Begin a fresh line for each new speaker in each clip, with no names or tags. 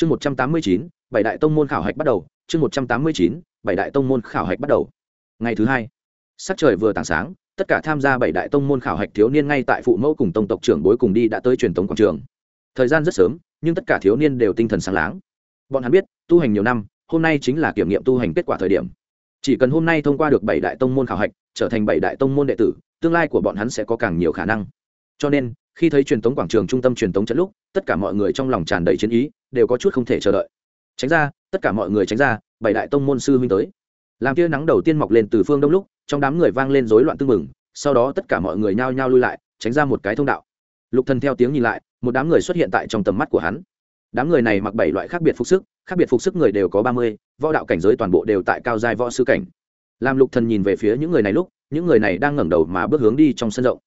chương một trăm tám mươi chín, bảy đại tông môn khảo hạch bắt đầu. Chương một trăm tám mươi chín, bảy đại tông môn khảo hạch bắt đầu. Ngày thứ hai, sắc trời vừa tảng sáng, tất cả tham gia bảy đại tông môn khảo hạch thiếu niên ngay tại phụ mẫu cùng tông tộc trưởng bối cùng đi đã tới truyền thống quảng trường. Thời gian rất sớm, nhưng tất cả thiếu niên đều tinh thần sáng láng. Bọn hắn biết, tu hành nhiều năm, hôm nay chính là kiểm nghiệm tu hành kết quả thời điểm. Chỉ cần hôm nay thông qua được bảy đại tông môn khảo hạch, trở thành bảy đại tông môn đệ tử, tương lai của bọn hắn sẽ có càng nhiều khả năng. Cho nên khi thấy truyền thống quảng trường trung tâm truyền thống trận lúc, tất cả mọi người trong lòng tràn đầy chiến ý, đều có chút không thể chờ đợi. Tránh ra, tất cả mọi người tránh ra, bảy đại tông môn sư huynh tới. Làm tia nắng đầu tiên mọc lên từ phương đông lúc, trong đám người vang lên rối loạn tưng mừng sau đó tất cả mọi người nhao nhao lui lại, tránh ra một cái thông đạo. Lục thần theo tiếng nhìn lại, một đám người xuất hiện tại trong tầm mắt của hắn. Đám người này mặc bảy loại khác biệt phục sức, khác biệt phục sức người đều có ba mươi, võ đạo cảnh giới toàn bộ đều tại cao giai võ sư cảnh. Làm lục thần nhìn về phía những người này lúc, những người này đang ngẩng đầu mà bước hướng đi trong sân rộng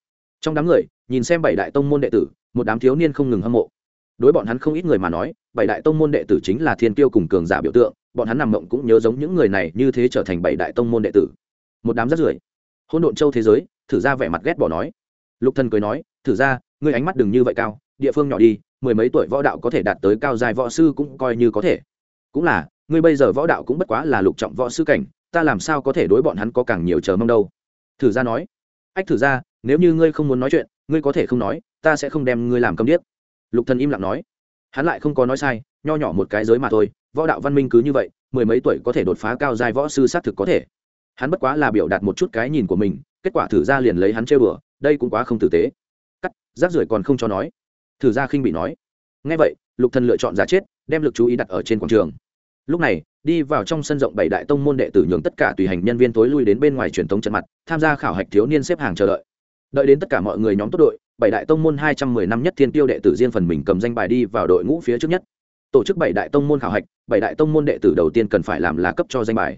trong đám người, nhìn xem bảy đại tông môn đệ tử, một đám thiếu niên không ngừng hâm mộ. Đối bọn hắn không ít người mà nói, bảy đại tông môn đệ tử chính là thiên tiêu cùng cường giả biểu tượng, bọn hắn nằm mộng cũng nhớ giống những người này như thế trở thành bảy đại tông môn đệ tử. Một đám rất rưởi hôn độn châu thế giới, thử ra vẻ mặt ghét bỏ nói. Lục thần cười nói, thử ra, ngươi ánh mắt đừng như vậy cao, địa phương nhỏ đi, mười mấy tuổi võ đạo có thể đạt tới cao dài võ sư cũng coi như có thể. Cũng là, ngươi bây giờ võ đạo cũng bất quá là lục trọng võ sư cảnh, ta làm sao có thể đối bọn hắn có càng nhiều chờ mong đâu? Thử ra nói. Ách thử ra nếu như ngươi không muốn nói chuyện, ngươi có thể không nói, ta sẽ không đem ngươi làm câm điếc. Lục thần im lặng nói. Hắn lại không có nói sai, nho nhỏ một cái giới mà thôi, võ đạo văn minh cứ như vậy, mười mấy tuổi có thể đột phá cao giai võ sư xác thực có thể. Hắn bất quá là biểu đạt một chút cái nhìn của mình, kết quả thử ra liền lấy hắn chơi bừa đây cũng quá không tử tế. Cắt, rác rưởi còn không cho nói. Thử ra khinh bị nói. Ngay vậy, lục thần lựa chọn giả chết, đem lực chú ý đặt ở trên quảng trường. Lúc này, đi vào trong sân rộng bảy đại tông môn đệ tử nhường tất cả tùy hành nhân viên tối lui đến bên ngoài truyền thống trận mặt, tham gia khảo hạch thiếu niên xếp hàng chờ đợi đợi đến tất cả mọi người nhóm tốt đội, bảy đại tông môn hai trăm mười năm nhất thiên tiêu đệ tử riêng phần mình cầm danh bài đi vào đội ngũ phía trước nhất. Tổ chức bảy đại tông môn khảo hạch, bảy đại tông môn đệ tử đầu tiên cần phải làm là cấp cho danh bài.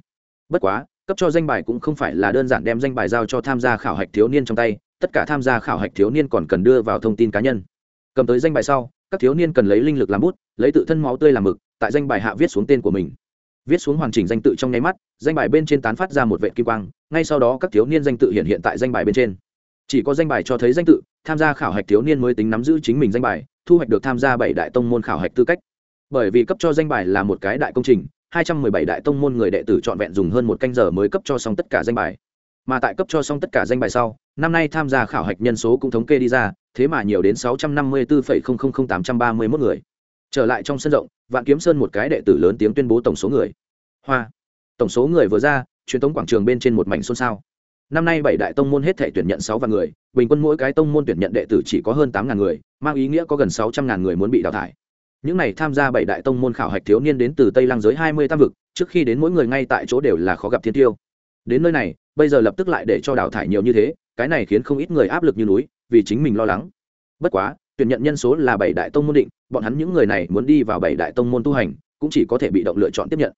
Bất quá, cấp cho danh bài cũng không phải là đơn giản đem danh bài giao cho tham gia khảo hạch thiếu niên trong tay, tất cả tham gia khảo hạch thiếu niên còn cần đưa vào thông tin cá nhân. Cầm tới danh bài sau, các thiếu niên cần lấy linh lực làm bút, lấy tự thân máu tươi làm mực, tại danh bài hạ viết xuống tên của mình. Viết xuống hoàn chỉnh danh tự trong nháy mắt, danh bài bên trên tán phát ra một vệ kim quang, ngay sau đó các thiếu niên danh tự hiện hiện tại danh bài bên trên chỉ có danh bài cho thấy danh tự, tham gia khảo hạch thiếu niên mới tính nắm giữ chính mình danh bài, thu hoạch được tham gia bảy đại tông môn khảo hạch tư cách. Bởi vì cấp cho danh bài là một cái đại công trình, hai trăm mười bảy đại tông môn người đệ tử trọn vẹn dùng hơn một canh giờ mới cấp cho xong tất cả danh bài. Mà tại cấp cho xong tất cả danh bài sau, năm nay tham gia khảo hạch nhân số cũng thống kê đi ra, thế mà nhiều đến sáu trăm năm mươi bốn tám trăm ba mươi mốt người. Trở lại trong sân rộng, vạn kiếm sơn một cái đệ tử lớn tiếng tuyên bố tổng số người. Hoa. Tổng số người vừa ra, truyền thống quảng trường bên trên một mảnh xôn xao năm nay bảy đại tông môn hết thể tuyển nhận sáu vạn người, bình quân mỗi cái tông môn tuyển nhận đệ tử chỉ có hơn tám ngàn người, mang ý nghĩa có gần sáu trăm ngàn người muốn bị đào thải. Những này tham gia bảy đại tông môn khảo hạch thiếu niên đến từ tây lăng giới hai mươi tam vực, trước khi đến mỗi người ngay tại chỗ đều là khó gặp thiên tiêu. Đến nơi này, bây giờ lập tức lại để cho đào thải nhiều như thế, cái này khiến không ít người áp lực như núi, vì chính mình lo lắng. Bất quá, tuyển nhận nhân số là bảy đại tông môn định, bọn hắn những người này muốn đi vào bảy đại tông môn tu hành, cũng chỉ có thể bị động lựa chọn tiếp nhận.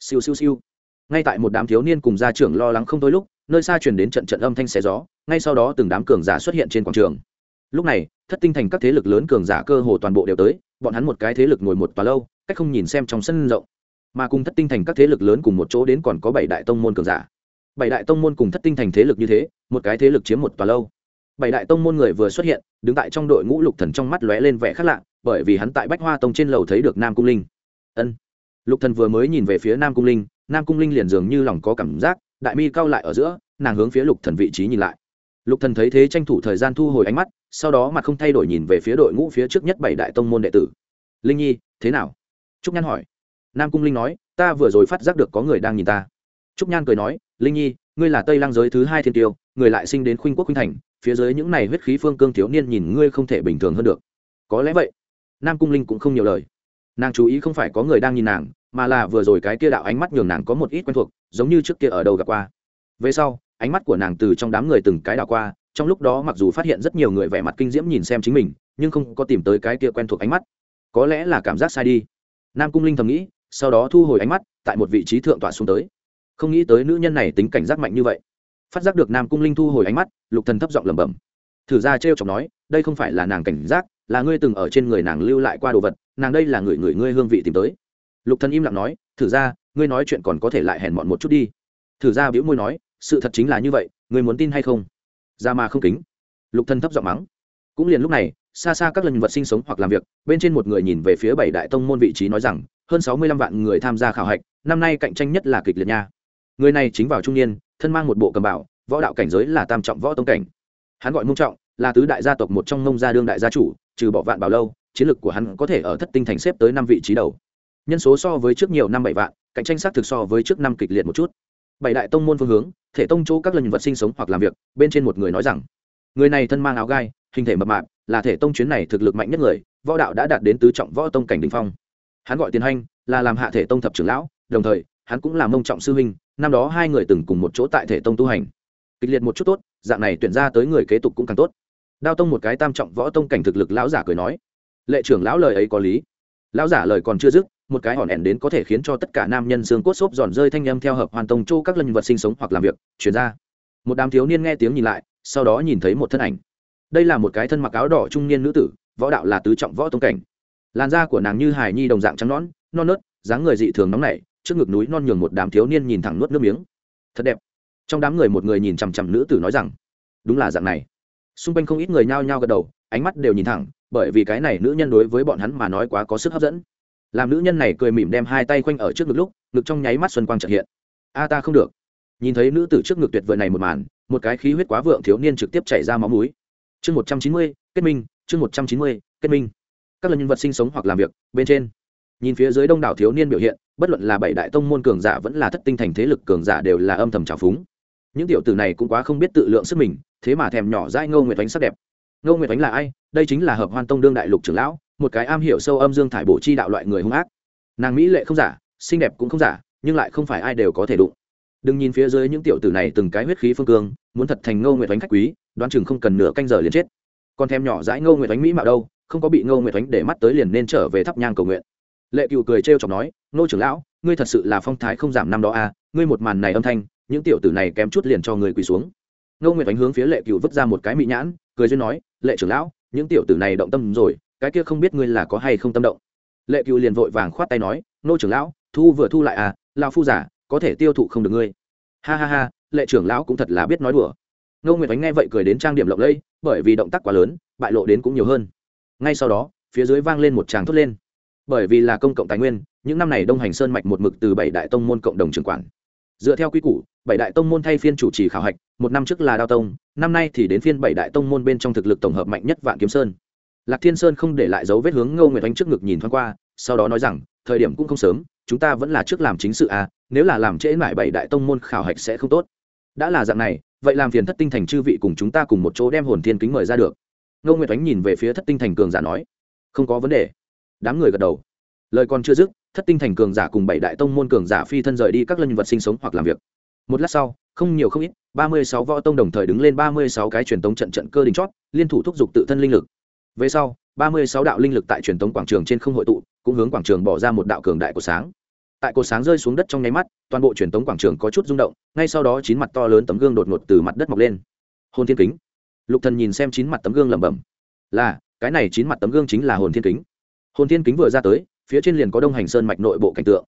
Siêu siêu siêu ngay tại một đám thiếu niên cùng gia trưởng lo lắng không thôi lúc, nơi xa truyền đến trận trận âm thanh xé gió, ngay sau đó từng đám cường giả xuất hiện trên quảng trường. Lúc này, thất tinh thành các thế lực lớn cường giả cơ hồ toàn bộ đều tới, bọn hắn một cái thế lực ngồi một tòa lâu, cách không nhìn xem trong sân rộng. Mà cùng thất tinh thành các thế lực lớn cùng một chỗ đến còn có bảy đại tông môn cường giả. Bảy đại tông môn cùng thất tinh thành thế lực như thế, một cái thế lực chiếm một tòa lâu. Bảy đại tông môn người vừa xuất hiện, đứng tại trong đội ngũ lục thần trong mắt lóe lên vẻ khác lạ, bởi vì hắn tại bách hoa tông trên lầu thấy được nam cung linh. Ân lục thần vừa mới nhìn về phía nam cung linh, nam cung linh liền dường như lòng có cảm giác, đại mi cao lại ở giữa, nàng hướng phía lục thần vị trí nhìn lại. Lục thần thấy thế tranh thủ thời gian thu hồi ánh mắt, sau đó mặt không thay đổi nhìn về phía đội ngũ phía trước nhất bảy đại tông môn đệ tử. Linh nhi, thế nào? Trúc nhan hỏi. Nam cung linh nói, ta vừa rồi phát giác được có người đang nhìn ta. Trúc nhan cười nói, linh nhi, ngươi là tây lang giới thứ hai thiên tiêu, người lại sinh đến khuynh quốc khuynh thành, phía dưới những này huyết khí phương cương thiếu niên nhìn ngươi không thể bình thường hơn được. Có lẽ vậy. Nam cung linh cũng không nhiều lời. Nàng chú ý không phải có người đang nhìn nàng mà là vừa rồi cái kia đạo ánh mắt nhường nàng có một ít quen thuộc, giống như trước kia ở đâu gặp qua. Về sau, ánh mắt của nàng từ trong đám người từng cái đảo qua, trong lúc đó mặc dù phát hiện rất nhiều người vẻ mặt kinh diễm nhìn xem chính mình, nhưng không có tìm tới cái kia quen thuộc ánh mắt. Có lẽ là cảm giác sai đi. Nam cung linh thầm nghĩ, sau đó thu hồi ánh mắt, tại một vị trí thượng tọa xuống tới. Không nghĩ tới nữ nhân này tính cảnh giác mạnh như vậy. Phát giác được nam cung linh thu hồi ánh mắt, lục thần thấp giọng lẩm bẩm. Thử ra trêu chọc nói, đây không phải là nàng cảnh giác, là ngươi từng ở trên người nàng lưu lại qua đồ vật, nàng đây là người người ngươi hương vị tìm tới lục thần im lặng nói, thử ra, ngươi nói chuyện còn có thể lại hèn mọn một chút đi. Thử ra bĩu môi nói, sự thật chính là như vậy, ngươi muốn tin hay không? Ra mà không kính. Lục thần thấp giọng mắng. Cũng liền lúc này, xa xa các lần vật sinh sống hoặc làm việc, bên trên một người nhìn về phía bảy đại tông môn vị trí nói rằng, hơn sáu mươi lăm vạn người tham gia khảo hạch, năm nay cạnh tranh nhất là kịch liệt nha. Người này chính vào trung niên, thân mang một bộ cầm bảo võ đạo cảnh giới là tam trọng võ tông cảnh. Hắn gọi mông trọng, là tứ đại gia tộc một trong mông gia đương đại gia chủ, trừ bỏ vạn bảo lâu, chiến lược của hắn có thể ở thất tinh thành xếp tới năm vị trí đầu nhân số so với trước nhiều năm bảy vạn, cạnh tranh xác thực so với trước năm kịch liệt một chút. Bảy đại tông môn phương hướng, thể tông chỗ các lần vật sinh sống hoặc làm việc, bên trên một người nói rằng, người này thân mang áo gai, hình thể mập mạp, là thể tông chuyến này thực lực mạnh nhất người, võ đạo đã đạt đến tứ trọng võ tông cảnh đình phong. Hắn gọi tiền hanh, là làm hạ thể tông thập trưởng lão, đồng thời, hắn cũng là mông trọng sư huynh, năm đó hai người từng cùng một chỗ tại thể tông tu hành. Kịch liệt một chút tốt, dạng này tuyển ra tới người kế tục cũng càng tốt. Đao tông một cái tam trọng võ tông cảnh thực lực lão giả cười nói, lệ trưởng lão lời ấy có lý. Lão giả lời còn chưa dứt một cái hòn ẻn đến có thể khiến cho tất cả nam nhân xương cốt xốp giòn rơi thanh â theo hợp hoàn tông châu các lân vật sinh sống hoặc làm việc chuyển ra. Một đám thiếu niên nghe tiếng nhìn lại, sau đó nhìn thấy một thân ảnh. Đây là một cái thân mặc áo đỏ trung niên nữ tử, võ đạo là tứ trọng võ tông cảnh. Làn da của nàng như hài nhi đồng dạng trắng nõn, non nớt, dáng người dị thường nóng nảy, trước ngực núi non nhường một đám thiếu niên nhìn thẳng nuốt nước miếng. Thật đẹp. Trong đám người một người nhìn chằm chằm nữ tử nói rằng, đúng là dạng này. Xung quanh không ít người nhao nhao gật đầu, ánh mắt đều nhìn thẳng, bởi vì cái này nữ nhân đối với bọn hắn mà nói quá có sức hấp dẫn làm nữ nhân này cười mỉm đem hai tay quanh ở trước ngực lúc, ngực trong nháy mắt xuân quang trợ hiện. A, ta không được. Nhìn thấy nữ tử trước ngực tuyệt vời này một màn, một cái khí huyết quá vượng thiếu niên trực tiếp chảy ra máu mũi. Chương một trăm chín mươi, kết minh, chương một trăm chín mươi, kết minh. Các lần nhân vật sinh sống hoặc làm việc, bên trên. Nhìn phía dưới đông đảo thiếu niên biểu hiện, bất luận là bảy đại tông môn cường giả vẫn là thất tinh thành thế lực cường giả đều là âm thầm trào phúng. Những tiểu tử này cũng quá không biết tự lượng sức mình, thế mà thèm nhỏ dai ngô nguyệt ánh sắc đẹp. Ngô nguyệt ánh là ai? Đây chính là hợp hoan tông đương đại lục trưởng lão một cái am hiểu sâu âm dương thải bổ chi đạo loại người hung ác. Nàng mỹ lệ không giả, xinh đẹp cũng không giả, nhưng lại không phải ai đều có thể đụng. Đừng nhìn phía dưới những tiểu tử này từng cái huyết khí phương cương, muốn thật thành ngô nguyệt ánh khách quý, đoán chừng không cần nửa canh giờ liền chết. Còn thèm nhỏ dãi ngô nguyệt ánh mỹ mạo đâu, không có bị ngô nguyệt ánh để mắt tới liền nên trở về thắp nhang cầu nguyện. Lệ cựu cười trêu chọc nói, ngô trưởng lão, ngươi thật sự là phong thái không giảm năm đó à ngươi một màn này âm thanh, những tiểu tử này kém chút liền cho người quỳ xuống. Ngô nguyệt ánh hướng phía lệ cựu vứt ra một cái mỹ nhãn, cười duyên nói, lệ trưởng lão, những tiểu tử này động tâm rồi cái kia không biết ngươi là có hay không tâm động. Lệ cựu liền vội vàng khoát tay nói, nô trưởng lão, thu vừa thu lại à lao phu giả, có thể tiêu thụ không được ngươi. Ha ha ha, lệ trưởng lão cũng thật là biết nói đùa. Ngô nguyệt ánh nghe vậy cười đến trang điểm lộng lẫy, bởi vì động tác quá lớn, bại lộ đến cũng nhiều hơn. Ngay sau đó, phía dưới vang lên một tràng thốt lên. Bởi vì là công cộng tài nguyên, những năm này đông hành sơn mạch một mực từ bảy đại tông môn cộng đồng trưởng quản. Dựa theo quy củ, bảy đại tông môn thay phiên chủ trì khảo hạch, một năm trước là đao tông, năm nay thì đến phiên bảy đại tông môn bên trong thực lực tổng hợp mạnh nhất vạn kiếm sơn lạc thiên sơn không để lại dấu vết hướng ngô nguyệt oanh trước ngực nhìn thoáng qua, sau đó nói rằng, thời điểm cũng không sớm, chúng ta vẫn là trước làm chính sự à nếu là làm trễ mãi bảy đại tông môn khảo hạch sẽ không tốt. Đã là dạng này, vậy làm phiền thất tinh thành chư vị cùng chúng ta cùng một chỗ đem hồn thiên kính mời ra được. Ngô nguyệt oánh nhìn về phía thất tinh thành cường giả nói, không có vấn đề. Đám người gật đầu. Lời còn chưa dứt, thất tinh thành cường giả cùng bảy đại tông môn cường giả phi thân rời đi các lân vật sinh sống hoặc làm việc. Một lát sau, không nhiều không ít, ba mươi sáu võ tông đồng thời đứng lên ba mươi sáu cái truyền tống trận trận cơ đình chót, liên thủ thúc giục tự thân linh lực về sau, ba mươi sáu đạo linh lực tại truyền tống quảng trường trên không hội tụ, cũng hướng quảng trường bỏ ra một đạo cường đại của sáng. Tại cột sáng rơi xuống đất trong nháy mắt, toàn bộ truyền tống quảng trường có chút rung động, ngay sau đó chín mặt to lớn tấm gương đột ngột từ mặt đất mọc lên. Hồn thiên kính. Lục thần nhìn xem chín mặt tấm gương lẩm bẩm. Là, cái này chín mặt tấm gương chính là hồn thiên kính. Hồn thiên kính vừa ra tới, phía trên liền có đông hành sơn mạch nội bộ cảnh tượng.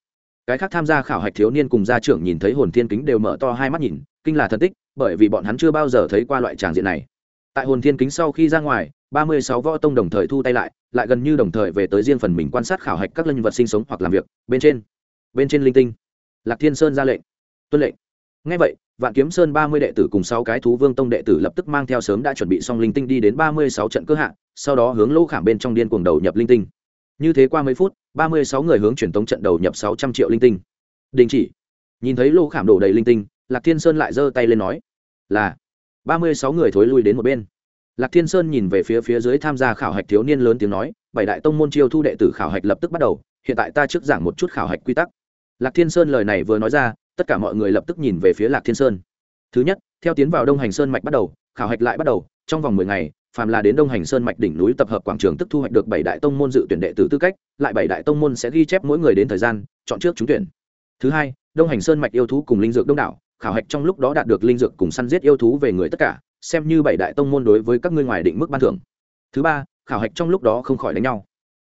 Cái khác tham gia khảo hạch thiếu niên cùng gia trưởng nhìn thấy hồn thiên kính đều mở to hai mắt nhìn, kinh là thần tích, bởi vì bọn hắn chưa bao giờ thấy qua loại tràng diện này. Tại hồn thiên kính sau khi ra ngoài ba mươi sáu võ tông đồng thời thu tay lại lại gần như đồng thời về tới riêng phần mình quan sát khảo hạch các linh vật sinh sống hoặc làm việc, bên trên. Bên trên linh tinh. Lạc thiên sơn ra lệnh. Tuân lệnh. Ngay vậy, vạn kiếm sơn ba mươi đệ tử cùng sáu cái thú vương tông đệ tử lập tức mang theo sớm đã chuẩn bị xong linh tinh đi đến ba mươi sáu trận cơ hạ, sau đó hướng lô khảm bên trong điên cuồng đầu nhập linh tinh. Như thế qua mấy phút, ba mươi sáu người hướng truyền tống trận đầu nhập sáu trăm triệu linh tinh. Đình chỉ. Nhìn thấy lô khảm đổ đầy linh tinh, lạc thiên sơn lại giơ tay lên nói, là. ba mươi sáu người thối lui đến một bên lạc thiên sơn nhìn về phía phía dưới tham gia khảo hạch thiếu niên lớn tiếng nói, bảy đại tông môn chiêu thu đệ tử khảo hạch lập tức bắt đầu, hiện tại ta trước giảng một chút khảo hạch quy tắc. Lạc thiên sơn lời này vừa nói ra, tất cả mọi người lập tức nhìn về phía lạc thiên sơn. Thứ nhất, theo tiến vào đông hành sơn mạch bắt đầu, khảo hạch lại bắt đầu, trong vòng mười ngày, phàm là đến đông hành sơn mạch đỉnh núi tập hợp quảng trường tức thu hoạch được bảy đại tông môn dự tuyển đệ tử tư cách, lại bảy đại tông môn sẽ ghi chép mỗi người đến thời gian, chọn trước trúng tuyển. Thứ hai, đông hành sơn mạch yêu thú cùng linh dược đông đảo, khảo hạch trong lúc đó đạt được linh dược cùng săn giết yêu thú về người tất cả xem như bảy đại tông môn đối với các ngươi ngoài định mức ban thưởng. Thứ ba, khảo hạch trong lúc đó không khỏi đánh nhau.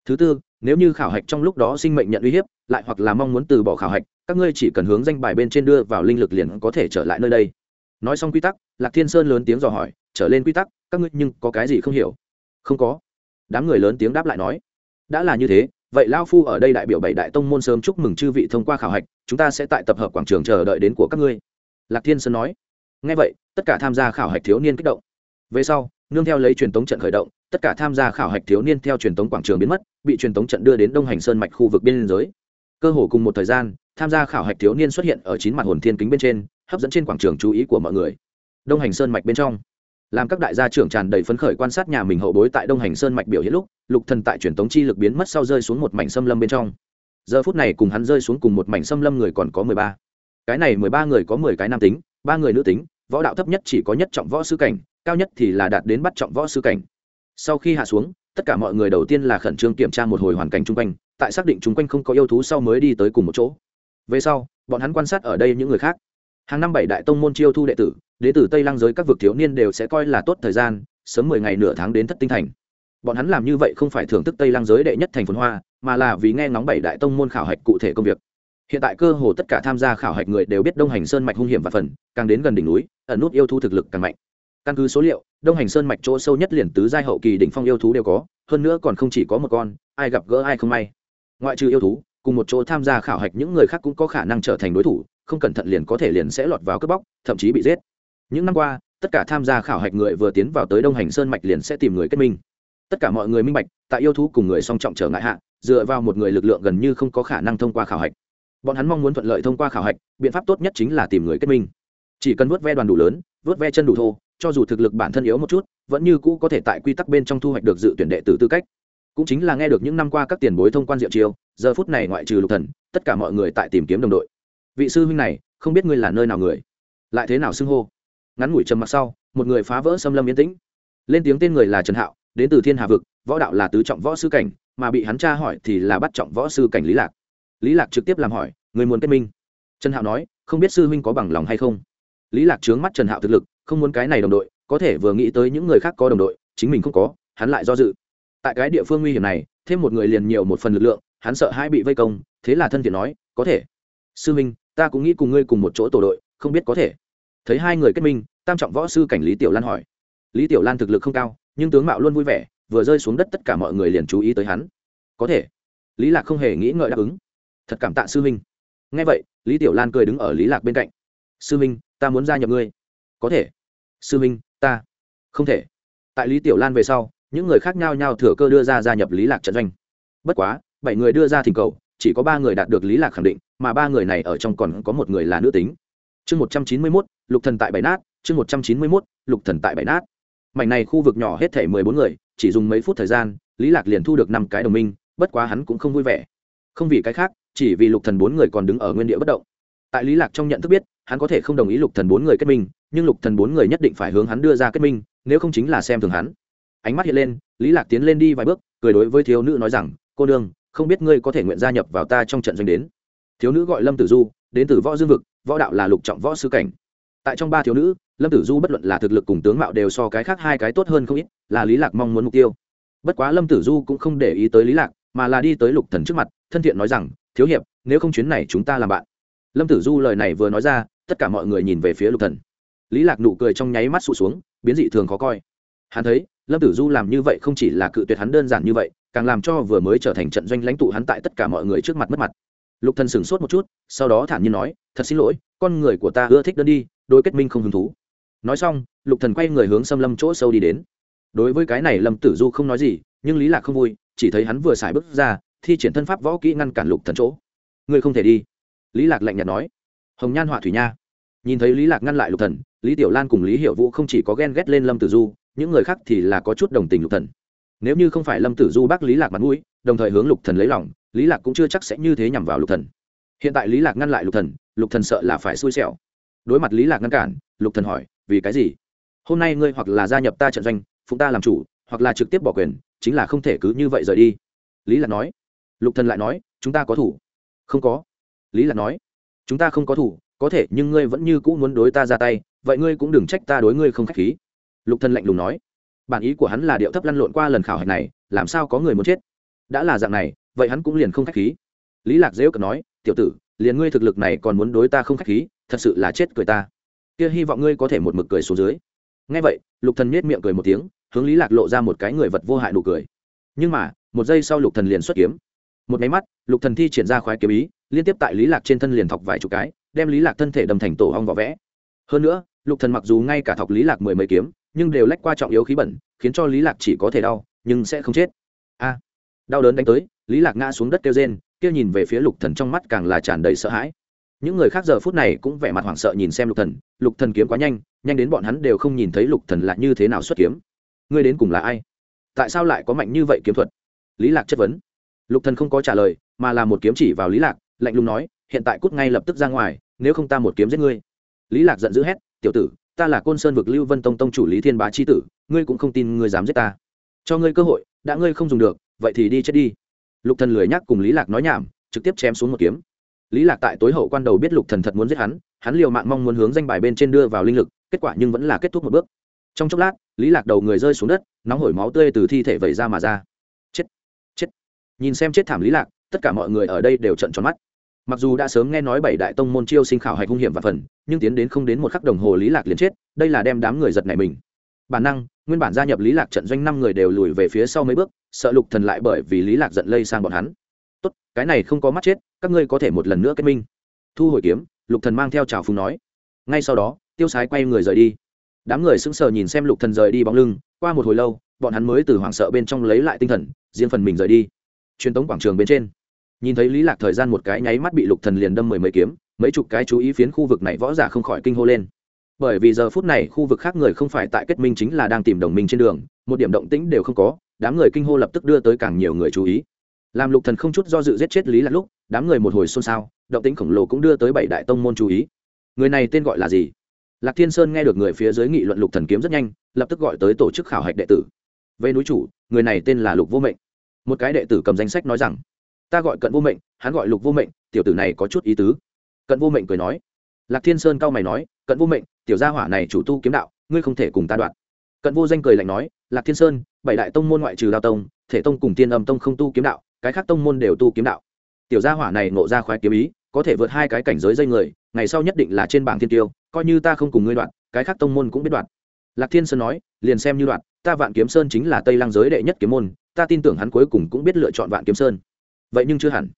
Thứ tư, nếu như khảo hạch trong lúc đó sinh mệnh nhận uy hiếp, lại hoặc là mong muốn từ bỏ khảo hạch, các ngươi chỉ cần hướng danh bài bên trên đưa vào linh lực liền có thể trở lại nơi đây. Nói xong quy tắc, lạc thiên sơn lớn tiếng dò hỏi, trở lên quy tắc, các ngươi nhưng có cái gì không hiểu? Không có. Đám người lớn tiếng đáp lại nói, đã là như thế, vậy lao phu ở đây đại biểu bảy đại tông môn sớm chúc mừng chư vị thông qua khảo hạch, chúng ta sẽ tại tập hợp quảng trường chờ đợi đến của các ngươi. Lạc thiên sơn nói ngay vậy tất cả tham gia khảo hạch thiếu niên kích động. Về sau, nương theo lấy truyền tống trận khởi động, tất cả tham gia khảo hạch thiếu niên theo truyền tống quảng trường biến mất, bị truyền tống trận đưa đến đông hành sơn mạch khu vực biên giới. Cơ hồ cùng một thời gian, tham gia khảo hạch thiếu niên xuất hiện ở chín mặt hồn thiên kính bên trên, hấp dẫn trên quảng trường chú ý của mọi người. Đông hành sơn mạch bên trong, làm các đại gia trưởng tràn đầy phấn khởi quan sát nhà mình hậu bối tại đông hành sơn mạch biểu hiện lúc, lục thần tại truyền tống chi lực biến mất sau rơi xuống một mảnh xâm lâm bên trong. Giờ phút này cùng hắn rơi xuống cùng một mảnh xâm lâm người còn có mười ba. Cái này mười ba người có mười cái nam tính, ba người nữ tính võ đạo thấp nhất chỉ có nhất trọng võ sư cảnh, cao nhất thì là đạt đến bắt trọng võ sư cảnh. Sau khi hạ xuống, tất cả mọi người đầu tiên là khẩn trương kiểm tra một hồi hoàn cảnh chung quanh, tại xác định chung quanh không có yêu thú sau mới đi tới cùng một chỗ. Về sau, bọn hắn quan sát ở đây những người khác. Hàng năm bảy đại tông môn chiêu thu đệ tử đệ tử tây Lang giới các vực thiếu niên đều sẽ coi là tốt thời gian, sớm mười ngày nửa tháng đến thất tinh thành. Bọn hắn làm như vậy không phải thưởng thức tây Lang giới đệ nhất thành phồn hoa, mà là vì nghe ngóng bảy đại tông môn khảo hạch cụ thể công việc hiện tại cơ hồ tất cả tham gia khảo hạch người đều biết đông hành sơn mạch hung hiểm và phần, càng đến gần đỉnh núi, ẩn nút yêu thú thực lực càng mạnh. Căn cứ số liệu, đông hành sơn mạch chỗ sâu nhất liền tứ giai hậu kỳ đỉnh phong yêu thú đều có, hơn nữa còn không chỉ có một con, ai gặp gỡ ai không may. Ngoại trừ yêu thú, cùng một chỗ tham gia khảo hạch những người khác cũng có khả năng trở thành đối thủ, không cẩn thận liền có thể liền sẽ lọt vào cướp bóc, thậm chí bị giết. Những năm qua, tất cả tham gia khảo hạch người vừa tiến vào tới đông hành sơn mạch liền sẽ tìm người kết minh. Tất cả mọi người minh bạch, tại yêu thú cùng người song trọng trở ngại hạ, dựa vào một người lực lượng gần như không có khả năng thông qua khảo hạch bọn hắn mong muốn thuận lợi thông qua khảo hạch, biện pháp tốt nhất chính là tìm người kết minh. Chỉ cần vớt ve đoàn đủ lớn, vớt ve chân đủ thô, cho dù thực lực bản thân yếu một chút, vẫn như cũ có thể tại quy tắc bên trong thu hoạch được dự tuyển đệ tử tư cách. Cũng chính là nghe được những năm qua các tiền bối thông quan diệu chiêu, giờ phút này ngoại trừ lục thần, tất cả mọi người tại tìm kiếm đồng đội. Vị sư huynh này, không biết ngươi là nơi nào người? Lại thế nào xưng hô? Ngắn ngủi trầm mặc sau, một người phá vỡ xâm lâm yên tĩnh. Lên tiếng tên người là trần hạo, đến từ thiên hà vực, võ đạo là tứ trọng võ sư cảnh, mà bị hắn tra hỏi thì là bắt trọng võ sư cảnh lý lạc lý lạc trực tiếp làm hỏi, người muốn kết minh? Trần hạo nói, không biết sư huynh có bằng lòng hay không? Lý lạc trướng mắt trần hạo thực lực, không muốn cái này đồng đội, có thể vừa nghĩ tới những người khác có đồng đội, chính mình không có, hắn lại do dự. Tại cái địa phương nguy hiểm này, thêm một người liền nhiều một phần lực lượng, hắn sợ hai bị vây công, thế là thân thiện nói, có thể. Sư huynh, ta cũng nghĩ cùng ngươi cùng một chỗ tổ đội, không biết có thể. Thấy hai người kết minh, tam trọng võ sư cảnh lý tiểu lan hỏi. Lý tiểu lan thực lực không cao, nhưng tướng mạo luôn vui vẻ, vừa rơi xuống đất tất cả mọi người liền chú ý tới hắn. Có thể. Lý lạc không hề nghĩ ngợi đáp ứng thật cảm tạ sư huynh. Nghe vậy, lý tiểu lan cười đứng ở lý lạc bên cạnh. Sư huynh, ta muốn gia nhập ngươi. Có thể. Sư huynh, ta. Không thể. Tại lý tiểu lan về sau, những người khác nhau nhau thừa cơ đưa ra gia nhập lý lạc trận doanh. Bất quá, bảy người đưa ra thỉnh cầu, chỉ có ba người đạt được lý lạc khẳng định, mà ba người này ở trong còn có một người là nữ tính. Chương một trăm chín mươi mốt, lục thần tại bảy nát. Chương một trăm chín mươi mốt, lục thần tại bảy nát. Mảnh này khu vực nhỏ hết thể mười bốn người, chỉ dùng mấy phút thời gian, lý lạc liền thu được năm cái đồng minh, bất quá hắn cũng không vui vẻ. Không vì cái khác chỉ vì lục thần bốn người còn đứng ở nguyên địa bất động. Tại lý lạc trong nhận thức biết, hắn có thể không đồng ý lục thần bốn người kết minh, nhưng lục thần bốn người nhất định phải hướng hắn đưa ra kết minh, nếu không chính là xem thường hắn. Ánh mắt hiện lên, lý lạc tiến lên đi vài bước, cười đối với thiếu nữ nói rằng, cô đương không biết ngươi có thể nguyện gia nhập vào ta trong trận doanh đến. Thiếu nữ gọi lâm tử du, đến từ võ dương vực, võ đạo là lục trọng võ sư cảnh. Tại trong ba thiếu nữ, lâm tử du bất luận là thực lực cùng tướng mạo đều so cái khác hai cái tốt hơn không ít, là lý lạc mong muốn mục tiêu. Bất quá lâm tử du cũng không để ý tới lý lạc, mà là đi tới lục thần trước mặt, thân thiện nói rằng thiếu hiệp, nếu không chuyến này chúng ta làm bạn. Lâm tử du lời này vừa nói ra, tất cả mọi người nhìn về phía lục thần. Lý lạc nụ cười trong nháy mắt sụt xuống, biến dị thường khó coi. Hắn thấy, lâm tử du làm như vậy không chỉ là cự tuyệt hắn đơn giản như vậy, càng làm cho vừa mới trở thành trận doanh lãnh tụ hắn tại tất cả mọi người trước mặt mất mặt. Lục thần sửng sốt một chút, sau đó thản nhiên nói, thật xin lỗi, con người của ta ưa thích đơn đi đối kết minh không hứng thú. Nói xong, lục thần quay người hướng xâm lâm chỗ sâu đi đến. Đối với cái này lâm tử du không nói gì, nhưng lý lạc không vui, chỉ thấy hắn vừa xài bước ra thi triển thân pháp võ kỹ ngăn cản lục thần chỗ. Ngươi không thể đi. Lý lạc lạnh nhạt nói. Hồng nhan họa thủy nha. Nhìn thấy lý lạc ngăn lại lục thần, lý tiểu lan cùng lý hiểu vũ không chỉ có ghen ghét lên lâm tử du, những người khác thì là có chút đồng tình lục thần. Nếu như không phải lâm tử du bác lý lạc mặt mũi, đồng thời hướng lục thần lấy lòng, lý lạc cũng chưa chắc sẽ như thế nhằm vào lục thần. Hiện tại lý lạc ngăn lại lục thần lục thần sợ là phải xui xẻo. Đối mặt lý lạc ngăn cản, lục thần hỏi, vì cái gì? Hôm nay ngươi hoặc là gia nhập ta trận doanh phụng ta làm chủ, hoặc là trực tiếp bỏ quyền, chính là không thể cứ như vậy rời đi. Lý lạc nói lục thần lại nói, chúng ta có thủ. Không có. Lý lạc nói, chúng ta không có thủ, có thể, nhưng ngươi vẫn như cũ muốn đối ta ra tay, vậy ngươi cũng đừng trách ta đối ngươi không khách khí. Lục thần lạnh lùng nói, bản ý của hắn là điệu thấp lăn lộn qua lần khảo hạch này, làm sao có người muốn chết? Đã là dạng này, vậy hắn cũng liền không khách khí. Lý lạc dễ cận nói, tiểu tử, liền ngươi thực lực này còn muốn đối ta không khách khí, thật sự là chết cười ta. Kia hy vọng ngươi có thể một mực cười xuống dưới. Nghe vậy, lục thần nhếch miệng cười một tiếng, hướng lý lạc lộ ra một cái người vật vô hại nụ cười. Nhưng mà, một giây sau lục thần liền xuất kiếm một máy mắt, lục thần thi triển ra khoái kiếm ý, liên tiếp tại lý lạc trên thân liền thọc vài chục cái, đem lý lạc thân thể đâm thành tổ hong vỏ vẽ. Hơn nữa, lục thần mặc dù ngay cả thọc lý lạc mười mấy kiếm, nhưng đều lách qua trọng yếu khí bẩn, khiến cho lý lạc chỉ có thể đau, nhưng sẽ không chết. A! Đau đớn đánh tới, lý lạc ngã xuống đất kêu rên, kia nhìn về phía lục thần trong mắt càng là tràn đầy sợ hãi. Những người khác giờ phút này cũng vẻ mặt hoảng sợ nhìn xem lục thần lục thần kiếm quá nhanh nhanh đến bọn hắn đều không nhìn thấy lục thần là như thế nào xuất kiếm. Ngươi đến cùng là ai? Tại sao lại có mạnh như vậy kiếm thuật? Lý lạc chất vấn lục thần không có trả lời, mà là một kiếm chỉ vào lý lạc, lạnh lùng nói, hiện tại cút ngay lập tức ra ngoài, nếu không ta một kiếm giết ngươi. Lý lạc giận dữ hét, tiểu tử, ta là côn sơn vực lưu vân tông tông chủ lý thiên bá chi tử, ngươi cũng không tin ngươi dám giết ta. Cho ngươi cơ hội, đã ngươi không dùng được, vậy thì đi chết đi. Lục thần lười nhắc cùng lý lạc nói nhảm, trực tiếp chém xuống một kiếm. Lý lạc tại tối hậu quan đầu biết lục thần thật muốn giết hắn hắn liều mạng mong muốn hướng danh bài bên trên đưa vào linh lực, kết quả nhưng vẫn là kết thúc một bước. Trong chốc lát, lý lạc đầu người rơi xuống đất, nóng hổi máu tươi từ thi thể vẩy ra mà ra nhìn xem chết thảm lý lạc, tất cả mọi người ở đây đều trợn tròn mắt. Mặc dù đã sớm nghe nói bảy đại tông môn chiêu sinh khảo hạch hung hiểm và phần, nhưng tiến đến không đến một khắc đồng hồ lý lạc liền chết, đây là đem đám người giật này mình. Bản năng, nguyên bản gia nhập lý lạc trận doanh năm người đều lùi về phía sau mấy bước, sợ lục thần lại bởi vì lý lạc giận lây sang bọn hắn. Tốt, cái này không có mắt chết, các ngươi có thể một lần nữa kết minh. Thu hồi kiếm, lục thần mang theo trào phúng nói. Ngay sau đó, tiêu sái quay người rời đi. Đám người sững sờ nhìn xem lục thần rời đi bóng lưng, qua một hồi lâu, bọn hắn mới từ hoảng sợ bên trong lấy lại tinh thần, riêng phần mình rời đi truyền tống quảng trường bên trên. Nhìn thấy lý lạc thời gian một cái nháy mắt bị lục thần liền đâm mười mấy kiếm, mấy chục cái chú ý phiến khu vực này võ giả không khỏi kinh hô lên. Bởi vì giờ phút này khu vực khác người không phải tại kết minh chính là đang tìm đồng minh trên đường, một điểm động tĩnh đều không có, đám người kinh hô lập tức đưa tới càng nhiều người chú ý. Làm lục thần không chút do dự giết chết lý lạc lúc, đám người một hồi xôn xao, động tĩnh khổng lồ cũng đưa tới bảy đại tông môn chú ý. Người này tên gọi là gì? Lạc thiên sơn nghe được người phía dưới nghị luận lục thần kiếm rất nhanh, lập tức gọi tới tổ chức khảo hạch đệ tử. Về núi chủ, người này tên là lục vô mệnh một cái đệ tử cầm danh sách nói rằng, ta gọi cận vô mệnh, hắn gọi lục vô mệnh, tiểu tử này có chút ý tứ. Cận vô mệnh cười nói. Lạc thiên sơn cao mày nói, cận vô mệnh, tiểu gia hỏa này chủ tu kiếm đạo, ngươi không thể cùng ta đoạn. Cận vô danh cười lạnh nói, lạc thiên sơn, bảy đại tông môn ngoại trừ đao tông, thể tông cùng tiên âm tông không tu kiếm đạo, cái khác tông môn đều tu kiếm đạo. Tiểu gia hỏa này nộ ra khoái kiếm ý, có thể vượt hai cái cảnh giới dây người, ngày sau nhất định là trên bảng thiên tiêu, coi như ta không cùng ngươi đoạn, cái khác tông môn cũng biết đoạn. Lạc thiên sơn nói, liền xem như đoạn, ta vạn kiếm sơn chính là tây lang giới đệ nhất kiếm môn ta tin tưởng hắn cuối cùng cũng biết lựa chọn vạn kiếm sơn. Vậy nhưng chưa hẳn.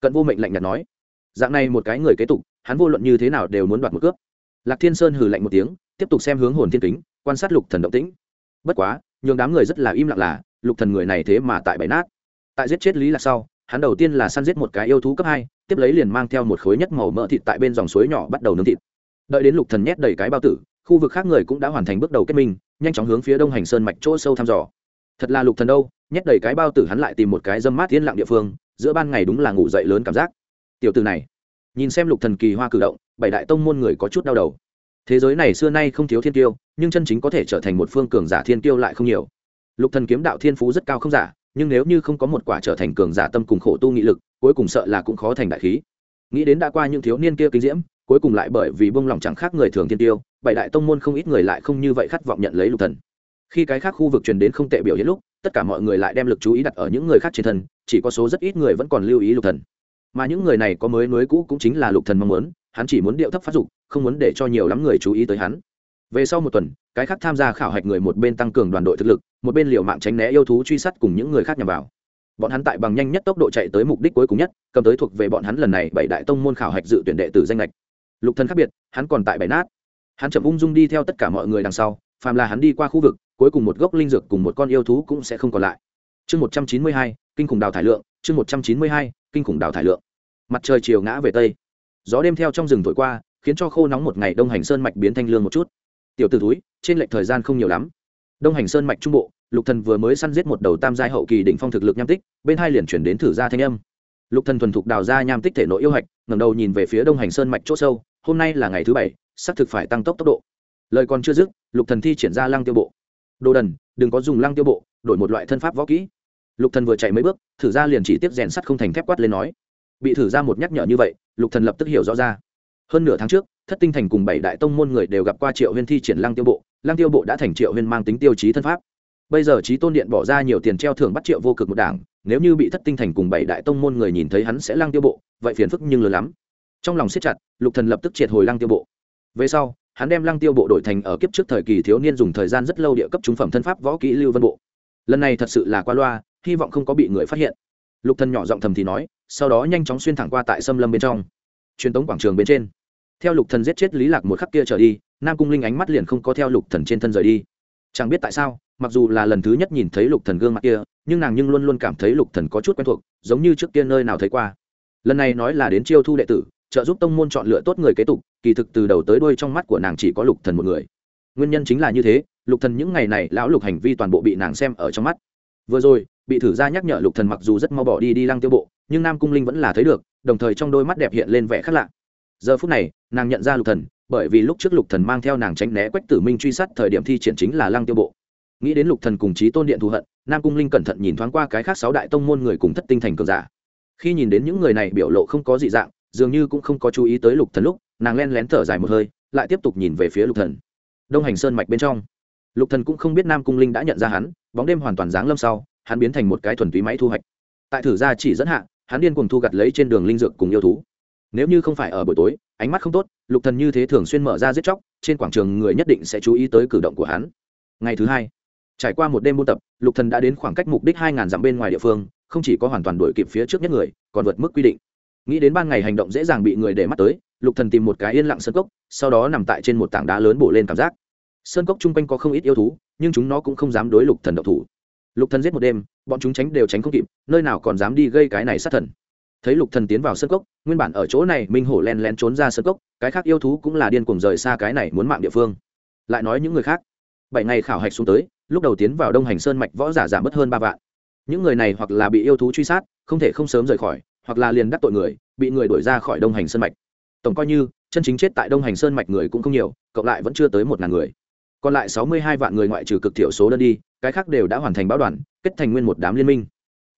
Cận vô mệnh lạnh nhạt nói. Dạng này một cái người kế tục, hắn vô luận như thế nào đều muốn đoạt một cướp lạc thiên sơn hừ lạnh một tiếng, tiếp tục xem hướng hồn thiên kính, quan sát lục thần động tĩnh. Bất quá, nhường đám người rất là im lặng là, lục thần người này thế mà tại bảy nát. Tại giết chết lý lạc sau, hắn đầu tiên là săn giết một cái yêu thú cấp hai, tiếp lấy liền mang theo một khối nhất màu mỡ thịt tại bên dòng suối nhỏ bắt đầu nướng thịt. Đợi đến lục thần nhét đầy cái bao tử, khu vực khác người cũng đã hoàn thành bước đầu kết minh, nhanh chóng hướng phía đông hành sơn mạch chỗ sâu thăm dò. Thật là lục thần đâu? Nhét đầy cái bao tử hắn lại tìm một cái dâm mát yên lặng địa phương, giữa ban ngày đúng là ngủ dậy lớn cảm giác. Tiểu tử này, nhìn xem lục thần kỳ hoa cử động, bảy đại tông môn người có chút đau đầu. Thế giới này xưa nay không thiếu thiên tiêu nhưng chân chính có thể trở thành một phương cường giả thiên tiêu lại không nhiều. Lục thần kiếm đạo thiên phú rất cao không giả, nhưng nếu như không có một quả trở thành cường giả tâm cùng khổ tu nghị lực, cuối cùng sợ là cũng khó thành đại khí. Nghĩ đến đã qua những thiếu niên kia kinh diễm, cuối cùng lại bởi vì bông lòng chẳng khác người thường thiên tiêu bảy đại tông môn không ít người lại không như vậy khát vọng nhận lấy lục thần. Khi cái khác khu vực truyền đến không tệ biểu hiện lúc tất cả mọi người lại đem lực chú ý đặt ở những người khác trên thân, chỉ có số rất ít người vẫn còn lưu ý lục thần. Mà những người này có mới nối cũ cũng chính là lục thần mong muốn, hắn chỉ muốn điệu thấp phát dục, không muốn để cho nhiều lắm người chú ý tới hắn. Về sau một tuần, cái khác tham gia khảo hạch người một bên tăng cường đoàn đội thực lực, một bên liều mạng tránh né yêu thú truy sát cùng những người khác nhằm vào. Bọn hắn tại bằng nhanh nhất tốc độ chạy tới mục đích cuối cùng nhất, cầm tới thuộc về bọn hắn lần này bảy đại tông môn khảo hạch dự tuyển đệ tử danh lệch lục thần khác biệt, hắn còn tại bảy nát. Hắn chậm ung dung đi theo tất cả mọi người đằng sau, phàm là hắn đi qua khu vực cuối cùng một gốc linh dược cùng một con yêu thú cũng sẽ không còn lại. Chương một trăm chín mươi hai, kinh khủng đào thải lượng, chương một trăm chín mươi hai, kinh khủng đào thải lượng. Mặt trời chiều ngã về tây. Gió đêm theo trong rừng thổi qua, khiến cho khô nóng một ngày đông hành sơn mạch biến thanh lương một chút. Tiểu t ử túi trên lệch thời gian không nhiều lắm. Đông hành sơn mạch trung bộ, lục thần vừa mới săn giết một đầu tam giai hậu kỳ đỉnh phong thực lực nham tích, bên hai liền chuyển đến thử ra thanh âm. Lục thần thuần thục đào ra nham tích thể nội yêu hạch, ngẩng đầu nhìn về phía đông hành sơn mạch chỗ sâu, hôm nay là ngày thứ bảy xác thực phải tăng tốc tốc độ. Lời còn chưa dứt, lục thần thi triển ra lăng tiêu bộ đồ đần, đừng có dùng lăng tiêu bộ, đổi một loại thân pháp võ kỹ. Lục thần vừa chạy mấy bước, thử ra liền chỉ tiếp rèn sắt không thành thép quát lên nói. Bị thử ra một nhắc nhở như vậy, lục thần lập tức hiểu rõ ra. Hơn nửa tháng trước, thất tinh thành cùng bảy đại tông môn người đều gặp qua triệu huyên thi triển lăng tiêu bộ, lăng tiêu bộ đã thành triệu huyên mang tính tiêu chí thân pháp. Bây giờ trí tôn điện bỏ ra nhiều tiền treo thưởng bắt triệu vô cực một đảng, nếu như bị thất tinh thành cùng bảy đại tông môn người nhìn thấy hắn sẽ lăng tiêu bộ, vậy phiền phức nhưng lớn lắm. Trong lòng siết chặt, lục thần lập tức triệt hồi lăng tiêu bộ. Về sau hắn đem lăng tiêu bộ đổi thành ở kiếp trước thời kỳ thiếu niên dùng thời gian rất lâu địa cấp trung phẩm thân pháp võ kỹ lưu vân bộ. Lần này thật sự là qua loa, hy vọng không có bị người phát hiện. Lục thần nhỏ giọng thầm thì nói, sau đó nhanh chóng xuyên thẳng qua tại xâm lâm bên trong. Truyền tống quảng trường bên trên. Theo lục thần giết chết lý lạc một khắc kia trở đi, nam cung linh ánh mắt liền không có theo lục thần trên thân rời đi. Chẳng biết tại sao, mặc dù là lần thứ nhất nhìn thấy lục thần gương mặt kia, nhưng nàng nhưng luôn luôn cảm thấy lục thần có chút quen thuộc, giống như trước kia nơi nào thấy qua. Lần này nói là đến chiêu thu đệ tử trợ giúp tông môn chọn lựa tốt người kế tục, kỳ thực từ đầu tới đuôi trong mắt của nàng chỉ có lục thần một người. Nguyên nhân chính là như thế, lục thần những ngày này lão lục hành vi toàn bộ bị nàng xem ở trong mắt. Vừa rồi, bị thử ra nhắc nhở lục thần mặc dù rất mau bỏ đi đi lăng tiêu bộ, nhưng nam cung linh vẫn là thấy được, đồng thời trong đôi mắt đẹp hiện lên vẻ khác lạ. Giờ phút này, nàng nhận ra lục thần, bởi vì lúc trước lục thần mang theo nàng tránh né quách tử minh truy sát thời điểm thi triển chính là lăng tiêu bộ. Nghĩ đến lục thần cùng chí tôn điện thù hận, nam cung linh cẩn thận nhìn thoáng qua cái khác sáu đại tông môn người cùng thất tinh thành cường giả. Khi nhìn đến những người này biểu lộ không có dị dạng dường như cũng không có chú ý tới lục thần lúc, nàng len lén thở dài một hơi, lại tiếp tục nhìn về phía lục thần. Đông hành sơn mạch bên trong, lục thần cũng không biết nam cung linh đã nhận ra hắn, bóng đêm hoàn toàn giáng lâm sau, hắn biến thành một cái thuần túy máy thu hoạch. Tại thử ra chỉ dẫn hạ, hắn điên cuồng thu gặt lấy trên đường linh dược cùng yêu thú. Nếu như không phải ở buổi tối, ánh mắt không tốt, lục thần như thế thường xuyên mở ra giết chóc, trên quảng trường người nhất định sẽ chú ý tới cử động của hắn. Ngày thứ hai, trải qua một đêm buôn tập, lục thần đã đến khoảng cách mục đích hai ngàn dặm bên ngoài địa phương, không chỉ có hoàn toàn đuổi kịp phía trước nhất người, còn vượt mức quy định nghĩ đến ban ngày hành động dễ dàng bị người để mắt tới, lục thần tìm một cái yên lặng sơn cốc, sau đó nằm tại trên một tảng đá lớn bổ lên cảm giác. Sơn cốc chung quanh có không ít yêu thú, nhưng chúng nó cũng không dám đối lục thần độc thủ. Lục thần giết một đêm, bọn chúng tránh đều tránh không kịp, nơi nào còn dám đi gây cái này sát thần. Thấy lục thần tiến vào sơn cốc, nguyên bản ở chỗ này minh hổ len len trốn ra sơn cốc, cái khác yêu thú cũng là điên cuồng rời xa cái này muốn mạng địa phương. Lại nói những người khác. Bảy ngày khảo hạch xuống tới, lúc đầu tiến vào đông hành sơn mạch võ giả giảm bớt hơn ba vạn. Những người này hoặc là bị yêu thú truy sát, không thể không sớm rời khỏi hoặc là liền đắc tội người, bị người đuổi ra khỏi đông hành sơn mạch. Tổng coi như, chân chính chết tại đông hành sơn mạch người cũng không nhiều, cộng lại vẫn chưa tới một ngàn người. Còn lại sáu mươi hai vạn người ngoại trừ cực thiểu số đơn đi, cái khác đều đã hoàn thành báo đoàn, kết thành nguyên một đám liên minh.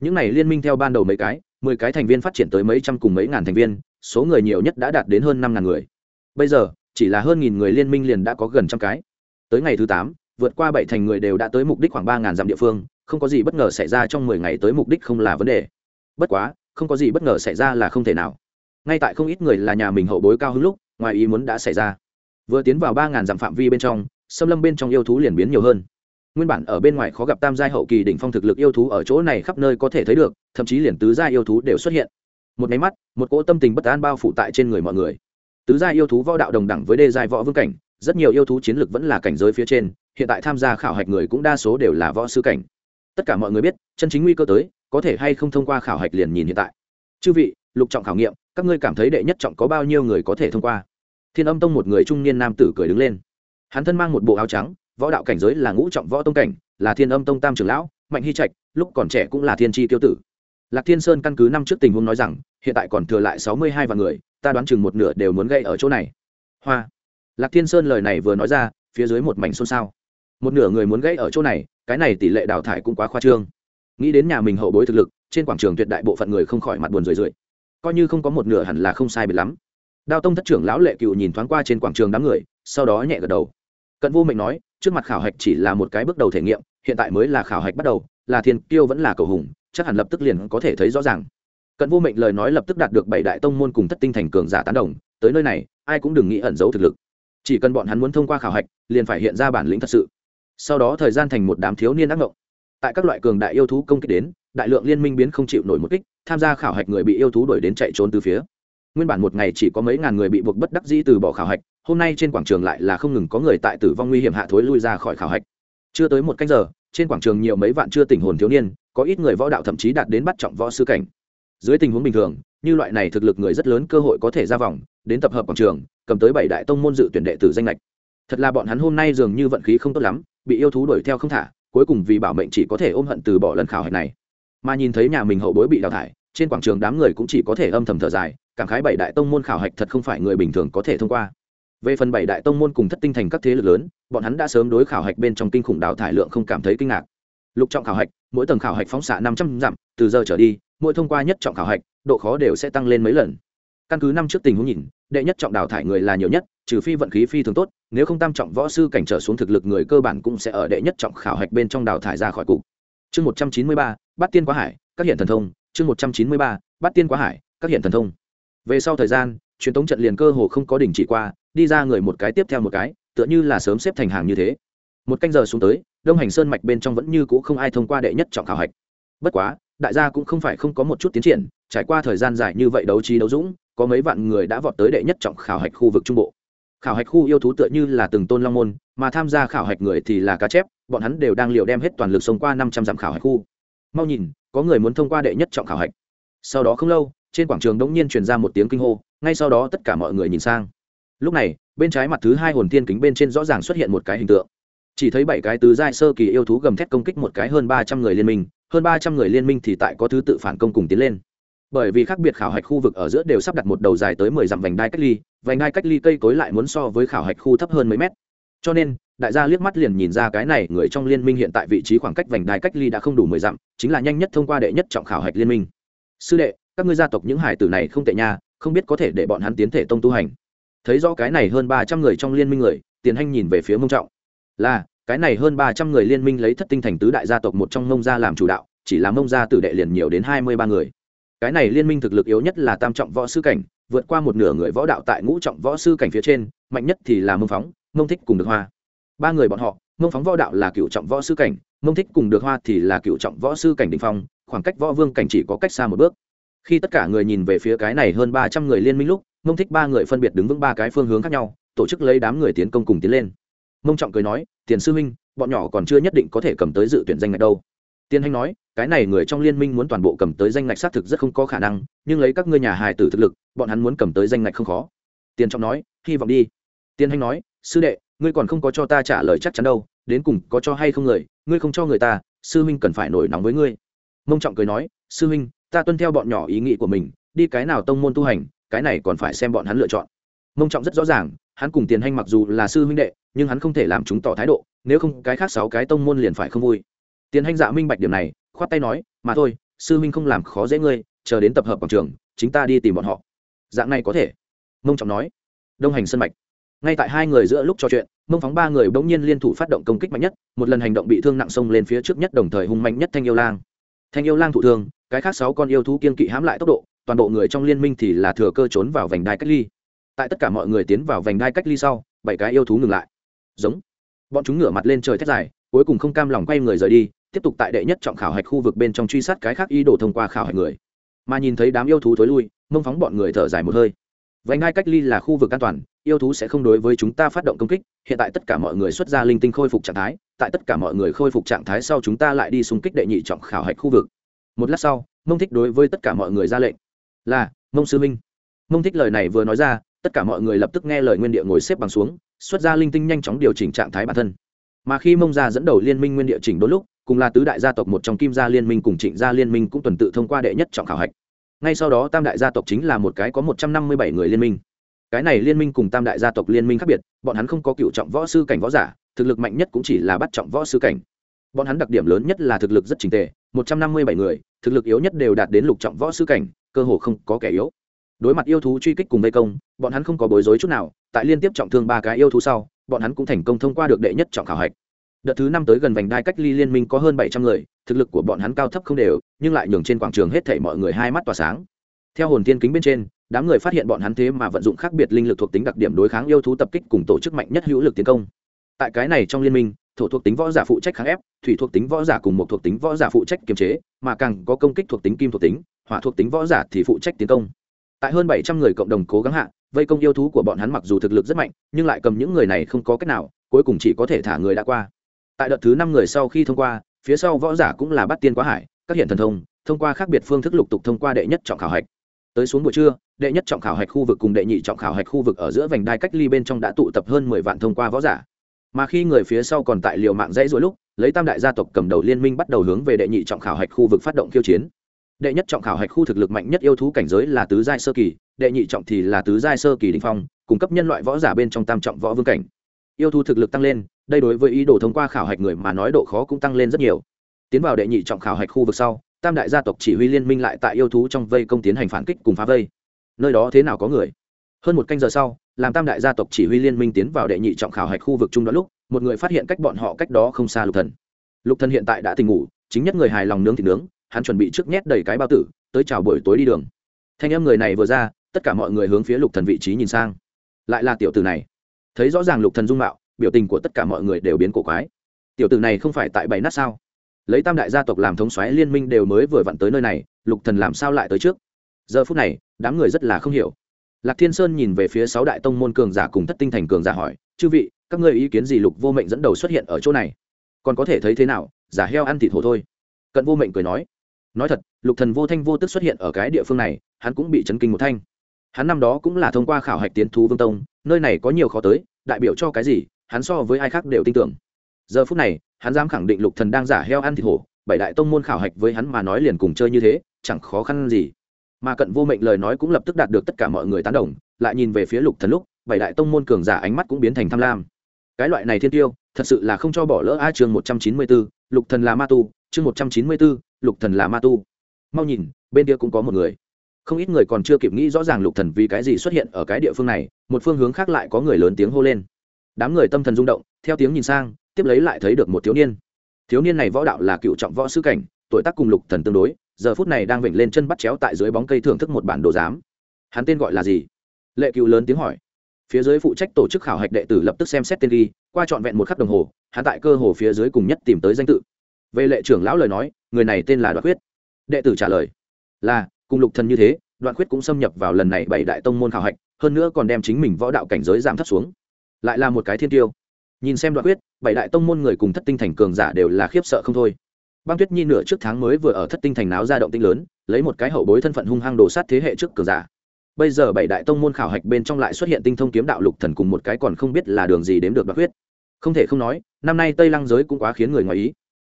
Những này liên minh theo ban đầu mấy cái, mười cái thành viên phát triển tới mấy trăm cùng mấy ngàn thành viên, số người nhiều nhất đã đạt đến hơn năm ngàn người. Bây giờ, chỉ là hơn nghìn người liên minh liền đã có gần trăm cái. Tới ngày thứ tám, vượt qua bảy thành người đều đã tới mục đích khoảng ba ngàn dặm địa phương, không có gì bất ngờ xảy ra trong mười ngày tới mục đích không là vấn đề. Bất quá không có gì bất ngờ xảy ra là không thể nào. Ngay tại không ít người là nhà mình hậu bối cao hứng lúc, ngoài ý muốn đã xảy ra. Vừa tiến vào ba ngàn dặm phạm vi bên trong, xâm lâm bên trong yêu thú liền biến nhiều hơn. Nguyên bản ở bên ngoài khó gặp tam giai hậu kỳ đỉnh phong thực lực yêu thú ở chỗ này khắp nơi có thể thấy được, thậm chí liền tứ giai yêu thú đều xuất hiện. Một máy mắt, một cỗ tâm tình bất an bao phủ tại trên người mọi người. Tứ giai yêu thú võ đạo đồng đẳng với đê giai võ vương cảnh, rất nhiều yêu thú chiến lực vẫn là cảnh giới phía trên, hiện tại tham gia khảo hạch người cũng đa số đều là võ sư cảnh. Tất cả mọi người biết, chân chính nguy cơ tới có thể hay không thông qua khảo hạch liền nhìn hiện tại. Chư vị, lục trọng khảo nghiệm, các ngươi cảm thấy đệ nhất trọng có bao nhiêu người có thể thông qua? Thiên âm tông một người trung niên nam tử cười đứng lên. Hắn thân mang một bộ áo trắng, võ đạo cảnh giới là ngũ trọng võ tông cảnh, là thiên âm tông tam trưởng lão, mạnh hy trạch, lúc còn trẻ cũng là thiên tri tiêu tử. Lạc thiên sơn căn cứ năm trước tình huống nói rằng, hiện tại còn thừa lại sáu mươi hai vạn người, ta đoán chừng một nửa đều muốn gây ở chỗ này. Hoa. Lạc thiên sơn lời này vừa nói ra, phía dưới một mảnh xôn xao. Một nửa người muốn gãy ở chỗ này, cái này tỷ lệ đào thải cũng quá khoa trương nghĩ đến nhà mình hậu bối thực lực, trên quảng trường tuyệt đại bộ phận người không khỏi mặt buồn rười rượi. Coi như không có một nửa hẳn là không sai biệt lắm. Đao tông thất trưởng lão lệ cựu nhìn thoáng qua trên quảng trường đám người, sau đó nhẹ gật đầu. Cận vô mệnh nói, trước mặt khảo hạch chỉ là một cái bước đầu thể nghiệm, hiện tại mới là khảo hạch bắt đầu, là thiên kiêu vẫn là cầu hùng, chắc hẳn lập tức liền có thể thấy rõ ràng. Cận vô mệnh lời nói lập tức đạt được bảy đại tông môn cùng thất tinh thành cường giả tán đồng, tới nơi này, ai cũng đừng nghĩ ẩn giấu thực lực. Chỉ cần bọn hắn muốn thông qua khảo hạch, liền phải hiện ra bản lĩnh thật sự. Sau đó thời gian thành một đám thiếu niên ác ngộng tại các loại cường đại yêu thú công kích đến, đại lượng liên minh biến không chịu nổi một kích, tham gia khảo hạch người bị yêu thú đuổi đến chạy trốn từ phía. Nguyên bản một ngày chỉ có mấy ngàn người bị buộc bất đắc dĩ từ bỏ khảo hạch, hôm nay trên quảng trường lại là không ngừng có người tại tử vong nguy hiểm hạ thối lui ra khỏi khảo hạch. Chưa tới một canh giờ, trên quảng trường nhiều mấy vạn chưa tỉnh hồn thiếu niên, có ít người võ đạo thậm chí đạt đến bắt trọng võ sư cảnh. Dưới tình huống bình thường, như loại này thực lực người rất lớn cơ hội có thể ra vòng, đến tập hợp quảng trường, cầm tới bảy đại tông môn dự tuyển đệ tử danh lệch thật là bọn hắn hôm nay dường như vận khí không tốt lắm, bị yêu thú đuổi theo không thả cuối cùng vì bảo mệnh chỉ có thể ôm hận từ bỏ lần khảo hạch này. Mà nhìn thấy nhà mình hậu bối bị đào thải, trên quảng trường đám người cũng chỉ có thể âm thầm thở dài, cảm khái bảy đại tông môn khảo hạch thật không phải người bình thường có thể thông qua. Về phần bảy đại tông môn cùng thất tinh thành các thế lực lớn, bọn hắn đã sớm đối khảo hạch bên trong kinh khủng đào thải lượng không cảm thấy kinh ngạc. Lục trọng khảo hạch, mỗi tầng khảo hạch phóng xạ năm trăm dặm, từ giờ trở đi, mỗi thông qua nhất trọng khảo hạch, độ khó đều sẽ tăng lên mấy lần. Căn cứ năm trước tình huống nhìn, đệ nhất trọng đào thải người là nhiều nhất, trừ phi vận khí phi thường tốt nếu không tam trọng võ sư cảnh trở xuống thực lực người cơ bản cũng sẽ ở đệ nhất trọng khảo hạch bên trong đào thải ra khỏi cục. Chương một trăm chín mươi ba bắt tiên quá hải, các hiện thần thông. Chương một trăm chín mươi ba bắt tiên quá hải, các hiện thần thông. Về sau thời gian, truyền thống trận liền cơ hồ không có đỉnh chỉ qua, đi ra người một cái tiếp theo một cái, tựa như là sớm xếp thành hàng như thế. Một canh giờ xuống tới, đông hành sơn mạch bên trong vẫn như c ũ không ai thông qua đệ nhất trọng khảo hạch. Bất quá, đại gia cũng không phải không có một chút tiến triển, trải qua thời gian dài như vậy đấu trí đấu dũng, có mấy vạn người đã vọt tới đệ nhất trọng khảo hạch khu vực trung bộ khảo hạch khu yêu thú tựa như là từng tôn long môn, mà tham gia khảo hạch người thì là cá chép, bọn hắn đều đang liều đem hết toàn lực sống qua năm trăm dặm khảo hạch khu. Mau nhìn, có người muốn thông qua đệ nhất trọng khảo hạch. Sau đó không lâu, trên quảng trường đống nhiên truyền ra một tiếng kinh hô, ngay sau đó tất cả mọi người nhìn sang. Lúc này, bên trái mặt thứ hai hồn thiên kính bên trên rõ ràng xuất hiện một cái hình tượng. Chỉ thấy bảy cái tứ giai sơ kỳ yêu thú gầm thét công kích một cái hơn ba trăm người liên minh, hơn ba trăm người liên minh thì tại có thứ tự phản công cùng tiến lên bởi vì khác biệt khảo hạch khu vực ở giữa đều sắp đặt một đầu dài tới mười dặm vành đai cách ly, vành đai cách ly cây cối lại muốn so với khảo hạch khu thấp hơn mấy mét. Cho nên, đại gia liếc mắt liền nhìn ra cái này người trong liên minh hiện tại vị trí khoảng cách vành đai cách ly đã không đủ mười dặm, chính là nhanh nhất thông qua đệ nhất trọng khảo hạch liên minh. Sư đệ, các ngươi gia tộc những hải tử này không tệ nha, không biết có thể để bọn hắn tiến thể tông tu hành. Thấy rõ cái này hơn ba trăm người trong liên minh người, tiền hanh nhìn về phía mông trọng. Là, cái này hơn ba trăm người liên minh lấy thất tinh thành tứ đại gia tộc một trong mông gia làm chủ đạo, chỉ là mông gia tử đệ liền nhiều đến hai mươi ba người cái này liên minh thực lực yếu nhất là tam trọng võ sư cảnh, vượt qua một nửa người võ đạo tại ngũ trọng võ sư cảnh phía trên, mạnh nhất thì là mông phóng, mông thích cùng được hoa. Ba người bọn họ, mông phóng võ đạo là cựu trọng võ sư cảnh, mông thích cùng được hoa thì là cựu trọng võ sư cảnh đình phong, khoảng cách võ vương cảnh chỉ có cách xa một bước. Khi tất cả người nhìn về phía cái này hơn ba trăm người liên minh lúc, mông thích ba người phân biệt đứng vững ba cái phương hướng khác nhau, tổ chức lấy đám người tiến công cùng tiến lên. Mông trọng cười nói, tiền sư huynh, bọn nhỏ còn chưa nhất định có thể cầm tới dự tuyển danh ngạch đâu. Tiên hanh nói cái này người trong liên minh muốn toàn bộ cầm tới danh ngạch xác thực rất không có khả năng, nhưng lấy các ngươi nhà hài tử thực lực, bọn hắn muốn cầm tới danh ngạch không khó. Tiền trọng nói, hy vọng đi. Tiên hanh nói, sư đệ, ngươi còn không có cho ta trả lời chắc chắn đâu, đến cùng có cho hay không người, ngươi không cho người ta, sư huynh cần phải nổi nóng với ngươi. Mông trọng cười nói, sư huynh, ta tuân theo bọn nhỏ ý nghĩ của mình, đi cái nào tông môn tu hành, cái này còn phải xem bọn hắn lựa chọn. Mông trọng rất rõ ràng, hắn cùng tiền hanh mặc dù là sư huynh đệ, nhưng hắn không thể làm chúng tỏ thái độ, nếu không cái khác sáu cái tông môn liền phải không vui. Tiền hanh dạ minh bạch điểm này khoát tay nói, mà thôi, sư huynh không làm khó dễ ngươi, chờ đến tập hợp quảng trường, chính ta đi tìm bọn họ. Dạng này có thể, mông trọng nói. Đông hành sân mạch. Ngay tại hai người giữa lúc trò chuyện, mông phóng ba người bỗng nhiên liên thủ phát động công kích mạnh nhất, một lần hành động bị thương nặng xông lên phía trước nhất đồng thời hung mạnh nhất thanh yêu lang. Thanh yêu lang thụ thương, cái khác sáu con yêu thú kiên kỵ hãm lại tốc độ, toàn bộ người trong liên minh thì là thừa cơ trốn vào vành đai cách ly. Tại tất cả mọi người tiến vào vành đai cách ly sau, bảy cái yêu thú ngừng lại. Giống. Bọn chúng ngửa mặt lên trời thét dài, cuối cùng không cam lòng quay người rời đi tiếp tục tại đệ nhất trọng khảo hạch khu vực bên trong truy sát cái khác ý đồ thông qua khảo hạch người. Mà nhìn thấy đám yêu thú thối lui, mông phóng bọn người thở dài một hơi. Vành ngay cách ly là khu vực an toàn, yêu thú sẽ không đối với chúng ta phát động công kích, hiện tại tất cả mọi người xuất ra linh tinh khôi phục trạng thái, tại tất cả mọi người khôi phục trạng thái sau chúng ta lại đi xung kích đệ nhị trọng khảo hạch khu vực. Một lát sau, mông thích đối với tất cả mọi người ra lệnh. Là, mông sư minh. Mông thích lời này vừa nói ra, tất cả mọi người lập tức nghe lời nguyên địa ngồi xếp bằng xuống, xuất ra linh tinh nhanh chóng điều chỉnh trạng thái bản thân. Mà khi mông gia dẫn đầu liên minh nguyên địa chỉnh đôi lúc cùng là tứ đại gia tộc một trong kim gia liên minh cùng trịnh gia liên minh cũng tuần tự thông qua đệ nhất trọng khảo hạch. Ngay sau đó, tam đại gia tộc chính là một cái có một trăm năm mươi bảy người liên minh. Cái này liên minh cùng tam đại gia tộc liên minh khác biệt, bọn hắn không có cựu trọng võ sư cảnh võ giả, thực lực mạnh nhất cũng chỉ là bắt trọng võ sư cảnh. Bọn hắn đặc điểm lớn nhất là thực lực rất trình tề, một trăm năm mươi bảy người, thực lực yếu nhất đều đạt đến lục trọng võ sư cảnh, cơ hồ không có kẻ yếu. Đối mặt yêu thú truy kích cùng vây công, bọn hắn không có bối rối chút nào, tại liên tiếp trọng thương ba cái yêu thú sau, bọn hắn cũng thành công thông qua được đệ nhất trọng khảo hạch đợt thứ năm tới gần vành đai cách ly liên minh có hơn bảy trăm người, thực lực của bọn hắn cao thấp không đều, nhưng lại nhường trên quảng trường hết thảy mọi người hai mắt tỏa sáng. Theo hồn tiên kính bên trên, đám người phát hiện bọn hắn thế mà vận dụng khác biệt linh lực thuộc tính đặc điểm đối kháng yêu thú tập kích cùng tổ chức mạnh nhất hữu lực tiến công. Tại cái này trong liên minh, thổ thuộc tính võ giả phụ trách kháng ép, thủy thuộc tính võ giả cùng một thuộc tính võ giả phụ trách kiềm chế, mà càng có công kích thuộc tính kim thuộc tính, hỏa thuộc tính võ giả thì phụ trách tiến công. Tại hơn bảy trăm người cộng đồng cố gắng hạ, vây công yêu thú của bọn hắn mặc dù thực lực rất mạnh, nhưng lại cầm những người này không có cách nào, cuối cùng chỉ có thể thả người đã qua tại đợt thứ năm người sau khi thông qua, phía sau võ giả cũng là bắt tiên quá hải, các hiện thần thông thông qua khác biệt phương thức lục tục thông qua đệ nhất trọng khảo hạch. Tới xuống buổi trưa, đệ nhất trọng khảo hạch khu vực cùng đệ nhị trọng khảo hạch khu vực ở giữa vành đai cách ly bên trong đã tụ tập hơn mười vạn thông qua võ giả. Mà khi người phía sau còn tại liều mạng dãy dỗi lúc, lấy tam đại gia tộc cầm đầu liên minh bắt đầu hướng về đệ nhị trọng khảo hạch khu vực phát động khiêu chiến. Đệ nhất trọng khảo hạch khu thực lực mạnh nhất yêu thú cảnh giới là tứ giai sơ kỳ, đệ nhị trọng thì là tứ giai sơ kỳ đình phong, cung cấp nhân loại võ giả bên trong tam trọng võ vương cảnh. Yêu thú thực lực tăng lên đây đối với ý đồ thông qua khảo hạch người mà nói độ khó cũng tăng lên rất nhiều. Tiến vào đệ nhị trọng khảo hạch khu vực sau, tam đại gia tộc chỉ huy liên minh lại tại yêu thú trong vây công tiến hành phản kích cùng phá vây. Nơi đó thế nào có người? Hơn một canh giờ sau, làm tam đại gia tộc chỉ huy liên minh tiến vào đệ nhị trọng khảo hạch khu vực trung đó lúc, một người phát hiện cách bọn họ cách đó không xa lục thần. Lục thần hiện tại đã tỉnh ngủ, chính nhất người hài lòng nướng thịt nướng, hắn chuẩn bị trước nhét đầy cái bao tử, tới chào buổi tối đi đường. Thanh em người này vừa ra, tất cả mọi người hướng phía lục thần vị trí nhìn sang. Lại là tiểu tử này. Thấy rõ ràng lục thần dung mạo biểu tình của tất cả mọi người đều biến cổ quái. Tiểu tử này không phải tại bảy nát sao? Lấy tam đại gia tộc làm thống xoáy liên minh đều mới vừa vặn tới nơi này, lục thần làm sao lại tới trước? Giờ phút này, đám người rất là không hiểu. Lạc thiên sơn nhìn về phía sáu đại tông môn cường giả cùng thất tinh thành cường giả hỏi, chư vị, các ngươi ý kiến gì lục vô mệnh dẫn đầu xuất hiện ở chỗ này? Còn có thể thấy thế nào? Giả heo ăn thịt hổ thôi. Cận vô mệnh cười nói nói thật, lục thần vô thanh vô tức xuất hiện ở cái địa phương này, hắn cũng bị chấn kinh một thanh. Hắn năm đó cũng là thông qua khảo hạch tiến thú vương tông, nơi này có nhiều khó tới, đại biểu cho cái gì? Hắn so với ai khác đều tin tưởng. Giờ phút này hắn dám khẳng định lục thần đang giả heo ăn thịt hổ bảy đại tông môn khảo hạch với hắn mà nói liền cùng chơi như thế chẳng khó khăn gì. Mà cận vô mệnh lời nói cũng lập tức đạt được tất cả mọi người tán đồng lại nhìn về phía lục thần lúc bảy đại tông môn cường giả ánh mắt cũng biến thành tham lam. Cái loại này thiên tiêu thật sự là không cho bỏ lỡ a chương một trăm chín mươi 194, lục thần là ma tu chương một trăm chín mươi 194, lục thần là ma tu. Mau nhìn bên kia cũng có một người. Không ít người còn chưa kịp nghĩ rõ ràng lục thần vì cái gì xuất hiện ở cái địa phương này một phương hướng khác lại có người lớn tiếng hô lên đám người tâm thần rung động, theo tiếng nhìn sang, tiếp lấy lại thấy được một thiếu niên. Thiếu niên này võ đạo là cựu trọng võ sư cảnh, tuổi tác cùng lục thần tương đối, giờ phút này đang vểnh lên chân bắt chéo tại dưới bóng cây thưởng thức một bản đồ giám. Hắn tên gọi là gì? Lệ cựu lớn tiếng hỏi. Phía dưới phụ trách tổ chức khảo hạch đệ tử lập tức xem xét tên ghi, qua trọn vẹn một khắc đồng hồ, hắn tại cơ hồ phía dưới cùng nhất tìm tới danh tự. Về lệ trưởng lão lời nói, người này tên là đoạn quyết đệ tử trả lời là, cùng lục thần như thế, đoạn quyết cũng xâm nhập vào lần này bảy đại tông môn khảo hạch, hơn nữa còn đem chính mình võ đạo cảnh giới giảm thấp xuống lại là một cái thiên tiêu. Nhìn xem đoạn quyết, bảy đại tông môn người cùng thất tinh thành cường giả đều là khiếp sợ không thôi. Băng tuyết nhi nửa trước tháng mới vừa ở thất tinh thành náo ra động tinh lớn, lấy một cái hậu bối thân phận hung hăng đồ sát thế hệ trước cường giả. Bây giờ bảy đại tông môn khảo hạch bên trong lại xuất hiện tinh thông kiếm đạo lục thần cùng một cái còn không biết là đường gì đếm được đoạn quyết. Không thể không nói, năm nay tây lăng giới cũng quá khiến người ngoài ý.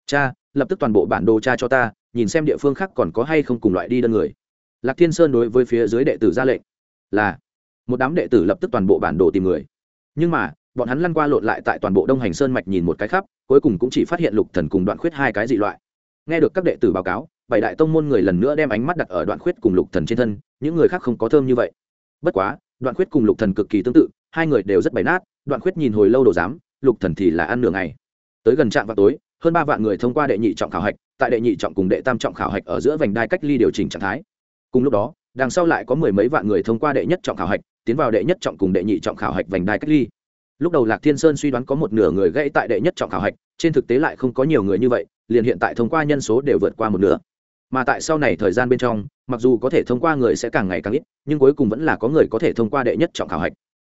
Cha, lập tức toàn bộ bản đồ cha cho ta, nhìn xem địa phương khác còn có hay không cùng loại đi đơn người. Lạc thiên sơn đối với phía dưới đệ tử ra lệnh, là, một đám đệ tử lập tức toàn bộ bản đồ tìm người nhưng mà, bọn hắn lăn qua lộn lại tại toàn bộ đông hành sơn mạch nhìn một cái khắp, cuối cùng cũng chỉ phát hiện lục thần cùng đoạn khuyết hai cái dị loại. Nghe được các đệ tử báo cáo, bảy đại tông môn người lần nữa đem ánh mắt đặt ở đoạn khuyết cùng lục thần trên thân, những người khác không có thơm như vậy. Bất quá, đoạn khuyết cùng lục thần cực kỳ tương tự, hai người đều rất bày nát, đoạn khuyết nhìn hồi lâu đồ dám lục thần thì là ăn nửa ngày. Tới gần trạm vào tối, hơn ba vạn người thông qua đệ nhị trọng khảo hạch, tại đệ nhị trọng cùng đệ tam trọng khảo hạch ở giữa vành đai cách ly điều chỉnh trạng thái. Cùng lúc đó, đằng sau lại có mười mấy vạn người thông qua đệ nhất trọng khảo hạch tiến vào đệ nhất trọng cùng đệ nhị trọng khảo hạch vành đai cách ly. Lúc đầu lạc thiên sơn suy đoán có một nửa người gãy tại đệ nhất trọng khảo hạch, trên thực tế lại không có nhiều người như vậy, liền hiện tại thông qua nhân số đều vượt qua một nửa. Mà tại sau này thời gian bên trong, mặc dù có thể thông qua người sẽ càng ngày càng ít, nhưng cuối cùng vẫn là có người có thể thông qua đệ nhất trọng khảo hạch.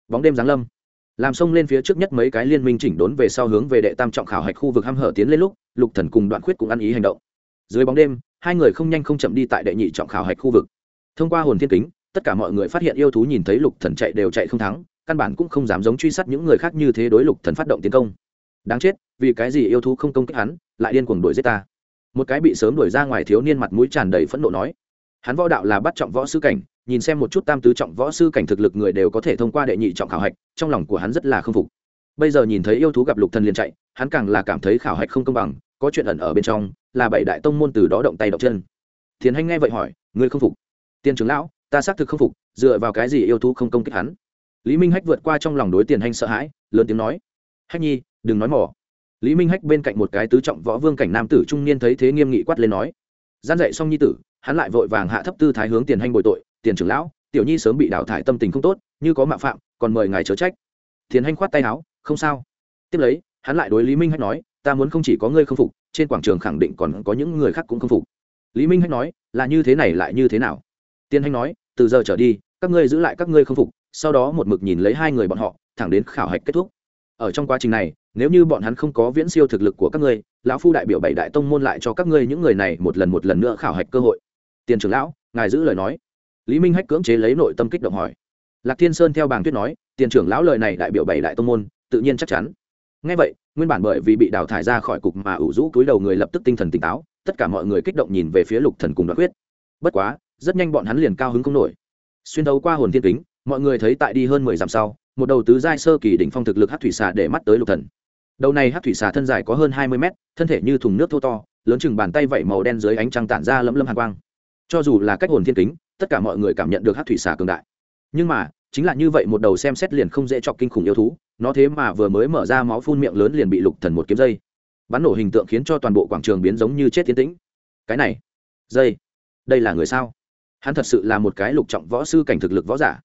Bóng đêm giáng lâm. Làm sông lên phía trước nhất mấy cái liên minh chỉnh đốn về sau hướng về đệ tam trọng khảo hạch khu vực h hở tiến lên lúc, lục thần cùng đoạn khuyết cũng ăn ý hành động. Dưới bóng đêm, hai người không nhanh không chậm đi tại đệ nhị trọng khảo hạch khu vực. Thông qua hồn thiên kính tất cả mọi người phát hiện yêu thú nhìn thấy lục thần chạy đều chạy không thắng, căn bản cũng không dám giống truy sát những người khác như thế đối lục thần phát động tiến công. Đáng chết, vì cái gì yêu thú không công kích hắn, lại điên cuồng đuổi giết ta? Một cái bị sớm đuổi ra ngoài thiếu niên mặt mũi tràn đầy phẫn nộ nói. Hắn võ đạo là bắt trọng võ sư cảnh, nhìn xem một chút tam tứ trọng võ sư cảnh thực lực người đều có thể thông qua đệ nhị trọng khảo hạch, trong lòng của hắn rất là không phục. Bây giờ nhìn thấy yêu thú gặp lục thần liền chạy, hắn càng là cảm thấy khảo hạch không công bằng, có chuyện ẩn ở bên trong, là bảy đại tông môn từ đó động tay động chân. Thiền hanh nghe vậy hỏi, ngươi không phục? Tiên trưởng lão ta xác thực không phục, dựa vào cái gì yêu thú không công kích hắn? Lý minh hách vượt qua trong lòng đối tiền hanh sợ hãi, lớn tiếng nói. Hách nhi, đừng nói mỏ lý minh hách bên cạnh một cái tứ trọng võ vương cảnh nam tử trung niên thấy thế nghiêm nghị quát lên nói. Gian dạy xong nhi tử, hắn lại vội vàng hạ thấp tư thái hướng tiền hanh bồi tội, tiền trưởng lão, tiểu nhi sớm bị đào thải tâm tình không tốt, như có mạo phạm, còn mời ngài chớ trách. Tiền hanh khoát tay áo, không sao. Tiếp lấy, hắn lại đối lý minh hách nói, ta muốn không chỉ có ngươi không phục, trên quảng trường khẳng định còn có những người khác cũng không phục. Lý minh hách nói, là như thế này lại như thế nào? Tiền hanh nói từ giờ trở đi, các ngươi giữ lại các ngươi không phục, sau đó một mực nhìn lấy hai người bọn họ, thẳng đến khảo hạch kết thúc. Ở trong quá trình này, nếu như bọn hắn không có viễn siêu thực lực của các ngươi, lão phu đại biểu bảy đại tông môn lại cho các ngươi những người này một lần một lần nữa khảo hạch cơ hội. Tiền trưởng lão, ngài giữ lời nói. Lý minh hách cưỡng chế lấy nội tâm kích động hỏi. Lạc thiên sơn theo bàng tuyết nói, tiền trưởng lão lời này đại biểu bảy đại tông môn, tự nhiên chắc chắn. Ngay vậy, nguyên bản bởi vì bị đào thải ra khỏi cục mà ủ rũ túi đầu người lập tức tinh thần tỉnh táo, tất cả mọi người kích động nhìn về phía lục thần cùng đoạn quyết. Bất quá, rất nhanh bọn hắn liền cao hứng không nổi xuyên thấu qua hồn thiên kính, mọi người thấy tại đi hơn mười dặm sau, một đầu tứ giai sơ kỳ đỉnh phong thực lực hát thủy xà để mắt tới lục thần. Đầu này hát thủy xà thân dài có hơn hai mươi mét, thân thể như thùng nước thô to, lớn chừng bàn tay vẩy màu đen dưới ánh trăng tản ra lấm lấm hàn quang. Cho dù là cách hồn thiên kính, tất cả mọi người cảm nhận được hát thủy xà cường đại. Nhưng mà, chính là như vậy một đầu xem xét liền không dễ chọc kinh khủng yêu thú, nó thế mà vừa mới mở ra máu phun miệng lớn liền bị lục thần một kiếm dây. Bắn nổ hình tượng khiến cho toàn bộ quảng trường biến giống như chết tiến tĩnh. Cái này, dây, đây là người sao? Hắn thật sự là một cái lục trọng võ sư cảnh thực lực võ giả.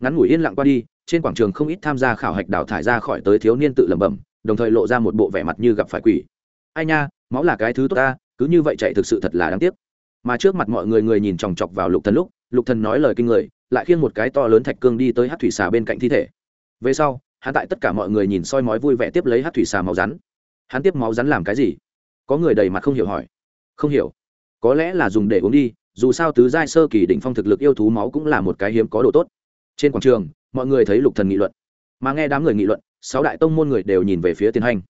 Ngắn ngủi yên lặng qua đi, trên quảng trường không ít tham gia khảo hạch đào thải ra khỏi tới thiếu niên tự lẩm bẩm, đồng thời lộ ra một bộ vẻ mặt như gặp phải quỷ. Ai nha, máu là cái thứ tốt ta, cứ như vậy chạy thực sự thật là đáng tiếc. Mà trước mặt mọi người người nhìn chòng chọc vào lục thần lúc, lục thần nói lời kinh người, lại khiêng một cái to lớn thạch cương đi tới hát thủy xà bên cạnh thi thể. Về sau, hắn tại tất cả mọi người nhìn soi mói vui vẻ tiếp lấy hát thủy xà máu rắn. Hắn tiếp máu rắn làm cái gì? Có người đầy mặt không hiểu hỏi. Không hiểu. Có lẽ là dùng để uống đi dù sao tứ giai sơ kỳ đỉnh phong thực lực yêu thú máu cũng là một cái hiếm có độ tốt. Trên quảng trường, mọi người thấy lục thần nghị luận. Mà nghe đám người nghị luận, sáu đại tông môn người đều nhìn về phía tiên hành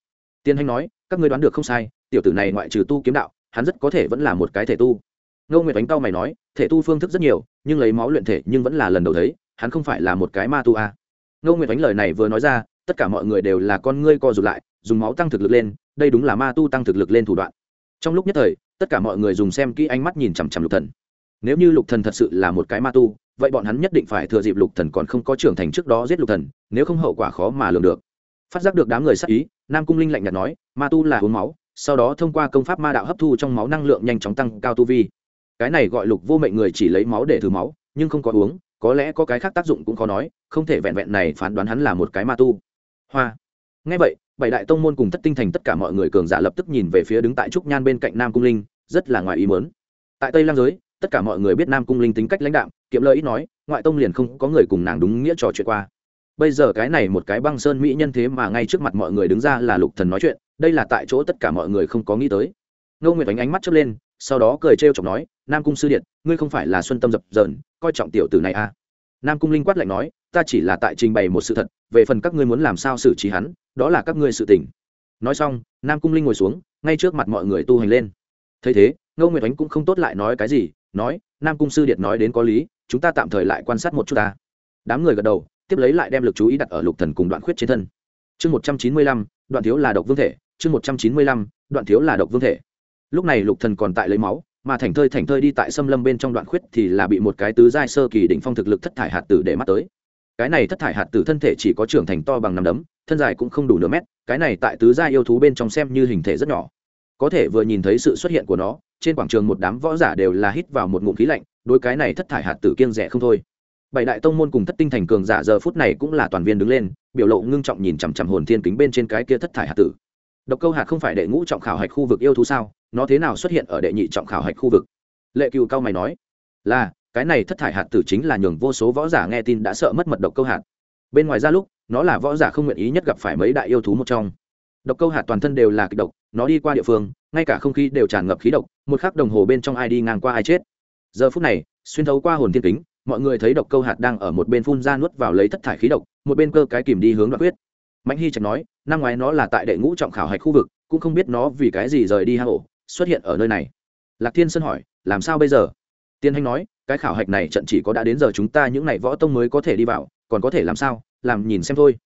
tiên hành nói, các ngươi đoán được không sai, tiểu tử này ngoại trừ tu kiếm đạo, hắn rất có thể vẫn là một cái thể tu. Ngô nguyệt đánh tao mày nói, thể tu phương thức rất nhiều, nhưng lấy máu luyện thể nhưng vẫn là lần đầu thấy, hắn không phải là một cái ma tu a à. ngô nguyệt đánh lời này vừa nói ra, tất cả mọi người đều là con ngươi co rụt lại, dùng máu tăng thực lực lên, đây đúng là ma tu tăng thực lực lên thủ đoạn trong lúc nhất thời, tất cả mọi người dùng xem kỹ ánh mắt nhìn chằm chằm lục thần. Nếu như lục thần thật sự là một cái ma tu, vậy bọn hắn nhất định phải thừa dịp lục thần còn không có trưởng thành trước đó giết lục thần, nếu không hậu quả khó mà lường được. Phát giác được đám người sắc ý, nam cung linh lạnh nhạt nói, ma tu là uống máu, sau đó thông qua công pháp ma đạo hấp thu trong máu năng lượng nhanh chóng tăng cao tu vi. Cái này gọi lục vô mệnh người chỉ lấy máu để thử máu, nhưng không có uống, có lẽ có cái khác tác dụng cũng khó nói, không thể vẹn vẹn này phán đoán hắn là một cái ma tu. Hoa. Ngay vậy bảy đại tông môn cùng thất tinh thành tất cả mọi người cường giả lập tức nhìn về phía đứng tại trúc nhan bên cạnh nam cung linh, rất là ngoài ý mớn tại tây lang giới, tất cả mọi người biết nam cung linh tính cách lãnh đạo kiệm lợi ít nói, ngoại tông liền không có người cùng nàng đúng nghĩa trò chuyện qua. Bây giờ cái này một cái băng sơn mỹ nhân thế mà ngay trước mặt mọi người đứng ra là lục thần nói chuyện, đây là tại chỗ tất cả mọi người không có nghĩ tới. Ngô nguyệt ánh ánh mắt chớp lên, sau đó cười trêu chọc nói, nam cung sư điện, ngươi không phải là xuân tâm dập dờn, coi trọng tiểu tử này à? Nam cung linh quát lạnh nói ta chỉ là tại trình bày một sự thật, về phần các ngươi muốn làm sao xử trí hắn, đó là các ngươi sự tình. Nói xong, nam cung linh ngồi xuống, ngay trước mặt mọi người tu hành lên. Thấy thế, ngô nguyệt ánh cũng không tốt lại nói cái gì, nói, nam cung sư điện nói đến có lý, chúng ta tạm thời lại quan sát một chút ta. Đám người gật đầu, tiếp lấy lại đem lực chú ý đặt ở lục thần cùng đoạn khuyết trên thân. Chương một trăm chín mươi lăm, đoạn thiếu là độc vương thể, chương một trăm chín mươi lăm, đoạn thiếu là độc vương thể. Lúc này lục thần còn tại lấy máu, mà thành thơi thành thơi đi tại xâm lâm bên trong đoạn khuyết thì là bị một cái tứ giai sơ kỳ đỉnh phong thực lực thất thải hạt tử để mắt tới cái này thất thải hạt tử thân thể chỉ có trưởng thành to bằng năm đấm, thân dài cũng không đủ nửa mét, cái này tại tứ gia yêu thú bên trong xem như hình thể rất nhỏ. Có thể vừa nhìn thấy sự xuất hiện của nó, trên quảng trường một đám võ giả đều là hít vào một ngụm khí lạnh đôi cái này thất thải hạt tử kiêng rẻ không thôi. Bảy đại tông môn cùng thất tinh thành cường giả giờ phút này cũng là toàn viên đứng lên, biểu lộ ngưng trọng nhìn chằm chằm hồn thiên kính bên trên cái kia thất thải hạt tử. Độc câu hạt không phải đệ ngũ trọng khảo hạch khu vực yêu thú sao? Nó thế nào xuất hiện ở đệ nhị trọng khảo hạch khu vực? Lệ cựu cao mày nói, là cái này thất thải hạt tử chính là nhường vô số võ giả nghe tin đã sợ mất mật độc câu hạt. Bên ngoài ra lúc, nó là võ giả không nguyện ý nhất gặp phải mấy đại yêu thú một trong. Độc câu hạt toàn thân đều là kịch độc, nó đi qua địa phương, ngay cả không khí đều tràn ngập khí độc, một khắc đồng hồ bên trong ai đi ngang qua ai chết. Giờ phút này, xuyên thấu qua hồn thiên kính, mọi người thấy độc câu hạt đang ở một bên phun ra nuốt vào lấy thất thải khí độc, một bên cơ cái kìm đi hướng đoạn quyết mạnh hy trạch nói, năm ngoái nó là tại đệ ngũ trọng khảo hạch khu vực, cũng không biết nó vì cái gì rời đi hang ổ, xuất hiện ở nơi này. Lạc thiên sơn hỏi, làm sao bây giờ? Tiên hành nói cái khảo hạch này trận chỉ có đã đến giờ chúng ta những n à y võ tông mới có thể đi vào, còn có thể làm sao? Làm nhìn xem thôi.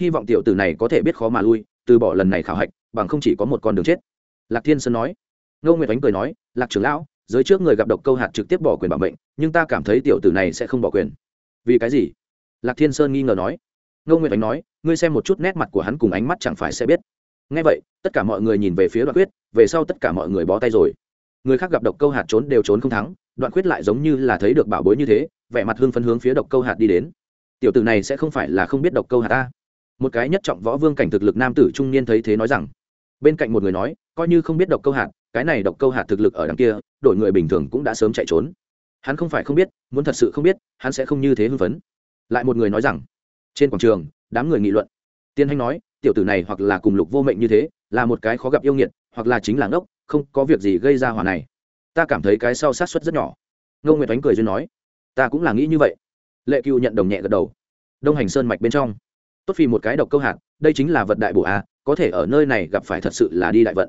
Hy vọng tiểu tử này có thể biết khó mà lui, từ bỏ lần này khảo hạch, bằng không chỉ có một con đường chết. Lạc thiên sơn nói. Ngô nguyệt ánh cười nói, lạc trưởng lão, giới trước người gặp độc câu hạt trực tiếp bỏ quyền bảo mệnh, nhưng ta cảm thấy tiểu tử này sẽ không bỏ quyền. Vì cái gì? Lạc thiên sơn nghi ngờ nói. Ngô nguyệt ánh nói, ngươi xem một chút nét mặt của hắn cùng ánh mắt chẳng phải sẽ biết. Ngay vậy, tất cả mọi người nhìn về phía đoạn quyết, về sau tất cả mọi người bó tay rồi người khác gặp độc câu hạt trốn đều trốn không thắng, đoạn quyết lại giống như là thấy được bảo bối như thế, vẻ mặt hưng phấn hướng phía độc câu hạt đi đến. Tiểu tử này sẽ không phải là không biết độc câu hạt ta. Một cái nhất trọng võ vương cảnh thực lực nam tử trung niên thấy thế nói rằng. Bên cạnh một người nói, coi như không biết độc câu hạt, cái này độc câu hạt thực lực ở đằng kia, đổi người bình thường cũng đã sớm chạy trốn. Hắn không phải không biết, muốn thật sự không biết, hắn sẽ không như thế hưng phấn. Lại một người nói rằng, trên quảng trường, đám người nghị luận. Tiên hanh nói, tiểu tử này hoặc là cùng lục vô mệnh như thế, là một cái khó gặp yêu nghiệt, hoặc là chính là ngốc không có việc gì gây ra hỏa này. Ta cảm thấy cái sau sát xuất rất nhỏ. Ngô nguyệt ánh cười duyên nói, ta cũng là nghĩ như vậy. Lệ cựu nhận đồng nhẹ gật đầu. Đông hành sơn mạch bên trong. Tốt vì một cái độc câu hạt, đây chính là vật đại bổ a, có thể ở nơi này gặp phải thật sự là đi đại vận.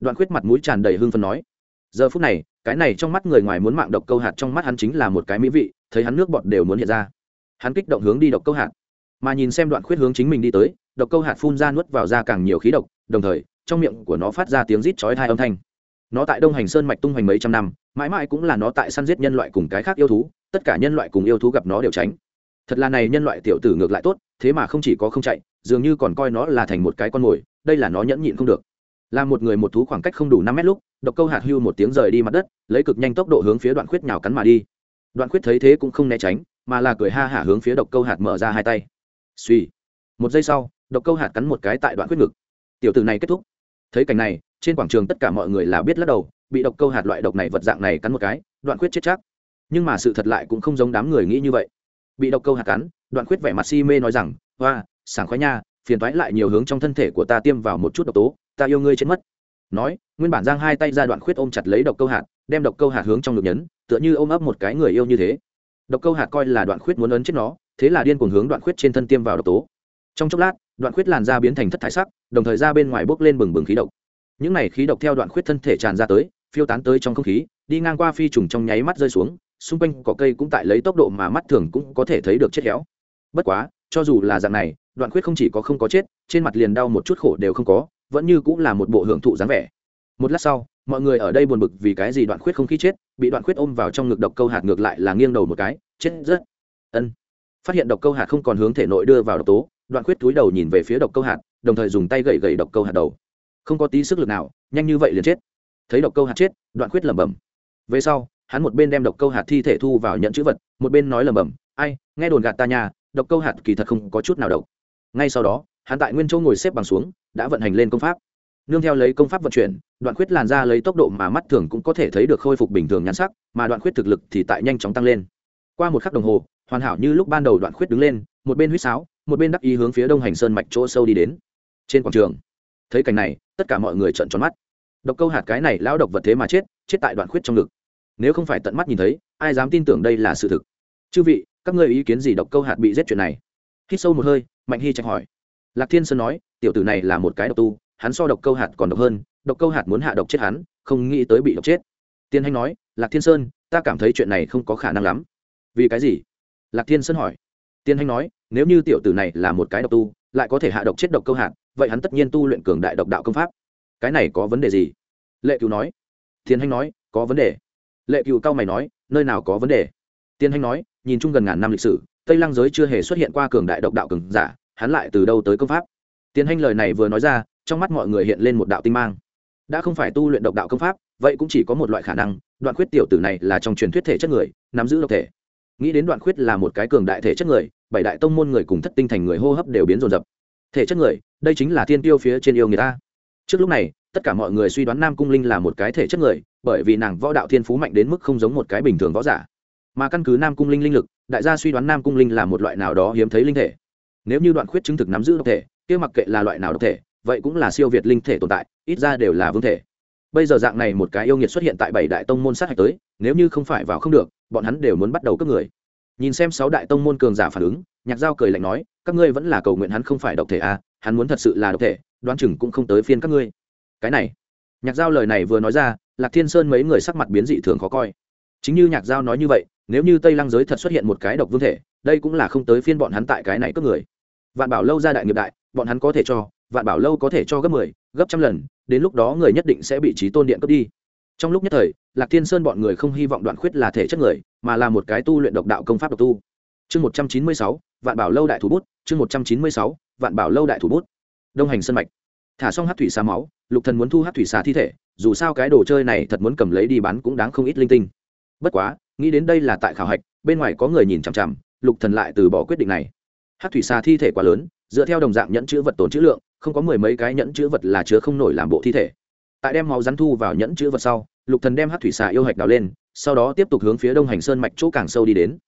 Đoạn khuyết mặt mũi tràn đầy hưng phân nói, giờ phút này, cái này trong mắt người ngoài muốn mạng độc câu hạt trong mắt hắn chính là một cái mỹ vị, thấy hắn nước bọt đều muốn hiện ra. Hắn kích động hướng đi độc câu hạt, mà nhìn xem đoạn khuyết hướng chính mình đi tới, độc câu hạt phun ra nuốt vào ra càng nhiều khí độc, đồng thời, trong miệng của nó phát ra tiếng rít chói thai âm thanh nó tại đông hành sơn mạch tung hoành mấy trăm năm, mãi mãi cũng là nó tại săn giết nhân loại cùng cái khác yêu thú, tất cả nhân loại cùng yêu thú gặp nó đều tránh. Thật là này nhân loại tiểu tử ngược lại tốt, thế mà không chỉ có không chạy, dường như còn coi nó là thành một cái con mồi, đây là nó nhẫn nhịn không được. Là một người một thú khoảng cách không đủ năm mét lúc, độc câu hạt hưu một tiếng rời đi mặt đất, lấy cực nhanh tốc độ hướng phía đoạn khuyết nhào cắn mà đi. Đoạn khuyết thấy thế cũng không né tránh, mà là cười ha hả hướng phía độc câu hạt mở ra hai tay. Suy một giây sau, độc câu hạt cắn một cái tại đoạn khuyết ngực. Tiểu tử này kết thúc. Thấy cảnh này trên quảng trường tất cả mọi người là biết lắc đầu, bị độc câu hạt loại độc này vật dạng này cắn một cái, đoạn khuyết chết chắc. Nhưng mà sự thật lại cũng không giống đám người nghĩ như vậy. Bị độc câu hạt cắn, đoạn khuyết vẻ mặt si mê nói rằng, hoa, sảng khoái nha, phiền toái lại nhiều hướng trong thân thể của ta tiêm vào một chút độc tố, ta yêu ngươi chết mất. Nói, nguyên bản giang hai tay ra đoạn khuyết ôm chặt lấy độc câu hạt, đem độc câu hạt hướng trong ngực nhấn, tựa như ôm ấp một cái người yêu như thế. Độc câu hạt coi là đoạn khuyết muốn ấn chết nó, thế là điên cuồng hướng đoạn khuyết trên thân tiêm vào độc tố. Trong chốc lát, đoạn khuyết làn da biến thành thất thải sắc, đồng thời ra bên ngoài bốc lên bừng bừng khí độc những này khí độc theo đoạn khuyết thân thể tràn ra tới, phiêu tán tới trong không khí, đi ngang qua phi trùng trong nháy mắt rơi xuống, xung quanh cỏ cây cũng tại lấy tốc độ mà mắt thường cũng có thể thấy được chết héo. Bất quá, cho dù là dạng này, đoạn khuyết không chỉ có không có chết, trên mặt liền đau một chút khổ đều không có, vẫn như cũng là một bộ hưởng thụ dáng vẻ. Một lát sau, mọi người ở đây buồn bực vì cái gì đoạn khuyết không khí chết, bị đoạn khuyết ôm vào trong ngực độc câu hạt ngược lại là nghiêng đầu một cái, chết rất ân. Phát hiện độc câu hạt không còn hướng thể nội đưa vào độc tố, đoạn khuyết túi đầu nhìn về phía độc câu hạt, đồng thời dùng tay gậy gậy độc câu hạt đầu không có tí sức lực nào, nhanh như vậy liền chết. Thấy độc câu hạt chết, đoạn khuyết lẩm bẩm. Về sau, hắn một bên đem độc câu hạt thi thể thu vào nhận chữ vật, một bên nói lẩm bẩm, ai, nghe đồn gạt ta nhà độc câu hạt kỳ thật không có chút nào độc. Ngay sau đó, hắn tại nguyên châu ngồi xếp bằng xuống, đã vận hành lên công pháp. Nương theo lấy công pháp vận chuyển, đoạn khuyết làn ra lấy tốc độ mà mắt thường cũng có thể thấy được khôi phục bình thường nhắn sắc, mà đoạn khuyết thực lực thì tại nhanh chóng tăng lên. Qua một khắc đồng hồ, hoàn hảo như lúc ban đầu đoạn khuyết đứng lên, một bên huýt sáo, một bên đắc ý hướng phía đông hành sơn mạch chỗ sâu đi đến. Trên quảng trường thấy cảnh này, tất cả mọi người trợn tròn mắt. Độc câu hạt cái này lão độc vật thế mà chết chết tại đoạn khuyết trong ngực. Nếu không phải tận mắt nhìn thấy, ai dám tin tưởng đây là sự thực? Chư vị, các ngươi ý kiến gì độc câu hạt bị giết chuyện này? Hít sâu một hơi, mạnh hy trạch hỏi. Lạc thiên sơn nói, tiểu tử này là một cái độc tu, hắn so độc câu hạt còn độc hơn, độc câu hạt muốn hạ độc chết hắn, không nghĩ tới bị độc chết. Tiên hanh nói, lạc thiên sơn, ta cảm thấy chuyện này không có khả năng lắm. Vì cái gì? Lạc thiên sơn hỏi. Tiên hanh nói, nếu như tiểu tử này là một cái độc tu, lại có thể hạ độc chết độc câu hạt vậy hắn tất nhiên tu luyện cường đại độc đạo công pháp. Cái này có vấn đề gì? Lệ cựu nói. Thiên hanh nói, có vấn đề. Lệ cựu cao mày nói, nơi nào có vấn đề? Tiên hanh nói, nhìn chung gần ngàn năm lịch sử, tây lăng giới chưa hề xuất hiện qua cường đại độc đạo cường giả, hắn lại từ đâu tới công pháp? Tiên hanh lời này vừa nói ra, trong mắt mọi người hiện lên một đạo tinh mang. Đã không phải tu luyện độc đạo công pháp, vậy cũng chỉ có một loại khả năng, đoạn khuyết tiểu tử này là trong truyền thuyết thể chất người, nắm giữ độc thể. Nghĩ đến đoạn khuyết là một cái cường đại thể chất người, bảy đại tông môn người cùng thất tinh thành người hô hấp đều biến rồn rập thể chất người đây chính là thiên tiêu phía trên yêu người ta. Trước lúc này, tất cả mọi người suy đoán nam cung linh là một cái thể chất người, bởi vì nàng võ đạo thiên phú mạnh đến mức không giống một cái bình thường võ giả. Mà căn cứ nam cung linh linh lực, đại gia suy đoán nam cung linh là một loại nào đó hiếm thấy linh thể. Nếu như đoạn khuyết chứng thực nắm giữ độc thể, kia mặc kệ là loại nào độc thể, vậy cũng là siêu việt linh thể tồn tại, ít ra đều là vương thể. Bây giờ dạng này một cái yêu nghiệt xuất hiện tại bảy đại tông môn sát hạch tới, nếu như không phải vào không được, bọn hắn đều muốn bắt đầu cướp người. Nhìn xem sáu đại tông môn cường giả phản ứng, nhạc giao cười lạnh nói, các ngươi vẫn là cầu nguyện hắn không phải độc thể à hắn muốn thật sự là độc thể đoán chừng cũng không tới phiên các ngươi. Cái này nhạc giao lời này vừa nói ra lạc thiên sơn mấy người sắc mặt biến dị thường khó coi. Chính như nhạc giao nói như vậy nếu như tây lăng giới thật xuất hiện một cái độc vương thể đây cũng là không tới phiên bọn hắn tại cái này cướp người. Vạn bảo lâu ra đại nghiệp đại bọn hắn có thể cho vạn bảo lâu có thể cho gấp mười 10, gấp trăm lần đến lúc đó người nhất định sẽ bị trí tôn điện cướp đi. Trong lúc nhất thời lạc thiên sơn bọn người không hy vọng đoạn khuyết là thể chất người mà là một cái tu luyện độc đạo công pháp độc tu. Chương một trăm chín mươi sáu vạn bảo lâu đại thủ bút, chương một trăm chín mươi sáu, vạn bảo lâu đại thủ bút. Đông hành sân mạch. Thả xong hát thủy xà máu, lục thần muốn thu hát thủy xà thi thể, dù sao cái đồ chơi này thật muốn cầm lấy đi bán cũng đáng không ít linh tinh. Bất quá, nghĩ đến đây là tại khảo hạch, bên ngoài có người nhìn chằm chằm, lục thần lại từ bỏ quyết định này. Hát thủy xà thi thể quá lớn, dựa theo đồng dạng nhẫn chữ vật tồn chữ lượng, không có mười mấy cái nhẫn chữ vật là chứa không nổi làm bộ thi thể. Tại đem máu rắn thu vào nhẫn chữ vật sau, lục thần đem hát thủy xà yêu hạch đào lên, sau đó tiếp tục hướng phía đông hành sơn mạch chỗ càng sâu đi đến.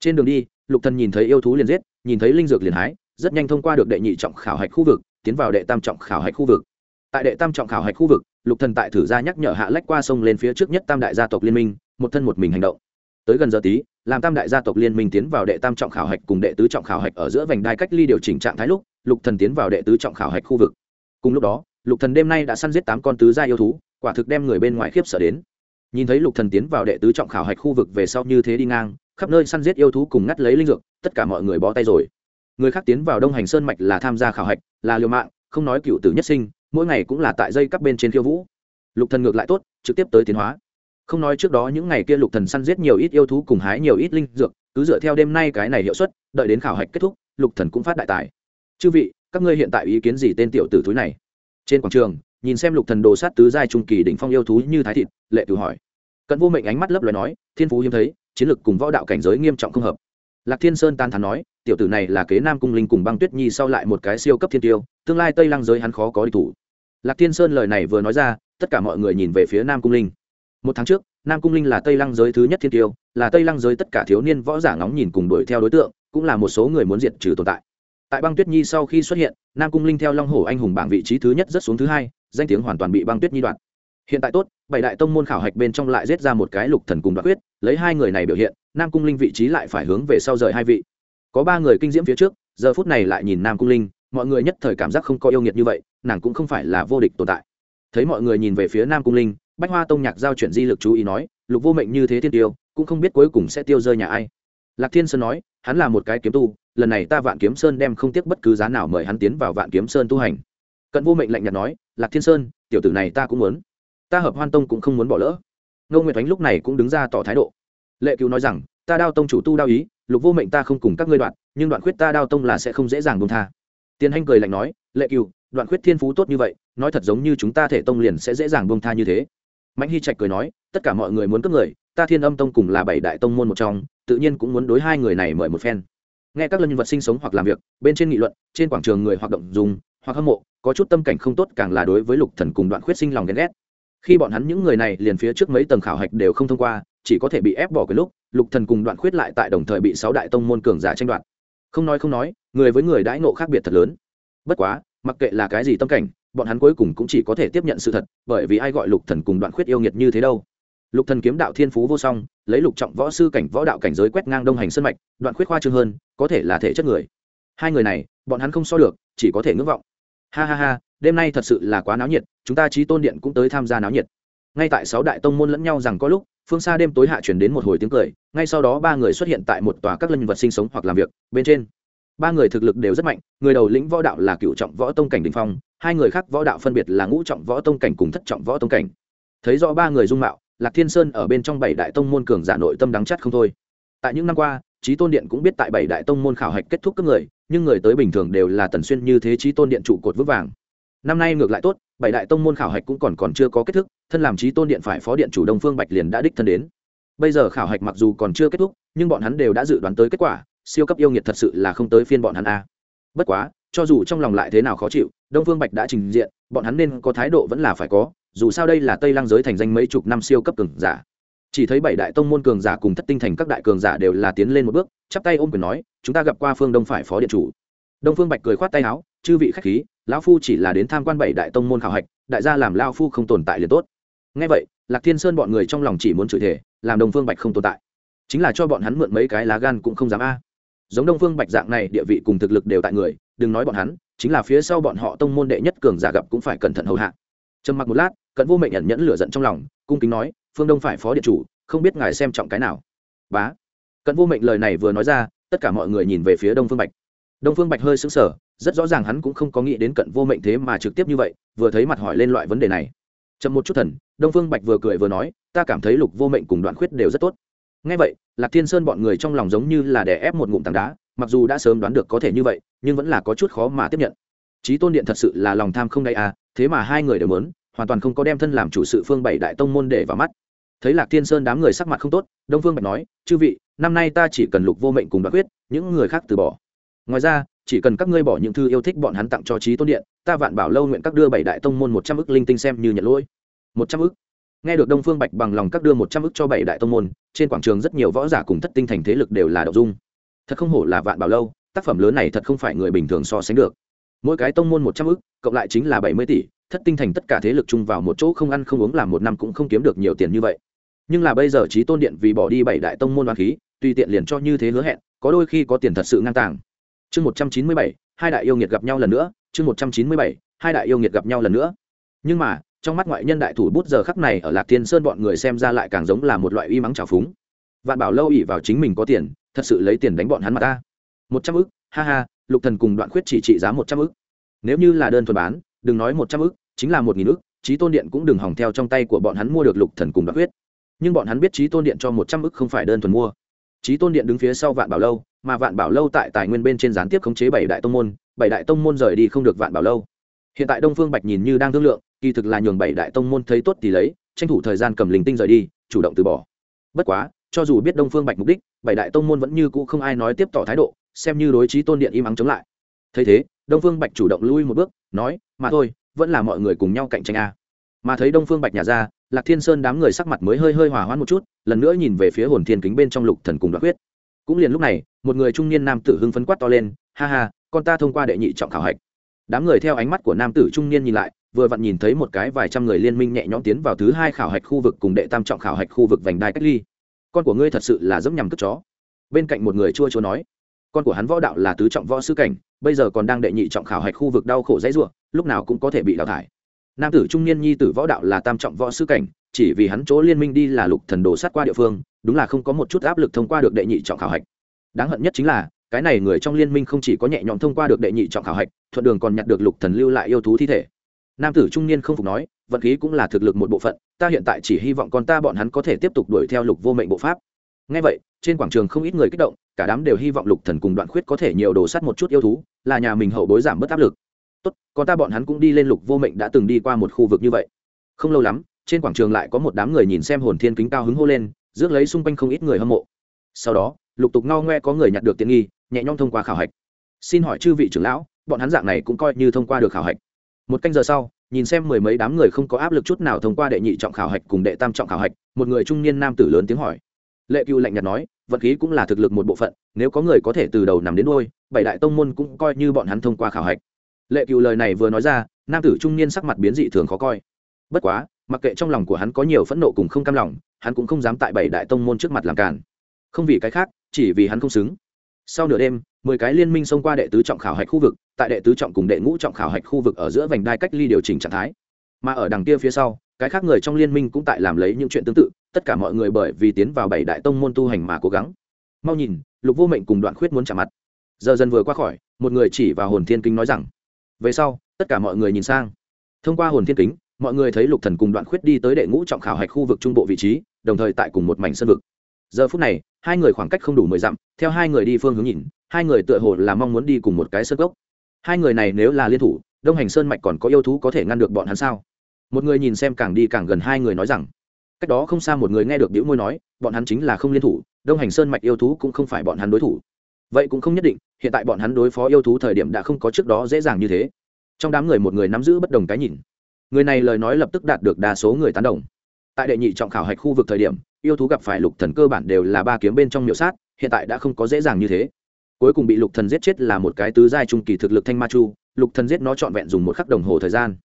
Trên đường đi lục thần nhìn thấy yêu thú liền giết, nhìn thấy linh dược liền hái, rất nhanh thông qua được đệ nhị trọng khảo hạch khu vực, tiến vào đệ tam trọng khảo hạch khu vực. Tại đệ tam trọng khảo hạch khu vực, lục thần tại thử ra nhắc nhở hạ lách qua sông lên phía trước nhất tam đại gia tộc liên minh, một thân một mình hành động. Tới gần giờ tí, làm tam đại gia tộc liên minh tiến vào đệ tam trọng khảo hạch cùng đệ tứ trọng khảo hạch ở giữa vành đai cách ly điều chỉnh trạng thái lúc, lục thần tiến vào đệ tứ trọng khảo hạch khu vực. Cùng lúc đó, lục thần đêm nay đã săn giết tám con tứ gia yêu thú, quả thực đem người bên ngoài khiếp sợ đến. Nhìn thấy lục thần tiến vào đệ tứ trọng khảo hạch khu vực về sau như thế đi ngang khắp nơi săn giết yêu thú cùng ngắt lấy linh dược, tất cả mọi người bó tay rồi. Người khác tiến vào đông hành sơn mạch là tham gia khảo hạch, là liều mạng, không nói cựu tử nhất sinh, mỗi ngày cũng là tại dây các bên trên khiêu vũ. Lục thần ngược lại tốt, trực tiếp tới tiến hóa. Không nói trước đó những ngày kia lục thần săn giết nhiều ít yêu thú cùng hái nhiều ít linh dược, cứ dựa theo đêm nay cái này hiệu suất, đợi đến khảo hạch kết thúc, lục thần cũng phát đại tài. Chư vị, các ngươi hiện tại ý kiến gì tên tiểu tử thúi này? Trên quảng trường, nhìn xem lục thần đồ sát tứ giai trung kỳ đỉnh phong yêu thú như thái thịt, lệ tử hỏi. Cận vô mệnh ánh mắt lấp lóe nói, thiên phú hiếm thấy chiến lực cùng võ đạo cảnh giới nghiêm trọng không hợp. Lạc thiên sơn tan thán nói, tiểu tử này là kế nam cung linh cùng băng tuyết nhi sau lại một cái siêu cấp thiên tiêu, tương lai tây lăng giới hắn khó có địch thủ. Lạc thiên sơn lời này vừa nói ra, tất cả mọi người nhìn về phía nam cung linh. Một tháng trước, nam cung linh là tây lăng giới thứ nhất thiên tiêu, là tây lăng giới tất cả thiếu niên võ giả ngóng nhìn cùng đuổi theo đối tượng, cũng là một số người muốn diệt trừ tồn tại. Tại băng tuyết nhi sau khi xuất hiện, nam cung linh theo long hổ anh hùng bảng vị trí thứ nhất rất xuống thứ hai, danh tiếng hoàn toàn bị băng tuyết nhi đoạt. hiện tại tốt, bảy đại tông môn khảo hạch bên trong lại giết ra một cái lục thần cùng đoạt quyết lấy hai người này biểu hiện, nam cung linh vị trí lại phải hướng về sau rời hai vị. Có ba người kinh diễm phía trước, giờ phút này lại nhìn nam cung linh, mọi người nhất thời cảm giác không có yêu nghiệt như vậy, nàng cũng không phải là vô địch tồn tại. Thấy mọi người nhìn về phía nam cung linh, bách hoa tông nhạc giao chuyển di lực chú ý nói, lục vô mệnh như thế thiên tiêu, cũng không biết cuối cùng sẽ tiêu rơi nhà ai. Lạc thiên sơn nói, hắn là một cái kiếm tu, lần này ta vạn kiếm sơn đem không tiếc bất cứ giá nào mời hắn tiến vào vạn kiếm sơn tu hành. Cận vô mệnh lạnh nhạt nói, lạc thiên sơn, tiểu tử này ta cũng muốn. Ta hợp hoan tông cũng không muốn bỏ lỡ ngô nguyệt ánh lúc này cũng đứng ra tỏ thái độ. Lệ cứu nói rằng, ta đao tông chủ tu đao ý, lục vô mệnh ta không cùng các ngươi đoạn, nhưng đoạn khuyết ta đao tông là sẽ không dễ dàng buông tha. Tiến hanh cười lạnh nói, lệ cựu đoạn khuyết thiên phú tốt như vậy, nói thật giống như chúng ta thể tông liền sẽ dễ dàng buông tha như thế. Mạnh hy trạch cười nói, tất cả mọi người muốn cướp người, ta thiên âm tông cùng là bảy đại tông môn một trong, tự nhiên cũng muốn đối hai người này mời một phen. Nghe các nhân vật sinh sống hoặc làm việc, bên trên nghị luận, trên quảng trường người hoạt động dùng, hoặc hâm mộ, có chút tâm cảnh không tốt càng là đối với lục thần cùng đoạn khuyết sinh lòng ghen ghét khi bọn hắn những người này liền phía trước mấy tầng khảo hạch đều không thông qua, chỉ có thể bị ép bỏ cái lúc, lục thần cùng đoạn khuyết lại tại đồng thời bị sáu đại tông môn cường giả tranh đoạt. Không nói không nói, người với người đãi ngộ khác biệt thật lớn. Bất quá, mặc kệ là cái gì tâm cảnh, bọn hắn cuối cùng cũng chỉ có thể tiếp nhận sự thật, bởi vì ai gọi lục thần cùng đoạn khuyết yêu nghiệt như thế đâu. Lục thần kiếm đạo thiên phú vô song, lấy lục trọng võ sư cảnh võ đạo cảnh giới quét ngang đông hành sân mạch, đoạn khuyết khoa trương hơn, có thể là thể chất người. Hai người này, bọn hắn không so được, chỉ có thể ngưỡng vọng. Ha ha ha đêm nay thật sự là quá náo nhiệt, chúng ta trí tôn điện cũng tới tham gia náo nhiệt. Ngay tại sáu đại tông môn lẫn nhau rằng có lúc, phương xa đêm tối hạ chuyển đến một hồi tiếng cười, ngay sau đó ba người xuất hiện tại một tòa các lân vật sinh sống hoặc làm việc, bên trên. Ba người thực lực đều rất mạnh, người đầu lĩnh võ đạo là cựu trọng võ tông cảnh đình phong, hai người khác võ đạo phân biệt là ngũ trọng võ tông cảnh cùng thất trọng võ tông cảnh. Thấy rõ ba người dung mạo, lạc thiên sơn ở bên trong bảy đại tông môn cường giả nội tâm đắng chắt không thôi. Tại những năm qua, trí tôn điện cũng biết tại bảy đại tông môn khảo hạch kết thúc các người, nhưng người tới bình thường đều là tần xuyên như thế trí tôn điện trụ cột vững vàng năm nay ngược lại tốt, bảy đại tông môn khảo hạch cũng còn còn chưa có kết thúc, thân làm trí tôn điện phải phó điện chủ đông phương bạch liền đã đích thân đến. Bây giờ khảo hạch mặc dù còn chưa kết thúc, nhưng bọn hắn đều đã dự đoán tới kết quả, siêu cấp yêu nghiệt thật sự là không tới phiên bọn hắn a. Bất quá, cho dù trong lòng lại thế nào khó chịu, đông phương bạch đã trình diện, bọn hắn nên có thái độ vẫn là phải có, dù sao đây là tây lang giới thành danh mấy chục năm siêu cấp cường giả. Chỉ thấy bảy đại tông môn cường giả cùng thất tinh thành các đại cường giả đều là tiến lên một bước, chắp tay ôm quyền nói, chúng ta gặp qua phương đông phải phó điện chủ. Đông phương bạch cười khoát tay áo chư vị khách khí, lão phu chỉ là đến tham quan bảy đại tông môn khảo hạch, đại gia làm lao phu không tồn tại liền tốt. Ngay vậy, lạc thiên sơn bọn người trong lòng chỉ muốn chửi thể làm đông phương bạch không tồn tại. Chính là cho bọn hắn mượn mấy cái lá gan cũng không dám a. Giống đông phương bạch dạng này, địa vị cùng thực lực đều tại người, đừng nói bọn hắn, chính là phía sau bọn họ tông môn đệ nhất cường giả gặp cũng phải cẩn thận hầu hạ. Trầm mặc một lát, cận vô mệnh nhận nhẫn lửa giận trong lòng, cung kính nói, phương đông phải phó điện chủ, không biết ngài xem trọng cái nào. Bá. Cận vô mệnh lời này vừa nói ra, tất cả mọi người nhìn về phía đông phương bạch. Đông phương bạch hơi sững sờ rất rõ ràng hắn cũng không có nghĩ đến cận vô mệnh thế mà trực tiếp như vậy, vừa thấy mặt hỏi lên loại vấn đề này. Chậm một chút thần, đông phương bạch vừa cười vừa nói, ta cảm thấy lục vô mệnh cùng đoạn khuyết đều rất tốt. Ngay vậy, lạc thiên sơn bọn người trong lòng giống như là đè ép một ngụm tảng đá, mặc dù đã sớm đoán được có thể như vậy, nhưng vẫn là có chút khó mà tiếp nhận. Trí tôn điện thật sự là lòng tham không đ à thế mà hai người đều muốn, hoàn toàn không có đem thân làm chủ sự phương bảy đại tông môn để vào mắt. Thấy lạc thiên sơn đám người sắc mặt không tốt, đông phương bạch nói, chư vị, năm nay ta chỉ cần lục vô mệnh cùng đoạn quyết những người khác từ bỏ. Ngoài ra chỉ cần các ngươi bỏ những thư yêu thích bọn hắn tặng cho trí tôn điện, ta vạn bảo lâu nguyện các đưa bảy đại tông môn một trăm ức linh tinh xem như nhận lỗi. Một trăm ức? Nghe được đông phương bạch bằng lòng các đưa một trăm ức cho bảy đại tông môn, trên quảng trường rất nhiều võ giả cùng thất tinh thành thế lực đều là đậu dung. Thật không hổ là vạn bảo lâu, tác phẩm lớn này thật không phải người bình thường so sánh được. Mỗi cái tông môn một trăm ức, cộng lại chính là bảy mươi tỷ, thất tinh thành tất cả thế lực chung vào một chỗ không ăn không uống làm một năm cũng không kiếm được nhiều tiền như vậy. Nhưng là bây giờ trí tôn điện vì bỏ đi bảy đại tông môn đoàn khí, tùy tiện liền cho như thế hứa hẹn, có đôi khi có tiền thật sự ngang tàng chương một trăm chín mươi bảy, hai đại yêu nghiệt gặp nhau lần nữa, chương một trăm chín mươi bảy, hai đại yêu nghiệt gặp nhau lần nữa. Nhưng mà, trong mắt ngoại nhân đại thủ bút giờ khắc này ở lạc thiên sơn bọn người xem ra lại càng giống là một loại uy mắng trào phúng. Vạn bảo lâu ỉ vào chính mình có tiền, thật sự lấy tiền đánh bọn hắn mà ta. Một trăm ức, ha ha, lục thần cùng đoạn khuyết chỉ trị giá một trăm ức. Nếu như là đơn thuần bán, đừng nói một trăm ức, chính là một nghìn ức trí tôn điện cũng đừng hỏng theo trong tay của bọn hắn mua được lục thần cùng đoạn khuyết. Nhưng bọn hắn biết trí tôn điện cho một trăm ức không phải đơn thuần mua trí tôn điện đứng phía sau vạn bảo lâu, mà vạn bảo lâu tại tài nguyên bên trên gián tiếp khống chế bảy đại tông môn, bảy đại tông môn rời đi không được vạn bảo lâu. Hiện tại đông phương bạch nhìn như đang thương lượng, kỳ thực là nhường bảy đại tông môn thấy tốt thì lấy, tranh thủ thời gian cầm linh tinh rời đi, chủ động từ bỏ. Bất quá, cho dù biết đông phương bạch mục đích, bảy đại tông môn vẫn như cũ không ai nói tiếp tỏ thái độ, xem như đối trí tôn điện im ắng chống lại. Thấy thế, đông phương bạch chủ động lui một bước, nói, mà thôi, vẫn là mọi người cùng nhau cạnh tranh a mà thấy đông phương bạch nhà ra, lạc thiên sơn đám người sắc mặt mới hơi hơi hòa hoãn một chút, lần nữa nhìn về phía hồn thiên kính bên trong lục thần cùng đoạt huyết cũng liền lúc này, một người trung niên nam tử hưng phấn quát to lên, ha ha, con ta thông qua đệ nhị trọng khảo hạch. Đám người theo ánh mắt của nam tử trung niên nhìn lại, vừa vặn nhìn thấy một cái vài trăm người liên minh nhẹ nhõm tiến vào thứ hai khảo hạch khu vực cùng đệ tam trọng khảo hạch khu vực vành đai cách ly. Con của ngươi thật sự là dẫm nhằm cất chó. Bên cạnh một người chua chua nói, con của hắn võ đạo là tứ trọng võ sư cảnh, bây giờ còn đang đệ nhị trọng khảo hạch khu vực đau khổ dãy ruộng lúc nào cũng có thể bị đào thải nam tử trung niên nhi tử võ đạo là tam trọng võ sư cảnh, chỉ vì hắn chỗ liên minh đi là lục thần đồ sát qua địa phương, đúng là không có một chút áp lực thông qua được đệ nhị trọng khảo hạch. Đáng hận nhất chính là, cái này người trong liên minh không chỉ có nhẹ nhõm thông qua được đệ nhị trọng khảo hạch, thuận đường còn nhặt được lục thần lưu lại yêu thú thi thể. Nam tử trung niên không phục nói, vận khí cũng là thực lực một bộ phận, ta hiện tại chỉ hy vọng con ta bọn hắn có thể tiếp tục đuổi theo lục vô mệnh bộ pháp. Ngay vậy, trên quảng trường không ít người kích động, cả đám đều hy vọng lục thần cùng đoạn khuyết có thể nhiều đồ sát một chút yêu thú, là nhà mình hậu bối giảm bớt áp lực tốt, con ta bọn hắn cũng đi lên lục vô mệnh đã từng đi qua một khu vực như vậy. Không lâu lắm, trên quảng trường lại có một đám người nhìn xem hồn thiên kính cao hứng hô lên, rước lấy xung quanh không ít người hâm mộ. Sau đó, lục tục ngao ngoe có người nhặt được tiện nghi, nhẹ nhõm thông qua khảo hạch. Xin hỏi chư vị trưởng lão, bọn hắn dạng này cũng coi như thông qua được khảo hạch. Một canh giờ sau, nhìn xem mười mấy đám người không có áp lực chút nào thông qua đệ nhị trọng khảo hạch cùng đệ tam trọng khảo hạch, một người trung niên nam tử lớn tiếng hỏi. Lệ cựu lạnh nhạt nói, vật khí cũng là thực lực một bộ phận, nếu có người có thể từ đầu nằm đến đôi bảy đại tông môn cũng coi như bọn hắn thông qua khảo hạch lệ cựu lời này vừa nói ra, nam tử trung niên sắc mặt biến dị thường khó coi. Bất quá, mặc kệ trong lòng của hắn có nhiều phẫn nộ cùng không cam lòng, hắn cũng không dám tại bảy đại tông môn trước mặt làm cản không vì cái khác, chỉ vì hắn không xứng. Sau nửa đêm, mười cái liên minh xông qua đệ tứ trọng khảo hạch khu vực, tại đệ tứ trọng cùng đệ ngũ trọng khảo hạch khu vực ở giữa vành đai cách ly điều chỉnh trạng thái. Mà ở đằng kia phía sau, cái khác người trong liên minh cũng tại làm lấy những chuyện tương tự, tất cả mọi người bởi vì tiến vào bảy đại tông môn tu hành mà cố gắng. Mau nhìn, lục vô mệnh cùng đoạn khuyết muốn trả mặt. Giờ dần vừa qua khỏi, một người chỉ vào hồn thiên kinh nói rằng về sau, tất cả mọi người nhìn sang. Thông qua hồn thiên kính, mọi người thấy lục thần cùng đoạn khuyết đi tới đệ ngũ trọng khảo hạch khu vực trung bộ vị trí, đồng thời tại cùng một mảnh sân vực. Giờ phút này, hai người khoảng cách không đủ mười dặm, theo hai người đi phương hướng nhìn, hai người tựa hồ là mong muốn đi cùng một cái sân gốc hai người này nếu là liên thủ, đông hành sơn mạch còn có yêu thú có thể ngăn được bọn hắn sao? Một người nhìn xem càng đi càng gần hai người nói rằng, cách đó không xa một người nghe được đĩu môi nói, bọn hắn chính là không liên thủ, đông hành sơn mạch yêu thú cũng không phải bọn hắn đối thủ vậy cũng không nhất định, hiện tại bọn hắn đối phó yêu thú thời điểm đã không có trước đó dễ dàng như thế. Trong đám người một người nắm giữ bất đồng cái nhìn. Người này lời nói lập tức đạt được đa số người tán đồng. Tại đệ nhị trọng khảo hạch khu vực thời điểm, yêu thú gặp phải lục thần cơ bản đều là ba kiếm bên trong miểu sát, hiện tại đã không có dễ dàng như thế. Cuối cùng bị lục thần giết chết là một cái tứ giai trung kỳ thực lực thanh ma chu, lục thần giết nó trọn vẹn dùng một khắc đồng hồ thời gian.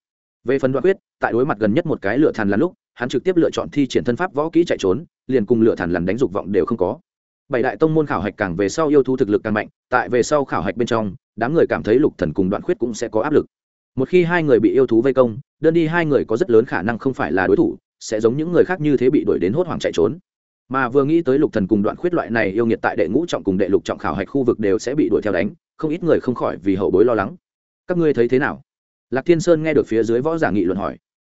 Về phần đoạn quyết, tại đối mặt gần nhất một cái lửa thần là lúc, hắn trực tiếp lựa chọn thi triển thân pháp võ kỹ chạy trốn, liền cùng lửa thần lằn đánh dục vọng đều không có bảy đại tông môn khảo hạch càng về sau yêu thú thực lực càng mạnh, tại về sau khảo hạch bên trong, đám người cảm thấy lục thần cùng đoạn khuyết cũng sẽ có áp lực. Một khi hai người bị yêu thú vây công, đơn đi hai người có rất lớn khả năng không phải là đối thủ, sẽ giống những người khác như thế bị đuổi đến hốt hoảng chạy trốn. Mà vừa nghĩ tới lục thần cùng đoạn khuyết loại này yêu nghiệt tại đệ ngũ trọng cùng đệ lục trọng khảo hạch khu vực đều sẽ bị đuổi theo đánh, không ít người không khỏi vì hậu bối lo lắng. Các ngươi thấy thế nào? Lạc thiên sơn nghe được phía dưới võ giả nghị luận hỏi.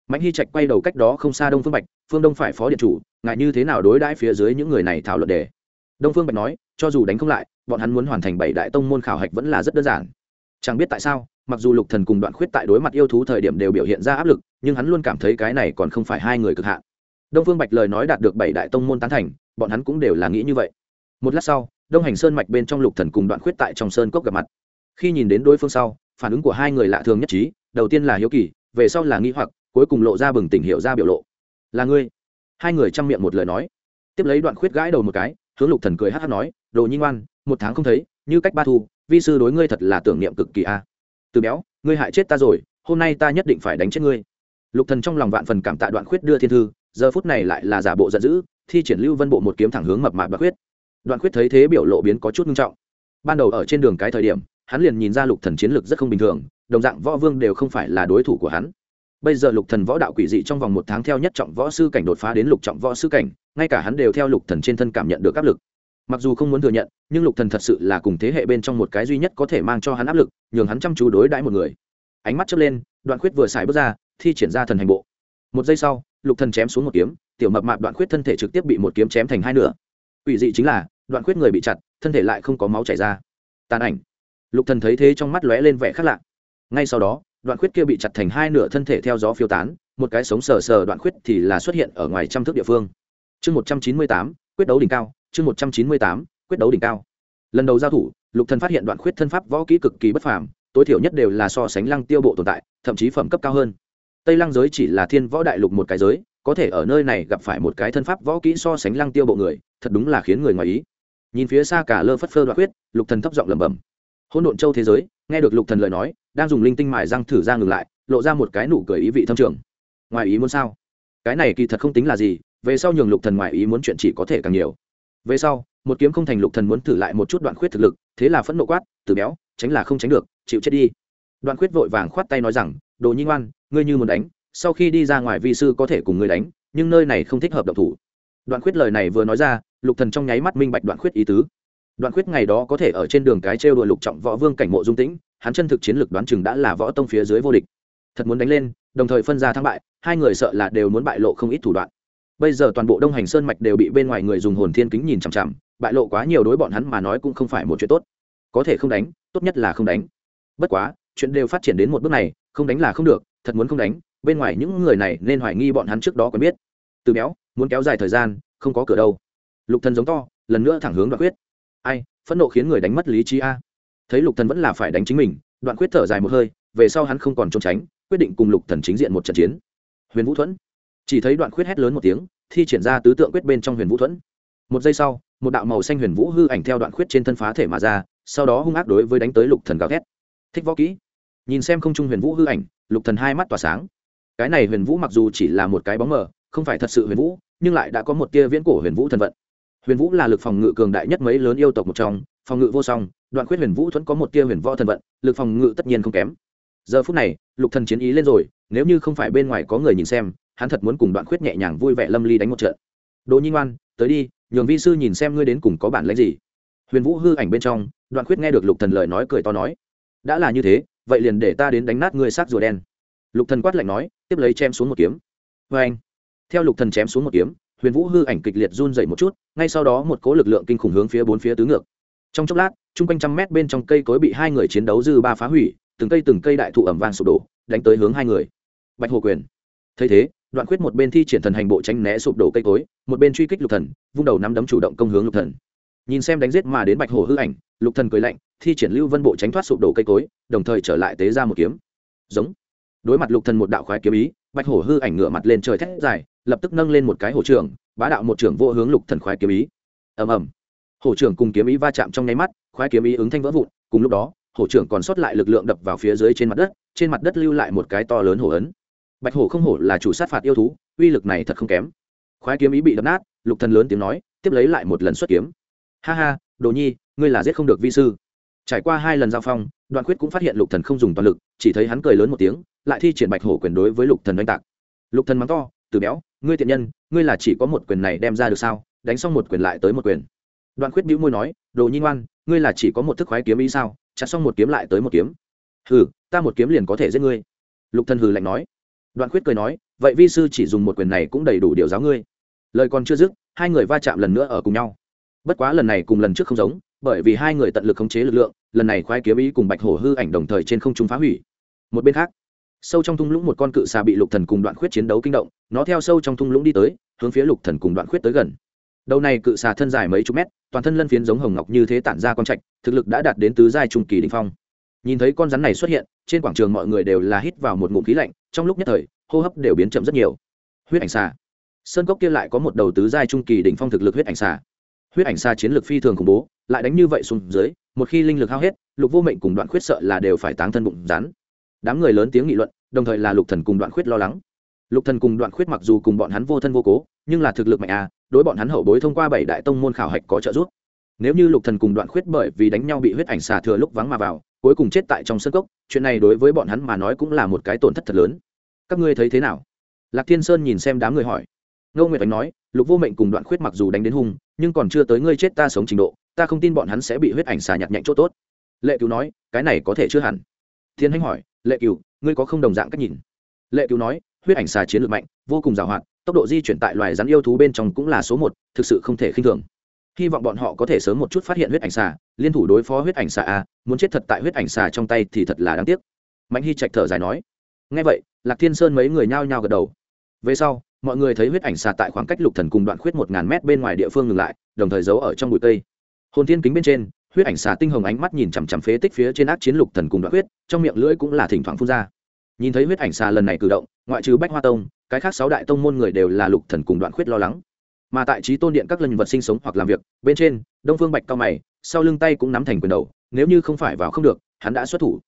Mạnh hy trạch quay đầu cách đó không xa đông phương bạch, phương đông phải phó điện chủ ngại như thế nào đối đãi phía dưới những người này thảo luận đề? Đông phương bạch nói, cho dù đánh không lại, bọn hắn muốn hoàn thành bảy đại tông môn khảo hạch vẫn là rất đơn giản. Chẳng biết tại sao, mặc dù lục thần cùng đoạn khuyết tại đối mặt yêu thú thời điểm đều biểu hiện ra áp lực, nhưng hắn luôn cảm thấy cái này còn không phải hai người cực hạn. Đông phương bạch lời nói đạt được bảy đại tông môn tán thành, bọn hắn cũng đều là nghĩ như vậy. Một lát sau, đông hành sơn mạch bên trong lục thần cùng đoạn khuyết tại trong sơn cốc gặp mặt. Khi nhìn đến đối phương sau, phản ứng của hai người lạ thường nhất trí, đầu tiên là hiếu kỳ, về sau là nghi hoặc, cuối cùng lộ ra bừng tỉnh hiểu ra biểu lộ. Là ngươi? Hai người chăm miệng một lời nói. Tiếp lấy đoạn khuyết gãi đầu một cái hướng lục thần cười hát hát nói, đồ nhi ngoan, một tháng không thấy, như cách ba thu, vi sư đối ngươi thật là tưởng niệm cực kỳ a. Từ béo, ngươi hại chết ta rồi, hôm nay ta nhất định phải đánh chết ngươi. Lục thần trong lòng vạn phần cảm tạ đoạn khuyết đưa thiên thư, giờ phút này lại là giả bộ giận dữ, thi triển lưu vân bộ một kiếm thẳng hướng mập mạp đoạn khuyết. Đoạn khuyết thấy thế biểu lộ biến có chút nghiêm trọng. Ban đầu ở trên đường cái thời điểm, hắn liền nhìn ra lục thần chiến lược rất không bình thường, đồng dạng võ vương đều không phải là đối thủ của hắn. Bây giờ lục thần võ đạo quỷ dị trong vòng một tháng theo nhất trọng võ sư cảnh đột phá đến lục trọng võ sư cảnh ngay cả hắn đều theo lục thần trên thân cảm nhận được áp lực. Mặc dù không muốn thừa nhận, nhưng lục thần thật sự là cùng thế hệ bên trong một cái duy nhất có thể mang cho hắn áp lực, nhường hắn chăm chú đối đãi một người. Ánh mắt chớp lên, đoạn khuyết vừa xài bước ra, thi triển ra thần hành bộ. Một giây sau, lục thần chém xuống một kiếm, tiểu mập mạp đoạn khuyết thân thể trực tiếp bị một kiếm chém thành hai nửa. Quỷ dị chính là, đoạn khuyết người bị chặt, thân thể lại không có máu chảy ra. Tàn ảnh. Lục thần thấy thế trong mắt lóe lên vẻ khác lạ. Ngay sau đó, đoạn khuyết kia bị chặt thành hai nửa thân thể theo gió phiêu tán, một cái sống sờ sờ đoạn khuyết thì là xuất hiện ở ngoài trăm thước địa phương chương một trăm chín mươi tám quyết đấu đỉnh cao chương một trăm chín mươi tám quyết đấu đỉnh cao. Lần đầu giao thủ lục thần phát hiện đoạn khuyết thân pháp võ kỹ cực kỳ bất phàm tối thiểu nhất đều là so sánh lăng tiêu bộ tồn tại thậm chí phẩm cấp cao hơn. Tây lăng giới chỉ là thiên võ đại lục một cái giới có thể ở nơi này gặp phải một cái thân pháp võ kỹ so sánh lăng tiêu bộ người thật đúng là khiến người ngoài ý. Nhìn phía xa cả lơ phất phơ đoạn khuyết, lục thần thấp giọng lẩm bẩm. Hỗn độn châu thế giới nghe được lục thần lời nói đang dùng linh tinh mài răng thử ra ngừng lại lộ ra một cái nụ cười ý vị thâm trường. Ngoài ý muốn sao? Cái này kỳ thật không tính là gì về sau nhường lục thần ngoại ý muốn chuyện chỉ có thể càng nhiều. Về sau, một kiếm không thành lục thần muốn thử lại một chút đoạn khuyết thực lực, thế là phẫn nộ quát, từ béo, tránh là không tránh được, chịu chết đi. Đoạn khuyết vội vàng khoát tay nói rằng, đồ nhi ngoan, ngươi như muốn đánh, sau khi đi ra ngoài vi sư có thể cùng ngươi đánh, nhưng nơi này không thích hợp động thủ. Đoạn khuyết lời này vừa nói ra, lục thần trong nháy mắt minh bạch đoạn khuyết ý tứ. Đoạn khuyết ngày đó có thể ở trên đường cái trêu đùa lục trọng võ vương cảnh mộ dung tĩnh, hắn chân thực chiến lược đoán chừng đã là võ tông phía dưới vô địch. Thật muốn đánh lên, đồng thời phân ra thắng bại, hai người sợ là đều muốn bại lộ không ít thủ đoạn bây giờ toàn bộ đông hành sơn mạch đều bị bên ngoài người dùng hồn thiên kính nhìn chằm chằm, bại lộ quá nhiều đối bọn hắn mà nói cũng không phải một chuyện tốt. Có thể không đánh, tốt nhất là không đánh. Bất quá, chuyện đều phát triển đến một bước này, không đánh là không được, thật muốn không đánh, bên ngoài những người này nên hoài nghi bọn hắn trước đó quen biết. Từ béo, muốn kéo dài thời gian, không có cửa đâu. Lục thần giống to, lần nữa thẳng hướng đoạn quyết ai, phẫn nộ khiến người đánh mất lý trí a. Thấy lục thần vẫn là phải đánh chính mình, đoạn quyết thở dài một hơi, về sau hắn không còn trốn tránh, quyết định cùng lục thần chính diện một trận chiến. Huyền vũ thuẫn chỉ thấy đoạn khuyết hét lớn một tiếng, thi triển ra tứ tượng quyết bên trong huyền vũ thuẫn. Một giây sau, một đạo màu xanh huyền vũ hư ảnh theo đoạn khuyết trên thân phá thể mà ra, sau đó hung ác đối với đánh tới lục thần gào thét. Thích võ kỹ. Nhìn xem không trung huyền vũ hư ảnh, lục thần hai mắt tỏa sáng. Cái này huyền vũ mặc dù chỉ là một cái bóng mờ, không phải thật sự huyền vũ, nhưng lại đã có một tia viễn cổ huyền vũ thần vận. Huyền vũ là lực phòng ngự cường đại nhất mấy lớn yêu tộc một trong, phòng ngự vô song, đoạn khuyết huyền vũ thuẫn có một tia huyền võ thần vận, lực phòng ngự tất nhiên không kém. Giờ phút này, lục thần chiến ý lên rồi, nếu như không phải bên ngoài có người nhìn xem hắn thật muốn cùng đoạn khuyết nhẹ nhàng vui vẻ lâm ly đánh một trận. Đỗ nhi ngoan, tới đi, nhường vi sư nhìn xem ngươi đến cùng có bản lãnh gì. Huyền vũ hư ảnh bên trong, đoạn khuyết nghe được lục thần lời nói cười to nói, đã là như thế, vậy liền để ta đến đánh nát ngươi xác rùa đen. Lục thần quát lạnh nói, tiếp lấy chém xuống một kiếm. Vê anh, theo lục thần chém xuống một kiếm, huyền vũ hư ảnh kịch liệt run dậy một chút, ngay sau đó một cỗ lực lượng kinh khủng hướng phía bốn phía tứ ngược. Trong chốc lát, chung quanh trăm mét bên trong cây cối bị hai người chiến đấu dư ba phá hủy, từng cây từng cây đại thụ ẩm vàng sụp đổ, đánh tới hướng hai người. Bạch hồ quyền. Thấy thế đoạn khuyết một bên thi triển thần hành bộ tránh né sụp đổ cây cối, một bên truy kích lục thần, vung đầu nắm đấm chủ động công hướng lục thần. Nhìn xem đánh giết mà đến bạch hổ hư ảnh, lục thần cười lạnh, thi triển lưu vân bộ tránh thoát sụp đổ cây cối, đồng thời trở lại tế ra một kiếm. Giống. Đối mặt lục thần một đạo khoái kiếm ý, bạch hổ hư ảnh ngửa mặt lên trời thét dài, lập tức nâng lên một cái hổ trưởng, bá đạo một trưởng vô hướng lục thần khoái kiếm ý. Ầm ầm. Hổ trưởng cùng kiếm ý va chạm trong nháy mắt, khoái kiếm ý ứng thanh vỡ vụn, cùng lúc đó, hổ trưởng còn sót lại lực lượng đập vào phía dưới trên mặt đất, trên mặt đất lưu lại một cái to lớn hổ ấn bạch hổ không hổ là chủ sát phạt yêu thú, uy lực này thật không kém. Khoái kiếm ý bị đập nát, lục thần lớn tiếng nói, tiếp lấy lại một lần xuất kiếm. Ha ha, đồ nhi, ngươi là giết không được vi sư. Trải qua hai lần giao phong, đoạn quyết cũng phát hiện lục thần không dùng toàn lực, chỉ thấy hắn cười lớn một tiếng, lại thi triển bạch hổ quyền đối với lục thần đánh tạc. Lục thần mắng to từ béo, ngươi thiện nhân, ngươi là chỉ có một quyền này đem ra được sao? Đánh xong một quyền lại tới một quyền. Đoạn quyết bĩu môi nói, đồ nhi ngoan, ngươi là chỉ có một thức khoái kiếm ý sao? Chặt xong một kiếm lại tới một kiếm. Hừ, ta một kiếm liền có thể giết ngươi. Lục thần hừ lạnh nói đoạn Khuyết cười nói, vậy vi sư chỉ dùng một quyền này cũng đầy đủ điều giáo ngươi. Lời còn chưa dứt, hai người va chạm lần nữa ở cùng nhau. Bất quá lần này cùng lần trước không giống, bởi vì hai người tận lực khống chế lực lượng, lần này khoái kiếm ý cùng bạch hổ hư ảnh đồng thời trên không trung phá hủy. Một bên khác, sâu trong thung lũng một con cự xà bị lục thần cùng đoạn khuyết chiến đấu kinh động, nó theo sâu trong thung lũng đi tới, hướng phía lục thần cùng đoạn khuyết tới gần. Đầu này cự xà thân dài mấy chục mét, toàn thân lân phiến giống hồng ngọc như thế tản ra con trạch, thực lực đã đạt đến tứ giai trung kỳ đỉnh phong. Nhìn thấy con rắn này xuất hiện trên quảng trường mọi người đều là hít vào một ngụm khí lạnh, trong lúc nhất thời, hô hấp đều biến chậm rất nhiều. Huyết ảnh xà. Sơn cốc kia lại có một đầu tứ giai trung kỳ đỉnh phong thực lực huyết ảnh xà. Huyết ảnh xà chiến lược phi thường khủng bố, lại đánh như vậy xuống dưới, một khi linh lực hao hết, lục vô mệnh cùng đoạn khuyết sợ là đều phải táng thân bụng rắn. Đám người lớn tiếng nghị luận, đồng thời là lục thần cùng đoạn khuyết lo lắng. Lục thần cùng đoạn khuyết mặc dù cùng bọn hắn vô thân vô cố, nhưng là thực lực mạnh à đối bọn hắn hậu bối thông qua bảy đại tông môn khảo hạch có trợ giúp. Nếu như lục thần cùng đoạn khuyết bởi vì đánh nhau bị huyết ảnh xà thừa lúc vắng mà vào cuối cùng chết tại trong sân cốc, chuyện này đối với bọn hắn mà nói cũng là một cái tổn thất thật lớn. Các ngươi thấy thế nào? Lạc thiên sơn nhìn xem đám người hỏi. Ngô nguyệt ánh nói, lục vô mệnh cùng đoạn khuyết mặc dù đánh đến hung, nhưng còn chưa tới ngươi chết ta sống trình độ, ta không tin bọn hắn sẽ bị huyết ảnh xà nhặt nhạnh chỗ tốt. Lệ cứu nói, cái này có thể chưa hẳn. Thiên hanh hỏi, lệ cửu, ngươi có không đồng dạng cách nhìn? Lệ cửu nói, huyết ảnh xà chiến lược mạnh, vô cùng giàu hoạt tốc độ di chuyển tại loài rắn yêu thú bên trong cũng là số một, thực sự không thể khinh thường hy vọng bọn họ có thể sớm một chút phát hiện huyết ảnh xà, liên thủ đối phó huyết ảnh xà a, muốn chết thật tại huyết ảnh xà trong tay thì thật là đáng tiếc. Mạnh hy trạch thở dài nói. Ngay vậy, lạc thiên sơn mấy người nhao nhao gật đầu. Về sau, mọi người thấy huyết ảnh xà tại khoảng cách lục thần cùng đoạn khuyết một ngàn mét bên ngoài địa phương ngừng lại, đồng thời giấu ở trong bụi cây. Hồn thiên kính bên trên, huyết ảnh xà tinh hồng ánh mắt nhìn chằm chằm phế tích phía trên ác chiến lục thần cùng đoạn huyết trong miệng lưỡi cũng là thỉnh thoảng phun ra. Nhìn thấy huyết ảnh xà lần này cử động, ngoại trừ bách hoa tông, cái khác sáu đại tông môn người đều là lục thần cùng đoạn khuyết lo lắng mà tại trí tôn điện các lần vật sinh sống hoặc làm việc, bên trên, đông phương bạch cao mày, sau lưng tay cũng nắm thành quyền đầu, nếu như không phải vào không được, hắn đã xuất thủ.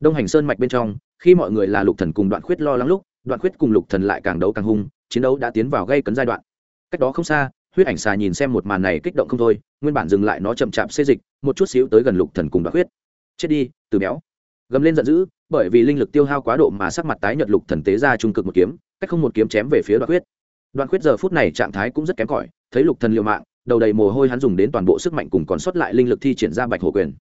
Đông hành sơn mạch bên trong, khi mọi người là lục thần cùng đoạn khuyết lo lắng lúc, đoạn khuyết cùng lục thần lại càng đấu càng hung, chiến đấu đã tiến vào gây cấn giai đoạn. Cách đó không xa, huyết ảnh xà nhìn xem một màn này kích động không thôi, nguyên bản dừng lại nó chậm chạp xê dịch, một chút xíu tới gần lục thần cùng đoạn khuyết. Chết đi, từ béo. Gầm lên giận dữ, bởi vì linh lực tiêu hao quá độ mà sắc mặt tái nhợt lục thần tế ra trung cực một kiếm, cách không một kiếm chém về phía đoạn khuyết đoạn khuyết giờ phút này trạng thái cũng rất kém cỏi, thấy lục thần liều mạng, đầu đầy mồ hôi hắn dùng đến toàn bộ sức mạnh cùng còn sót lại linh lực thi triển ra bạch hổ quyền.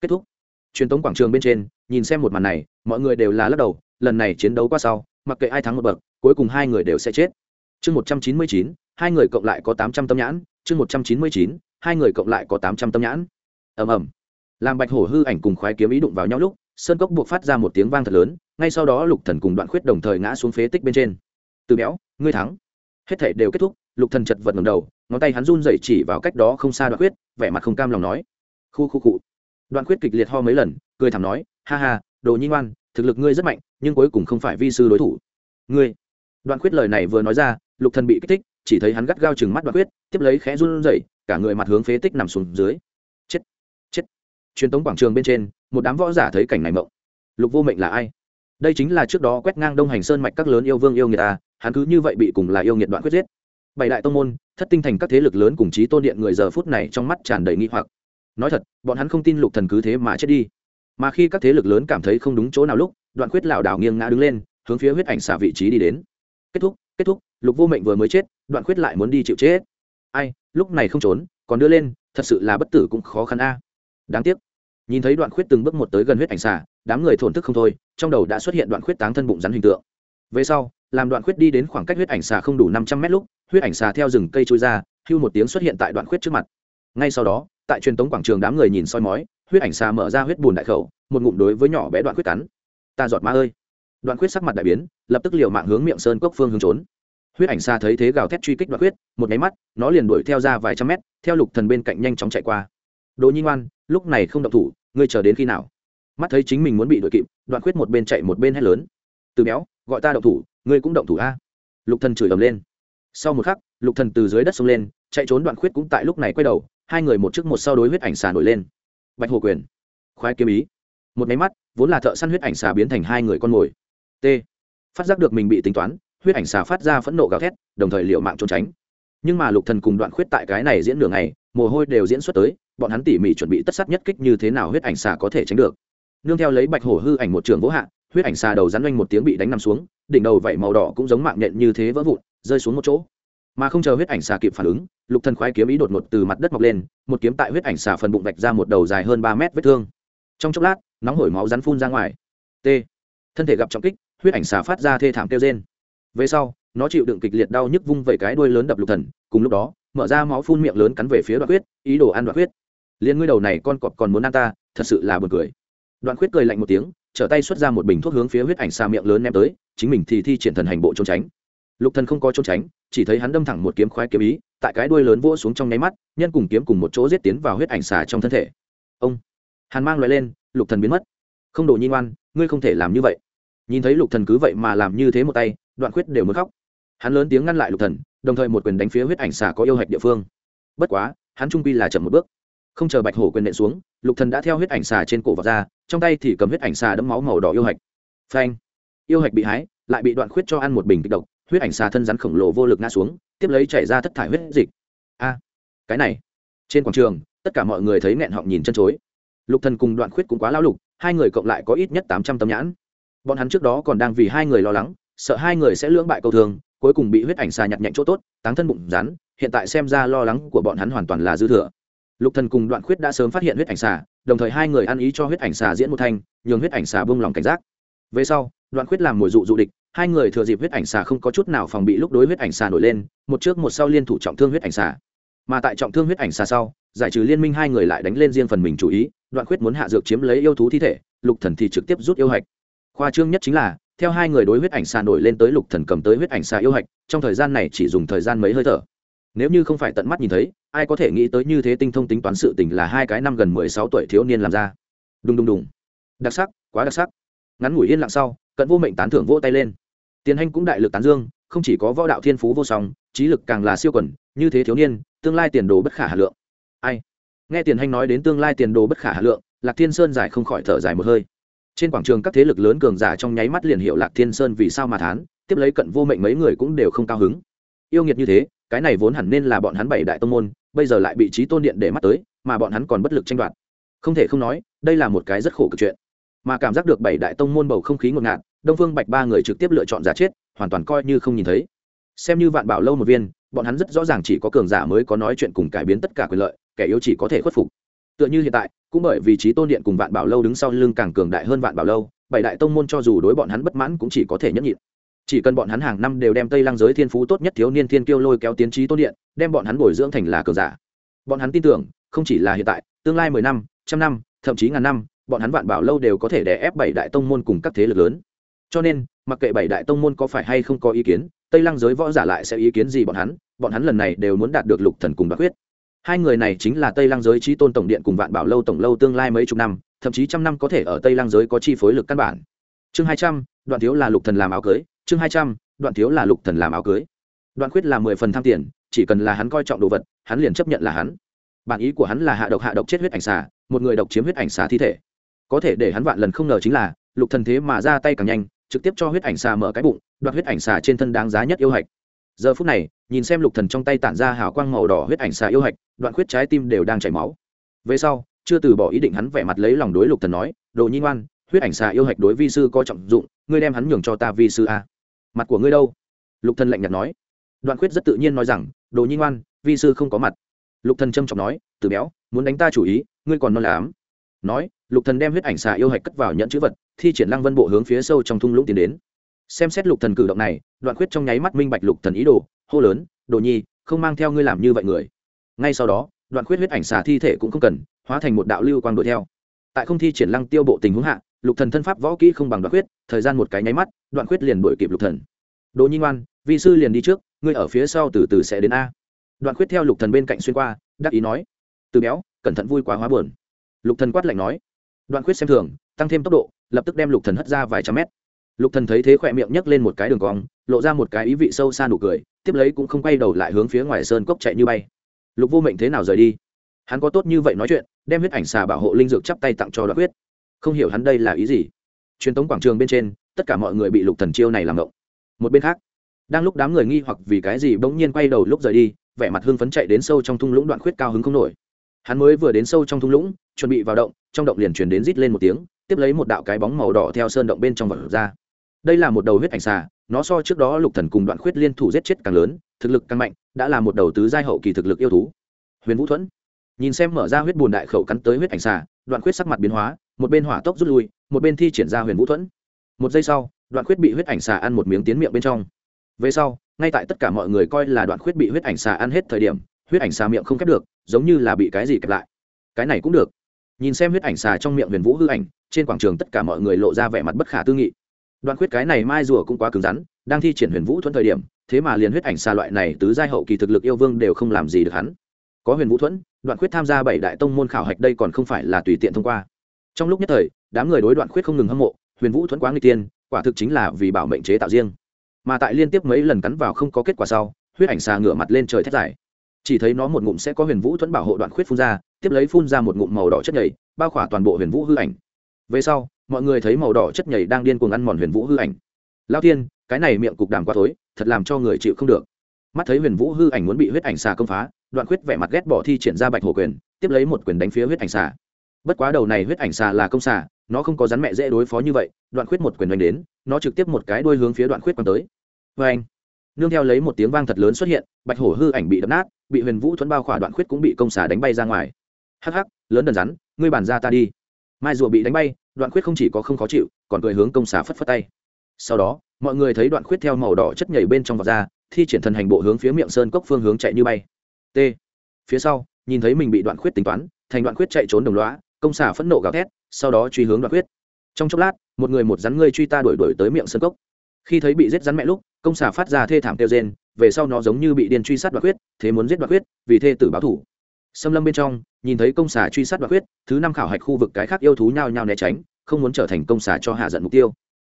Kết thúc. Truyền tống quảng trường bên trên, nhìn xem một màn này, mọi người đều là lắc đầu, lần này chiến đấu qua sau, mặc kệ ai thắng một bậc, cuối cùng hai người đều sẽ chết. Chương một trăm chín mươi chín, hai người cộng lại có tám trăm tâm nhãn, chương một trăm chín mươi chín, hai người cộng lại có tám trăm tâm nhãn. Ầm ầm. Làm bạch hổ hư ảnh cùng khoái kiếm ý đụng vào nhau lúc, sơn cốc buộc phát ra một tiếng vang thật lớn, ngay sau đó lục thần cùng đoạn khuyết đồng thời ngã xuống phế tích bên trên. Từ béo, ngươi thắng hết thể đều kết thúc lục thần chật vật ngẩng đầu ngón tay hắn run rẩy chỉ vào cách đó không xa đoạn quyết, vẻ mặt không cam lòng nói. Khu khu cụ đoạn quyết kịch liệt ho mấy lần cười thảm nói ha ha đồ nhi ngoan thực lực ngươi rất mạnh nhưng cuối cùng không phải vi sư đối thủ. Ngươi? Đoạn quyết lời này vừa nói ra lục thần bị kích thích chỉ thấy hắn gắt gao chừng mắt đoạn quyết, tiếp lấy khẽ run rẩy cả người mặt hướng phế tích nằm xuống dưới. Chết chết. Truyền tống quảng trường bên trên một đám võ giả thấy cảnh này mộng. Lục vô mệnh là ai? Đây chính là trước đó quét ngang đông hành sơn mạch các lớn yêu vương yêu nghiệt ta hắn cứ như vậy bị cùng là yêu nghiệt đoạn quyết giết. Bảy đại tông môn, thất tinh thành các thế lực lớn cùng chí tôn điện người giờ phút này trong mắt tràn đầy nghi hoặc. Nói thật, bọn hắn không tin lục thần cứ thế mà chết đi. Mà khi các thế lực lớn cảm thấy không đúng chỗ nào lúc, đoạn quyết lảo đảo nghiêng ngã đứng lên, hướng phía huyết ảnh xả vị trí đi đến. Kết thúc kết thúc, lục vô mệnh vừa mới chết, đoạn quyết lại muốn đi chịu chết. Ai, lúc này không trốn, còn đưa lên, thật sự là bất tử cũng khó khăn a. Đáng tiếc. Nhìn thấy đoạn khuyết từng bước một tới gần huyết ảnh xà đám người thổn thức không thôi, trong đầu đã xuất hiện đoạn khuyết táng thân bụng rắn hình tượng về sau, làm đoạn khuyết đi đến khoảng cách huyết ảnh xà không đủ năm trăm mét lúc, huyết ảnh xà theo rừng cây trôi ra, hưu một tiếng xuất hiện tại đoạn khuyết trước mặt. Ngay sau đó, tại truyền tống quảng trường đám người nhìn soi mói, huyết ảnh xà mở ra huyết bùn đại khẩu, một ngụm đối với nhỏ bé đoạn khuyết cắn. Ta giọt ma ơi! Đoạn khuyết sắc mặt đại biến, lập tức liều mạng hướng miệng sơn cốc phương hướng trốn. Huyết ảnh xà thấy thế gào thét truy kích đoạn khuyết, một cái mắt, nó liền đuổi theo ra vài trăm mét, theo lục thần bên cạnh nhanh chóng chạy qua. Đỗ nhi ngoan, lúc này không động thủ, ngươi chờ đến khi nào? Mắt thấy chính mình muốn bị đuổi kịp, đoạn khuyết một bên chạy một bên hét lớn. Từ béo gọi ta động thủ, ngươi cũng động thủ a. Lục thần chửi ầm lên. Sau một khắc, lục thần từ dưới đất xông lên, chạy trốn đoạn khuyết cũng tại lúc này quay đầu, hai người một trước một sau đối huyết ảnh xà nổi lên. Bạch hồ quyền, khoái kiếm ý. Một máy mắt, vốn là thợ săn huyết ảnh xà biến thành hai người con mồi. T. Phát giác được mình bị tính toán, huyết ảnh xà phát ra phẫn nộ gào thét, đồng thời liệu mạng trốn tránh. Nhưng mà lục thần cùng đoạn khuyết tại cái này diễn đường này mồ hôi đều diễn xuất tới, bọn hắn tỉ mỉ chuẩn bị tất sát nhất kích như thế nào huyết ảnh xà có thể tránh được. Nương theo lấy bạch hổ hư ảnh một trường vỗ hạ huyết ảnh xà đầu rắn oanh một tiếng bị đánh nằm xuống, đỉnh đầu vảy màu đỏ cũng giống mạng nhện như thế vỡ vụn, rơi xuống một chỗ. Mà không chờ huyết ảnh xà kịp phản ứng, lục thần khoái kiếm ý đột ngột từ mặt đất mọc lên, một kiếm tại huyết ảnh xà phần bụng vạch ra một đầu dài hơn ba mét vết thương. Trong chốc lát, nóng hổi máu rắn phun ra ngoài. T. Thân thể gặp trọng kích, huyết ảnh xà phát ra thê thảm kêu rên. Về sau, nó chịu đựng kịch liệt đau nhức vung vẩy cái đuôi lớn đập lục thần, cùng lúc đó, mở ra máu phun miệng lớn cắn về phía đoạn huyết, ý đồ ăn đoạn huyết. Liên ngươi đầu này con cọp còn muốn ăn ta, thật sự là buồn cười. Đoạn huyết cười lạnh một tiếng trở tay xuất ra một bình thuốc hướng phía huyết ảnh xà miệng lớn ném tới, chính mình thì thi triển thần hành bộ trốn tránh. Lục thần không có trốn tránh, chỉ thấy hắn đâm thẳng một kiếm khoái kiếm ý, tại cái đuôi lớn vỗ xuống trong nháy mắt, nhân cùng kiếm cùng một chỗ giết tiến vào huyết ảnh xà trong thân thể. Ông! Hàn mang loại lên, lục thần biến mất. Không đồ nhi ngoan, ngươi không thể làm như vậy. Nhìn thấy lục thần cứ vậy mà làm như thế một tay, đoạn khuyết đều muốn khóc. Hắn lớn tiếng ngăn lại lục thần, đồng thời một quyền đánh phía huyết ảnh xà có yêu hạch địa phương. Bất quá, hắn trung quy là chậm một bước không chờ bạch hổ quyền nện xuống, lục thần đã theo huyết ảnh xà trên cổ vào ra, trong tay thì cầm huyết ảnh xà đẫm máu màu đỏ yêu hạch. Phanh! Yêu hạch bị hái, lại bị đoạn khuyết cho ăn một bình kịch độc, huyết ảnh xà thân rắn khổng lồ vô lực ngã xuống, tiếp lấy chảy ra thất thải huyết dịch. A! Cái này! Trên quảng trường, tất cả mọi người thấy nghẹn họng nhìn chân chối. Lục thần cùng đoạn khuyết cũng quá lao lục, hai người cộng lại có ít nhất tám trăm tấm nhãn. Bọn hắn trước đó còn đang vì hai người lo lắng, sợ hai người sẽ lưỡng bại câu thường cuối cùng bị huyết ảnh xà nhặt nhạnh chỗ tốt, táng thân bụng rắn, hiện tại xem ra lo lắng của bọn hắn hoàn toàn là dư thừa lục thần cùng đoạn khuyết đã sớm phát hiện huyết ảnh xà, đồng thời hai người ăn ý cho huyết ảnh xà diễn một thanh, nhường huyết ảnh xà buông lòng cảnh giác. Về sau, đoạn khuyết làm mồi dụ dụ địch, hai người thừa dịp huyết ảnh xà không có chút nào phòng bị lúc đối huyết ảnh xà nổi lên, một trước một sau liên thủ trọng thương huyết ảnh xà. Mà tại trọng thương huyết ảnh xà sau, giải trừ liên minh hai người lại đánh lên riêng phần mình chủ ý, đoạn khuyết muốn hạ dược chiếm lấy yêu thú thi thể, lục thần thì trực tiếp rút yêu hạch. Khoa trương nhất chính là, theo hai người đối huyết ảnh xà nổi lên tới lục thần cầm tới huyết ảnh xà yêu hạch, trong thời gian này chỉ dùng thời gian mấy hơi thở nếu như không phải tận mắt nhìn thấy, ai có thể nghĩ tới như thế tinh thông tính toán sự tình là hai cái năm gần mười sáu tuổi thiếu niên làm ra. Đùng đùng đùng. Đặc sắc, quá đặc sắc. Ngắn ngủi yên lặng sau, cận vô mệnh tán thưởng vỗ tay lên. Tiền hành cũng đại lực tán dương, không chỉ có võ đạo thiên phú vô song, trí lực càng là siêu quần, như thế thiếu niên, tương lai tiền đồ bất khả hà lượng. Ai? Nghe tiền hành nói đến tương lai tiền đồ bất khả hà lượng, lạc thiên sơn giải không khỏi thở dài một hơi. Trên quảng trường các thế lực lớn cường giả trong nháy mắt liền hiệu lạc thiên sơn vì sao mà thán, tiếp lấy cận vô mệnh mấy người cũng đều không cao hứng yêu nghiệt như thế, cái này vốn hẳn nên là bọn hắn bảy đại tông môn, bây giờ lại bị trí tôn điện để mắt tới, mà bọn hắn còn bất lực tranh đoạt. Không thể không nói, đây là một cái rất khổ cực chuyện. Mà cảm giác được bảy đại tông môn bầu không khí ngột ngạt, đông phương bạch ba người trực tiếp lựa chọn giả chết, hoàn toàn coi như không nhìn thấy. Xem như vạn bảo lâu một viên, bọn hắn rất rõ ràng chỉ có cường giả mới có nói chuyện cùng cải biến tất cả quyền lợi, kẻ yếu chỉ có thể khuất phục. Tựa như hiện tại, cũng bởi vì trí tôn điện cùng vạn bảo lâu đứng sau lưng càng cường đại hơn vạn bảo lâu, bảy đại tông môn cho dù đối bọn hắn bất mãn cũng chỉ có thể nhẫn nhịn chỉ cần bọn hắn hàng năm đều đem tây lăng giới thiên phú tốt nhất thiếu niên thiên kiêu lôi kéo tiến trí tôn điện, đem bọn hắn bồi dưỡng thành là cờ giả. Bọn hắn tin tưởng, không chỉ là hiện tại, tương lai mười năm, trăm năm, thậm chí ngàn năm, bọn hắn vạn bảo lâu đều có thể đè ép bảy đại tông môn cùng các thế lực lớn. Cho nên, mặc kệ bảy đại tông môn có phải hay không có ý kiến, tây lăng giới võ giả lại sẽ ý kiến gì bọn hắn bọn hắn lần này đều muốn đạt được lục thần cùng bạc huyết. Hai người này chính là tây lăng giới trí tôn tổng điện cùng vạn bảo lâu tổng lâu tương lai mấy chục năm, thậm chí trăm năm có thể ở tây lăng giới có chi phối lực căn bản. Chương hai trăm, đoạn thiếu là lục thần làm áo cưới chương hai trăm, đoạn thiếu là lục thần làm áo cưới. Đoạn khuyết là mười phần tham tiền, chỉ cần là hắn coi trọng đồ vật, hắn liền chấp nhận là hắn. Bản ý của hắn là hạ độc hạ độc chết huyết ảnh xà, một người độc chiếm huyết ảnh xà thi thể. Có thể để hắn vạn lần không ngờ chính là, lục thần thế mà ra tay càng nhanh, trực tiếp cho huyết ảnh xà mở cái bụng, đoạt huyết ảnh xà trên thân đáng giá nhất yêu hạch. Giờ phút này, nhìn xem lục thần trong tay tản ra hào quang màu đỏ huyết ảnh xà yêu hạch, đoạn khuyết trái tim đều đang chảy máu. Về sau, chưa từ bỏ ý định hắn vẻ mặt lấy lòng đối lục thần nói, đồ nhi ngoan, huyết ảnh xà yêu hạch đối vi sư có trọng dụng, ngươi đem hắn nhường cho ta vi sư a mặt của ngươi đâu? Lục thần lạnh nhạt nói. Đoạn khuyết rất tự nhiên nói rằng, đồ nhi ngoan, vi sư không có mặt. Lục thần trâm trọng nói, từ béo, muốn đánh ta chủ ý, ngươi còn non lắm. Nói, lục thần đem huyết ảnh xà yêu hạch cất vào nhận chữ vật, thi triển lăng vân bộ hướng phía sâu trong thung lũng tiến đến. Xem xét lục thần cử động này, đoạn khuyết trong nháy mắt minh bạch lục thần ý đồ, hô lớn, đồ nhi, không mang theo ngươi làm như vậy người. Ngay sau đó, đoạn khuyết huyết ảnh xà thi thể cũng không cần, hóa thành một đạo lưu quang đuổi theo. Tại không thi triển lăng tiêu bộ tình huống hạ lục thần thân pháp võ kỹ không bằng đoạn khuyết, thời gian một cái nháy mắt, đoạn khuyết liền đuổi kịp lục thần. Đồ nhi ngoan vị sư liền đi trước, ngươi ở phía sau từ từ sẽ đến a. Đoạn khuyết theo lục thần bên cạnh xuyên qua, đắc ý nói. Từ béo, cẩn thận vui quá hóa buồn. Lục thần quát lạnh nói. Đoạn khuyết xem thường, tăng thêm tốc độ, lập tức đem lục thần hất ra vài trăm mét. Lục thần thấy thế khỏe miệng nhấc lên một cái đường cong, lộ ra một cái ý vị sâu xa nụ cười, tiếp lấy cũng không quay đầu lại hướng phía ngoài sơn cốc chạy như bay. Lục vô mệnh thế nào rời đi? Hắn có tốt như vậy nói chuyện, đem huyết ảnh xà bảo hộ linh dược chắp tay tặng cho đoạn Khuyết không hiểu hắn đây là ý gì. Truyền tống quảng trường bên trên, tất cả mọi người bị lục thần chiêu này làm ngộng. Một bên khác, đang lúc đám người nghi hoặc vì cái gì bỗng nhiên quay đầu lúc rời đi, vẻ mặt hưng phấn chạy đến sâu trong thung lũng đoạn khuyết cao hứng không nổi. Hắn mới vừa đến sâu trong thung lũng, chuẩn bị vào động, trong động liền chuyển đến rít lên một tiếng, tiếp lấy một đạo cái bóng màu đỏ theo sơn động bên trong vật ra. Đây là một đầu huyết ảnh xà, nó so trước đó lục thần cùng đoạn khuyết liên thủ giết chết càng lớn, thực lực càng mạnh, đã là một đầu tứ giai hậu kỳ thực lực yêu thú. Huyền vũ thuẫn, nhìn xem mở ra huyết bùn đại khẩu cắn tới huyết ảnh xà, đoạn khuyết sắc mặt biến hóa một bên hỏa tốc rút lui, một bên thi triển ra huyền vũ thuẫn. Một giây sau, đoạn khuyết bị huyết ảnh xà ăn một miếng tiến miệng bên trong. Về sau, ngay tại tất cả mọi người coi là đoạn khuyết bị huyết ảnh xà ăn hết thời điểm, huyết ảnh xà miệng không khép được, giống như là bị cái gì kẹp lại. Cái này cũng được. Nhìn xem huyết ảnh xà trong miệng huyền vũ hư ảnh, trên quảng trường tất cả mọi người lộ ra vẻ mặt bất khả tư nghị. Đoạn khuyết cái này mai rùa cũng quá cứng rắn, đang thi triển huyền vũ thuẫn thời điểm, thế mà liền huyết ảnh xà loại này tứ giai hậu kỳ thực lực yêu vương đều không làm gì được hắn. Có huyền vũ thuẫn, đoạn khuyết tham gia bảy đại tông môn khảo hạch đây còn không phải là tùy tiện thông qua trong lúc nhất thời, đám người đối đoạn khuyết không ngừng hâm mộ, huyền vũ thuẫn quá nguy tiên quả thực chính là vì bảo mệnh chế tạo riêng. Mà tại liên tiếp mấy lần cắn vào không có kết quả sau, huyết ảnh xà ngửa mặt lên trời thét dài. Chỉ thấy nó một ngụm sẽ có huyền vũ thuẫn bảo hộ đoạn khuyết phun ra, tiếp lấy phun ra một ngụm màu đỏ chất nhầy, bao khỏa toàn bộ huyền vũ hư ảnh. Về sau, mọi người thấy màu đỏ chất nhầy đang điên cuồng ăn mòn huyền vũ hư ảnh. Lao thiên, cái này miệng cục đàm quá tối thật làm cho người chịu không được. Mắt thấy huyền vũ hư ảnh muốn bị huyết ảnh xà công phá, đoạn khuyết vẻ mặt ghét bỏ thi triển ra bạch hồ quyền, tiếp lấy một quyền đánh phía huyết ảnh xà bất quá đầu này huyết ảnh xà là công xà, nó không có rắn mẹ dễ đối phó như vậy, đoạn khuyết một quyền đánh đến, nó trực tiếp một cái đuôi hướng phía đoạn khuyết quăng tới. Vê anh nương theo lấy một tiếng vang thật lớn xuất hiện, bạch hổ hư ảnh bị đập nát, bị huyền vũ thuẫn bao khỏa đoạn khuyết cũng bị công xà đánh bay ra ngoài. Hắc hắc, lớn đần rắn, ngươi bàn ra ta đi. Mai rùa bị đánh bay, đoạn khuyết không chỉ có không khó chịu, còn cười hướng công xà phất phất tay. Sau đó, mọi người thấy đoạn khuyết theo màu đỏ chất nhảy bên trong vọt ra, thi triển thần hành bộ hướng phía miệng sơn cốc phương hướng chạy như bay. T. Phía sau, nhìn thấy mình bị đoạn khuyết tính toán, thành đoạn khuyết chạy trốn đồng loá công xà phẫn nộ gào thét, sau đó truy hướng đoạn khuyết trong chốc lát, một người một rắn ngươi truy ta đuổi đuổi tới miệng sơn cốc. Khi thấy bị giết rắn mẹ lúc, công xà phát ra thê thảm kêu rên, về sau nó giống như bị điên truy sát đoạn khuyết thế muốn giết đoạn khuyết vì thê tử báo thủ. Xâm lâm bên trong, nhìn thấy công xà truy sát đoạn khuyết thứ năm khảo hạch khu vực cái khác yêu thú nhao nhao né tránh, không muốn trở thành công xà cho hạ giận mục tiêu.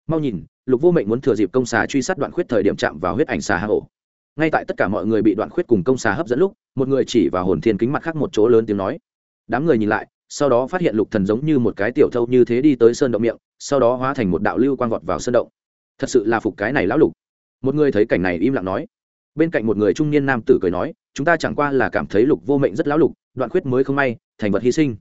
Mau nhìn, lục vô mệnh muốn thừa dịp công xà truy sát đoạn khuyết thời điểm chạm vào huyết ảnh xà hạ ngay tại tất cả mọi người bị đoạn khuyết cùng công xà hấp dẫn lúc, một người chỉ vào hồn thiên kính mặt khác một chỗ lớn tiếng nói. Đám người nhìn lại sau đó phát hiện lục thần giống như một cái tiểu thâu như thế đi tới sơn động miệng, sau đó hóa thành một đạo lưu quang vọt vào sơn động. Thật sự là phục cái này lão lục. Một người thấy cảnh này im lặng nói. Bên cạnh một người trung niên nam tử cười nói, chúng ta chẳng qua là cảm thấy lục vô mệnh rất lão lục, đoạn khuyết mới không may, thành vật hy sinh.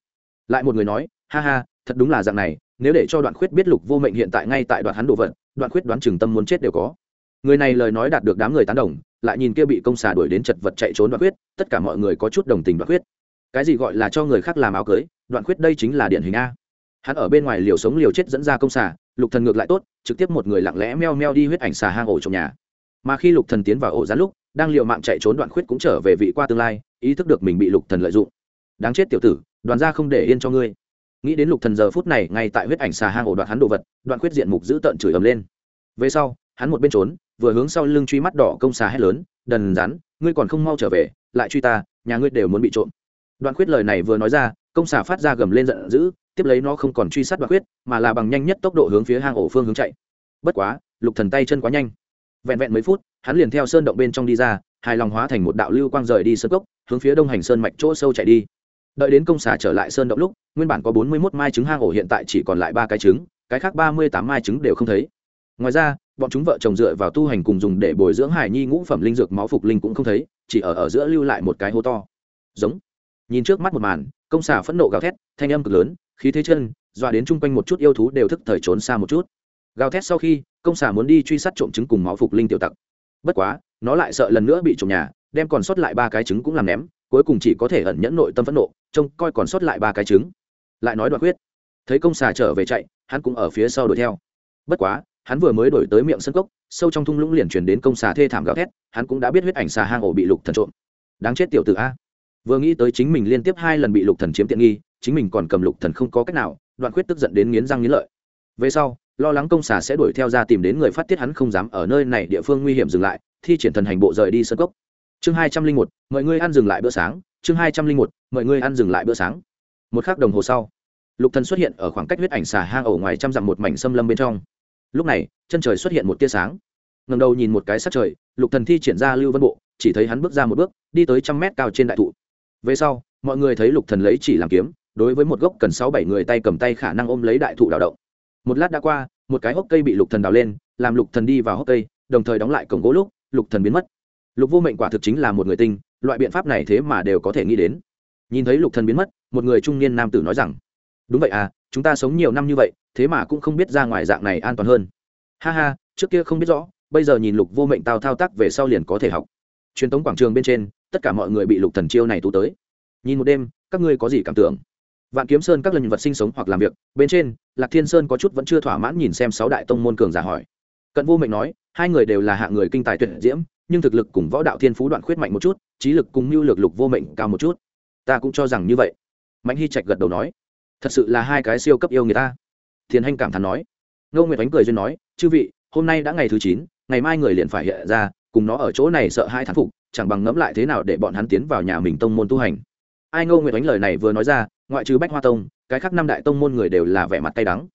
Lại một người nói, ha ha, thật đúng là dạng này, nếu để cho đoạn khuyết biết lục vô mệnh hiện tại ngay tại đoạn hắn đồ vật đoạn khuyết đoán chừng tâm muốn chết đều có. Người này lời nói đạt được đám người tán đồng, lại nhìn kia bị công xà đuổi đến chật vật chạy trốn đoạn khuyết, tất cả mọi người có chút đồng tình đoạn khuyết cái gì gọi là cho người khác làm áo cưới, đoạn khuyết đây chính là điển hình a. Hắn ở bên ngoài liều sống liều chết dẫn ra công xà, lục thần ngược lại tốt, trực tiếp một người lặng lẽ meo meo đi huyết ảnh xà hang ổ trong nhà. Mà khi lục thần tiến vào ổ rắn lúc, đang liều mạng chạy trốn đoạn khuyết cũng trở về vị qua tương lai, ý thức được mình bị lục thần lợi dụng. Đáng chết tiểu tử, đoàn gia không để yên cho ngươi. Nghĩ đến lục thần giờ phút này ngay tại huyết ảnh xà hang ổ đoạn hắn đồ vật, đoạn khuyết diện mục giữ tận chửi ầm lên. Về sau, hắn một bên trốn, vừa hướng sau lưng truy mắt đỏ công xà hét lớn, đần rắn, ngươi còn không mau trở về, lại truy ta, nhà ngươi đều muốn bị trộm đoạn khuyết lời này vừa nói ra, công xà phát ra gầm lên giận dữ, tiếp lấy nó không còn truy sát đoạn khuyết, mà là bằng nhanh nhất tốc độ hướng phía hang ổ phương hướng chạy. Bất quá, lục thần tay chân quá nhanh. Vẹn vẹn mấy phút, hắn liền theo sơn động bên trong đi ra, hài lòng hóa thành một đạo lưu quang rời đi sơn cốc, hướng phía đông hành sơn mạch chỗ sâu chạy đi. Đợi đến công xà trở lại sơn động lúc, nguyên bản có bốn mươi mốt mai trứng hang ổ hiện tại chỉ còn lại ba cái trứng, cái khác ba mươi tám mai trứng đều không thấy. Ngoài ra, bọn chúng vợ chồng dựa vào tu hành cùng dùng để bồi dưỡng hải nhi ngũ phẩm linh dược máu phục linh cũng không thấy, chỉ ở ở giữa lưu lại một cái hố to. Giống nhìn trước mắt một màn, công xà phẫn nộ gào thét, thanh âm cực lớn, khí thế chân, dọa đến chung quanh một chút yêu thú đều thức thời trốn xa một chút. Gào thét sau khi, công xà muốn đi truy sát trộm trứng cùng máu phục linh tiểu tặc. Bất quá, nó lại sợ lần nữa bị trộm nhà, đem còn sót lại ba cái trứng cũng làm ném, cuối cùng chỉ có thể ẩn nhẫn nội tâm phẫn nộ, trông coi còn sót lại ba cái trứng. Lại nói đoạn quyết. Thấy công xà trở về chạy, hắn cũng ở phía sau đuổi theo. Bất quá, hắn vừa mới đổi tới miệng sân cốc, sâu trong thung lũng liền chuyển đến công xà thê thảm gào thét, hắn cũng đã biết huyết ảnh xà hang ổ bị lục thần trộm. Đáng chết tiểu tử a vừa nghĩ tới chính mình liên tiếp hai lần bị lục thần chiếm tiện nghi, chính mình còn cầm lục thần không có cách nào, đoạn quyết tức giận đến nghiến răng nghiến lợi. Về sau, lo lắng công xà sẽ đuổi theo ra tìm đến người phát tiết hắn không dám ở nơi này địa phương nguy hiểm dừng lại, thi triển thần hành bộ rời đi sân cốc. Chương hai trăm linh một, mọi người ăn dừng lại bữa sáng. Chương hai trăm linh một, mọi người ăn dừng lại bữa sáng. Một khắc đồng hồ sau, lục thần xuất hiện ở khoảng cách huyết ảnh xà hang ổ ngoài trăm dặm một mảnh xâm lâm bên trong. Lúc này, chân trời xuất hiện một tia sáng. Ngầm đầu nhìn một cái sát trời, lục thần thi triển ra lưu vân bộ, chỉ thấy hắn bước ra một bước, đi tới trăm mét cao trên đại thụ về sau, mọi người thấy lục thần lấy chỉ làm kiếm, đối với một gốc cần sáu bảy người tay cầm tay khả năng ôm lấy đại thụ đào động. Một lát đã qua, một cái hốc cây bị lục thần đào lên, làm lục thần đi vào hốc cây, đồng thời đóng lại cổng gỗ lúc, lục thần biến mất. Lục vô mệnh quả thực chính là một người tinh, loại biện pháp này thế mà đều có thể nghĩ đến. Nhìn thấy lục thần biến mất, một người trung niên nam tử nói rằng, đúng vậy à chúng ta sống nhiều năm như vậy, thế mà cũng không biết ra ngoài dạng này an toàn hơn. Ha ha, trước kia không biết rõ, bây giờ nhìn lục vô mệnh tao thao tác về sau liền có thể học. Truyền thống quảng trường bên trên tất cả mọi người bị lục thần chiêu này tú tới. Nhìn một đêm, các ngươi có gì cảm tưởng? Vạn kiếm sơn các lần vật sinh sống hoặc làm việc, bên trên, lạc thiên sơn có chút vẫn chưa thỏa mãn nhìn xem sáu đại tông môn cường giả hỏi. Cận vô mệnh nói, hai người đều là hạng người kinh tài tuyệt diễm, nhưng thực lực cùng võ đạo thiên phú đoạn khuyết mạnh một chút, trí lực cùng mưu lược lục vô mệnh cao một chút. Ta cũng cho rằng như vậy. Mạnh hy trạch gật đầu nói, thật sự là hai cái siêu cấp yêu người ta. Thiền hanh cảm thán nói. Ngô nguyệt ánh cười duyên nói, chư vị, hôm nay đã ngày thứ chín, ngày mai người liền phải hiện ra cùng nó ở chỗ này sợ hai thán phục, chẳng bằng ngẫm lại thế nào để bọn hắn tiến vào nhà mình tông môn tu hành. Ai ngô nguyệt ánh lời này vừa nói ra, ngoại trừ bách hoa tông, cái khác năm đại tông môn người đều là vẻ mặt tay đắng.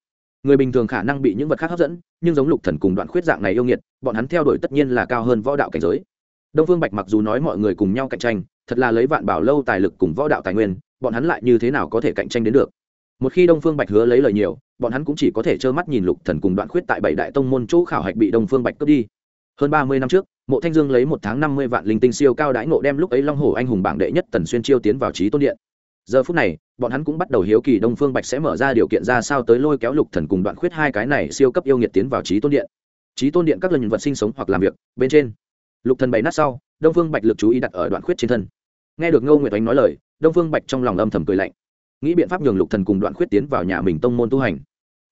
Người bình thường khả năng bị những vật khác hấp dẫn, nhưng giống lục thần cùng đoạn khuyết dạng này yêu nghiệt, bọn hắn theo đuổi tất nhiên là cao hơn võ đạo cảnh giới. Đông phương bạch mặc dù nói mọi người cùng nhau cạnh tranh, thật là lấy vạn bảo lâu tài lực cùng võ đạo tài nguyên, bọn hắn lại như thế nào có thể cạnh tranh đến được? Một khi đông phương bạch hứa lấy lời nhiều, bọn hắn cũng chỉ có thể trơ mắt nhìn lục thần cùng đoạn khuyết tại bảy đại tông môn chỗ khảo hạch bị đông phương bạch cướp đi. Hơn ba mươi năm trước mộ thanh dương lấy một tháng năm mươi vạn linh tinh siêu cao đãi ngộ đem lúc ấy long hổ anh hùng bảng đệ nhất tần xuyên chiêu tiến vào trí tôn điện. Giờ phút này, bọn hắn cũng bắt đầu hiếu kỳ đông phương bạch sẽ mở ra điều kiện ra sao tới lôi kéo lục thần cùng đoạn khuyết hai cái này siêu cấp yêu nghiệt tiến vào trí tôn điện. Trí tôn điện các lần vật sinh sống hoặc làm việc, bên trên. Lục thần bày nát sau, đông phương bạch lực chú ý đặt ở đoạn khuyết trên thân. Nghe được ngô nguyệt ánh nói lời, đông phương bạch trong lòng âm thầm cười lạnh. Nghĩ biện pháp nhường lục thần cùng đoạn khuyết tiến vào nhà mình tông môn tu hành.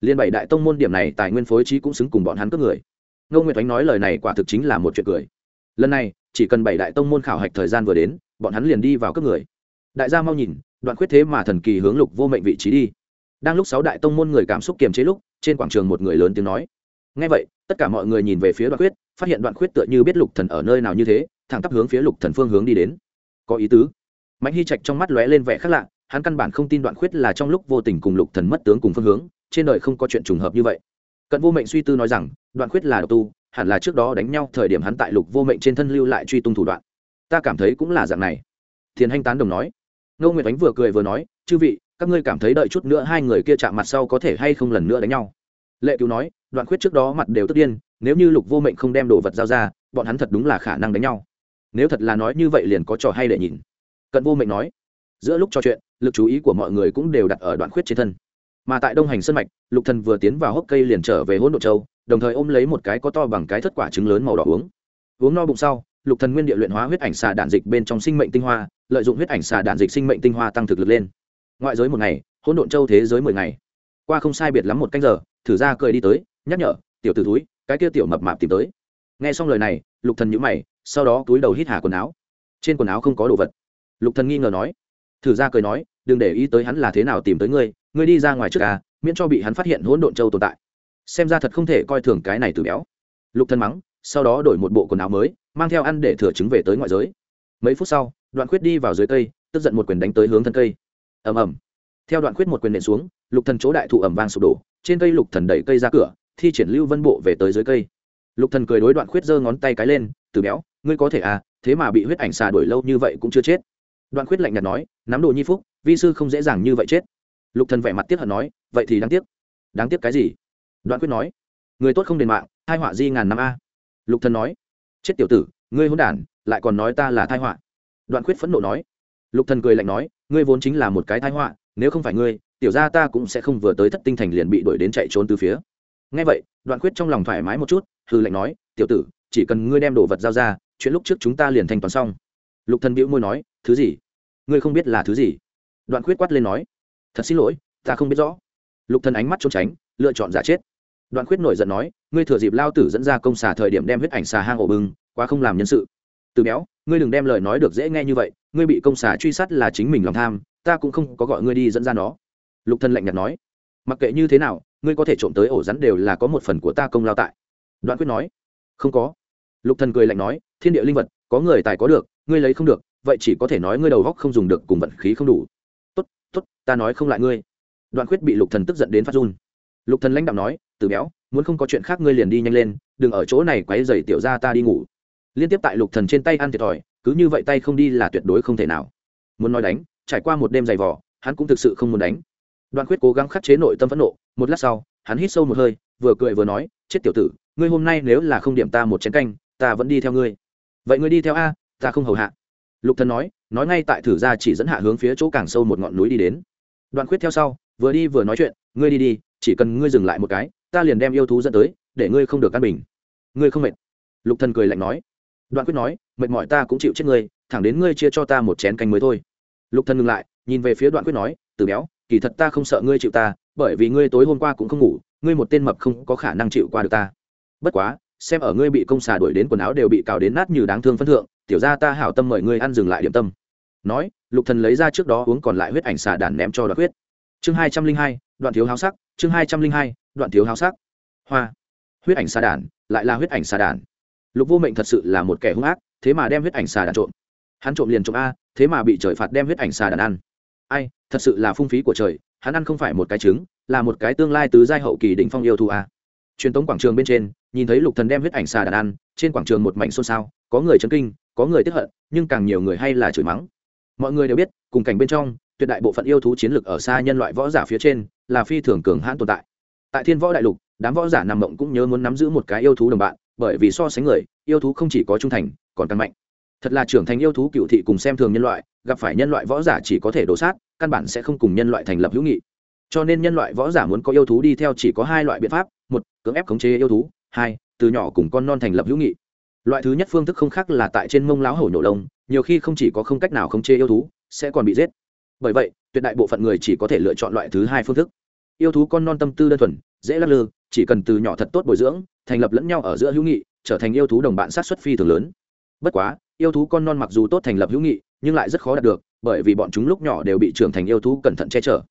Liên bảy đại tông môn điểm này tài nguyên phối trí cũng xứng cùng bọn hắn cướp người ngô nguyệt ánh nói lời này quả thực chính là một chuyện cười. Lần này, chỉ cần bảy đại tông môn khảo hạch thời gian vừa đến, bọn hắn liền đi vào cấp người. Đại gia mau nhìn, đoạn khuyết thế mà thần kỳ hướng lục vô mệnh vị trí đi. Đang lúc sáu đại tông môn người cảm xúc kiềm chế lúc, trên quảng trường một người lớn tiếng nói. Ngay vậy, tất cả mọi người nhìn về phía đoạn khuyết, phát hiện đoạn khuyết tựa như biết lục thần ở nơi nào như thế, thẳng tắp hướng phía lục thần phương hướng đi đến. Có ý tứ. Mạnh hy trạch trong mắt lóe lên vẻ khác lạ, hắn căn bản không tin đoạn khuyết là trong lúc vô tình cùng lục thần mất tướng cùng phương hướng, trên đời không có chuyện trùng hợp như vậy. Cận vô mệnh suy tư nói rằng đoạn khuyết là độc tu, hẳn là trước đó đánh nhau thời điểm hắn tại lục vô mệnh trên thân lưu lại truy tung thủ đoạn. Ta cảm thấy cũng là dạng này. Thiền hanh tán đồng nói. Ngô nguyệt ánh vừa cười vừa nói, chư vị, các ngươi cảm thấy đợi chút nữa hai người kia chạm mặt sau có thể hay không lần nữa đánh nhau? Lệ cứu nói, đoạn khuyết trước đó mặt đều tức điên, nếu như lục vô mệnh không đem đồ vật giao ra, bọn hắn thật đúng là khả năng đánh nhau. Nếu thật là nói như vậy liền có trò hay để nhìn. Cận vô mệnh nói, giữa lúc trò chuyện, lực chú ý của mọi người cũng đều đặt ở đoạn khuyết trên thân. Mà tại đông hành sân mạch, lục thần vừa tiến vào hốc cây liền trở về hỗn độ châu đồng thời ôm lấy một cái có to bằng cái thất quả trứng lớn màu đỏ uống. Uống no bụng sau, lục thần nguyên địa luyện hóa huyết ảnh xà đạn dịch bên trong sinh mệnh tinh hoa, lợi dụng huyết ảnh xà đạn dịch sinh mệnh tinh hoa tăng thực lực lên. Ngoại giới một ngày, hỗn độn châu thế giới mười ngày. Qua không sai biệt lắm một canh giờ, thử ra cười đi tới, nhắc nhở, tiểu tử túi cái kia tiểu mập mạp tìm tới. Nghe xong lời này, lục thần nhíu mày, sau đó túi đầu hít hà quần áo. Trên quần áo không có đồ vật. Lục thần nghi ngờ nói, thử ra cười nói, đừng để ý tới hắn là thế nào tìm tới ngươi ngươi đi ra ngoài trước à miễn cho bị hắn phát hiện hỗn độn châu tồn tại xem ra thật không thể coi thường cái này từ béo. Lục thần mắng, sau đó đổi một bộ quần áo mới, mang theo ăn để thừa trứng về tới ngoại giới. Mấy phút sau, đoạn khuyết đi vào dưới cây, tức giận một quyền đánh tới hướng thân cây. Ầm ầm. Theo đoạn khuyết một quyền nện xuống, lục thần chỗ đại thụ ẩm vang sụp đổ, trên cây lục thần đẩy cây ra cửa, thi triển lưu vân bộ về tới dưới cây. Lục thần cười đối đoạn khuyết giơ ngón tay cái lên, từ béo, ngươi có thể à thế mà bị huyết ảnh xà đuổi lâu như vậy cũng chưa chết. Đoạn khuyết lạnh nhạt nói, nắm đồ nhi phúc, vi sư không dễ dàng như vậy chết. Lục thần vẻ mặt tiếc hận nói, vậy thì đáng tiếc. Đáng tiếc cái gì? Đoạn khuyết nói, người tốt không đền mạng, thai họa di ngàn năm a. Lục thần nói, chết tiểu tử, ngươi hỗn đản, lại còn nói ta là thai họa. Đoạn khuyết phẫn nộ nói, lục thần cười lạnh nói, ngươi vốn chính là một cái thai họa, nếu không phải ngươi, tiểu gia ta cũng sẽ không vừa tới thất tinh thành liền bị đuổi đến chạy trốn từ phía. Ngay vậy, đoạn khuyết trong lòng thoải mái một chút hư lệnh nói, tiểu tử, chỉ cần ngươi đem đồ vật giao ra, chuyện lúc trước chúng ta liền thanh toán xong. Lục thần bĩu môi nói, thứ gì? Ngươi không biết là thứ gì? Đoạn khuyết quát lên nói, thật xin lỗi, ta không biết rõ. Lục thần ánh mắt trốn tránh, lựa chọn giả chết đoạn khuyết nổi giận nói, ngươi thừa dịp lao tử dẫn ra công xà thời điểm đem huyết ảnh xà hang ổ bưng quá không làm nhân sự. Từ béo, ngươi đừng đem lời nói được dễ nghe như vậy, ngươi bị công xà truy sát là chính mình lòng tham, ta cũng không có gọi ngươi đi dẫn ra nó. Lục thần lạnh nhạt nói, mặc kệ như thế nào, ngươi có thể trộm tới ổ rắn đều là có một phần của ta công lao tại. Đoạn quyết nói, không có. Lục thần cười lạnh nói, thiên địa linh vật, có người tài có được, ngươi lấy không được, vậy chỉ có thể nói ngươi đầu góc không dùng được cùng vận khí không đủ. Tốt tốt, ta nói không lại ngươi. Đoạn quyết bị lục thần tức giận đến phát run. Lục thần lãnh đạo nói từ béo, muốn không có chuyện khác ngươi liền đi nhanh lên, đừng ở chỗ này quấy rầy tiểu gia ta đi ngủ. Liên tiếp tại lục thần trên tay ăn thiệt thòi, cứ như vậy tay không đi là tuyệt đối không thể nào. Muốn nói đánh, trải qua một đêm dày vò, hắn cũng thực sự không muốn đánh. Đoạn quyết cố gắng khắc chế nội tâm phẫn nộ, một lát sau, hắn hít sâu một hơi, vừa cười vừa nói, chết tiểu tử, ngươi hôm nay nếu là không điểm ta một chén canh, ta vẫn đi theo ngươi. Vậy ngươi đi theo a, ta không hầu hạ. Lục thần nói nói ngay tại thử ra chỉ dẫn hạ hướng phía chỗ càng sâu một ngọn núi đi đến. Đoạn quyết theo sau, vừa đi vừa nói chuyện, ngươi đi đi, chỉ cần ngươi dừng lại một cái ta liền đem yêu thú dẫn tới, để ngươi không được căn bình ngươi không mệt? Lục thần cười lạnh nói. Đoạn quyết nói, mệt mỏi ta cũng chịu chết ngươi, thẳng đến ngươi chia cho ta một chén canh mới thôi. Lục thần ngừng lại, nhìn về phía đoạn quyết nói từ béo, kỳ thật ta không sợ ngươi chịu ta, bởi vì ngươi tối hôm qua cũng không ngủ, ngươi một tên mập không có khả năng chịu qua được ta. Bất quá, xem ở ngươi bị công xà đuổi đến quần áo đều bị cào đến nát như đáng thương phân thượng, tiểu ra ta hảo tâm mời ngươi ăn dừng lại điểm tâm. Nói, lục thần lấy ra trước đó uống còn lại huyết ảnh xà đàn ném cho đoạn huyết chương hai trăm linh hai, đoạn thiếu háo sắc, chương hai trăm linh hai đoạn thiếu háo sắc. Hoa. Huyết ảnh xà đàn, lại là huyết ảnh xà đàn. Lục vô mệnh thật sự là một kẻ hung ác, thế mà đem huyết ảnh xà đàn trộm. Hắn trộm liền trộm a, thế mà bị trời phạt đem huyết ảnh xà đàn ăn. Ai, thật sự là phung phí của trời, hắn ăn không phải một cái trứng, là một cái tương lai tứ giai hậu kỳ đỉnh phong yêu thù a. Truyền tống quảng trường bên trên, nhìn thấy lục thần đem huyết ảnh xà đàn ăn, trên quảng trường một mảnh xôn xao, có người chấn kinh, có người tức hận, nhưng càng nhiều người hay là chửi mắng. Mọi người đều biết, cùng cảnh bên trong, tuyệt đại bộ phận yêu thú chiến lược ở xa nhân loại võ giả phía trên, là phi thường cường hãn tồn tại tại thiên võ đại lục, đám võ giả nằm mộng cũng nhớ muốn nắm giữ một cái yêu thú đồng bạn, bởi vì so sánh người, yêu thú không chỉ có trung thành, còn càng mạnh. Thật là trưởng thành yêu thú cựu thị cùng xem thường nhân loại, gặp phải nhân loại võ giả chỉ có thể đổ sát, căn bản sẽ không cùng nhân loại thành lập hữu nghị. Cho nên nhân loại võ giả muốn có yêu thú đi theo chỉ có hai loại biện pháp, một, cưỡng ép khống chế yêu thú, hai, từ nhỏ cùng con non thành lập hữu nghị. Loại thứ nhất phương thức không khác là tại trên mông láo hổ nhổ lông, nhiều khi không chỉ có không cách nào khống chế yêu thú, sẽ còn bị giết. Bởi vậy, tuyệt đại bộ phận người chỉ có thể lựa chọn loại thứ hai phương thức yêu thú con non tâm tư đơn thuần, dễ lắc lư, chỉ cần từ nhỏ thật tốt bồi dưỡng, thành lập lẫn nhau ở giữa hữu nghị, trở thành yêu thú đồng bạn sát xuất phi thường lớn. Bất quá, yêu thú con non mặc dù tốt thành lập hữu nghị, nhưng lại rất khó đạt được, bởi vì bọn chúng lúc nhỏ đều bị trưởng thành yêu thú cẩn thận che chở.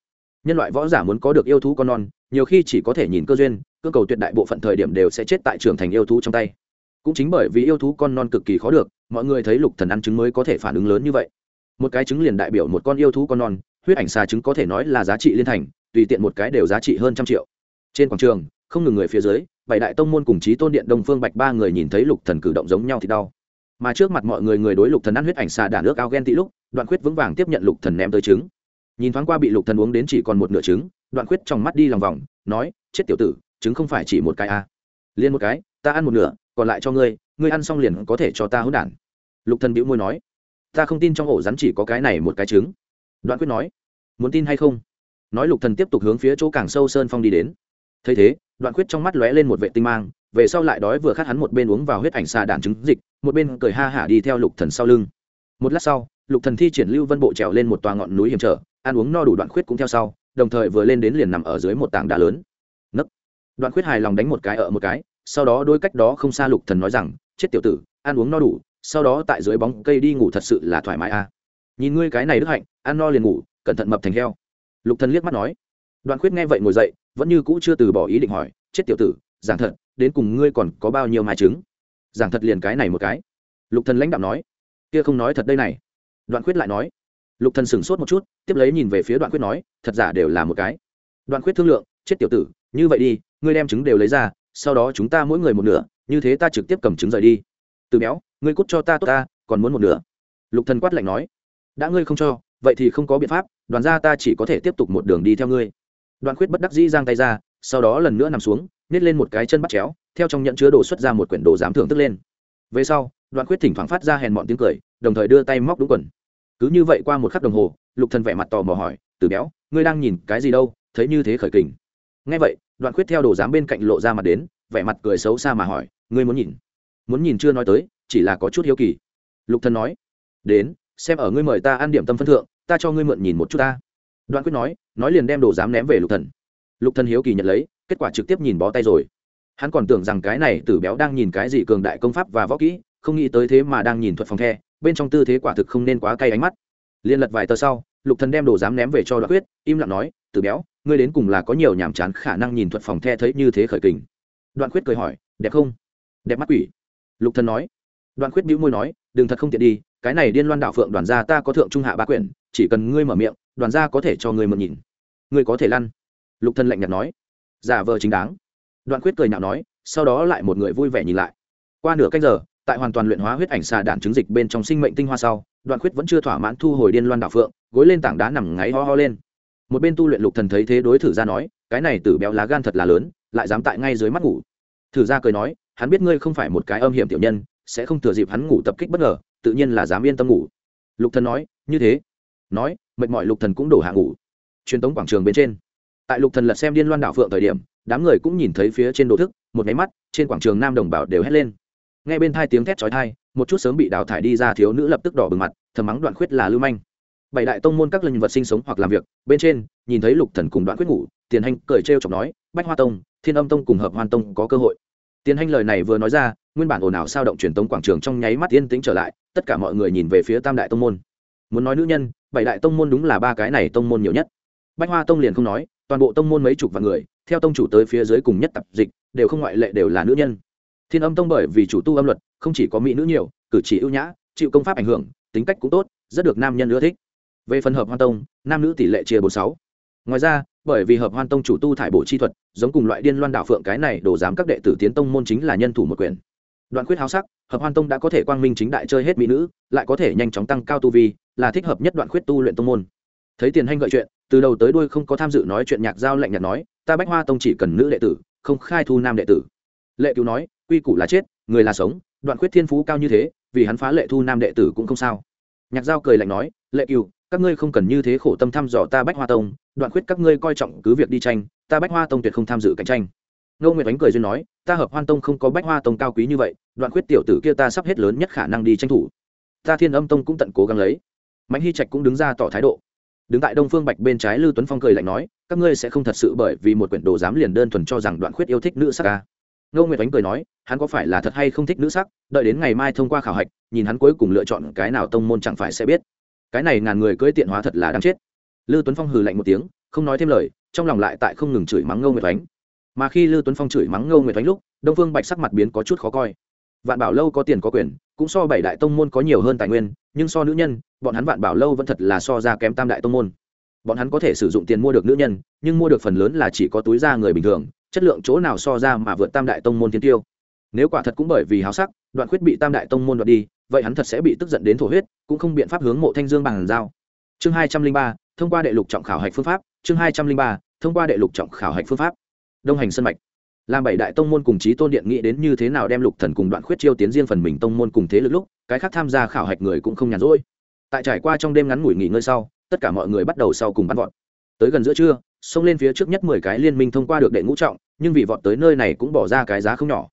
Nhân loại võ giả muốn có được yêu thú con non, nhiều khi chỉ có thể nhìn cơ duyên, cơ cầu tuyệt đại bộ phận thời điểm đều sẽ chết tại trưởng thành yêu thú trong tay. Cũng chính bởi vì yêu thú con non cực kỳ khó được, mọi người thấy lục thần ăn trứng mới có thể phản ứng lớn như vậy. Một cái trứng liền đại biểu một con yêu thú con non, huyết ảnh xà trứng có thể nói là giá trị liên thành tùy tiện một cái đều giá trị hơn trăm triệu. Trên quảng trường, không ngừng người phía dưới, bảy đại tông môn cùng chí tôn điện đông phương bạch ba người nhìn thấy lục thần cử động giống nhau thì đau. Mà trước mặt mọi người người đối lục thần ăn huyết ảnh xà đản nước ao ghen tị lúc, đoạn khuyết vững vàng tiếp nhận lục thần ném tới trứng. Nhìn thoáng qua bị lục thần uống đến chỉ còn một nửa trứng, đoạn khuyết trong mắt đi lòng vòng, nói, chết tiểu tử, trứng không phải chỉ một cái a à. liên một cái, ta ăn một nửa, còn lại cho ngươi ngươi ăn xong liền có thể cho ta hỗn đản. Lục thần bĩu môi nói, ta không tin trong ổ rắn chỉ có cái này một cái trứng. Đoạn quyết nói, muốn tin hay không? Nói lục thần tiếp tục hướng phía chỗ càng sâu sơn phong đi đến. Thấy thế, đoạn khuyết trong mắt lóe lên một vệ tinh mang, về sau lại đói vừa khát hắn một bên uống vào huyết ảnh xà đạn trứng dịch, một bên cười ha hả đi theo lục thần sau lưng. Một lát sau, lục thần thi triển lưu vân bộ trèo lên một tòa ngọn núi hiểm trở, ăn uống no đủ đoạn khuyết cũng theo sau, đồng thời vừa lên đến liền nằm ở dưới một tảng đá lớn. Nấc. Đoạn khuyết hài lòng đánh một cái ở một cái, sau đó đôi cách đó không xa lục thần nói rằng, chết tiểu tử, ăn uống no đủ, sau đó tại dưới bóng cây đi ngủ thật sự là thoải mái à nhìn ngươi cái này đức hạnh, ăn no liền ngủ, cẩn thận mập thành heo lục thần liếc mắt nói, đoạn khuyết nghe vậy ngồi dậy, vẫn như cũ chưa từ bỏ ý định hỏi, chết tiểu tử, giảng thật, đến cùng ngươi còn có bao nhiêu mai trứng giảng thật liền cái này một cái. Lục thần lãnh đạo nói, kia không nói thật đây này. Đoạn khuyết lại nói, lục thần sửng sốt một chút, tiếp lấy nhìn về phía đoạn khuyết nói, thật giả đều là một cái. Đoạn khuyết thương lượng, chết tiểu tử, như vậy đi, ngươi đem trứng đều lấy ra, sau đó chúng ta mỗi người một nửa, như thế ta trực tiếp cầm trứng rời đi. Từ béo, ngươi cút cho ta tốt ta, còn muốn một nửa. Lục thần quát lạnh nói, đã ngươi không cho vậy thì không có biện pháp, đoàn gia ta chỉ có thể tiếp tục một đường đi theo ngươi. Đoàn khuyết bất đắc dĩ giang tay ra, sau đó lần nữa nằm xuống, nhét lên một cái chân bắt chéo, theo trong nhận chứa đồ xuất ra một quyển đồ giám thưởng tức lên. Về sau Đoàn khuyết thỉnh thoảng phát ra hèn mọn tiếng cười, đồng thời đưa tay móc đúng quần. Cứ như vậy qua một khắc đồng hồ, lục thần vẻ mặt tò mò hỏi, từ béo, ngươi đang nhìn cái gì đâu? Thấy như thế khởi kình. Nghe vậy Đoàn khuyết theo đồ giám bên cạnh lộ ra mặt đến, vẻ mặt cười xấu xa mà hỏi, ngươi muốn nhìn? Muốn nhìn chưa nói tới, chỉ là có chút hiếu kỳ. Lục thần nói, đến, xem ở ngươi mời ta ăn điểm tâm phân thượng ta cho ngươi mượn nhìn một chút ta. Đoạn quyết nói nói liền đem đồ giám ném về lục thần. Lục thần hiếu kỳ nhận lấy, kết quả trực tiếp nhìn bó tay rồi. Hắn còn tưởng rằng cái này tử béo đang nhìn cái gì cường đại công pháp và võ kỹ, không nghĩ tới thế mà đang nhìn thuật phòng the, bên trong tư thế quả thực không nên quá cay ánh mắt. Liên lật vài tờ sau, lục thần đem đồ giám ném về cho đoạn quyết, im lặng nói, tử béo, ngươi đến cùng là có nhiều nhảm chán khả năng nhìn thuật phòng the thấy như thế khởi kình. Đoạn quyết cười hỏi, đẹp không? Đẹp mắt quỷ. Lục thần nói. Đoạn quyết bĩu môi nói, đừng thật không tiện đi, cái này điên loan đạo phượng đoàn gia ta có thượng trung hạ ba quyển chỉ cần ngươi mở miệng, đoàn gia có thể cho ngươi mượn nhìn. Ngươi có thể lăn. Lục thần lạnh nhạt nói. Giả vờ chính đáng. Đoạn quyết cười nhạo nói, sau đó lại một người vui vẻ nhìn lại. Qua nửa canh giờ, tại hoàn toàn luyện hóa huyết ảnh xà đản chứng dịch bên trong sinh mệnh tinh hoa sau, đoạn quyết vẫn chưa thỏa mãn thu hồi điên loan đảo phượng, gối lên tảng đá nằm ngáy ho ho lên. Một bên tu luyện lục thần thấy thế đối thử ra nói, cái này tử béo lá gan thật là lớn, lại dám tại ngay dưới mắt ngủ. Thử ra cười nói, hắn biết ngươi không phải một cái âm hiểm tiểu nhân, sẽ không thừa dịp hắn ngủ tập kích bất ngờ, tự nhiên là dám yên tâm ngủ. Lục thần nói, như thế nói mệt mỏi lục thần cũng đổ hạ ngủ. Truyền tống quảng trường bên trên. Tại lục thần lật xem điên loan đảo phượng thời điểm đám người cũng nhìn thấy phía trên đồ thức một máy mắt trên quảng trường nam đồng bào đều hét lên. Nghe bên thai tiếng thét chói tai, một chút sớm bị đào thải đi ra thiếu nữ lập tức đỏ bừng mặt thầm mắng đoạn khuyết là lưu manh. Bảy đại tông môn các linh vật sinh sống hoặc làm việc bên trên nhìn thấy lục thần cùng đoạn khuyết ngủ tiền hành cười trêu chọc nói bách hoa tông thiên âm tông cùng hợp hoan tông có cơ hội. Tiền hành lời này vừa nói ra nguyên bản ồn ào sao động truyền tống quảng trường trong nháy mắt yên tĩnh trở lại tất cả mọi người nhìn về phía tam đại tông môn. Muốn nói nữ nhân bảy đại tông môn đúng là ba cái này tông môn nhiều nhất. Bách hoa tông liền không nói, toàn bộ tông môn mấy chục vạn người, theo tông chủ tới phía dưới cùng nhất tập dịch, đều không ngoại lệ đều là nữ nhân. Thiên âm tông bởi vì chủ tu âm luật, không chỉ có mỹ nữ nhiều, cử chỉ ưu nhã, chịu công pháp ảnh hưởng, tính cách cũng tốt, rất được nam nhân ưa thích. Về phần hợp hoan tông, nam nữ tỷ lệ chia bốn sáu. Ngoài ra, bởi vì hợp hoan tông chủ tu thải bộ chi thuật, giống cùng loại điên loan đạo phượng cái này đổ giám các đệ tử tiến tông môn chính là nhân thủ một quyền đoạn Khuyết háo sắc, hợp hoan tông đã có thể quang minh chính đại chơi hết mỹ nữ, lại có thể nhanh chóng tăng cao tu vi, là thích hợp nhất đoạn khuyết tu luyện tông môn. Thấy tiền hanh gợi chuyện, từ đầu tới đuôi không có tham dự nói chuyện nhạc giao lạnh nhạt nói, ta bách hoa tông chỉ cần nữ đệ tử, không khai thu nam đệ tử. Lệ cứu nói, quy củ là chết, người là sống, đoạn khuyết thiên phú cao như thế, vì hắn phá lệ thu nam đệ tử cũng không sao. Nhạc giao cười lạnh nói, lệ cừu các ngươi không cần như thế khổ tâm thăm dò ta bách hoa tông, đoạn khuyết các ngươi coi trọng cứ việc đi tranh, ta bách hoa tông tuyệt không tham dự cạnh tranh ngô nguyệt ánh cười duyên nói, ta hợp hoan tông không có bách hoa tông cao quý như vậy, đoạn khuyết tiểu tử kia ta sắp hết lớn nhất khả năng đi tranh thủ. Ta thiên âm tông cũng tận cố gắng lấy. Mạnh hy trạch cũng đứng ra tỏ thái độ. Đứng tại đông phương bạch bên trái lưu tuấn phong cười lạnh nói, các ngươi sẽ không thật sự bởi vì một quyển đồ dám liền đơn thuần cho rằng đoạn khuyết yêu thích nữ sắc ca à? ngô nguyệt ánh cười nói, hắn có phải là thật hay không thích nữ sắc? Đợi đến ngày mai thông qua khảo hạch, nhìn hắn cuối cùng lựa chọn cái nào tông môn chẳng phải sẽ biết. Cái này ngàn người cưỡi tiện hóa thật là đáng chết. Lưu tuấn phong hừ lạnh một tiếng, không nói thêm lời, trong lòng lại tại không ngừng chửi mắng ngô nguyệt ánh mà khi lưu tuấn phong chửi mắng ngô nguyệt ánh lúc, đông phương bạch sắc mặt biến có chút khó coi. Vạn bảo lâu có tiền có quyền, cũng so bảy đại tông môn có nhiều hơn tài nguyên, nhưng so nữ nhân, bọn hắn vạn bảo lâu vẫn thật là so ra kém tam đại tông môn. Bọn hắn có thể sử dụng tiền mua được nữ nhân, nhưng mua được phần lớn là chỉ có túi ra người bình thường, chất lượng chỗ nào so ra mà vượt tam đại tông môn thiên tiêu. Nếu quả thật cũng bởi vì háo sắc, đoạn khuyết bị tam đại tông môn đoạt đi, vậy hắn thật sẽ bị tức giận đến thổ huyết, cũng không biện pháp hướng mộ thanh dương bằng giao. Chương hai trăm linh ba, thông qua đệ lục trọng khảo hạch phương pháp, chương hai trăm linh ba, thông qua đệ lục trọng khảo hạch phương pháp đông hành sân mạch. Làm bảy đại tông môn cùng chí tôn điện nghĩ đến như thế nào đem lục thần cùng đoạn khuyết chiêu tiến riêng phần mình tông môn cùng thế lực lúc, cái khác tham gia khảo hạch người cũng không nhàn rỗi. Tại trải qua trong đêm ngắn ngủi nghỉ ngơi sau, tất cả mọi người bắt đầu sau cùng bắn vọt. Tới gần giữa trưa, xông lên phía trước nhất mười cái liên minh thông qua được đệ ngũ trọng, nhưng vì vọt tới nơi này cũng bỏ ra cái giá không nhỏ.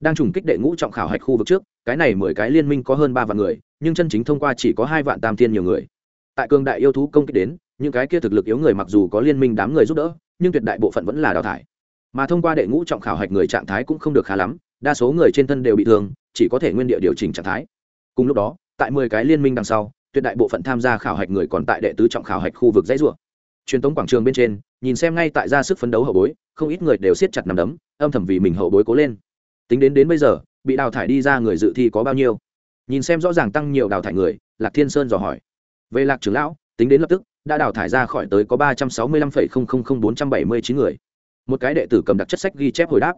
Đang trùng kích đệ ngũ trọng khảo hạch khu vực trước, cái này mười cái liên minh có hơn ba vạn người, nhưng chân chính thông qua chỉ có hai vạn tam thiên nhiều người. Tại cường đại yêu thú công kích đến, những cái kia thực lực yếu người mặc dù có liên minh đám người giúp đỡ, nhưng tuyệt đại bộ phận vẫn là đào thải mà thông qua đệ ngũ trọng khảo hạch người trạng thái cũng không được khá lắm, đa số người trên thân đều bị thương, chỉ có thể nguyên địa điều chỉnh trạng thái. Cùng lúc đó, tại mười cái liên minh đằng sau, tuyệt đại bộ phận tham gia khảo hạch người còn tại đệ tứ trọng khảo hạch khu vực dãy rùa truyền thống quảng trường bên trên, nhìn xem ngay tại ra sức phấn đấu hậu bối, không ít người đều siết chặt nằm đấm, âm thầm vì mình hậu bối cố lên. Tính đến đến bây giờ, bị đào thải đi ra người dự thi có bao nhiêu? Nhìn xem rõ ràng tăng nhiều đào thải người, lạc thiên sơn dò hỏi. Về lạc trưởng lão, tính đến lập tức, đã đào thải ra khỏi tới có ba trăm sáu mươi lăm phẩy không không không bốn trăm bảy mươi chín người một cái đệ tử cầm đặc chất sách ghi chép hồi đáp.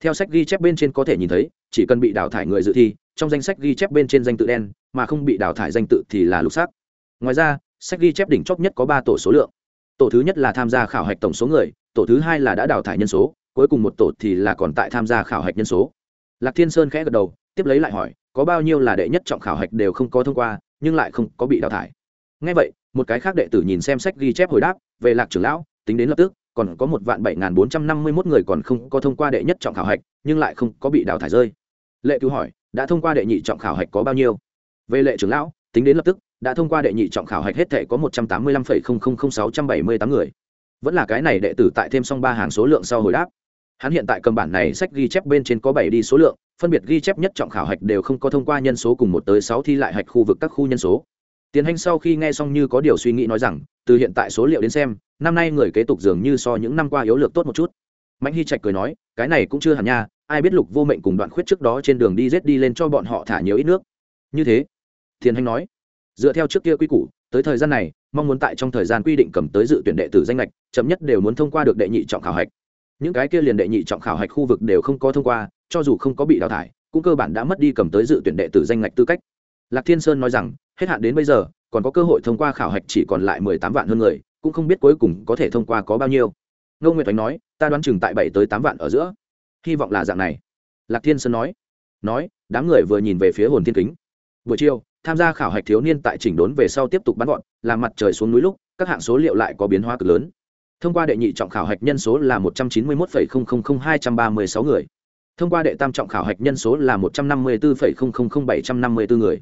Theo sách ghi chép bên trên có thể nhìn thấy, chỉ cần bị đào thải người dự thi, trong danh sách ghi chép bên trên danh tự đen, mà không bị đào thải danh tự thì là lục xác ngoài ra, sách ghi chép đỉnh chóp nhất có ba tổ số lượng. Tổ thứ nhất là tham gia khảo hạch tổng số người, tổ thứ hai là đã đào thải nhân số, cuối cùng một tổ thì là còn tại tham gia khảo hạch nhân số. Lạc thiên sơn khẽ gật đầu, tiếp lấy lại hỏi, có bao nhiêu là đệ nhất trọng khảo hạch đều không có thông qua, nhưng lại không có bị đào thải? Ngay vậy, một cái khác đệ tử nhìn xem sách ghi chép hồi đáp, về lạc trưởng lão, tính đến lập tức còn có một vạn bảy n bốn trăm năm mươi mốt người còn không có thông qua đệ nhất trọng khảo hạch, nhưng lại không có bị đào thải rơi. Lệ cứu hỏi, đã thông qua đệ nhị trọng khảo hạch có bao nhiêu? Về lệ trưởng lão, tính đến lập tức, đã thông qua đệ nhị trọng khảo hạch hết thể có một trăm tám mươi lăm phẩy không không không sáu trăm bảy mươi tám người. Vẫn là cái này đệ tử tại thêm xong ba hàng số lượng sau hồi đáp. Hắn hiện tại cầm bản này sách ghi chép bên trên có bảy đi số lượng, phân biệt ghi chép nhất trọng khảo hạch đều không có thông qua nhân số cùng một tới sáu thi lại hạch khu vực các khu nhân số. Tiến hành sau khi nghe xong như có điều suy nghĩ nói rằng, từ hiện tại số liệu đến xem năm nay người kế tục dường như so những năm qua yếu lược tốt một chút. Mạnh hy trạch cười nói, cái này cũng chưa hẳn nha, ai biết lục vô mệnh cùng đoạn khuyết trước đó trên đường đi rết đi lên cho bọn họ thả nhiều ít nước. Như thế, thiền hành nói, dựa theo trước kia quy củ, tới thời gian này, mong muốn tại trong thời gian quy định cầm tới dự tuyển đệ tử danh lệch chậm nhất đều muốn thông qua được đệ nhị trọng khảo hạch. Những cái kia liền đệ nhị trọng khảo hạch khu vực đều không có thông qua, cho dù không có bị đào thải, cũng cơ bản đã mất đi cầm tới dự tuyển đệ tử danh lệch tư cách. Lạc thiên sơn nói rằng, hết hạn đến bây giờ, còn có cơ hội thông qua khảo hạch chỉ còn lại mười tám vạn hơn người cũng không biết cuối cùng có thể thông qua có bao nhiêu. Ngô nguyệt oánh nói, ta đoán chừng tại bảy tới tám vạn ở giữa. Hy vọng là dạng này. Lạc thiên sơn nói nói, đám người vừa nhìn về phía hồn thiên kính. Buổi chiều, tham gia khảo hạch thiếu niên tại chỉnh đốn về sau tiếp tục bắn gọn, làm mặt trời xuống núi lúc, các hạng số liệu lại có biến hóa cực lớn. Thông qua đệ nhị trọng khảo hạch nhân số là một trăm chín mươi một hai trăm ba mươi sáu người. Thông qua đệ tam trọng khảo hạch nhân số là một trăm năm mươi bốn bảy trăm năm mươi bốn người.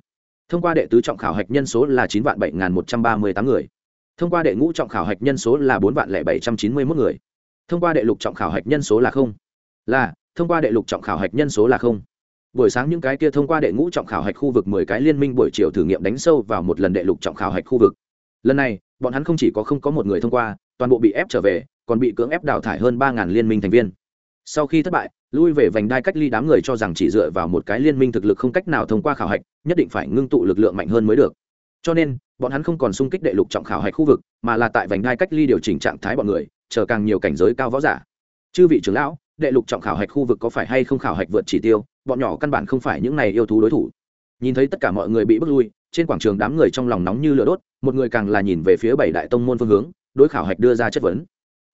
Thông qua đệ tứ trọng khảo hạch nhân số là chín vạn bảy một trăm ba mươi tám người thông qua đệ ngũ trọng khảo hạch nhân số là bốn vạn lẻ bảy trăm chín mươi một người. Thông qua đệ lục trọng khảo hạch nhân số là không. Là, thông qua đệ lục trọng khảo hạch nhân số là không. Buổi sáng những cái kia thông qua đệ ngũ trọng khảo hạch khu vực mười cái liên minh buổi chiều thử nghiệm đánh sâu vào một lần đệ lục trọng khảo hạch khu vực. Lần này, bọn hắn không chỉ có không có một người thông qua, toàn bộ bị ép trở về, còn bị cưỡng ép đào thải hơn ba liên minh thành viên. Sau khi thất bại, lui về vành đai cách ly đám người cho rằng chỉ dựa vào một cái liên minh thực lực không cách nào thông qua khảo hạch, nhất định phải ngưng tụ lực lượng mạnh hơn mới được. Cho nên bọn hắn không còn xung kích đệ lục trọng khảo hạch khu vực, mà là tại vành đai cách ly điều chỉnh trạng thái bọn người, chờ càng nhiều cảnh giới cao võ giả. Chư vị trưởng lão, đệ lục trọng khảo hạch khu vực có phải hay không khảo hạch vượt chỉ tiêu? Bọn nhỏ căn bản không phải những này yêu thú đối thủ. Nhìn thấy tất cả mọi người bị bước lui, trên quảng trường đám người trong lòng nóng như lửa đốt, một người càng là nhìn về phía bảy đại tông môn phương hướng, đối khảo hạch đưa ra chất vấn.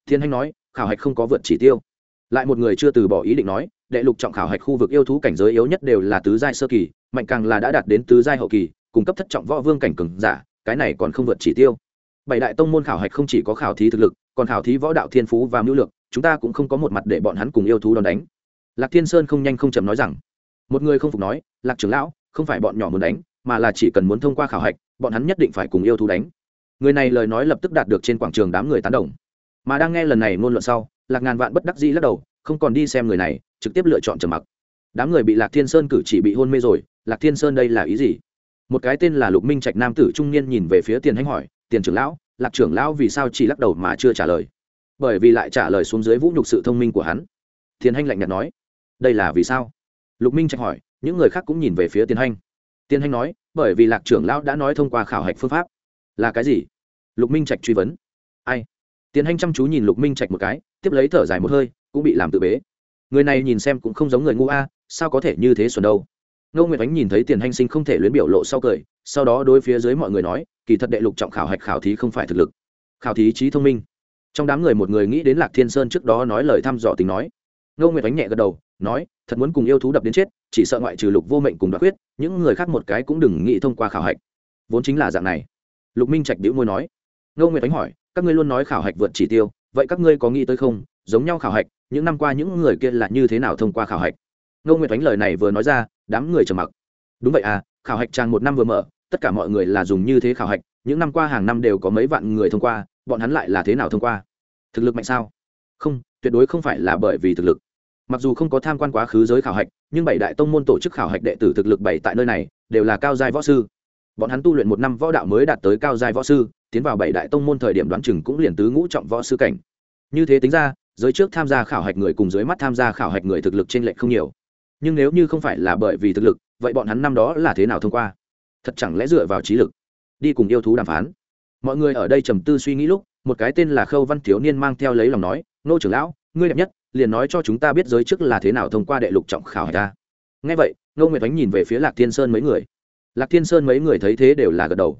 Thiên hanh nói, khảo hạch không có vượt chỉ tiêu. Lại một người chưa từ bỏ ý định nói, đệ lục trọng khảo hạch khu vực yêu thú cảnh giới yếu nhất đều là tứ giai sơ kỳ, mạnh càng là đã đạt đến tứ giai hậu kỳ, cung cấp thất trọng võ vương cảnh cường giả cái này còn không vượt chỉ tiêu. Bảy đại tông môn khảo hạch không chỉ có khảo thí thực lực, còn khảo thí võ đạo thiên phú và mưu lược, chúng ta cũng không có một mặt để bọn hắn cùng yêu thú đòn đánh. Lạc thiên sơn không nhanh không chậm nói rằng, một người không phục nói, lạc trưởng lão, không phải bọn nhỏ muốn đánh, mà là chỉ cần muốn thông qua khảo hạch, bọn hắn nhất định phải cùng yêu thú đánh. Người này lời nói lập tức đạt được trên quảng trường đám người tán đồng. Mà đang nghe lần này ngôn luận sau, lạc ngàn vạn bất đắc dĩ lắc đầu, không còn đi xem người này, trực tiếp lựa chọn trầm mặc. Đám người bị lạc thiên sơn cử chỉ bị hôn mê rồi, lạc thiên sơn đây là ý gì? Một cái tên là lục minh trạch nam tử trung niên nhìn về phía tiền hanh hỏi, tiền trưởng lão, lạc trưởng lão vì sao chỉ lắc đầu mà chưa trả lời? Bởi vì lại trả lời xuống dưới vũ nhục sự thông minh của hắn. Tiền hanh lạnh nhạt nói. Đây là vì sao? Lục minh trạch hỏi, những người khác cũng nhìn về phía tiền hanh. Tiền hanh nói, bởi vì lạc trưởng lão đã nói thông qua khảo hạch phương pháp. Là cái gì? Lục minh trạch truy vấn. Ai? Tiền hanh chăm chú nhìn lục minh trạch một cái, tiếp lấy thở dài một hơi, cũng bị làm tự bế. Người này nhìn xem cũng không giống người ngu a, sao có thể như thế xuẩn đâu? Ngô nguyệt ánh nhìn thấy tiền hành sinh không thể luyến biểu lộ sau cười, sau đó đối phía dưới mọi người nói, kỳ thật đệ lục trọng khảo hạch khảo thí không phải thực lực. Khảo thí trí thông minh. Trong đám người một người nghĩ đến lạc thiên sơn trước đó nói lời thăm dò tình nói. Ngô nguyệt ánh nhẹ gật đầu, nói, thật muốn cùng yêu thú đập đến chết, chỉ sợ ngoại trừ lục vô mệnh cùng đoạt quyết, những người khác một cái cũng đừng nghĩ thông qua khảo hạch. Vốn chính là dạng này. Lục minh trạch đĩu môi nói. Ngô nguyệt ánh hỏi, các ngươi luôn nói khảo hạch vượt chỉ tiêu, vậy các ngươi có nghĩ tới không? Giống nhau khảo hạch, những năm qua những người kia là như thế nào thông qua khảo hạch? Ngô nguyệt ánh lời này vừa nói ra, đám người trầm mặc. Đúng vậy à khảo hạch trang một năm vừa mở, tất cả mọi người là dùng như thế khảo hạch, những năm qua hàng năm đều có mấy vạn người thông qua, bọn hắn lại là thế nào thông qua? Thực lực mạnh sao? Không, tuyệt đối không phải là bởi vì thực lực. Mặc dù không có tham quan quá khứ giới khảo hạch, nhưng bảy đại tông môn tổ chức khảo hạch đệ tử thực lực bảy tại nơi này, đều là cao giai võ sư. Bọn hắn tu luyện một năm võ đạo mới đạt tới cao giai võ sư, tiến vào bảy đại tông môn thời điểm đoán chừng cũng liền tứ ngũ trọng võ sư cảnh. Như thế tính ra, giới trước tham gia khảo hạch người cùng dưới mắt tham gia khảo hạch người thực lực trên lệch không nhiều nhưng nếu như không phải là bởi vì thực lực, vậy bọn hắn năm đó là thế nào thông qua? Thật chẳng lẽ dựa vào trí lực, đi cùng yêu thú đàm phán? Mọi người ở đây trầm tư suy nghĩ lúc, một cái tên là khâu văn thiếu niên mang theo lấy lòng nói, nô trưởng lão, ngươi đẹp nhất, liền nói cho chúng ta biết giới trước là thế nào thông qua đệ lục trọng khảo hải ta. Ngay vậy, ngô nguyệt ánh nhìn về phía lạc thiên sơn mấy người. Lạc thiên sơn mấy người thấy thế đều là gật đầu.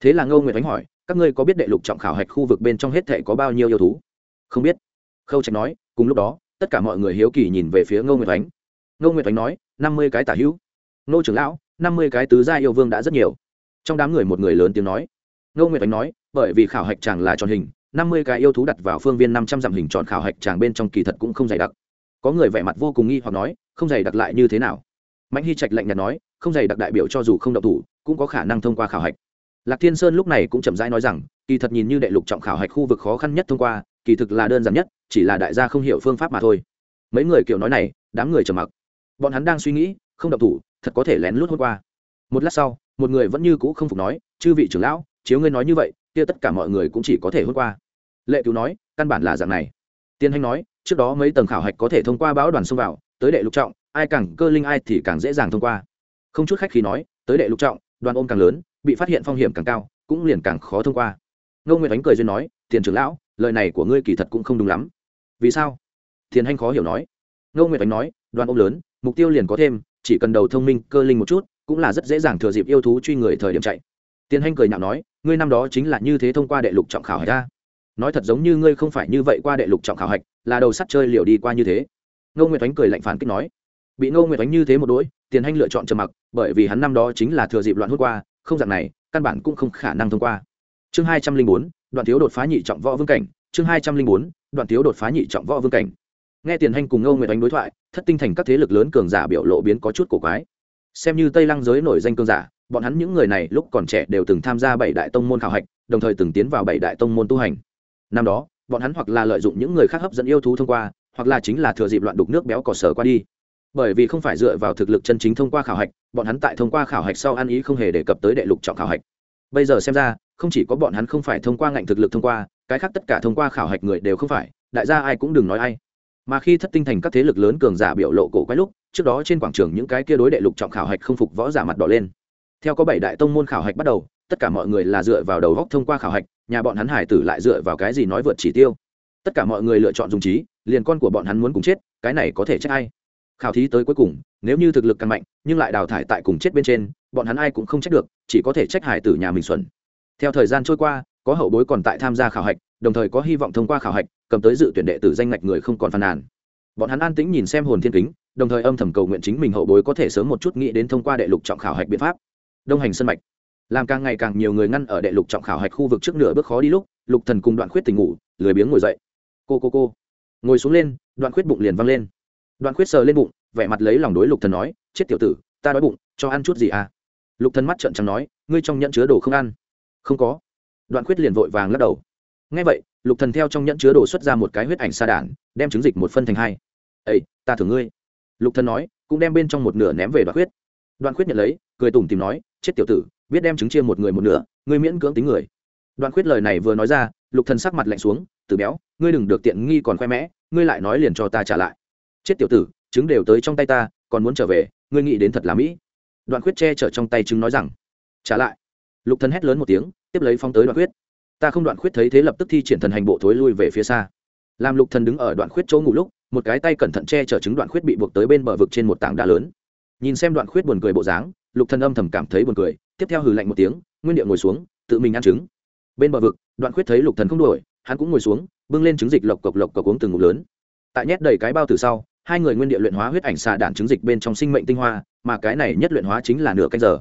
Thế là ngô nguyệt ánh hỏi, các ngươi có biết đệ lục trọng khảo hạch khu vực bên trong hết thệ có bao nhiêu yêu thú? Không biết. Khâu trạch nói, cùng lúc đó, tất cả mọi người hiếu kỳ nhìn về phía ngô nguyệt ánh ngô nguyệt oánh nói, năm mươi cái tả hữu. Ngô trưởng lão, năm mươi cái tứ gia yêu vương đã rất nhiều. Trong đám người một người lớn tiếng nói. Ngô nguyệt oánh nói, bởi vì khảo hạch chàng là tròn hình, năm mươi cái yêu thú đặt vào phương viên năm trăm dặm hình tròn khảo hạch chàng bên trong kỳ thật cũng không dày đặc. Có người vẻ mặt vô cùng nghi hoặc nói, không dày đặc lại như thế nào? Mạnh hy trạch lạnh nhạt nói, không dày đặc đại biểu cho dù không động thủ, cũng có khả năng thông qua khảo hạch. Lạc thiên sơn lúc này cũng chậm rãi nói rằng, kỳ thật nhìn như đệ lục trọng khảo hạch khu vực khó khăn nhất thông qua, kỳ thực là đơn giản nhất, chỉ là đại gia không hiểu phương pháp mà thôi. Mấy người kiểu nói này, đám người trầm mặc bọn hắn đang suy nghĩ, không động thủ, thật có thể lén lút hôm qua. Một lát sau, một người vẫn như cũ không phục nói, chư vị trưởng lão, chiếu ngươi nói như vậy, kia tất cả mọi người cũng chỉ có thể hôm qua. Lệ cứu nói, căn bản là dạng này. Tiên hành nói, trước đó mấy tầng khảo hạch có thể thông qua bão đoàn xông vào, tới đệ lục trọng, ai càng cơ linh ai thì càng dễ dàng thông qua. Không chút khách khi nói, tới đệ lục trọng, đoàn ôm càng lớn, bị phát hiện phong hiểm càng cao, cũng liền càng khó thông qua. Ngô nguyệt ánh cười duyên nói, tiền trưởng lão, lời này của ngươi kỳ thật cũng không đúng lắm. Vì sao? Thiền hanh khó hiểu nói. Ngô nguyệt ánh nói, đoàn ôm lớn mục tiêu liền có thêm, chỉ cần đầu thông minh, cơ linh một chút, cũng là rất dễ dàng thừa dịp yêu thú truy người thời điểm chạy. Tiến hanh cười nhạo nói, ngươi năm đó chính là như thế thông qua đệ lục trọng khảo hạch ta nói thật giống như ngươi không phải như vậy qua đệ lục trọng khảo hạch, là đầu sắt chơi liều đi qua như thế. Ngô nguyệt ánh cười lạnh phản kích nói, bị ngô nguyệt ánh như thế một đỗi tiến hanh lựa chọn trầm mặc, bởi vì hắn năm đó chính là thừa dịp loạn hút qua, không dạng này, căn bản cũng không khả năng thông qua. Chương hai trăm linh bốn, đoạn thiếu đột phá nhị trọng võ vương cảnh, chương hai trăm linh bốn, đoạn thiếu đột phá nhị trọng võ vương cảnh nghe tiền hành cùng ngô nguyệt ánh đối thoại, thất tinh thành các thế lực lớn cường giả biểu lộ biến có chút cổ quái. Xem như tây lăng giới nổi danh cường giả, bọn hắn những người này lúc còn trẻ đều từng tham gia bảy đại tông môn khảo hạch, đồng thời từng tiến vào bảy đại tông môn tu hành. Năm đó, bọn hắn hoặc là lợi dụng những người khác hấp dẫn yêu thú thông qua, hoặc là chính là thừa dịp loạn đục nước béo cỏ sở qua đi. Bởi vì không phải dựa vào thực lực chân chính thông qua khảo hạch, bọn hắn tại thông qua khảo hạch sau ăn ý không hề đề cập tới đệ lục trọng khảo hạch. Bây giờ xem ra, không chỉ có bọn hắn không phải thông qua ngạnh thực lực thông qua, cái khác tất cả thông qua khảo hạch người đều không phải, đại gia ai cũng đừng nói ai mà khi thất tinh thành các thế lực lớn cường giả biểu lộ cổ quái lúc, trước đó trên quảng trường những cái kia đối đệ lục trọng khảo hạch không phục võ giả mặt đỏ lên. Theo có bảy đại tông môn khảo hạch bắt đầu, tất cả mọi người là dựa vào đầu góc thông qua khảo hạch, nhà bọn hắn hải tử lại dựa vào cái gì nói vượt chỉ tiêu. Tất cả mọi người lựa chọn dùng trí, liền con của bọn hắn muốn cùng chết, cái này có thể trách ai? Khảo thí tới cuối cùng, nếu như thực lực càng mạnh, nhưng lại đào thải tại cùng chết bên trên, bọn hắn ai cũng không trách được, chỉ có thể trách hải tử nhà mình xuẩn. Theo thời gian trôi qua, có hậu bối còn tại tham gia khảo hạch đồng thời có hy vọng thông qua khảo hạch, cầm tới dự tuyển đệ tử danh ngạch người không còn phàn nàn. Bọn hắn an tĩnh nhìn xem hồn thiên kính, đồng thời âm thầm cầu nguyện chính mình hậu bối có thể sớm một chút nghĩ đến thông qua đệ lục trọng khảo hạch biện pháp. Đông hành sân mạch. Làm càng ngày càng nhiều người ngăn ở đệ lục trọng khảo hạch khu vực trước nửa bước khó đi lúc, lục thần cùng đoạn khuyết tỉnh ngủ, lười biếng ngồi dậy. Cô cô cô. Ngồi xuống lên, đoạn khuyết bụng liền văng lên. Đoạn khuyết sờ lên bụng, vẻ mặt lấy lòng đối lục thần nói, chết tiểu tử, ta đói bụng, cho ăn chút gì à? Lục thần mắt trợn trắng nói, ngươi trong nhận chứa đồ không ăn. Không có. Đoạn khuyết liền vội vàng lắc đầu ngay vậy, lục thần theo trong nhẫn chứa đồ xuất ra một cái huyết ảnh sa đản, đem trứng dịch một phân thành hai. Ây ta thử ngươi. Lục thần nói, cũng đem bên trong một nửa ném về đoạn khuyết. Đoạn khuyết nhận lấy, cười tủm tìm nói, chết tiểu tử, biết đem trứng chia một người một nửa, ngươi miễn cưỡng tính người. Đoạn khuyết lời này vừa nói ra, lục thần sắc mặt lạnh xuống, tử béo, ngươi đừng được tiện nghi còn khoe mẽ, ngươi lại nói liền cho ta trả lại. Chết tiểu tử, trứng đều tới trong tay ta, còn muốn trở về, ngươi nghĩ đến thật là mỹ. Đoạn khuyết che chở trong tay trứng nói rằng, trả lại. Lục thần hét lớn một tiếng, tiếp lấy phong tới đoạn khuyết ta không đoạn khuyết thấy thế lập tức thi triển thần hành bộ thối lui về phía xa. Làm lục thần đứng ở đoạn khuyết chỗ ngủ lúc, một cái tay cẩn thận che chở chứng đoạn khuyết bị buộc tới bên bờ vực trên một tảng đá lớn. Nhìn xem đoạn khuyết buồn cười bộ dáng, lục thần âm thầm cảm thấy buồn cười, tiếp theo hừ lạnh một tiếng, nguyên địa ngồi xuống, tự mình ăn trứng. Bên bờ vực, đoạn khuyết thấy lục thần không đổi hắn cũng ngồi xuống, bưng lên trứng dịch lộc cộc lộc cộc uống từng ngụm lớn. Tại nhét đầy cái bao từ sau, hai người nguyên địa luyện hóa huyết ảnh xà đạn trứng dịch bên trong sinh mệnh tinh hoa, mà cái này nhất luyện hóa chính là nửa canh giờ.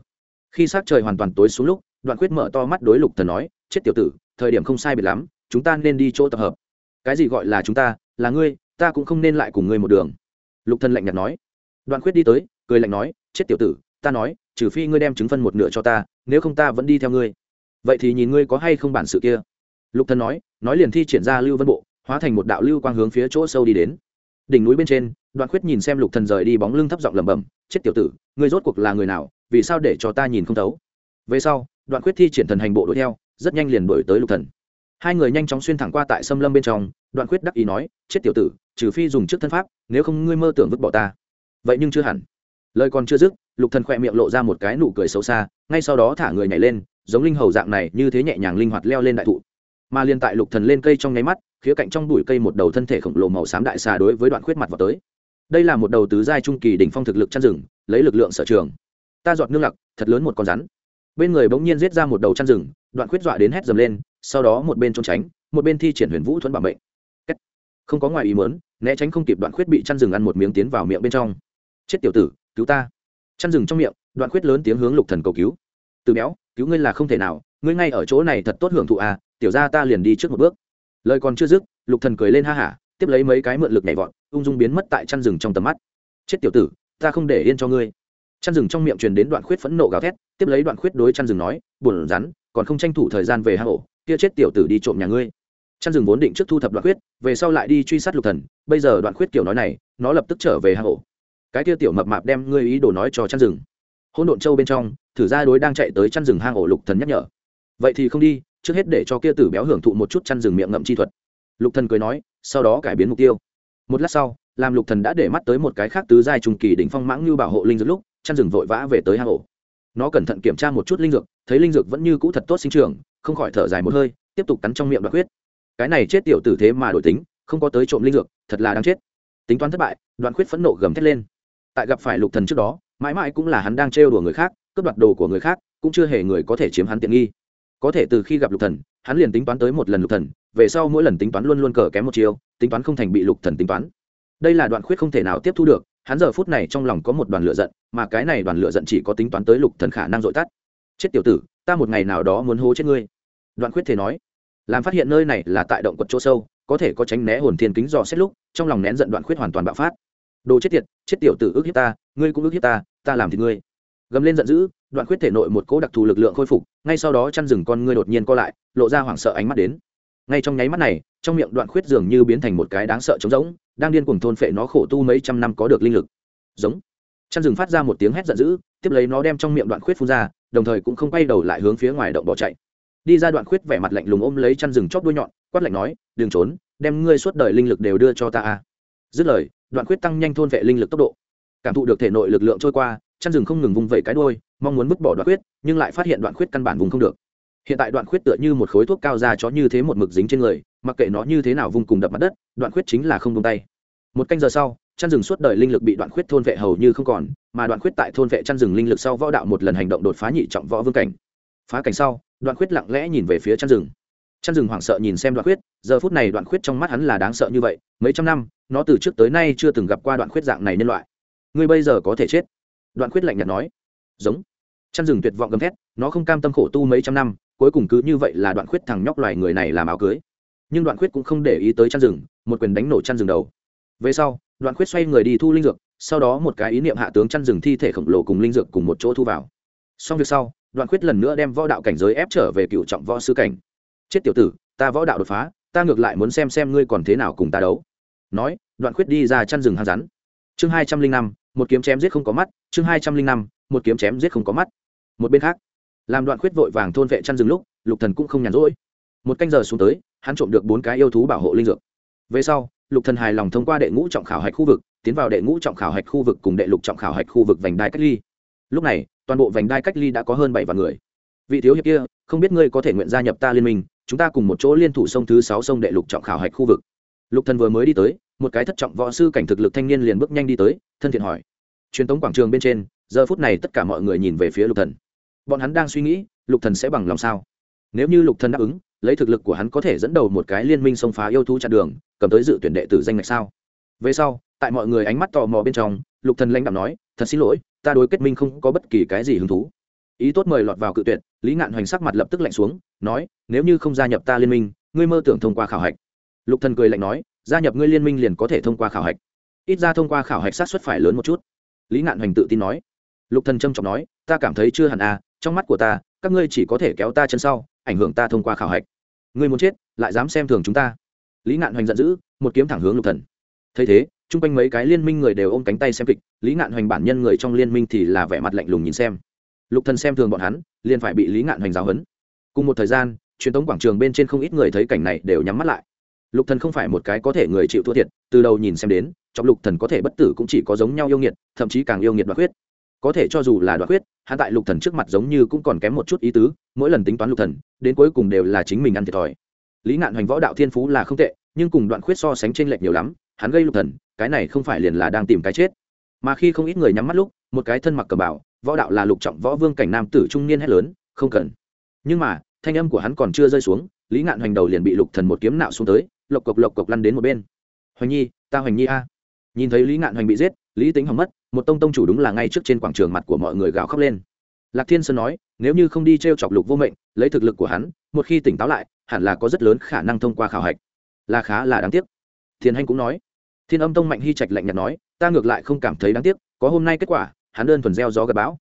Khi sát trời hoàn toàn tối xuống lúc, đoạn khuyết mở to mắt đối lục thần nói, chết tiểu tử thời điểm không sai biệt lắm, chúng ta nên đi chỗ tập hợp. Cái gì gọi là chúng ta? Là ngươi, ta cũng không nên lại cùng ngươi một đường. Lục thần lạnh nhạt nói. Đoạn khuyết đi tới, cười lạnh nói, chết tiểu tử, ta nói, trừ phi ngươi đem trứng phân một nửa cho ta, nếu không ta vẫn đi theo ngươi. Vậy thì nhìn ngươi có hay không bản sự kia. Lục thần nói nói liền thi triển ra lưu vân bộ, hóa thành một đạo lưu quang hướng phía chỗ sâu đi đến. Đỉnh núi bên trên, đoạn khuyết nhìn xem lục thần rời đi bóng lưng thấp giọng lẩm bẩm, chết tiểu tử, ngươi rốt cuộc là người nào, vì sao để cho ta nhìn không thấu? Về sau, đoạn khuyết thi triển thần hành bộ đuổi theo rất nhanh liền đuổi tới lục thần. Hai người nhanh chóng xuyên thẳng qua tại sâm lâm bên trong, đoạn khuyết đắc ý nói, chết tiểu tử, trừ phi dùng trước thân pháp, nếu không ngươi mơ tưởng vứt bỏ ta. Vậy nhưng chưa hẳn. Lời còn chưa dứt, lục thần khỏe miệng lộ ra một cái nụ cười xấu xa, ngay sau đó thả người nhảy lên, giống linh hầu dạng này, như thế nhẹ nhàng linh hoạt leo lên đại thụ. Mà liên tại lục thần lên cây trong nháy mắt, khía cạnh trong bụi cây một đầu thân thể khổng lồ màu xám đại xà đối với đoạn khuyết mặt vào tới. Đây là một đầu tứ giai trung kỳ đỉnh phong thực lực chăn rừng, lấy lực lượng sở trường. Ta giọt nương lặc, thật lớn một con rắn. Bên người bỗng nhiên giết ra một đầu chăn rừng đoạn khuyết dọa đến hét dầm lên, sau đó một bên trốn tránh, một bên thi triển huyền vũ thuẫn bảo mệnh. Không có ngoài ý muốn, né tránh không kịp đoạn khuyết bị chăn rừng ăn một miếng tiến vào miệng bên trong. Chết tiểu tử, cứu ta. Chăn rừng trong miệng, đoạn khuyết lớn tiếng hướng lục thần cầu cứu. Từ béo, cứu ngươi là không thể nào, ngươi ngay ở chỗ này thật tốt hưởng thụ à tiểu ra ta liền đi trước một bước. Lời còn chưa dứt, lục thần cười lên ha hả, tiếp lấy mấy cái mượn lực nhảy vọt, ung dung biến mất tại chăn rừng trong tầm mắt. Chết tiểu tử, ta không để yên cho ngươi. Chăn rừng trong miệng truyền đến đoạn khuyết phẫn nộ gào thét, tiếp lấy đoạn khuyết đối chăn rừng nói, buồn rắn còn không tranh thủ thời gian về hang ổ, kia chết tiểu tử đi trộm nhà ngươi. Chăn rừng vốn định trước thu thập đoạn khuyết, về sau lại đi truy sát lục thần, bây giờ đoạn khuyết kiểu nói này, nó lập tức trở về hang ổ. Cái kia tiểu mập mạp đem ngươi ý đồ nói cho chăn rừng. Hỗn độn châu bên trong, thử ra đối đang chạy tới chăn rừng hang ổ lục thần nhắc nhở. Vậy thì không đi, trước hết để cho kia tử béo hưởng thụ một chút chăn rừng miệng ngậm chi thuật. Lục thần cười nói, sau đó cải biến mục tiêu. Một lát sau, làm lục thần đã để mắt tới một cái khác tứ giai trùng kỳ đỉnh phong mãng như bảo hộ linh dược lúc, chăn rừng vội vã về tới hang ổ nó cẩn thận kiểm tra một chút linh dược, thấy linh dược vẫn như cũ thật tốt sinh trưởng, không khỏi thở dài một hơi, tiếp tục cắn trong miệng đoạn huyết. Cái này chết tiểu tử thế mà đổi tính, không có tới trộm linh dược, thật là đáng chết. Tính toán thất bại, đoạn khuyết phẫn nộ gầm thét lên. Tại gặp phải lục thần trước đó, mãi mãi cũng là hắn đang trêu đùa người khác, cướp đoạt đồ của người khác, cũng chưa hề người có thể chiếm hắn tiện nghi. Có thể từ khi gặp lục thần, hắn liền tính toán tới một lần lục thần, về sau mỗi lần tính toán luôn luôn cờ kém một chiều tính toán không thành bị lục thần tính toán. Đây là đoạn khuyết không thể nào tiếp thu được hắn giờ phút này trong lòng có một đoàn lửa giận, mà cái này đoàn lửa giận chỉ có tính toán tới lục thần khả năng dội tắt. Chết tiểu tử, ta một ngày nào đó muốn hố chết ngươi. Đoạn khuyết thể nói, làm phát hiện nơi này là tại động quật chỗ sâu, có thể có tránh né hồn thiên kính dò xét lúc, trong lòng nén giận đoạn khuyết hoàn toàn bạo phát. Đồ chết tiệt, chết tiểu tử ước hiếp ta, ngươi cũng ước hiếp ta ta làm thì ngươi. Gầm lên giận dữ, đoạn khuyết thể nội một cỗ đặc thù lực lượng khôi phục, ngay sau đó chăn rừng con ngươi đột nhiên co lại, lộ ra hoảng sợ ánh mắt đến ngay trong nháy mắt này, trong miệng đoạn khuyết dường như biến thành một cái đáng sợ trống rỗng, đang điên cuồng thôn phệ nó khổ tu mấy trăm năm có được linh lực. Giống. Chăn rừng phát ra một tiếng hét giận dữ, tiếp lấy nó đem trong miệng đoạn khuyết phun ra, đồng thời cũng không quay đầu lại hướng phía ngoài động bỏ chạy. Đi ra đoạn khuyết vẻ mặt lạnh lùng ôm lấy chăn rừng chóp đuôi nhọn, quát lạnh nói, đừng trốn, đem ngươi suốt đời linh lực đều đưa cho ta a. Dứt lời, đoạn khuyết tăng nhanh thôn vệ linh lực tốc độ. Cảm thụ được thể nội lực lượng trôi qua, chăn rừng không ngừng vung vẩy cái đuôi, mong muốn vứt bỏ đoạn khuyết, nhưng lại phát hiện đoạn khuyết căn bản vùng không được hiện tại đoạn khuyết tựa như một khối thuốc cao ra chó như thế một mực dính trên người, mặc kệ nó như thế nào vùng cùng đập mặt đất, đoạn khuyết chính là không tung tay. Một canh giờ sau, chăn rừng suốt đời linh lực bị đoạn khuyết thôn vệ hầu như không còn, mà đoạn khuyết tại thôn vệ chăn rừng linh lực sau võ đạo một lần hành động đột phá nhị trọng võ vương cảnh. Phá cảnh sau, đoạn khuyết lặng lẽ nhìn về phía chăn rừng. Chăn rừng hoảng sợ nhìn xem đoạn khuyết, giờ phút này đoạn khuyết trong mắt hắn là đáng sợ như vậy, mấy trăm năm, nó từ trước tới nay chưa từng gặp qua đoạn khuyết dạng này nhân loại. Ngươi bây giờ có thể chết. Đoạn khuyết lạnh nhạt nói. Giống. Chăn rừng tuyệt vọng gầm thét, nó không cam tâm khổ tu mấy trăm năm cuối cùng cứ như vậy là đoạn khuyết thằng nhóc loài người này làm áo cưới. Nhưng đoạn khuyết cũng không để ý tới chăn rừng, một quyền đánh nổ chăn rừng đầu. Về sau, đoạn khuyết xoay người đi thu linh dược, sau đó một cái ý niệm hạ tướng chăn rừng thi thể khổng lồ cùng linh dược cùng một chỗ thu vào. Xong việc sau, đoạn khuyết lần nữa đem võ đạo cảnh giới ép trở về cựu trọng võ sư cảnh. Chết tiểu tử, ta võ đạo đột phá, ta ngược lại muốn xem xem ngươi còn thế nào cùng ta đấu. Nói, đoạn khuyết đi ra chăn rừng hang rắn. Chương hai trăm linh năm, một kiếm chém giết không có mắt, chương hai trăm linh năm, một kiếm chém giết không có mắt. Một bên khác làm đoạn khuyết vội vàng thôn vệ chăn rừng lúc, lục thần cũng không nhàn rỗi. Một canh giờ xuống tới, hắn trộm được bốn cái yêu thú bảo hộ linh dược. Về sau, lục thần hài lòng thông qua đệ ngũ trọng khảo hạch khu vực, tiến vào đệ ngũ trọng khảo hạch khu vực cùng đệ lục trọng khảo hạch khu vực vành đai cách ly. Lúc này, toàn bộ vành đai cách ly đã có hơn bảy vạn người. Vị thiếu hiệp kia, không biết ngươi có thể nguyện gia nhập ta liên minh, chúng ta cùng một chỗ liên thủ sông thứ sáu sông đệ lục trọng khảo hạch khu vực. Lục thần vừa mới đi tới, một cái thất trọng võ sư cảnh thực lực thanh niên liền bước nhanh đi tới, thân thiện hỏi. Truyền tống quảng trường bên trên, giờ phút này tất cả mọi người nhìn về phía lục thần bọn hắn đang suy nghĩ, lục thần sẽ bằng lòng sao? Nếu như lục thần đáp ứng, lấy thực lực của hắn có thể dẫn đầu một cái liên minh xông phá yêu thú chặn đường, cầm tới dự tuyển đệ tử danh ngạch sao? Về sau, tại mọi người ánh mắt tò mò bên trong, lục thần lãnh đạo nói, thật xin lỗi, ta đối kết minh không có bất kỳ cái gì hứng thú. Ý tốt mời lọt vào cự tuyệt, lý ngạn hoành sắc mặt lập tức lạnh xuống, nói, nếu như không gia nhập ta liên minh, ngươi mơ tưởng thông qua khảo hạch. Lục thần cười lạnh nói, gia nhập ngươi liên minh liền có thể thông qua khảo hạch. Ít ra thông qua khảo hạch sát xuất phải lớn một chút. Lý ngạn hoành tự tin nói. Lục thần trâm trọng nói, ta cảm thấy chưa hẳn à trong mắt của ta, các ngươi chỉ có thể kéo ta chân sau, ảnh hưởng ta thông qua khảo hạch. Ngươi muốn chết, lại dám xem thường chúng ta. Lý ngạn hoành giận dữ, một kiếm thẳng hướng lục thần. Thấy thế, chung quanh mấy cái liên minh người đều ôm cánh tay xem kịch, lý ngạn hoành bản nhân người trong liên minh thì là vẻ mặt lạnh lùng nhìn xem. Lục thần xem thường bọn hắn, liền phải bị lý ngạn hoành giáo huấn. Cùng một thời gian, truyền thống quảng trường bên trên không ít người thấy cảnh này đều nhắm mắt lại. Lục thần không phải một cái có thể người chịu thua thiệt, từ đầu nhìn xem đến, trong lục thần có thể bất tử cũng chỉ có giống nhau yêu nghiệt, thậm chí càng yêu nghiệt đoạt huyết có thể cho dù là đoạt huyết hắn tại lục thần trước mặt giống như cũng còn kém một chút ý tứ, mỗi lần tính toán lục thần, đến cuối cùng đều là chính mình ăn thiệt thòi. Lý ngạn hoành võ đạo thiên phú là không tệ, nhưng cùng đoạn khuyết so sánh trên lệch nhiều lắm, hắn gây lục thần, cái này không phải liền là đang tìm cái chết. Mà khi không ít người nhắm mắt lúc, một cái thân mặc cờ bảo võ đạo là lục trọng võ vương cảnh nam tử trung niên hét lớn, không cần. Nhưng mà, thanh âm của hắn còn chưa rơi xuống, lý ngạn hoành đầu liền bị lục thần một kiếm nạo xuống tới, lộc cộc lộc cộc lăn đến một bên. Hoành nhi, ta hoành nhi a nhìn thấy lý ngạn hoành bị giết, lý tính hỏng mất, một tông tông chủ đúng là ngay trước trên quảng trường mặt của mọi người gào khóc lên. Lạc thiên sơn nói, nếu như không đi t r e o chọc lục vô mệnh, lấy thực lực của hắn, một khi tỉnh táo lại, hẳn là có rất lớn khả năng thông qua khảo hạch. Là khá là đáng tiếc. Thiên hanh cũng nói. Thiên âm tông mạnh hy trạch lạnh nhạt nói, ta ngược lại không cảm thấy đáng tiếc, có hôm nay kết quả, hắn đơn thuần gieo gió gặp bão.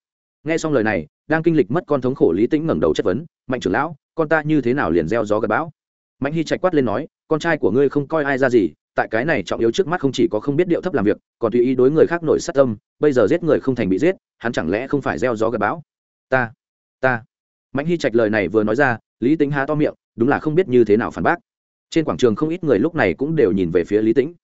Nghe xong lời này, đang kinh lịch mất con thống khổ lý tĩnh ngẩng đầu chất vấn, mạnh trưởng lão, con ta như thế nào liền gieo gió gặp bão? Mạnh hy trạch quát lên nói, con trai của ngươi không coi ai ra gì tại cái này trọng yếu trước mắt không chỉ có không biết điệu thấp làm việc, còn tùy ý đối người khác nổi sát tâm, bây giờ giết người không thành bị giết, hắn chẳng lẽ không phải gieo gió gặp bão? Ta ta. Mạnh hy trạch lời này vừa nói ra, lý tính há to miệng, đúng là không biết như thế nào phản bác. Trên quảng trường không ít người lúc này cũng đều nhìn về phía lý tĩnh.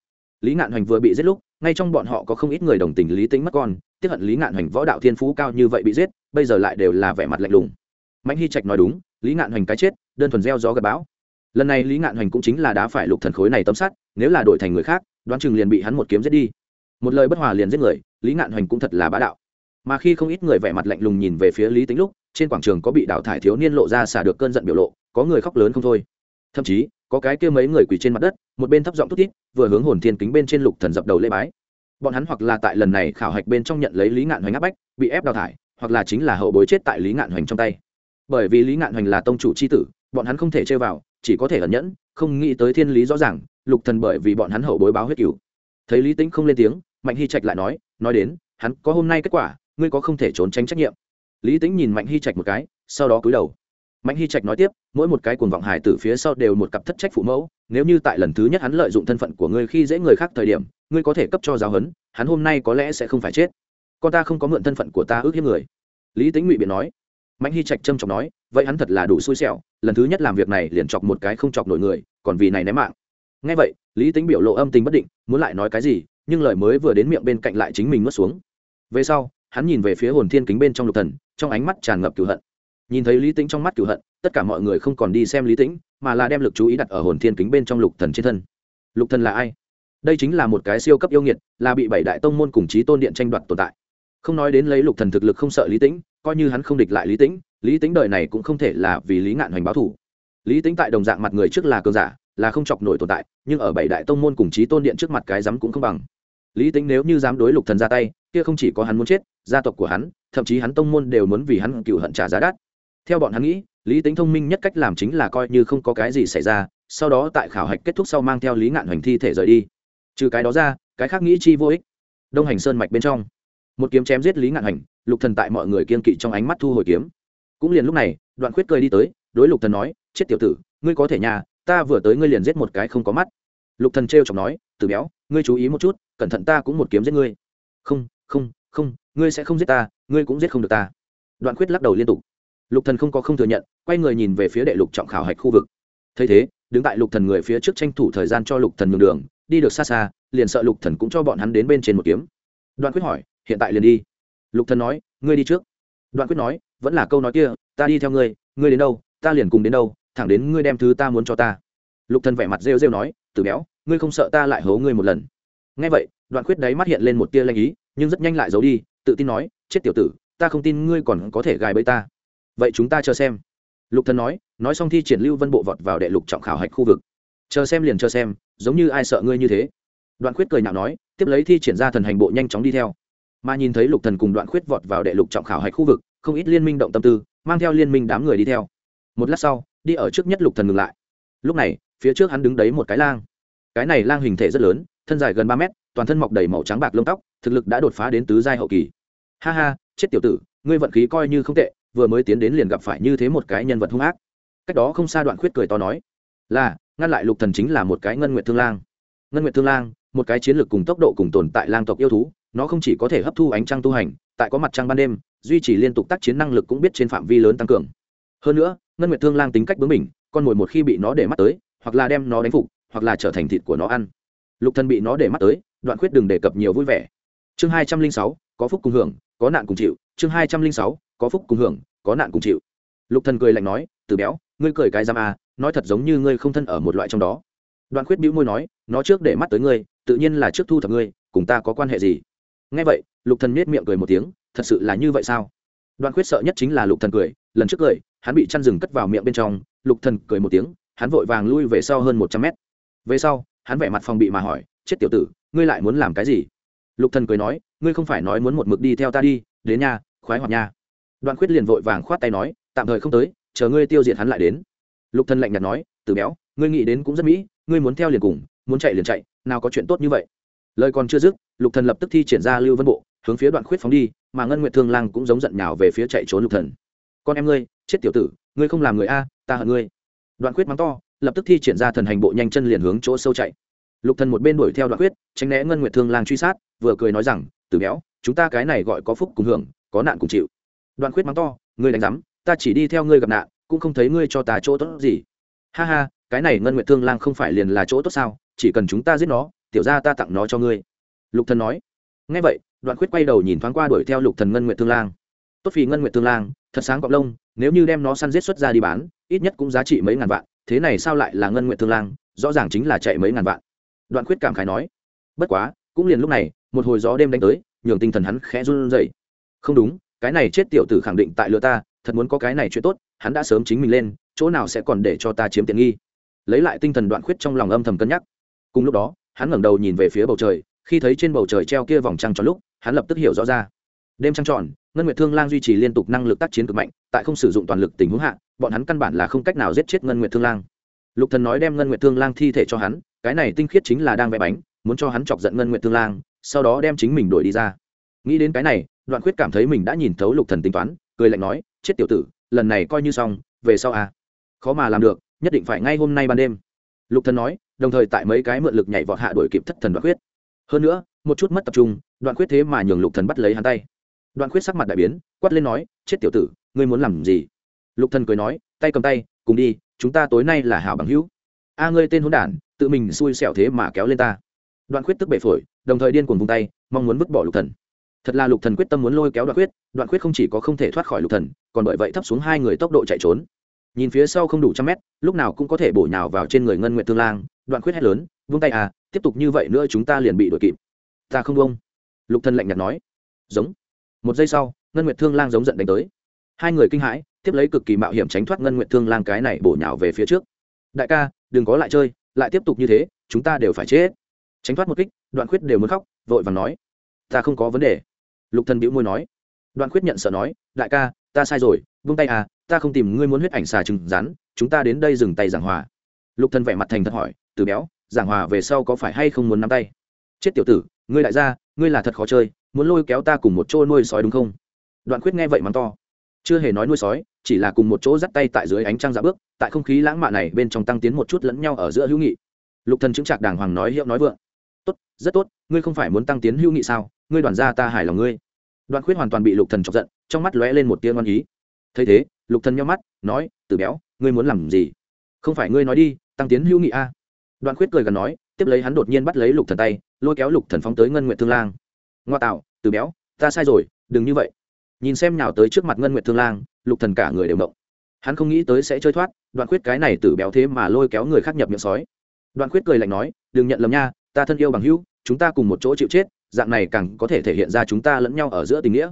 Lý ngạn hoành vừa bị giết lúc, ngay trong bọn họ có không ít người đồng tình lý tĩnh mất con tiếp hận lý ngạn hoành võ đạo thiên phú cao như vậy bị giết, bây giờ lại đều là vẻ mặt lạnh lùng. Mạnh hy trạch nói đúng, lý ngạn hoành cái chết, đơn thuần gieo gió gặp bão. Lần này lý ngạn hoành cũng chính là đã phải lục thần khối này tấm sắt nếu là đổi thành người khác, đoán chừng liền bị hắn một kiếm giết đi. Một lời bất hòa liền giết người, lý ngạn hoành cũng thật là bá đạo. Mà khi không ít người vẻ mặt lạnh lùng nhìn về phía lý tính lúc, trên quảng trường có bị đào thải thiếu niên lộ ra xả được cơn giận biểu lộ, có người khóc lớn không thôi. Thậm chí, có cái kia mấy người quỳ trên mặt đất, một bên thấp giọng thút tít vừa hướng hồn thiên kính bên trên lục thần dập đầu lễ bái. Bọn hắn hoặc là tại lần này khảo hạch bên trong nhận lấy lý ngạn hoành áp bách, bị ép đào thải, hoặc là chính là hậu bối chết tại lý ngạn hoành trong tay. Bởi vì lý ngạn hoành là tông chủ c h i tử, bọn hắn không thể chơi vào, chỉ có thể ẩn nhẫn, không nghĩ tới thiên lý rõ ràng lục thần bởi vì bọn hắn hậu bối báo huyết cửu. Thấy lý tĩnh không lên tiếng, mạnh hy trạch lại nói nói đến, hắn có hôm nay kết quả, ngươi có không thể trốn tránh trách nhiệm. Lý tĩnh nhìn mạnh hy trạch một cái, sau đó cúi đầu. Mạnh hy trạch nói tiếp, mỗi một cái cuồng vọng hải từ phía sau đều một cặp thất trách phụ mẫu, nếu như tại lần thứ nhất hắn lợi dụng thân phận của ngươi khi dễ người khác thời điểm, ngươi có thể cấp cho giáo huấn, hắn hôm nay có lẽ sẽ không phải chết. Con ta không có mượn thân phận của ta ước hiếp người. Lý Tĩnh ngụy biện nói. Mạnh hy trạch trâm trọng nói, vậy hắn thật là đủ xui xẻo, lần thứ nhất làm việc này liền chọc một cái không chọc nổi người, còn vì này ném mạng ngay vậy, lý tính biểu lộ âm tình bất định, muốn lại nói cái gì, nhưng lời mới vừa đến miệng bên cạnh lại chính mình nuốt xuống. Về sau, hắn nhìn về phía hồn thiên kính bên trong lục thần, trong ánh mắt tràn ngập cửu hận. Nhìn thấy lý tính trong mắt cửu hận, tất cả mọi người không còn đi xem lý tính mà là đem lực chú ý đặt ở hồn thiên kính bên trong lục thần trên thân. Lục thần là ai? Đây chính là một cái siêu cấp yêu nghiệt, là bị bảy đại tông môn cùng chí tôn điện tranh đoạt tồn tại. Không nói đến lấy lục thần thực lực không sợ lý tĩnh, coi như hắn không địch lại lý tĩnh lý tĩnh đời này cũng không thể là vì lý ngạn hoành báo thủ lý tĩnh tại đồng dạng mặt người trước là cường giả là không chọc nổi tồn tại, nhưng ở bảy đại tông môn cùng chí tôn điện trước mặt cái dám cũng không bằng. Lý tĩnh nếu như dám đối lục thần ra tay, kia không chỉ có hắn muốn chết, gia tộc của hắn, thậm chí hắn tông môn đều muốn vì hắn cựu hận trả giá đắt. Theo bọn hắn nghĩ, lý Tĩnh thông minh nhất cách làm chính là coi như không có cái gì xảy ra, sau đó tại khảo hạch kết thúc sau mang theo lý ngạn hoành thi thể rời đi. Trừ cái đó ra, cái khác nghĩ chi vô ích. Đông hành sơn mạch bên trong, một kiếm chém giết lý ngạn hành lục thần tại mọi người kiên kỵ trong ánh mắt thu hồi kiếm. Cũng liền lúc này, đoạn khuyết cười đi tới, đối lục thần nói, chết tiểu tử, ngươi có thể nhà ta vừa tới ngươi liền giết một cái không có mắt. Lục thần trêu chọc nói, từ béo, ngươi chú ý một chút, cẩn thận ta cũng một kiếm giết ngươi. Không không không, ngươi sẽ không giết ta, ngươi cũng giết không được ta. Đoạn khuyết lắc đầu liên tục. Lục thần không có không thừa nhận, quay người nhìn về phía đệ lục trọng khảo hạch khu vực. Thấy thế, đứng tại lục thần người phía trước tranh thủ thời gian cho lục thần nhường đường, đi được xa xa, liền sợ lục thần cũng cho bọn hắn đến bên trên một kiếm. Đoạn quyết hỏi, hiện tại liền đi? Lục thần nói, ngươi đi trước. Đoạn quyết nói, vẫn là câu nói kia, ta đi theo ngươi ngươi đến đâu, ta liền cùng đến đâu thẳng đến ngươi đem thứ ta muốn cho ta. Lục thần vẻ mặt rêu rêu nói từ béo, ngươi không sợ ta lại hố ngươi một lần? Nghe vậy, đoạn khuyết đấy mắt hiện lên một tia lanh ý, nhưng rất nhanh lại giấu đi, tự tin nói, chết tiểu tử, ta không tin ngươi còn có thể gài bẫy ta. Vậy chúng ta chờ xem. Lục thần nói nói xong thi triển lưu vân bộ vọt vào đệ lục trọng khảo hạch khu vực. Chờ xem liền chờ xem, giống như ai sợ ngươi như thế. Đoạn khuyết cười nhạo nói, tiếp lấy thi triển ra thần hành bộ nhanh chóng đi theo. Mà nhìn thấy lục thần cùng đoạn khuyết vọt vào đệ lục trọng khảo hạch khu vực, không ít liên minh động tâm tư, mang theo liên minh đám người đi theo. Một lát sau đi ở trước nhất lục thần ngừng lại. Lúc này, phía trước hắn đứng đấy một cái lang. Cái này lang hình thể rất lớn, thân dài gần ba mét, toàn thân mọc đầy màu trắng bạc lông tóc, thực lực đã đột phá đến tứ giai hậu kỳ. Ha ha, chết tiểu tử, ngươi vận khí coi như không tệ, vừa mới tiến đến liền gặp phải như thế một cái nhân vật hung ác. Cách đó không xa đoạn khuyết cười to nói, là, ngăn lại lục thần chính là một cái ngân nguyệt thương lang. Ngân nguyệt thương lang, một cái chiến lược cùng tốc độ cùng tồn tại lang tộc yêu thú, nó không chỉ có thể hấp thu ánh trăng tu hành, tại có mặt trăng ban đêm, duy trì liên tục tác chiến năng lực cũng biết trên phạm vi lớn tăng cường hơn nữa, ngân nguyệt thương lang tính cách bướng mình con mồi một khi bị nó để mắt tới, hoặc là đem nó đánh phục, hoặc là trở thành thịt của nó ăn. Lục thần bị nó để mắt tới, đoạn khuyết đừng đề cập nhiều vui vẻ. Chương hai trăm linh sáu, có phúc cùng hưởng, có nạn cùng chịu. Chương hai trăm linh sáu, có phúc cùng hưởng, có nạn cùng chịu. Lục thần cười lạnh nói, từ béo, ngươi cười cái giam à nói thật giống như ngươi không thân ở một loại trong đó. Đoạn khuyết bĩu môi nói, nó trước để mắt tới ngươi, tự nhiên là trước thu thập ngươi, cùng ta có quan hệ gì? Nghe vậy, lục thần nết miệng cười một tiếng, thật sự là như vậy sao? Đoạn khuyết sợ nhất chính là lục thần cười, lần trước cười hắn bị chăn rừng cất vào miệng bên trong, lục thần cười một tiếng, hắn vội vàng lui về sau hơn một trăm mét. Về sau, hắn vẻ mặt phòng bị mà hỏi, chết tiểu tử, ngươi lại muốn làm cái gì? Lục thần cười nói, ngươi không phải nói muốn một mực đi theo ta đi, đến nhà khoái hoạt nha. Đoạn khuyết liền vội vàng khoát tay nói, tạm thời không tới, chờ ngươi tiêu diệt hắn lại đến. Lục thần lạnh nhạt nói từ béo, ngươi nghĩ đến cũng rất mỹ, ngươi muốn theo liền cùng, muốn chạy liền chạy, nào có chuyện tốt như vậy. Lời còn chưa dứt, lục thần lập tức thi triển ra lưu vân bộ, hướng phía đoạn khuyết phóng đi, mà ngân nguyệt thương lang cũng giống giận nhào về phía chạy trốn lục thần. Con em ngươi chết tiểu tử, ngươi không làm người a, ta hận ngươi. Đoạn khuyết mắng to, lập tức thi triển ra thần hành bộ nhanh chân liền hướng chỗ sâu chạy. Lục thần một bên đuổi theo đoạn khuyết, tránh né ngân nguyệt thương lang truy sát, vừa cười nói rằng, tử béo, chúng ta cái này gọi có phúc cùng hưởng, có nạn cùng chịu. Đoạn khuyết mắng to, ngươi đánh giám, ta chỉ đi theo ngươi gặp nạn, cũng không thấy ngươi cho ta chỗ tốt gì. Ha ha, cái này ngân nguyệt thương lang không phải liền là chỗ tốt sao, chỉ cần chúng ta giết nó, tiểu ra ta tặng nó cho ngươi. Lục thần nói. Ngay vậy, đoạn khuyết quay đầu nhìn thoáng qua đuổi theo lục thần ngân nguyệt thương lang tốt phì ngân nguyệt tương lang, thật sáng cọp lông, nếu như đem nó săn giết xuất ra đi bán, ít nhất cũng giá trị mấy ngàn vạn, thế này sao lại là ngân nguyệt thương lang, rõ ràng chính là chạy mấy ngàn vạn. Đoạn khuyết cảm khái nói, bất quá, cũng liền lúc này, một hồi gió đêm đánh tới, nhường tinh thần hắn khẽ run rẩy. Không đúng, cái này chết tiểu tử khẳng định tại lừa ta, thật muốn có cái này chuyện tốt, hắn đã sớm chính mình lên, chỗ nào sẽ còn để cho ta chiếm tiện nghi. Lấy lại tinh thần đoạn khuyết trong lòng âm thầm cân nhắc. Cùng lúc đó, hắn ngẩng đầu nhìn về phía bầu trời, khi thấy trên bầu trời treo kia vòng trăng tròn lúc, hắn lập tức hiểu rõ ra đêm trăng tròn, ngân nguyệt thương lang duy trì liên tục năng lực tác chiến cực mạnh, tại không sử dụng toàn lực tình huống hạ, bọn hắn căn bản là không cách nào giết chết ngân nguyệt thương lang. Lục thần nói đem ngân nguyệt thương lang thi thể cho hắn, cái này tinh khiết chính là đang vẽ bánh, muốn cho hắn chọc giận ngân nguyệt thương lang, sau đó đem chính mình đuổi đi ra. Nghĩ đến cái này, đoạn khuyết cảm thấy mình đã nhìn thấu lục thần tính toán, cười lạnh nói, chết tiểu tử, lần này coi như xong, về sau à. Khó mà làm được, nhất định phải ngay hôm nay ban đêm. Lục thần nói, đồng thời tại mấy cái mượn lực nhảy vọt hạ đuổi kịp thất thần đoạn khuyết. Hơn nữa, một chút mất tập trung, đoạn khuyết thế mà nhường lục thần bắt lấy hắn tay đoạn khuyết sắc mặt đại biến, quát lên nói, chết tiểu tử, ngươi muốn làm gì? Lục thần cười nói, tay cầm tay, cùng đi, chúng ta tối nay là hảo bằng hữu. A ngươi tên hỗn đản, tự mình xui xẻo thế mà kéo lên ta. Đoạn khuyết tức bể phổi, đồng thời điên cuồng vung tay, mong muốn vứt bỏ lục thần. Thật là lục thần quyết tâm muốn lôi kéo đoạn khuyết đoạn khuyết không chỉ có không thể thoát khỏi lục thần, còn bởi vậy thấp xuống hai người tốc độ chạy trốn. Nhìn phía sau không đủ trăm mét, lúc nào cũng có thể bổ nhào vào trên người ngân nguyện tương lang, đoạn khuyết hét lớn, vung tay à tiếp tục như vậy nữa chúng ta liền bị đuổi kịp. Ta không vung lục thần lạnh nhạt nói. Giống một giây sau, ngân nguyệt thương lang giống giận đánh tới. Hai người kinh hãi, tiếp lấy cực kỳ mạo hiểm tránh thoát ngân nguyệt thương lang cái này bổ nhào về phía trước. Đại ca, đừng có lại chơi, lại tiếp tục như thế, chúng ta đều phải chết. Tránh thoát một kích, đoạn khuyết đều muốn khóc, vội vàng nói, ta không có vấn đề. Lục thần bĩu môi nói. Đoạn khuyết nhận sợ nói, đại ca, ta sai rồi vung tay à ta không tìm ngươi muốn huyết ảnh xà trừng rắn, chúng ta đến đây dừng tay giảng hòa. Lục thần vẻ mặt thành thật hỏi, từ béo, giảng hòa về sau có phải hay không muốn nắm tay? Chết tiểu tử, ngươi đại gia, ngươi là thật khó chơi muốn lôi kéo ta cùng một chỗ nuôi sói đúng không? Đoạn khuyết nghe vậy mắng to. Chưa hề nói nuôi sói, chỉ là cùng một chỗ dắt tay tại dưới ánh trăng dạ bước, tại không khí lãng mạn này bên trong tăng tiến một chút lẫn nhau ở giữa hữu nghị. Lục thần chứng trạc đàng hoàng nói hiệu nói vượng. Tốt, rất tốt, ngươi không phải muốn tăng tiến hữu nghị sao? Ngươi đoàn gia ta hài lòng ngươi. Đoạn khuyết hoàn toàn bị lục thần chọc giận, trong mắt lóe lên một tia ngoan ý. Thấy thế, lục thần nhau mắt, nói từ béo, ngươi muốn làm gì? Không phải ngươi nói đi, tăng tiến hữu nghị a. Đoạn khuyết cười gần nói, tiếp lấy hắn đột nhiên bắt lấy lục thần tay, lôi kéo lục thần phóng tới ngân nguyện thương lang ngoa tạo, từ béo, ta sai rồi, đừng như vậy. Nhìn xem nhào tới trước mặt ngân Nguyệt thương lang, lục thần cả người đều động. Hắn không nghĩ tới sẽ chơi thoát, đoạn khuyết cái này từ béo thế mà lôi kéo người khác nhập miệng sói. Đoạn khuyết cười lạnh nói, đừng nhận lầm nha, ta thân yêu bằng hữu, chúng ta cùng một chỗ chịu chết, dạng này càng có thể thể hiện ra chúng ta lẫn nhau ở giữa tình nghĩa.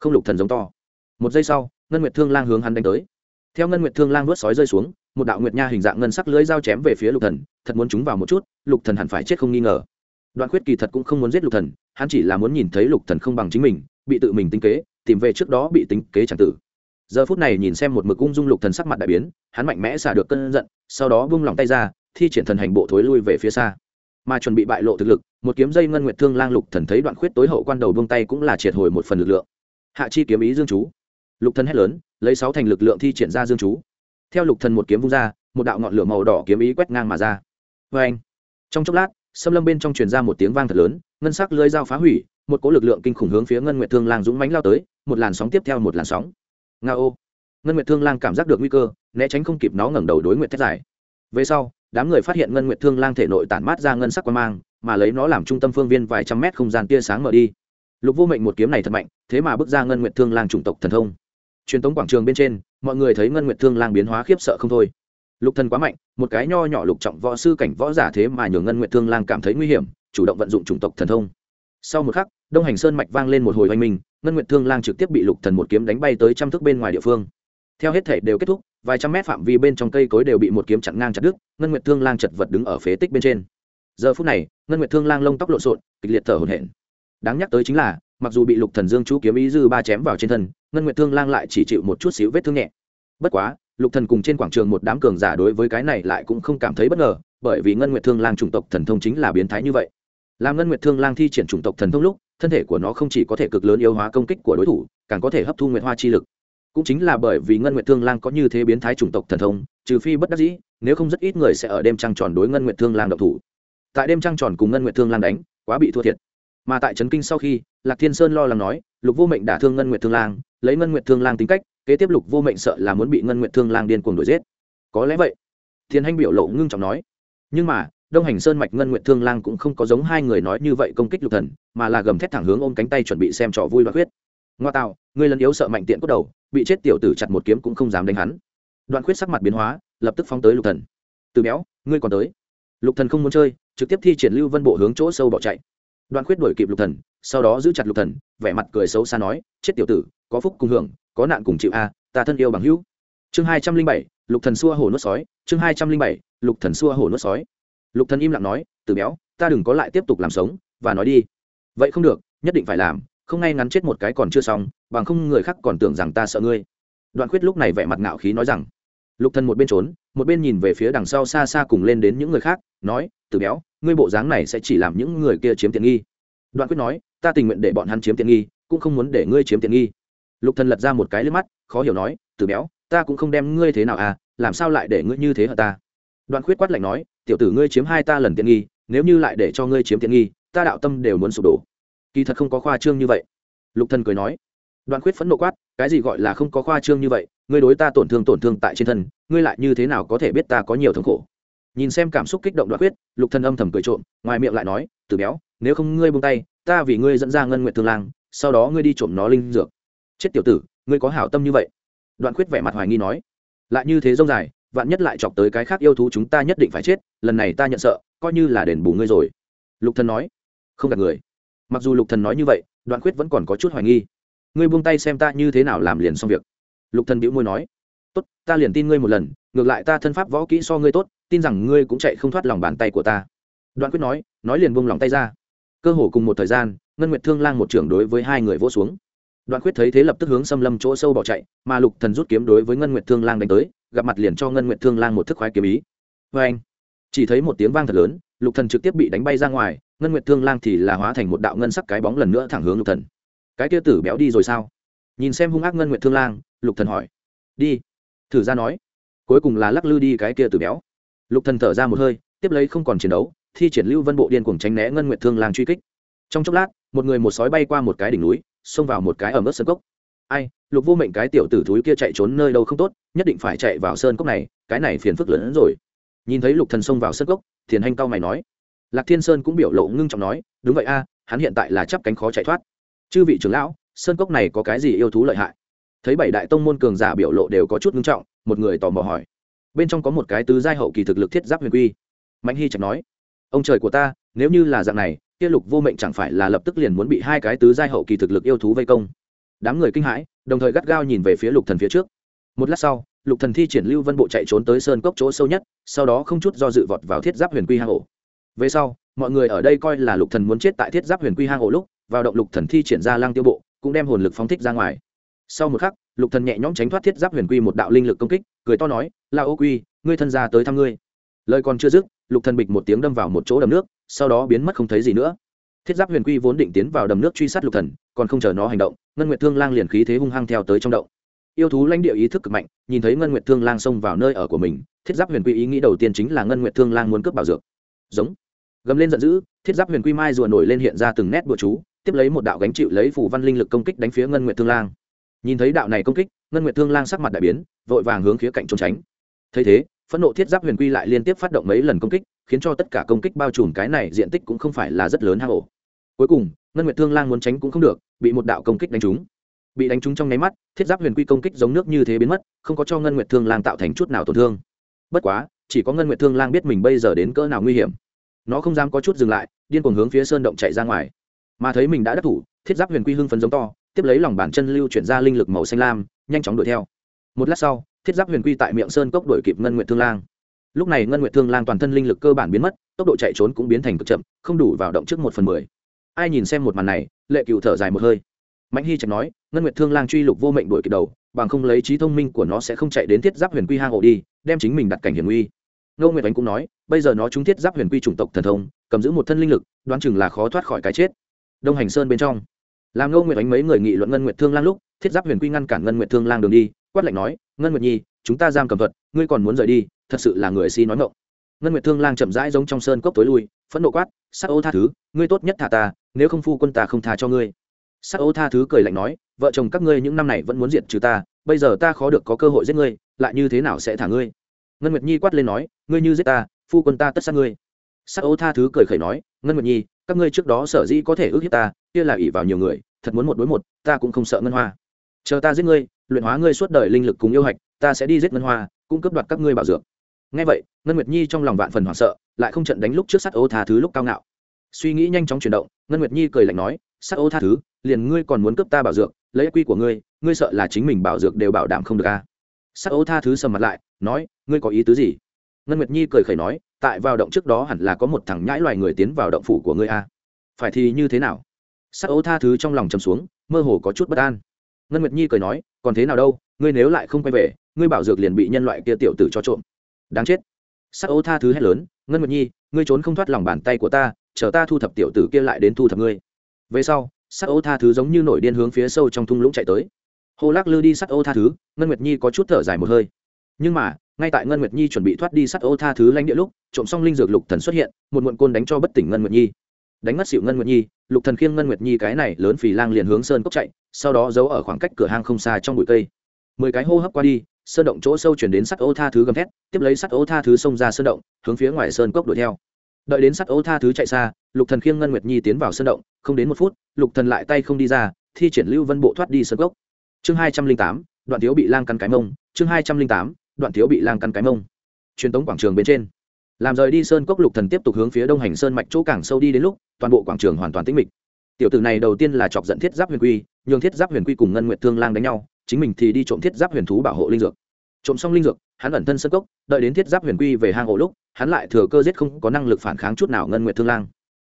Không lục thần giống to. Một giây sau, ngân nguyệt thương lang hướng hắn đánh tới. Theo ngân nguyệt thương lang vớt sói rơi xuống, một đạo nguyệt nha hình dạng ngân sắc lưới dao chém về phía lục thần, thật muốn chúng vào một chút, lục thần hẳn phải chết không nghi ngờ đoạn khuyết kỳ thật cũng không muốn giết lục thần, hắn chỉ là muốn nhìn thấy lục thần không bằng chính mình, bị tự mình tính kế, tìm về trước đó bị tính kế chẳng tử. Giờ phút này nhìn xem một mực ung dung lục thần sắc mặt đại biến, hắn mạnh mẽ xả được cơn giận, sau đó buông lòng tay ra, thi triển thần hành bộ thối lui về phía xa. Mà chuẩn bị bại lộ thực lực, một kiếm dây ngân nguyệt thương lang lục thần thấy đoạn khuyết tối hậu quan đầu buông tay cũng là triệt hồi một phần lực lượng. Hạ chi kiếm ý dương chú. Lục thần hét lớn, lấy sáu thành lực lượng thi triển ra dương chú. Theo lục thần một kiếm vung ra, một đạo ngọn lửa màu đỏ kiếm ý quét ngang mà ra. Vê anh trong chốc lát xâm lâm bên trong truyền ra một tiếng vang thật lớn, ngân sắc lưới dao phá hủy, một cỗ lực lượng kinh khủng hướng phía ngân nguyệt thương lang dũng mãnh lao tới, một làn sóng tiếp theo một làn sóng. Nga ô. Ngân nguyệt thương lang cảm giác được nguy cơ, né tránh không kịp nó ngẩng đầu đối nguyệt thét dài về sau, đám người phát hiện ngân nguyệt thương lang thể nội tản mát ra ngân sắc quan mang, mà lấy nó làm trung tâm phương viên vài trăm mét không gian tia sáng mở đi. Lục vô mệnh một kiếm này thật mạnh, thế mà bước ra ngân nguyệt thương lang chủng tộc thần thông. Truyền thống quảng trường bên trên, mọi người thấy ngân nguyệt thương lang biến hóa khiếp sợ không thôi lục thần quá mạnh, một cái nho nhỏ lục trọng võ sư cảnh võ giả thế mà nhường ngân nguyệt thương lang cảm thấy nguy hiểm, chủ động vận dụng chủng tộc thần thông. Sau một khắc, đông hành sơn mạch vang lên một hồi oanh minh, ngân nguyệt thương lang trực tiếp bị lục thần một kiếm đánh bay tới trăm thước bên ngoài địa phương. Theo hết thể đều kết thúc, vài trăm mét phạm vi bên trong cây cối đều bị một kiếm chặn ngang chặt đứt, ngân nguyệt thương lang chật vật đứng ở phế tích bên trên. Giờ phút này, ngân nguyệt thương lang lông tóc lộn xộn, kịch liệt thở hổn hển. Đáng nhắc tới chính là, mặc dù bị lục thần dương chú kiếm ý dư ba chém vào trên thân, ngân nguyệt thương lang lại chỉ chịu một chút xíu vết thương nhẹ. Bất quá lục thần cùng trên quảng trường một đám cường giả đối với cái này lại cũng không cảm thấy bất ngờ, bởi vì ngân nguyệt thương lang chủng tộc thần thông chính là biến thái như vậy. Làm ngân nguyệt thương lang thi triển chủng tộc thần thông lúc, thân thể của nó không chỉ có thể cực lớn yếu hóa công kích của đối thủ, càng có thể hấp thu nguyệt hoa chi lực. Cũng chính là bởi vì ngân nguyệt thương lang có như thế biến thái chủng tộc thần thông, trừ phi bất đắc dĩ, nếu không rất ít người sẽ ở đêm trăng tròn đối ngân nguyệt thương lang độc thủ. Tại đêm trăng tròn cùng ngân nguyệt thương lang đánh, quá bị thua thiệt. Mà tại trấn kinh sau khi, lạc thiên sơn lo lắng nói, lục vô mệnh đả thương ngân nguyệt thương lang, lấy ngân nguyệt thương lang tính cách kế tiếp lục vô mệnh sợ là muốn bị ngân nguyện thương lang điên cuồng đuổi giết. Có lẽ vậy. Thiên hanh biểu lộ ngưng trọng nói. Nhưng mà, đông hành sơn mạch ngân nguyện thương lang cũng không có giống hai người nói như vậy công kích lục thần, mà là gầm thét thẳng hướng ôm cánh tay chuẩn bị xem trò vui và huyết ngoa tạo, người lần yếu sợ mạnh tiện cốt đầu, bị chết tiểu tử chặt một kiếm cũng không dám đánh hắn. Đoạn khuyết sắc mặt biến hóa, lập tức phóng tới lục thần. Từ béo, ngươi còn tới. Lục thần không muốn chơi, trực tiếp thi triển lưu vân bộ hướng chỗ sâu bỏ chạy. Đoạn khuyết đuổi kịp lục thần, sau đó giữ chặt lục thần, vẻ mặt cười xấu xa nói, chết tiểu tử, có phúc cùng hưởng có nạn cùng chịu a, ta thân yêu bằng hữu. Chương hai trăm linh bảy, lục thần xua hổ nuốt sói. Chương hai trăm linh bảy, lục thần xua hổ nuốt sói. Lục thần im lặng nói, từ béo, ta đừng có lại tiếp tục làm sống và nói đi. Vậy không được, nhất định phải làm, không ngay ngắn chết một cái còn chưa xong, bằng không người khác còn tưởng rằng ta sợ ngươi. Đoạn khuyết lúc này vẻ mặt ngạo khí nói rằng, lục thần một bên trốn, một bên nhìn về phía đằng sau xa xa cùng lên đến những người khác, nói, từ béo, ngươi bộ dáng này sẽ chỉ làm những người kia chiếm tiện nghi. Đoạn quyết nói, ta tình nguyện để bọn hắn chiếm tiện nghi, cũng không muốn để ngươi chiếm tiện nghi lục thần lật ra một cái lưỡi mắt, khó hiểu nói, tử béo, ta cũng không đem ngươi thế nào à làm sao lại để ngươi như thế hả ta? Đoạn khuyết quát lạnh nói, tiểu tử ngươi chiếm hai ta lần tiện nghi, nếu như lại để cho ngươi chiếm tiện nghi, ta đạo tâm đều muốn sụp đổ. Kỳ thật không có khoa trương như vậy. Lục thần cười nói. Đoạn khuyết phẫn nộ quát, cái gì gọi là không có khoa trương như vậy? Ngươi đối ta tổn thương tổn thương tại trên thân, ngươi lại như thế nào có thể biết ta có nhiều thống khổ? Nhìn xem cảm xúc kích động đoạn khuyết, lục thần âm thầm cười trộm, ngoài miệng lại nói, tử béo, nếu không ngươi buông tay, ta vì ngươi dẫn ra ngân nguyện thương lang, sau đó ngươi đi trộm nó linh dược chết tiểu tử, ngươi có hảo tâm như vậy? Đoạn khuyết vẻ mặt hoài nghi nói. Lại như thế rông dài, vạn nhất lại chọc tới cái khác yêu thú chúng ta nhất định phải chết, lần này ta nhận sợ, coi như là đền bù ngươi rồi. Lục thần nói. Không gạt người. Mặc dù lục thần nói như vậy, đoạn khuyết vẫn còn có chút hoài nghi. Ngươi buông tay xem ta như thế nào làm liền xong việc. Lục thần bĩu môi nói. Tốt, ta liền tin ngươi một lần, ngược lại ta thân pháp võ kỹ so ngươi tốt, tin rằng ngươi cũng chạy không thoát lòng bàn tay của ta. Đoạn quyết nói nói liền buông lòng tay ra. Cơ hồ cùng một thời gian, ngân nguyệt thương lang một trưởng đối với hai người vỗ xuống đoạn Khuyết thấy thế lập tức hướng xâm lâm chỗ sâu bỏ chạy, mà lục thần rút kiếm đối với ngân nguyệt thương lang đánh tới, gặp mặt liền cho ngân nguyệt thương lang một thức khoái kiếm ý. Vê anh chỉ thấy một tiếng vang thật lớn, lục thần trực tiếp bị đánh bay ra ngoài, ngân nguyệt thương lang thì là hóa thành một đạo ngân sắc cái bóng lần nữa thẳng hướng lục thần. Cái kia tử béo đi rồi sao? Nhìn xem hung ác ngân nguyệt thương lang, lục thần hỏi. Đi. Thử ra nói. Cuối cùng là lắc lư đi cái kia tử béo. Lục thần thở ra một hơi, tiếp lấy không còn chiến đấu, thi triển lưu vân bộ điên cuồng tránh né ngân nguyệt thương lang truy kích. Trong chốc lát, một người một sói bay qua một cái đỉnh núi xông vào một cái ở mức sơn cốc. Ai, lục vô mệnh cái tiểu tử thúi kia chạy trốn nơi đâu không tốt, nhất định phải chạy vào sơn cốc này, cái này phiền phức lớn hơn rồi. Nhìn thấy lục thần xông vào sơn cốc, thiền hanh cao mày nói. Lạc thiên sơn cũng biểu lộ ngưng trọng nói, đúng vậy a, hắn hiện tại là chắp cánh khó chạy thoát. Chư vị trưởng lão, sơn cốc này có cái gì yêu thú lợi hại? Thấy bảy đại tông môn cường giả biểu lộ đều có chút ngưng trọng, một người tò mò hỏi. Bên trong có một cái tứ giai hậu kỳ thực lực thiết giáp huyền quy. Mạnh hy trạch nói. Ông trời của ta nếu như là dạng này, kia lục vô mệnh chẳng phải là lập tức liền muốn bị hai cái tứ giai hậu kỳ thực lực yêu thú vây công. Đám người kinh hãi, đồng thời gắt gao nhìn về phía lục thần phía trước. Một lát sau, lục thần thi triển lưu vân bộ chạy trốn tới sơn cốc chỗ sâu nhất, sau đó không chút do dự vọt vào thiết giáp huyền quy hang ổ. Về sau, mọi người ở đây coi là lục thần muốn chết tại thiết giáp huyền quy hang ổ lúc, vào động lục thần thi triển ra lang tiêu bộ, cũng đem hồn lực phóng thích ra ngoài. Sau một khắc, lục thần nhẹ nhõm tránh thoát thiết giáp huyền quy một đạo linh lực công kích, cười to nói, la ô quy, ngươi thân gia tới thăm ngươi lời còn chưa dứt, lục thần bịch một tiếng đâm vào một chỗ đầm nước, sau đó biến mất không thấy gì nữa. Thiết giáp huyền quy vốn định tiến vào đầm nước truy sát lục thần, còn không chờ nó hành động, ngân nguyệt thương lang liền khí thế hung hăng theo tới trong động. Yêu thú lãnh địa ý thức cực mạnh, nhìn thấy ngân nguyệt thương lang xông vào nơi ở của mình, thiết giáp huyền quy ý nghĩ đầu tiên chính là ngân nguyệt thương lang muốn cướp bảo dược. Giống. Gầm lên giận dữ, thiết giáp huyền quy mai rùa nổi lên hiện ra từng nét bừa chú, tiếp lấy một đạo gánh chịu lấy phủ văn linh lực công kích đánh phía ngân nguyệt thương lang. Nhìn thấy đạo này công kích, ngân nguyệt thương lang sắc mặt đại biến, vội vàng hướng phía cạnh trốn tránh. Thấy thế phẫn nộ thiết giáp huyền quy lại liên tiếp phát động mấy lần công kích, khiến cho tất cả công kích bao trùm cái này diện tích cũng không phải là rất lớn hang ổ. Cuối cùng, ngân nguyệt thương lang muốn tránh cũng không được, bị một đạo công kích đánh trúng. Bị đánh trúng trong nháy mắt, thiết giáp huyền quy công kích giống nước như thế biến mất, không có cho ngân nguyệt thương lang tạo thành chút nào tổn thương. Bất quá, chỉ có ngân nguyệt thương lang biết mình bây giờ đến cỡ nào nguy hiểm. Nó không dám có chút dừng lại, điên cuồng hướng phía sơn động chạy ra ngoài. Mà thấy mình đã đắc thủ, thiết giáp huyền quy hưng phấn giống to, tiếp lấy lòng bàn chân lưu chuyển ra linh lực màu xanh lam, nhanh chóng đuổi theo một lát sau, thiết giáp huyền quy tại miệng sơn cốc đuổi kịp ngân nguyệt thương lang. Lúc này ngân nguyệt thương lang toàn thân linh lực cơ bản biến mất, tốc độ chạy trốn cũng biến thành cực chậm, không đủ vào động trước một phần mười. Ai nhìn xem một màn này, lệ cựu thở dài một hơi. Mạnh hy trạch nói, ngân nguyệt thương lang truy lục vô mệnh đuổi kịp đầu, bằng không lấy trí thông minh của nó sẽ không chạy đến thiết giáp huyền quy hang ổ đi, đem chính mình đặt cảnh hiểm nguy. Ngô nguyệt ánh cũng nói, bây giờ nó trúng thiết giáp huyền quy chủng tộc thần thông, cầm giữ một thân linh lực, đoán chừng là khó thoát khỏi cái chết. Đông hành sơn bên trong. Làm ngô nguyệt ánh mấy người nghị luận ngân nguyệt thương lang lúc, thiết giáp huyền quy ngăn cản ngân nguyệt thương lang đường đi quát lạnh nói, ngân nguyệt nhi, chúng ta giam cầm thuật, ngươi còn muốn rời đi, thật sự là người si nói ngộng ngân nguyệt thương lang chậm rãi giống trong sơn cốc tối lui, phẫn nộ quát sắc ô tha thứ, ngươi tốt nhất thả ta, nếu không phu quân ta không tha cho ngươi. Sắc ô tha thứ cười lạnh nói, vợ chồng các ngươi những năm này vẫn muốn diệt trừ ta, bây giờ ta khó được có cơ hội giết ngươi, lại như thế nào sẽ thả ngươi? Ngân nguyệt nhi quát lên nói, ngươi như giết ta, phu quân ta tất sát ngươi. Sắc ô tha thứ cười khẩy nói, ngân nguyệt nhi, các ngươi trước đó sở dĩ có thể ước hiếp ta, kia là ỷ vào nhiều người, thật muốn một đối một, ta cũng không sợ ngân hoa. Chờ ta giết ngươi luyện hóa ngươi suốt đời linh lực cùng yêu hạch, ta sẽ đi giết ngân hoa, cũng cướp đoạt các ngươi bảo dược. Ngay vậy, ngân nguyệt nhi trong lòng vạn phần hoảng sợ, lại không trận đánh lúc trước sát ô tha thứ lúc cao ngạo. Suy nghĩ nhanh chóng chuyển động, ngân nguyệt nhi cười lạnh nói, sát ô tha thứ, liền ngươi còn muốn cướp ta bảo dược, lấy quy của ngươi ngươi sợ là chính mình bảo dược đều bảo đảm không được a à. sát ô tha thứ sầm mặt lại, nói, ngươi có ý tứ gì? Ngân nguyệt nhi cười khẩy nói, tại vào động trước đó hẳn là có một thằng nhãi loài người tiến vào động phủ của ngươi a à. phải thì như thế nào? Sắc ô tha thứ trong lòng chầm xuống, mơ hồ có chút bất an ngân nguyệt nhi cười nói, còn thế nào đâu, ngươi nếu lại không quay về, ngươi bảo dược liền bị nhân loại kia tiểu tử cho trộm. Đáng chết. Sắc ô tha thứ hét lớn, ngân nguyệt nhi, ngươi trốn không thoát lòng bàn tay của ta, chờ ta thu thập tiểu tử kia lại đến thu thập ngươi. Về sau, sắc ô tha thứ giống như nổi điên hướng phía sâu trong thung lũng chạy tới. Hô lắc lư đi sắc ô tha thứ, ngân nguyệt nhi có chút thở dài một hơi. Nhưng mà, ngay tại ngân nguyệt nhi chuẩn bị thoát đi sắc ô tha thứ lãnh địa lúc, trộm xong linh dược lục thần xuất hiện, một muộn côn đánh cho bất tỉnh ngân nguyệt nhi. Đánh mất xịu ngân nguyệt nhi lục thần khiêng ngân nguyệt nhi cái này lớn phì lang liền hướng sơn cốc chạy, sau đó giấu ở khoảng cách cửa hang không xa trong bụi cây. Mười cái hô hấp qua đi, sơn động chỗ sâu chuyển đến sắt ô tha thứ gầm thét, tiếp lấy sắt ô tha thứ xông ra sơn động, hướng phía ngoài sơn cốc đuổi theo. Đợi đến sắt ô tha thứ chạy xa, lục thần khiêng ngân nguyệt nhi tiến vào sơn động, không đến một phút, lục thần lại tay không đi ra, thi triển lưu vân bộ thoát đi sơn cốc. Chương hai trăm linh tám, đoạn thiếu bị lang căn cái mông, chương hai trăm linh tám, đoạn thiếu bị lang căn cái mông. Truyền tống quảng trường bên trên làm rời đi sơn cốc lục thần tiếp tục hướng phía đông hành sơn mạch chỗ càng sâu đi đến lúc, toàn bộ quảng trường hoàn toàn tĩnh mịch. Tiểu tử này đầu tiên là chọc giận thiết giáp huyền quy, nhường thiết giáp huyền quy cùng ngân nguyệt thương lang đánh nhau, chính mình thì đi trộm thiết giáp huyền thú bảo hộ linh dược. Trộm xong linh dược, hắn ẩn thân sơn cốc, đợi đến thiết giáp huyền quy về hang ổ lúc, hắn lại thừa cơ giết không có năng lực phản kháng chút nào ngân nguyệt thương lang.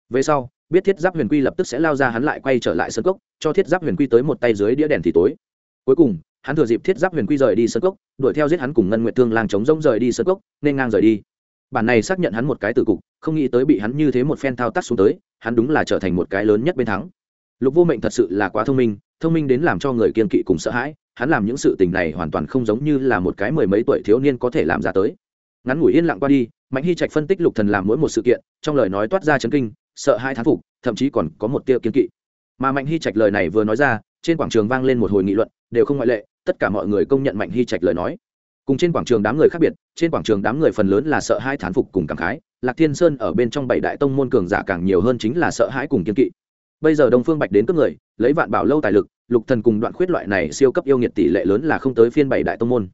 Về sau, biết thiết giáp huyền quy lập tức sẽ lao ra, hắn lại quay trở lại sơn cốc, cho thiết giáp huyền quy tới một tay dưới đĩa đèn thì tối. Cuối cùng, hắn thừa dịp thiết giáp huyền quy rời đi sơn cốc, đuổi theo giết hắn cùng ngân nguyệt thương lang chống rông rời đi sơn cốc, nên ngang rời đi bản này xác nhận hắn một cái tử cục, không nghĩ tới bị hắn như thế một phen thao tác xuống tới, hắn đúng là trở thành một cái lớn nhất bên thắng. Lục vô mệnh thật sự là quá thông minh thông minh đến làm cho người kiên kỵ cùng sợ hãi, hắn làm những sự tình này hoàn toàn không giống như là một cái mười mấy tuổi thiếu niên có thể làm ra tới. Ngắn ngủi yên lặng qua đi, mạnh hy trạch phân tích lục thần làm mỗi một sự kiện, trong lời nói toát ra chấn kinh, sợ hai thán phục, thậm chí còn có một tia kiên kỵ. Mà mạnh hy trạch lời này vừa nói ra, trên quảng trường vang lên một hồi nghị luận, đều không ngoại lệ, tất cả mọi người công nhận mạnh hy trạch lời nói cùng trên quảng trường đám người khác biệt, trên quảng trường đám người phần lớn là sợ hãi thán phục cùng cảm khái, lạc thiên sơn ở bên trong bảy đại tông môn cường giả càng nhiều hơn chính là sợ hãi cùng kiên kỵ. Bây giờ đông phương bạch đến cấp người, lấy vạn bảo lâu tài lực, lục thần cùng đoạn khuyết loại này siêu cấp yêu nghiệt tỷ lệ lớn là không tới phiên bảy đại tông môn.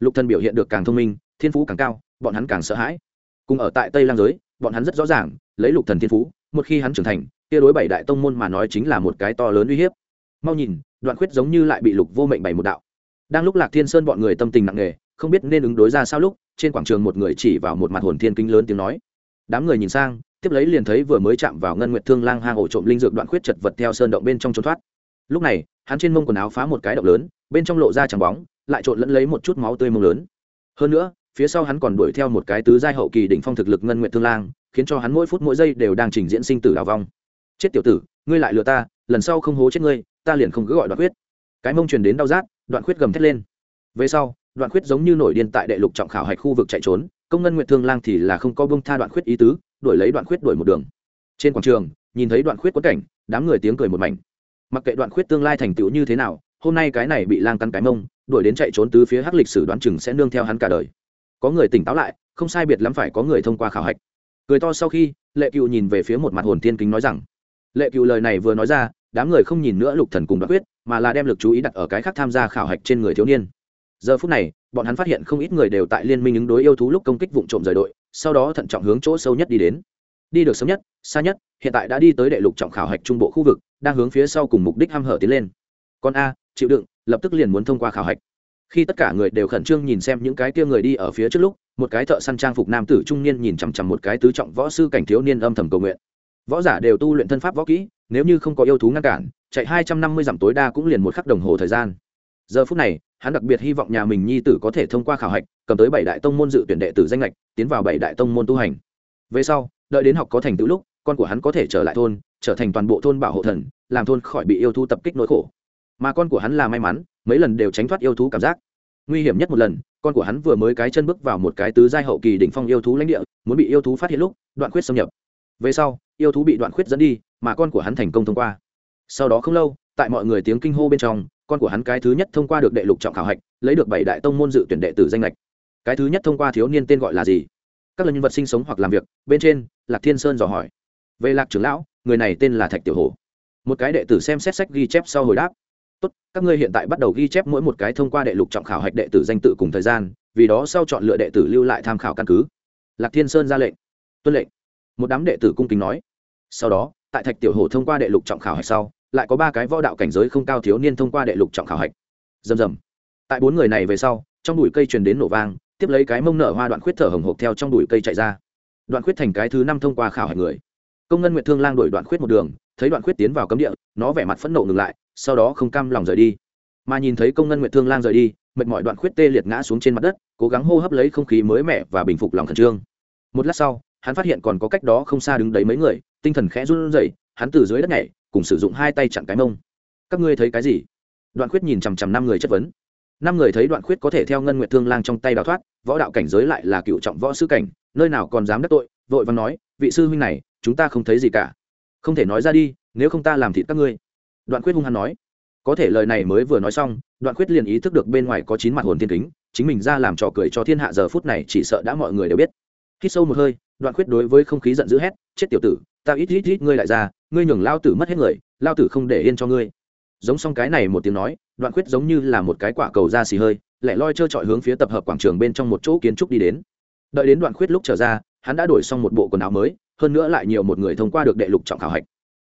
Lục thần biểu hiện được càng thông minh, thiên phú càng cao, bọn hắn càng sợ hãi. Cùng ở tại tây lang giới, bọn hắn rất rõ ràng, lấy lục thần thiên phú, một khi hắn trưởng thành, kia đối bảy đại tông môn mà nói chính là một cái to lớn uy hiếp. Mau nhìn, đoạn khuyết giống như lại bị lục vô mệnh bảy một đạo đang lúc lạc thiên sơn bọn người tâm tình nặng nề, không biết nên ứng đối ra sao lúc, trên quảng trường một người chỉ vào một mặt hồn thiên kinh lớn tiếng nói. Đám người nhìn sang, tiếp lấy liền thấy vừa mới chạm vào ngân nguyệt thương lang hang ổ trộm linh dược đoạn khuyết chật vật theo sơn động bên trong trốn thoát. Lúc này, hắn trên mông quần áo phá một cái động lớn, bên trong lộ ra trắng bóng, lại trộn lẫn lấy một chút máu tươi mông lớn. Hơn nữa, phía sau hắn còn đuổi theo một cái tứ giai hậu kỳ đỉnh phong thực lực ngân nguyệt thương lang, khiến cho hắn mỗi phút mỗi giây đều đang trình diễn sinh tử đào vong. Chết tiểu tử, ngươi lại lừa ta, lần sau không hố chết ngươi, ta liền không cứ gọi đoạn khuyết. Cái mông truyền đến đau rát đoạn khuyết gầm thét lên. Về sau, đoạn khuyết giống như nổi điên tại đệ lục trọng khảo hạch khu vực chạy trốn, công ngân nguyện thương lang thì là không có bông tha đoạn khuyết ý tứ, đuổi lấy đoạn khuyết đuổi một đường. Trên quảng trường, nhìn thấy đoạn khuyết quất cảnh, đám người tiếng cười một mảnh. Mặc kệ đoạn khuyết tương lai thành tựu như thế nào, hôm nay cái này bị lang cắn cái mông, đuổi đến chạy trốn tứ phía hắc lịch sử đoán chừng sẽ nương theo hắn cả đời. Có người tỉnh táo lại, không sai biệt lắm phải có người thông qua khảo hạch. Cười to sau khi, lệ cựu nhìn về phía một mặt hồn thiên kính nói rằng, lệ cựu lời này vừa nói ra đám người không nhìn nữa lục thần cùng đoạn quyết, mà là đem lực chú ý đặt ở cái khác tham gia khảo hạch trên người thiếu niên. Giờ phút này, bọn hắn phát hiện không ít người đều tại liên minh ứng đối yêu thú lúc công kích vụn trộm rời đội, sau đó thận trọng hướng chỗ sâu nhất đi đến. Đi được sớm nhất, xa nhất, hiện tại đã đi tới đệ lục trọng khảo hạch trung bộ khu vực, đang hướng phía sau cùng mục đích ham hở tiến lên. Con a, chịu đựng, lập tức liền muốn thông qua khảo hạch. Khi tất cả người đều khẩn trương nhìn xem những cái kia người đi ở phía trước lúc, một cái thợ săn trang phục nam tử trung niên nhìn chằm chằm một cái tứ trọng võ sư cảnh thiếu niên âm thầm cầu nguyện võ giả đều tu luyện thân pháp võ kỹ, nếu như không có yêu thú ngăn cản, chạy hai trăm năm mươi dặm tối đa cũng liền một khắc đồng hồ thời gian. Giờ phút này, hắn đặc biệt hy vọng nhà mình nhi tử có thể thông qua khảo hạch, cầm tới bảy đại tông môn dự tuyển đệ tử danh lệch tiến vào bảy đại tông môn tu hành. Về sau, đợi đến học có thành tựu lúc, con của hắn có thể trở lại thôn, trở thành toàn bộ thôn bảo hộ thần, làm thôn khỏi bị yêu thú tập kích nỗi khổ. Mà con của hắn là may mắn, mấy lần đều tránh thoát yêu thú cảm giác. Nguy hiểm nhất một lần, con của hắn vừa mới cái chân bước vào một cái tứ giai hậu kỳ đỉnh phong yêu thú lãnh địa, muốn bị yêu thú phát hiện lúc, đoạn quyết xâm nhập về sau, yêu thú bị đoạn khuyết dẫn đi, mà con của hắn thành công thông qua. Sau đó không lâu, tại mọi người tiếng kinh hô bên trong, con của hắn cái thứ nhất thông qua được đệ lục trọng khảo hạch, lấy được bảy đại tông môn dự tuyển đệ tử danh lệch cái thứ nhất thông qua thiếu niên tên gọi là gì? Các lần nhân vật sinh sống hoặc làm việc, bên trên, lạc thiên sơn dò hỏi. Về lạc trưởng lão, người này tên là thạch tiểu hồ. Một cái đệ tử xem xét sách ghi chép sau hồi đáp. Tốt, các ngươi hiện tại bắt đầu ghi chép mỗi một cái thông qua đệ lục trọng khảo hạch đệ tử danh tự cùng thời gian, vì đó sau chọn lựa đệ tử lưu lại tham khảo căn cứ. Lạc thiên sơn ra lệnh. Tuân lệnh một đám đệ tử cung kính nói. Sau đó, tại thạch tiểu hồ thông qua đệ lục trọng khảo hạch sau, lại có ba cái võ đạo cảnh giới không cao thiếu niên thông qua đệ lục trọng khảo hạch. Rầm rầm. Tại bốn người này về sau, trong bụi cây truyền đến nổ vang, tiếp lấy cái mông nở hoa đoạn khuyết thở hồng hộc theo trong bụi cây chạy ra. Đoạn khuyết thành cái thứ năm thông qua khảo hạch người. Công ngân nguyệt thương lang đuổi đoạn khuyết một đường, thấy đoạn khuyết tiến vào cấm địa, nó vẻ mặt phẫn nộ ngừng lại, sau đó không cam lòng rời đi. Mà nhìn thấy công ngân nguyệt thương lang rời đi, mệt mỏi đoạn khuyết tê liệt ngã xuống trên mặt đất, cố gắng hô hấp lấy không khí mới mẻ và bình phục lòng khẩn trương. Một lát sau hắn phát hiện còn có cách đó không xa đứng đấy mấy người, tinh thần khẽ run rẩy, hắn từ dưới đất nhảy, cùng sử dụng hai tay chặn cái mông. Các ngươi thấy cái gì? Đoạn khuyết nhìn chằm chằm năm người chất vấn. Năm người thấy đoạn khuyết có thể theo ngân nguyệt thương lang trong tay đào thoát, võ đạo cảnh giới lại là cựu trọng võ sư cảnh, nơi nào còn dám đắc tội, vội và nói, vị sư huynh này, chúng ta không thấy gì cả. Không thể nói ra đi, nếu không ta làm thịt các ngươi. Đoạn khuyết hung hăng nói. Có thể lời này mới vừa nói xong, đoạn khuyết liền ý thức được bên ngoài có chín mặt hồn thiên kính, chính mình ra làm trò cười cho thiên hạ giờ phút này chỉ sợ đã mọi người đều biết. Khi sâu một hơi đoạn khuyết đối với không khí giận dữ hét, chết tiểu tử ta ít ít ít ngươi lại ra, ngươi nhường lao tử mất hết người, lao tử không để yên cho ngươi. Giống xong cái này một tiếng nói, đoạn khuyết giống như là một cái quả cầu ra xì hơi, lẻ loi trơ trọi hướng phía tập hợp quảng trường bên trong một chỗ kiến trúc đi đến. Đợi đến đoạn khuyết lúc trở ra, hắn đã đổi xong một bộ quần áo mới, hơn nữa lại nhiều một người thông qua được đệ lục trọng khảo hạch.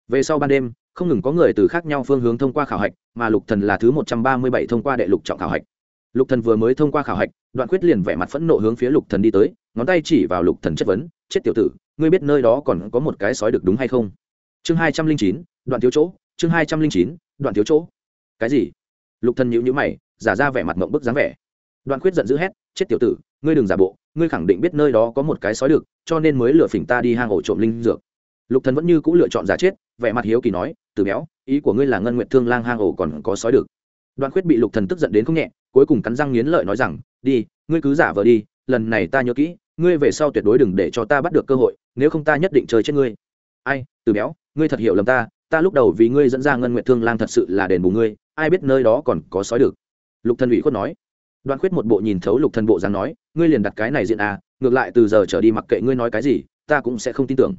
Về sau ban đêm, không ngừng có người từ khác nhau phương hướng thông qua khảo hạch, mà lục thần là thứ một trăm ba mươi bảy thông qua đệ lục trọng khảo hạch. Lục thần vừa mới thông qua khảo hạch, đoạn quyết liền vẻ mặt phẫn nộ hướng phía lục thần đi tới, ngón tay chỉ vào lục thần chất vấn chết tiểu tử, ngươi biết nơi đó còn có một cái sói được đúng hay không? Chương hai trăm linh chín, đoạn thiếu chỗ, chương hai trăm linh chín, đoạn thiếu chỗ. Cái gì? Lục thần nhíu nhíu mày, giả ra vẻ mặt mộng bức dáng vẻ. Đoạn quyết giận dữ hét, chết tiểu tử, ngươi đừng giả bộ, ngươi khẳng định biết nơi đó có một cái sói được, cho nên mới lừa phỉnh ta đi hang ổ trộm linh dược. Lục thần vẫn như cũ lựa chọn giả chết, vẻ mặt hiếu kỳ nói, từ béo, ý của ngươi là ngân nguyện thương lang hang ổ còn có sói được. Đoạn quyết bị lục thần tức giận đến không nhẹ, cuối cùng cắn răng nghiến lợi nói rằng, đi, ngươi cứ giả vờ đi, lần này ta nhớ kỹ ngươi về sau tuyệt đối đừng để cho ta bắt được cơ hội, nếu không ta nhất định chơi chết ngươi. Ai, từ béo, ngươi thật hiểu lầm ta ta lúc đầu vì ngươi dẫn ra ngân nguyện thương lang thật sự là đền bù ngươi, ai biết nơi đó còn có sói được. Lục thần ủy khuất nói. Đoạn khuyết một bộ nhìn thấu lục thần bộ dáng nói, ngươi liền đặt cái này diện à ngược lại từ giờ trở đi mặc kệ ngươi nói cái gì, ta cũng sẽ không tin tưởng.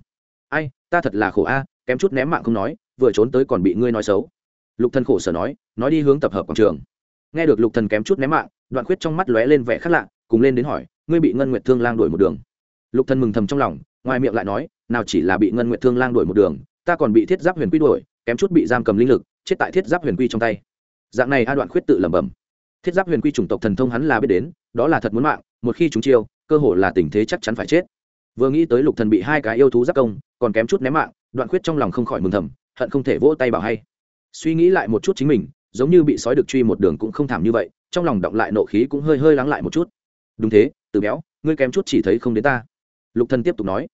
Ai, ta thật là khổ a, kém chút ném mạng không nói, vừa trốn tới còn bị ngươi nói xấu. Lục thần khổ sở nói nói đi hướng tập hợp quảng trường. Nghe được lục thần kém chút ném mạng, đoạn khuyết trong mắt lóe lên vẻ khác lạ cùng lên đến hỏi, ngươi bị ngân nguyệt thương lang đuổi một đường? Lục thần mừng thầm trong lòng, ngoài miệng lại nói, nào chỉ là bị ngân nguyệt thương lang đuổi một đường, ta còn bị thiết giáp huyền quy đuổi, kém chút bị giam cầm linh lực, chết tại thiết giáp huyền quy trong tay. Dạng này a đoạn khuyết tự lẩm bẩm. Thiết giáp huyền quy chủng tộc thần thông hắn là biết đến, đó là thật muốn mạng, một khi chúng chiêu, cơ hồ là tình thế chắc chắn phải chết. Vừa nghĩ tới lục thần bị hai cái yêu thú giáp công, còn kém chút ném mạng, đoạn khuyết trong lòng không khỏi mừng thầm, hận không thể vỗ tay bảo hay. Suy nghĩ lại một chút chính mình, giống như bị sói được truy một đường cũng không thảm như vậy, trong lòng động lại nộ khí cũng hơi hơi lắng lại một chút đúng thế, từ béo, ngươi kém chút chỉ thấy không đến ta. Lục thần tiếp tục nói.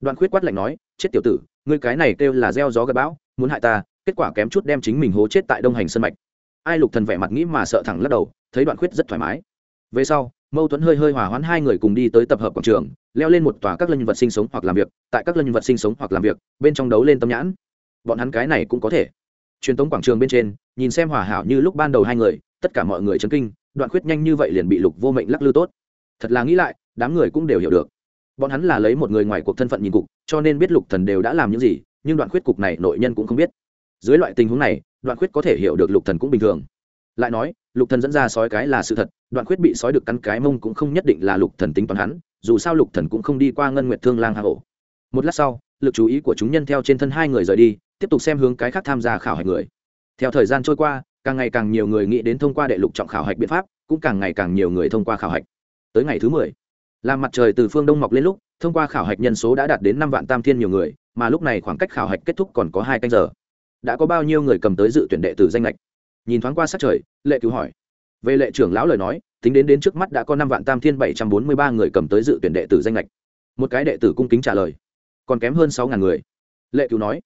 Đoạn khuyết quát lạnh nói, chết tiểu tử, ngươi cái này kêu là gieo gió gặp bão, muốn hại ta, kết quả kém chút đem chính mình hố chết tại đông hành sân mạch. Ai lục thần vẻ mặt nghĩ mà sợ thẳng lắc đầu, thấy đoạn khuyết rất thoải mái. Về sau, mâu thuẫn hơi hơi hòa hoãn hai người cùng đi tới tập hợp quảng trường, leo lên một tòa các lân vật sinh sống hoặc làm việc, tại các lân vật sinh sống hoặc làm việc, bên trong đấu lên tâm nhãn. Bọn hắn cái này cũng có thể. Truyền tống quảng trường bên trên, nhìn xem hòa hảo như lúc ban đầu hai người, tất cả mọi người chấn kinh, đoạn khuyết nhanh như vậy liền bị lục vô mệnh lắc lư tốt thật là nghĩ lại, đám người cũng đều hiểu được. Bọn hắn là lấy một người ngoài cuộc thân phận nhìn cục, cho nên biết lục thần đều đã làm những gì, nhưng đoạn khuyết cục này nội nhân cũng không biết. Dưới loại tình huống này, đoạn khuyết có thể hiểu được lục thần cũng bình thường. Lại nói, lục thần dẫn ra sói cái là sự thật, đoạn khuyết bị sói được cắn cái mông cũng không nhất định là lục thần tính toán hắn, dù sao lục thần cũng không đi qua ngân nguyệt thương lang hạ hổ một lát sau, lực chú ý của chúng nhân theo trên thân hai người rời đi, tiếp tục xem hướng cái khác tham gia khảo hạch người. Theo thời gian trôi qua, càng ngày càng nhiều người nghĩ đến thông qua đệ lục trọng khảo hạch biện pháp, cũng càng ngày càng nhiều người thông qua khảo hạch tới ngày thứ mười. Làm mặt trời từ phương đông mọc lên lúc, thông qua khảo hạch nhân số đã đạt đến năm vạn tam thiên nhiều người, mà lúc này khoảng cách khảo hạch kết thúc còn có hai canh giờ. Đã có bao nhiêu người cầm tới dự tuyển đệ tử danh lệch nhìn thoáng qua sát trời, lệ cứu hỏi. Về lệ trưởng lão lời nói, tính đến đến trước mắt đã có năm vạn tam thiên bảy trăm bốn mươi ba người cầm tới dự tuyển đệ tử danh lệch một cái đệ tử cung kính trả lời. Còn kém hơn sáu ngàn người. Lệ cứu nói.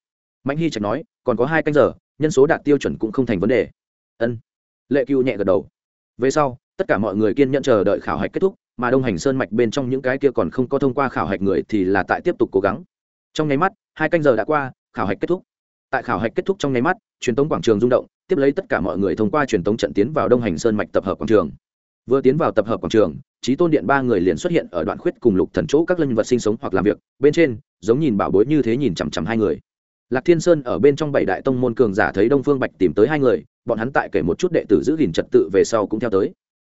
Mạnh hy trạch nói, còn có hai canh giờ, nhân số đạt tiêu chuẩn cũng không thành vấn đề. Ân. Lệ cứu nhẹ gật đầu. Về sau tất cả mọi người kiên nhẫn chờ đợi khảo hạch kết thúc, mà đông hành sơn mạch bên trong những cái kia còn không có thông qua khảo hạch người thì là tại tiếp tục cố gắng. Trong nháy mắt, hai canh giờ đã qua, khảo hạch kết thúc. Tại khảo hạch kết thúc trong nháy mắt, truyền tống quảng trường rung động, tiếp lấy tất cả mọi người thông qua truyền tống trận tiến vào đông hành sơn mạch tập hợp quảng trường. Vừa tiến vào tập hợp quảng trường trí tôn điện ba người liền xuất hiện ở đoạn khuyết cùng lục thần chỗ các linh vật sinh sống hoặc làm việc, bên trên, giống nhìn bảo bối như thế nhìn chằm chằm hai người. Lạc thiên sơn ở bên trong bảy đại tông môn cường giả thấy đông phương bạch tìm tới hai người, bọn hắn tại kể một chút đệ tử giữ gìn trật tự về sau cũng theo tới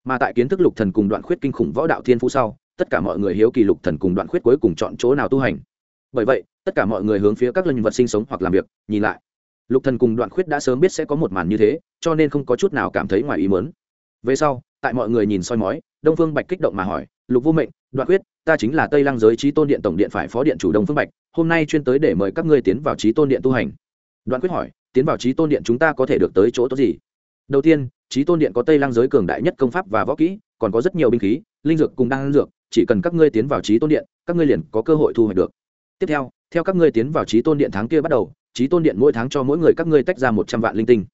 mà tại kiến thức lục thần cùng đoạn khuyết kinh khủng võ đạo thiên phú sau, tất cả mọi người hiếu kỳ lục thần cùng đoạn khuyết cuối cùng chọn chỗ nào tu hành. Bởi vậy, tất cả mọi người hướng phía các linh vật sinh sống hoặc làm việc, nhìn lại. Lục thần cùng đoạn khuyết đã sớm biết sẽ có một màn như thế, cho nên không có chút nào cảm thấy ngoài ý muốn. Về sau, tại mọi người nhìn soi mói, đông phương bạch kích động mà hỏi, lục vô mệnh, đoạn khuyết, ta chính là tây lăng giới trí tôn điện tổng điện phải phó điện chủ đông phương bạch, hôm nay chuyên tới để mời các ngươi tiến vào trí tôn điện tu hành. Đoạn quyết hỏi, tiến vào trí tôn điện chúng ta có thể được tới chỗ tốt gì? Đầu tiên, trí tôn điện có tây lang giới cường đại nhất công pháp và võ kỹ, còn có rất nhiều binh khí, linh dược cùng đan dược, chỉ cần các ngươi tiến vào trí tôn điện, các ngươi liền có cơ hội thu hoạch được. Tiếp theo theo các ngươi tiến vào trí tôn điện tháng kia bắt đầu, trí tôn điện mỗi tháng cho mỗi người các ngươi tách ra một trăm vạn linh tinh.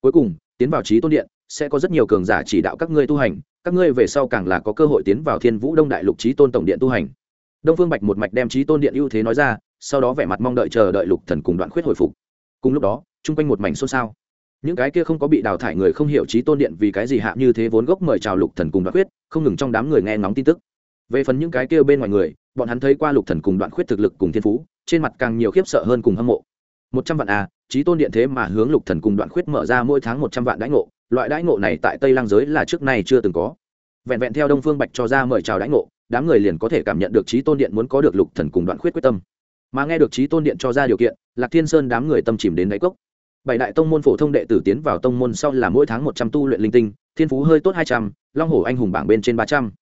Cuối cùng, tiến vào trí tôn điện, sẽ có rất nhiều cường giả chỉ đạo các ngươi tu hành, các ngươi về sau càng là có cơ hội tiến vào thiên vũ đông đại lục trí tôn tổng điện tu hành. Đông phương bạch một mạch đem trí tôn điện ưu thế nói ra, sau đó vẻ mặt mong đợi chờ đợi lục thần cùng đoạn khuyết hồi phục. Cùng lúc đó, chung quanh một mảnh xôn xao những cái kia không có bị đào thải người không hiểu trí tôn điện vì cái gì hạ như thế vốn gốc mời chào lục thần cùng đoạn khuyết không ngừng trong đám người nghe ngóng tin tức. Về phần những cái kia bên ngoài người bọn hắn thấy qua lục thần cùng đoạn khuyết thực lực cùng thiên phú trên mặt càng nhiều khiếp sợ hơn cùng hâm mộ. Một trăm vạn a à, trí tôn điện thế mà hướng lục thần cùng đoạn khuyết mở ra mỗi tháng một trăm vạn đãi ngộ loại đãi ngộ này tại tây lang giới là trước nay chưa từng có. Vẹn vẹn theo đông phương bạch cho ra mời chào đãi ngộ đám người liền có thể cảm nhận được trí tôn điện muốn có được lục thần cùng đoạn khuyết quyết tâm. Mà nghe được trí tôn điện cho ra điều kiện lạc thiên sơn đám người tâm chìm đến đáy cốc bảy đại tông môn phổ thông đệ tử tiến vào tông môn sau là mỗi tháng một trăm tu luyện linh tinh, thiên phú hơi tốt hai trăm, long hổ anh hùng bảng bên trên ba trăm.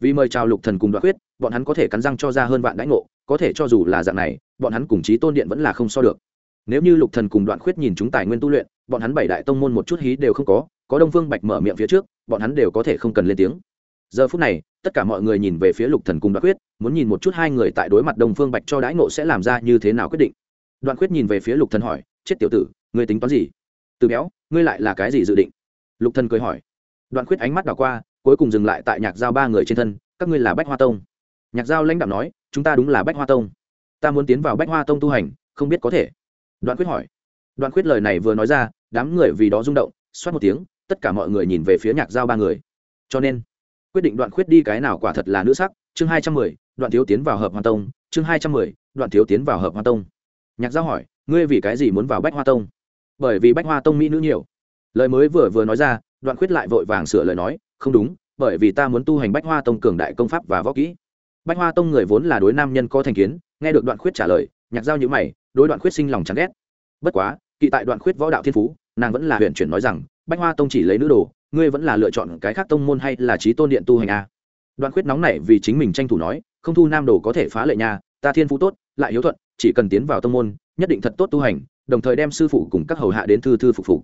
Vì mời chào lục thần cùng đoạn khuyết, bọn hắn có thể cắn răng cho ra hơn vạn đãi ngộ, có thể cho dù là dạng này, bọn hắn cùng chí tôn điện vẫn là không so được. Nếu như lục thần cùng đoạn khuyết nhìn chúng tài nguyên tu luyện, bọn hắn bảy đại tông môn một chút hí đều không có có đông phương bạch mở miệng phía trước, bọn hắn đều có thể không cần lên tiếng. Giờ phút này, tất cả mọi người nhìn về phía lục thần cùng đoạn khuyết, muốn nhìn một chút hai người tại đối mặt đông phương bạch cho đãi ngộ sẽ làm ra như thế nào quyết định. Đoạn khuyết nhìn về phía lục thần hỏi, chết tiểu tử ngươi tính toán gì? Từ béo, ngươi lại là cái gì dự định? Lục thần cười hỏi. Đoạn khuyết ánh mắt đảo qua, cuối cùng dừng lại tại nhạc giao ba người trên thân, các ngươi là bách hoa tông. Nhạc giao lãnh đạo nói, chúng ta đúng là bách hoa tông. Ta muốn tiến vào bách hoa tông tu hành, không biết có thể. Đoạn Khuyết hỏi. Đoạn Khuyết lời này vừa nói ra, đám người vì đó rung động, xoát một tiếng, tất cả mọi người nhìn về phía nhạc giao ba người. Cho nên, quyết định đoạn khuyết đi cái nào quả thật là nữ sắc, chương hai trăm mười, đoạn thiếu tiến vào hợp hoa tông, chương hai trăm mười, đoạn thiếu tiến vào hợp hoa tông. Nhạc giao hỏi, ngươi vì cái gì muốn vào bách hoa tông? Bởi vì bách hoa tông mỹ nữ nhiều. Lời mới vừa vừa nói ra, đoạn khuyết lại vội vàng sửa lời nói, không đúng, bởi vì ta muốn tu hành bách hoa tông cường đại công pháp và võ kỹ. Bách hoa tông người vốn là đối nam nhân có thành kiến, nghe được đoạn khuyết trả lời, nhạc giao nhữ mày, đối đoạn khuyết sinh lòng chán ghét. Bất quá, kỵ tại đoạn khuyết võ đạo thiên phú, nàng vẫn là huyện chuyển nói rằng, bách hoa tông chỉ lấy nữ đồ, ngươi vẫn là lựa chọn cái khác tông môn hay là trí tôn điện tu hành a đoạn khuyết nóng này vì chính mình tranh thủ nói, không thu nam đồ có thể phá lệ nhà ta thiên phú tốt, lại hiếu thuận, chỉ cần tiến vào tông môn, nhất định thật tốt tu hành đồng thời đem sư phụ cùng các hầu hạ đến thư thư phục phục.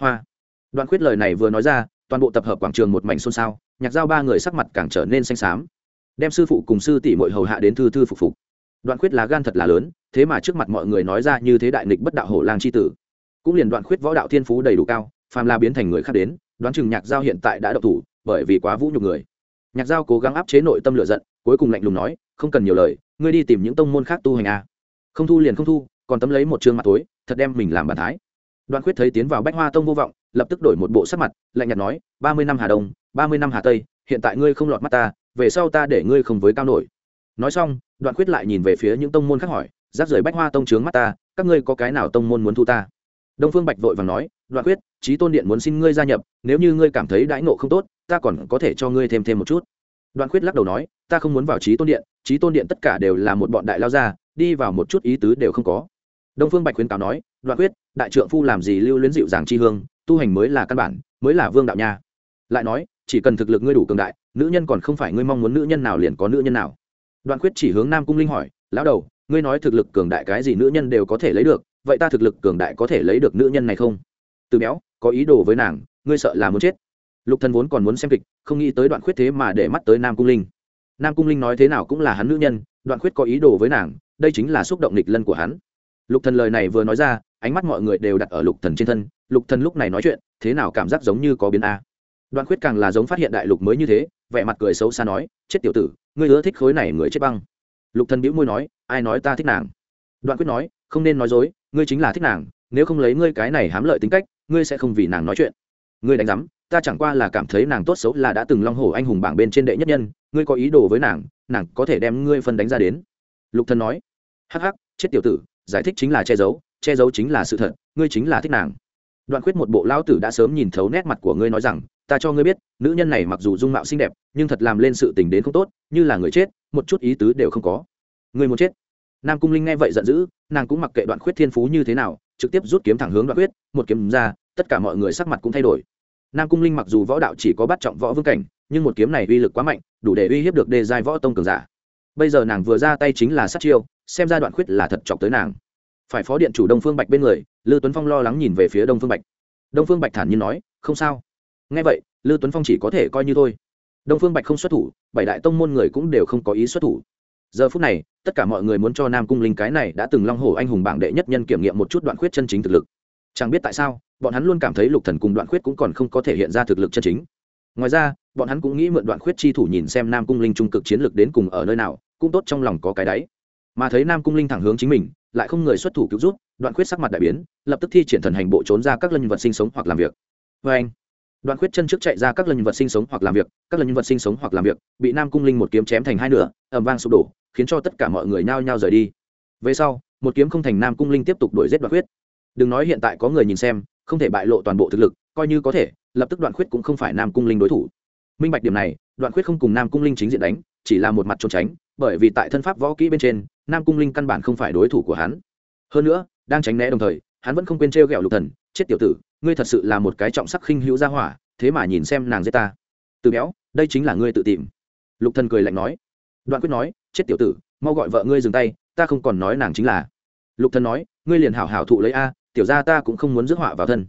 Hoa. Đoạn khuyết lời này vừa nói ra, toàn bộ tập hợp quảng trường một mảnh xôn xao, nhạc giao ba người sắc mặt càng trở nên xanh xám. Đem sư phụ cùng sư tỷ mội hầu hạ đến thư thư phục phục. Đoạn khuyết lá gan thật là lớn, thế mà trước mặt mọi người nói ra như thế đại nghịch bất đạo hổ lang c h i tử. Cũng liền đoạn khuyết võ đạo thiên phú đầy đủ cao, phàm la biến thành người khác đến, đoán chừng nhạc giao hiện tại đã độc thủ, bởi vì quá vũ nhục người. Nhạc giao cố gắng áp chế nội tâm lựa giận, cuối cùng lạnh lùng nói, không cần nhiều lời, ngươi đi tìm những tông môn khác tu hành a à. không thu liền không thu, còn tấm lấy một chương mặt tối thật đem mình làm bàn thái. Đoạn khuyết thấy tiến vào bách hoa tông vô vọng lập tức đổi một bộ sắc mặt lạnh nhạt nói ba mươi năm hà đông ba mươi năm hà tây hiện tại ngươi không lọt mắt ta về sau ta để ngươi không với cao nổi. Nói xong đoạn khuyết lại nhìn về phía những tông môn khác hỏi giáp rời bách hoa tông trướng mắt ta các ngươi có cái nào tông môn muốn thu ta? Đông phương bạch vội và nói đoạn Khuyết, trí tôn điện muốn xin ngươi gia nhập nếu như ngươi cảm thấy đãi nộ không tốt ta còn có thể cho ngươi thêm thêm một chút. Đoạn Khuyết lắc đầu nói ta không muốn vào trí tôn điện trí tôn điện tất cả đều là một bọn đại lao gia đi vào một chút ý tứ đều không có đông phương bạch khuyến cáo nói, đoạn quyết, đại trượng phu làm gì lưu luyến dịu dàng chi hương, tu hành mới là căn bản, mới là vương đạo nha. Lại nói, chỉ cần thực lực ngươi đủ cường đại, nữ nhân còn không phải ngươi mong muốn nữ nhân nào liền có nữ nhân nào. Đoạn quyết chỉ hướng nam cung linh hỏi, lão đầu, ngươi nói thực lực cường đại cái gì nữ nhân đều có thể lấy được, vậy ta thực lực cường đại có thể lấy được nữ nhân này không? Từ béo, có ý đồ với nàng, ngươi sợ là muốn chết. Lục thần vốn còn muốn xem kịch, không nghĩ tới đoạn khuyết thế mà để mắt tới nam cung linh. Nam cung linh nói thế nào cũng là hắn nữ nhân, đoạn khuyết có ý đồ với nàng, đây chính là xúc động nghịch lân của hắn lục thần lời này vừa nói ra, ánh mắt mọi người đều đặt ở lục thần trên thân. Lục thần lúc này nói chuyện, thế nào cảm giác giống như có biến a? Đoạn khuyết càng là giống phát hiện đại lục mới như thế, vẻ mặt cười xấu xa nói, chết tiểu tử, ngươi ưa thích khối này người chết băng. Lục thần bĩu môi nói, ai nói ta thích nàng? Đoạn quyết nói, không nên nói dối, ngươi chính là thích nàng, nếu không lấy ngươi cái này hám lợi tính cách, ngươi sẽ không vì nàng nói chuyện. Ngươi đánh giám, ta chẳng qua là cảm thấy nàng tốt xấu là đã từng long hổ anh hùng bảng bên trên đệ nhất nhân, ngươi có ý đồ với nàng nàng có thể đem ngươi phân đánh ra đến. Lục thần nói, hắc hắc, chết tiểu tử giải thích chính là che giấu che giấu chính là sự thật, ngươi chính là thích nàng. Đoạn khuyết một bộ lao tử đã sớm nhìn thấu nét mặt của ngươi nói rằng, ta cho ngươi biết, nữ nhân này mặc dù dung mạo xinh đẹp, nhưng thật làm lên sự tình đến không tốt, như là người chết, một chút ý tứ đều không có. Ngươi muốn chết. Nam cung linh nghe vậy giận dữ, nàng cũng mặc kệ đoạn khuyết thiên phú như thế nào, trực tiếp rút kiếm thẳng hướng đoạn khuyết, một kiếm ra, tất cả mọi người sắc mặt cũng thay đổi. Nam cung linh mặc dù võ đạo chỉ có bắt trọng võ vương cảnh, nhưng một kiếm này uy lực quá mạnh, đủ để uy hiếp được đề giai võ tông cường giả. Bây giờ nàng vừa ra tay chính là sát chiêu xem ra đoạn khuyết là thật chọc tới nàng. Phải phó điện chủ đông phương bạch bên người, lư tuấn phong lo lắng nhìn về phía đông phương bạch. Đông phương bạch thản nhiên nói, không sao. Nghe vậy, lư tuấn phong chỉ có thể coi như thôi. Đông phương bạch không xuất thủ, bảy đại tông môn người cũng đều không có ý xuất thủ. Giờ phút này, tất cả mọi người muốn cho nam cung linh cái này đã từng long hổ anh hùng bảng đệ nhất nhân kiểm nghiệm một chút đoạn khuyết chân chính thực lực. Chẳng biết tại sao, bọn hắn luôn cảm thấy lục thần cùng đoạn khuyết cũng còn không có thể hiện ra thực lực chân chính. Ngoài ra, bọn hắn cũng nghĩ mượn đoạn khuyết chi thủ nhìn xem nam cung linh trung cực chiến lực đến cùng ở nơi nào, cũng tốt trong lòng có cái đáy mà thấy nam cung linh thẳng hướng chính mình, lại không người xuất thủ cứu giúp, đoạn khuyết sắc mặt đại biến, lập tức thi triển thần hành bộ trốn ra các lân vật sinh sống hoặc làm việc. Vê anh, đoạn khuyết chân trước chạy ra các lân vật sinh sống hoặc làm việc, các lân vật sinh sống hoặc làm việc, bị nam cung linh một kiếm chém thành hai nửa, ầm vang sụp đổ, khiến cho tất cả mọi người nhao nhao rời đi. Về sau, một kiếm không thành nam cung linh tiếp tục đuổi giết đoạn khuyết. Đừng nói hiện tại có người nhìn xem, không thể bại lộ toàn bộ thực lực, coi như có thể, lập tức đoạn khuyết cũng không phải nam cung linh đối thủ. Minh bạch điểm này đoạn khuyết không cùng nam cung linh chính diện đánh, chỉ là một mặt trốn tránh, bởi vì tại thân pháp võ kỹ bên trên, nam cung linh căn bản không phải đối thủ của hắn. Hơn nữa, đang tránh né đồng thời, hắn vẫn không quên trêu ghẹo lục thần, chết tiểu tử, ngươi thật sự là một cái trọng sắc khinh hữu gia hỏa, thế mà nhìn xem nàng giết ta. Từ béo, đây chính là ngươi tự tìm. Lục thần cười lạnh nói. Đoạn quyết nói, chết tiểu tử, mau gọi vợ ngươi dừng tay, ta không còn nói nàng chính là. Lục thần nói, ngươi liền hảo hảo thụ lấy a, tiểu gia ta cũng không muốn rước họa vào thân.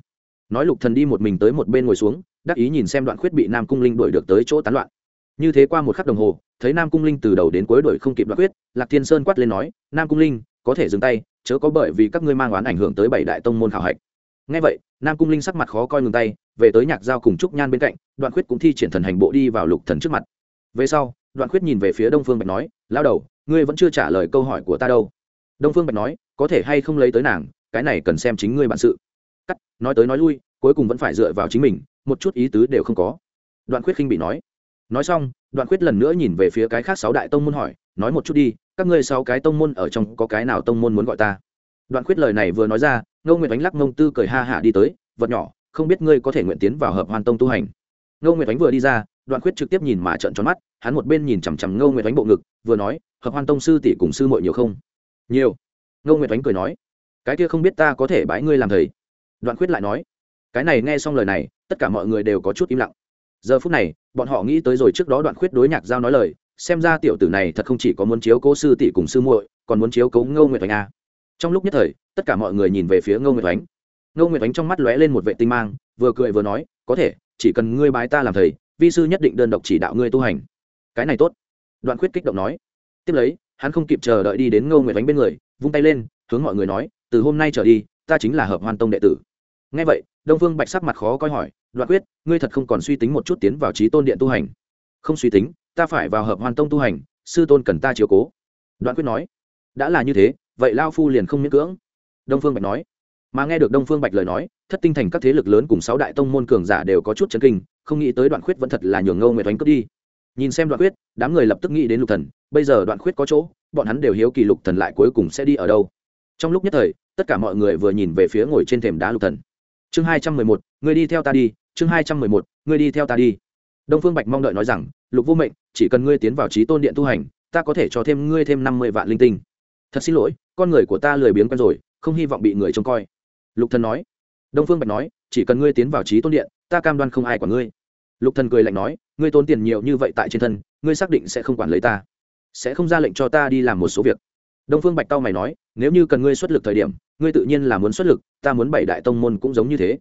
Nói lục thần đi một mình tới một bên ngồi xuống, đắc ý nhìn xem đoạn khuyết bị nam cung linh đuổi được tới chỗ tán loạn như thế qua một khắc đồng hồ, thấy nam cung linh từ đầu đến cuối đuổi không kịp đoạn quyết, lạc thiên sơn quát lên nói, nam cung linh, có thể dừng tay, chớ có bởi vì các ngươi mang oán ảnh hưởng tới bảy đại tông môn khảo hạch. Ngay vậy, nam cung linh sắc mặt khó coi ngừng tay, về tới nhạc giao cùng trúc nhan bên cạnh, đoạn khuyết cũng thi triển thần hành bộ đi vào lục thần trước mặt. Về sau, đoạn khuyết nhìn về phía đông phương bạch nói lao đầu, ngươi vẫn chưa trả lời câu hỏi của ta đâu. Đông phương bạch nói, có thể hay không lấy tới nàng, cái này cần xem chính ngươi bản sự. Cắt, nói tới nói lui, cuối cùng vẫn phải dựa vào chính mình, một chút ý tứ đều không có. Đoạn khuyết khinh bị nói nói xong, đoạn khuyết lần nữa nhìn về phía cái khác sáu đại tông môn hỏi, nói một chút đi, các ngươi sáu cái tông môn ở trong có cái nào tông môn muốn gọi ta? Đoạn khuyết lời này vừa nói ra, ngô nguyệt ánh lắc ngông tư cười ha hả đi tới, vật nhỏ, không biết ngươi có thể nguyện tiến vào hợp hoàn tông tu hành. Ngô nguyệt ánh vừa đi ra, đoạn khuyết trực tiếp nhìn mà trợn tròn mắt, hắn một bên nhìn chằm chằm ngô nguyệt ánh bộ ngực, vừa nói, hợp hoàn tông sư tỷ cùng sư muội nhiều không? Nhiều. Ngô nguyệt ánh cười nói, cái kia không biết ta có thể bãi ngươi làm thầy. Đoạn khuyết lại nói, cái này nghe xong lời này, tất cả mọi người đều có chút im lặng. Giờ phút này bọn họ nghĩ tới rồi trước đó đoạn khuyết đối nhạc giao nói lời, xem ra tiểu tử này thật không chỉ có muốn chiếu cố sư tỷ cùng sư muội, còn muốn chiếu cố ngô nguyệt oánh a. Trong lúc nhất thời, tất cả mọi người nhìn về phía ngô nguyệt oánh ngô nguyệt oánh trong mắt lóe lên một vệ tinh mang, vừa cười vừa nói, có thể, chỉ cần ngươi bái ta làm thầy, vi sư nhất định đơn độc chỉ đạo ngươi tu hành. Cái này tốt. Đoạn khuyết kích động nói. Tiếp lấy, hắn không kịp chờ đợi đi đến ngô nguyệt oánh bên người, vung tay lên, hướng mọi người nói, từ hôm nay trở đi, ta chính là hợp hoàn tông đệ tử. Ngay vậy đông phương bạch sắc mặt khó coi hỏi, đoạn quyết, ngươi thật không còn suy tính một chút tiến vào trí tôn điện tu hành? Không suy tính, ta phải vào hợp hoàn tông tu hành, sư tôn cần ta chiều cố. Đoạn quyết nói, đã là như thế, vậy lao phu liền không miễn cưỡng. Đông phương bạch nói, mà nghe được đông phương bạch lời nói, thất tinh thành các thế lực lớn cùng sáu đại tông môn cường giả đều có chút chấn kinh, không nghĩ tới đoạn khuyết vẫn thật là nhường ngâu nguyệt oánh cướp đi. Nhìn xem đoạn khuyết đám người lập tức nghĩ đến lục thần, bây giờ đoạn khuyết có chỗ, bọn hắn đều hiếu kỳ lục thần lại cuối cùng sẽ đi ở đâu. Trong lúc nhất thời, tất cả mọi người vừa nhìn về phía ngồi trên thềm đá lục thần chương hai trăm mười một người đi theo ta đi, chương hai trăm mười một người đi theo ta đi. Đông phương bạch mong đợi nói rằng, lục vô mệnh, chỉ cần ngươi tiến vào trí tôn điện tu hành, ta có thể cho thêm ngươi thêm năm mươi vạn linh tinh. Thật xin lỗi, con người của ta lười biếng quen rồi, không hy vọng bị người trông coi. Lục thần nói. Đông phương bạch nói, chỉ cần ngươi tiến vào trí tôn điện, ta cam đoan không ai quản ngươi. Lục thần cười lạnh nói, ngươi tốn tiền nhiều như vậy tại trên thân, ngươi xác định sẽ không quản lấy ta. Sẽ không ra lệnh cho ta đi làm một số việc. Đông phương bạch tao mày nói, nếu như cần ngươi xuất lực thời điểm ngươi tự nhiên là muốn xuất lực, ta muốn bảy đại tông môn cũng giống như thế.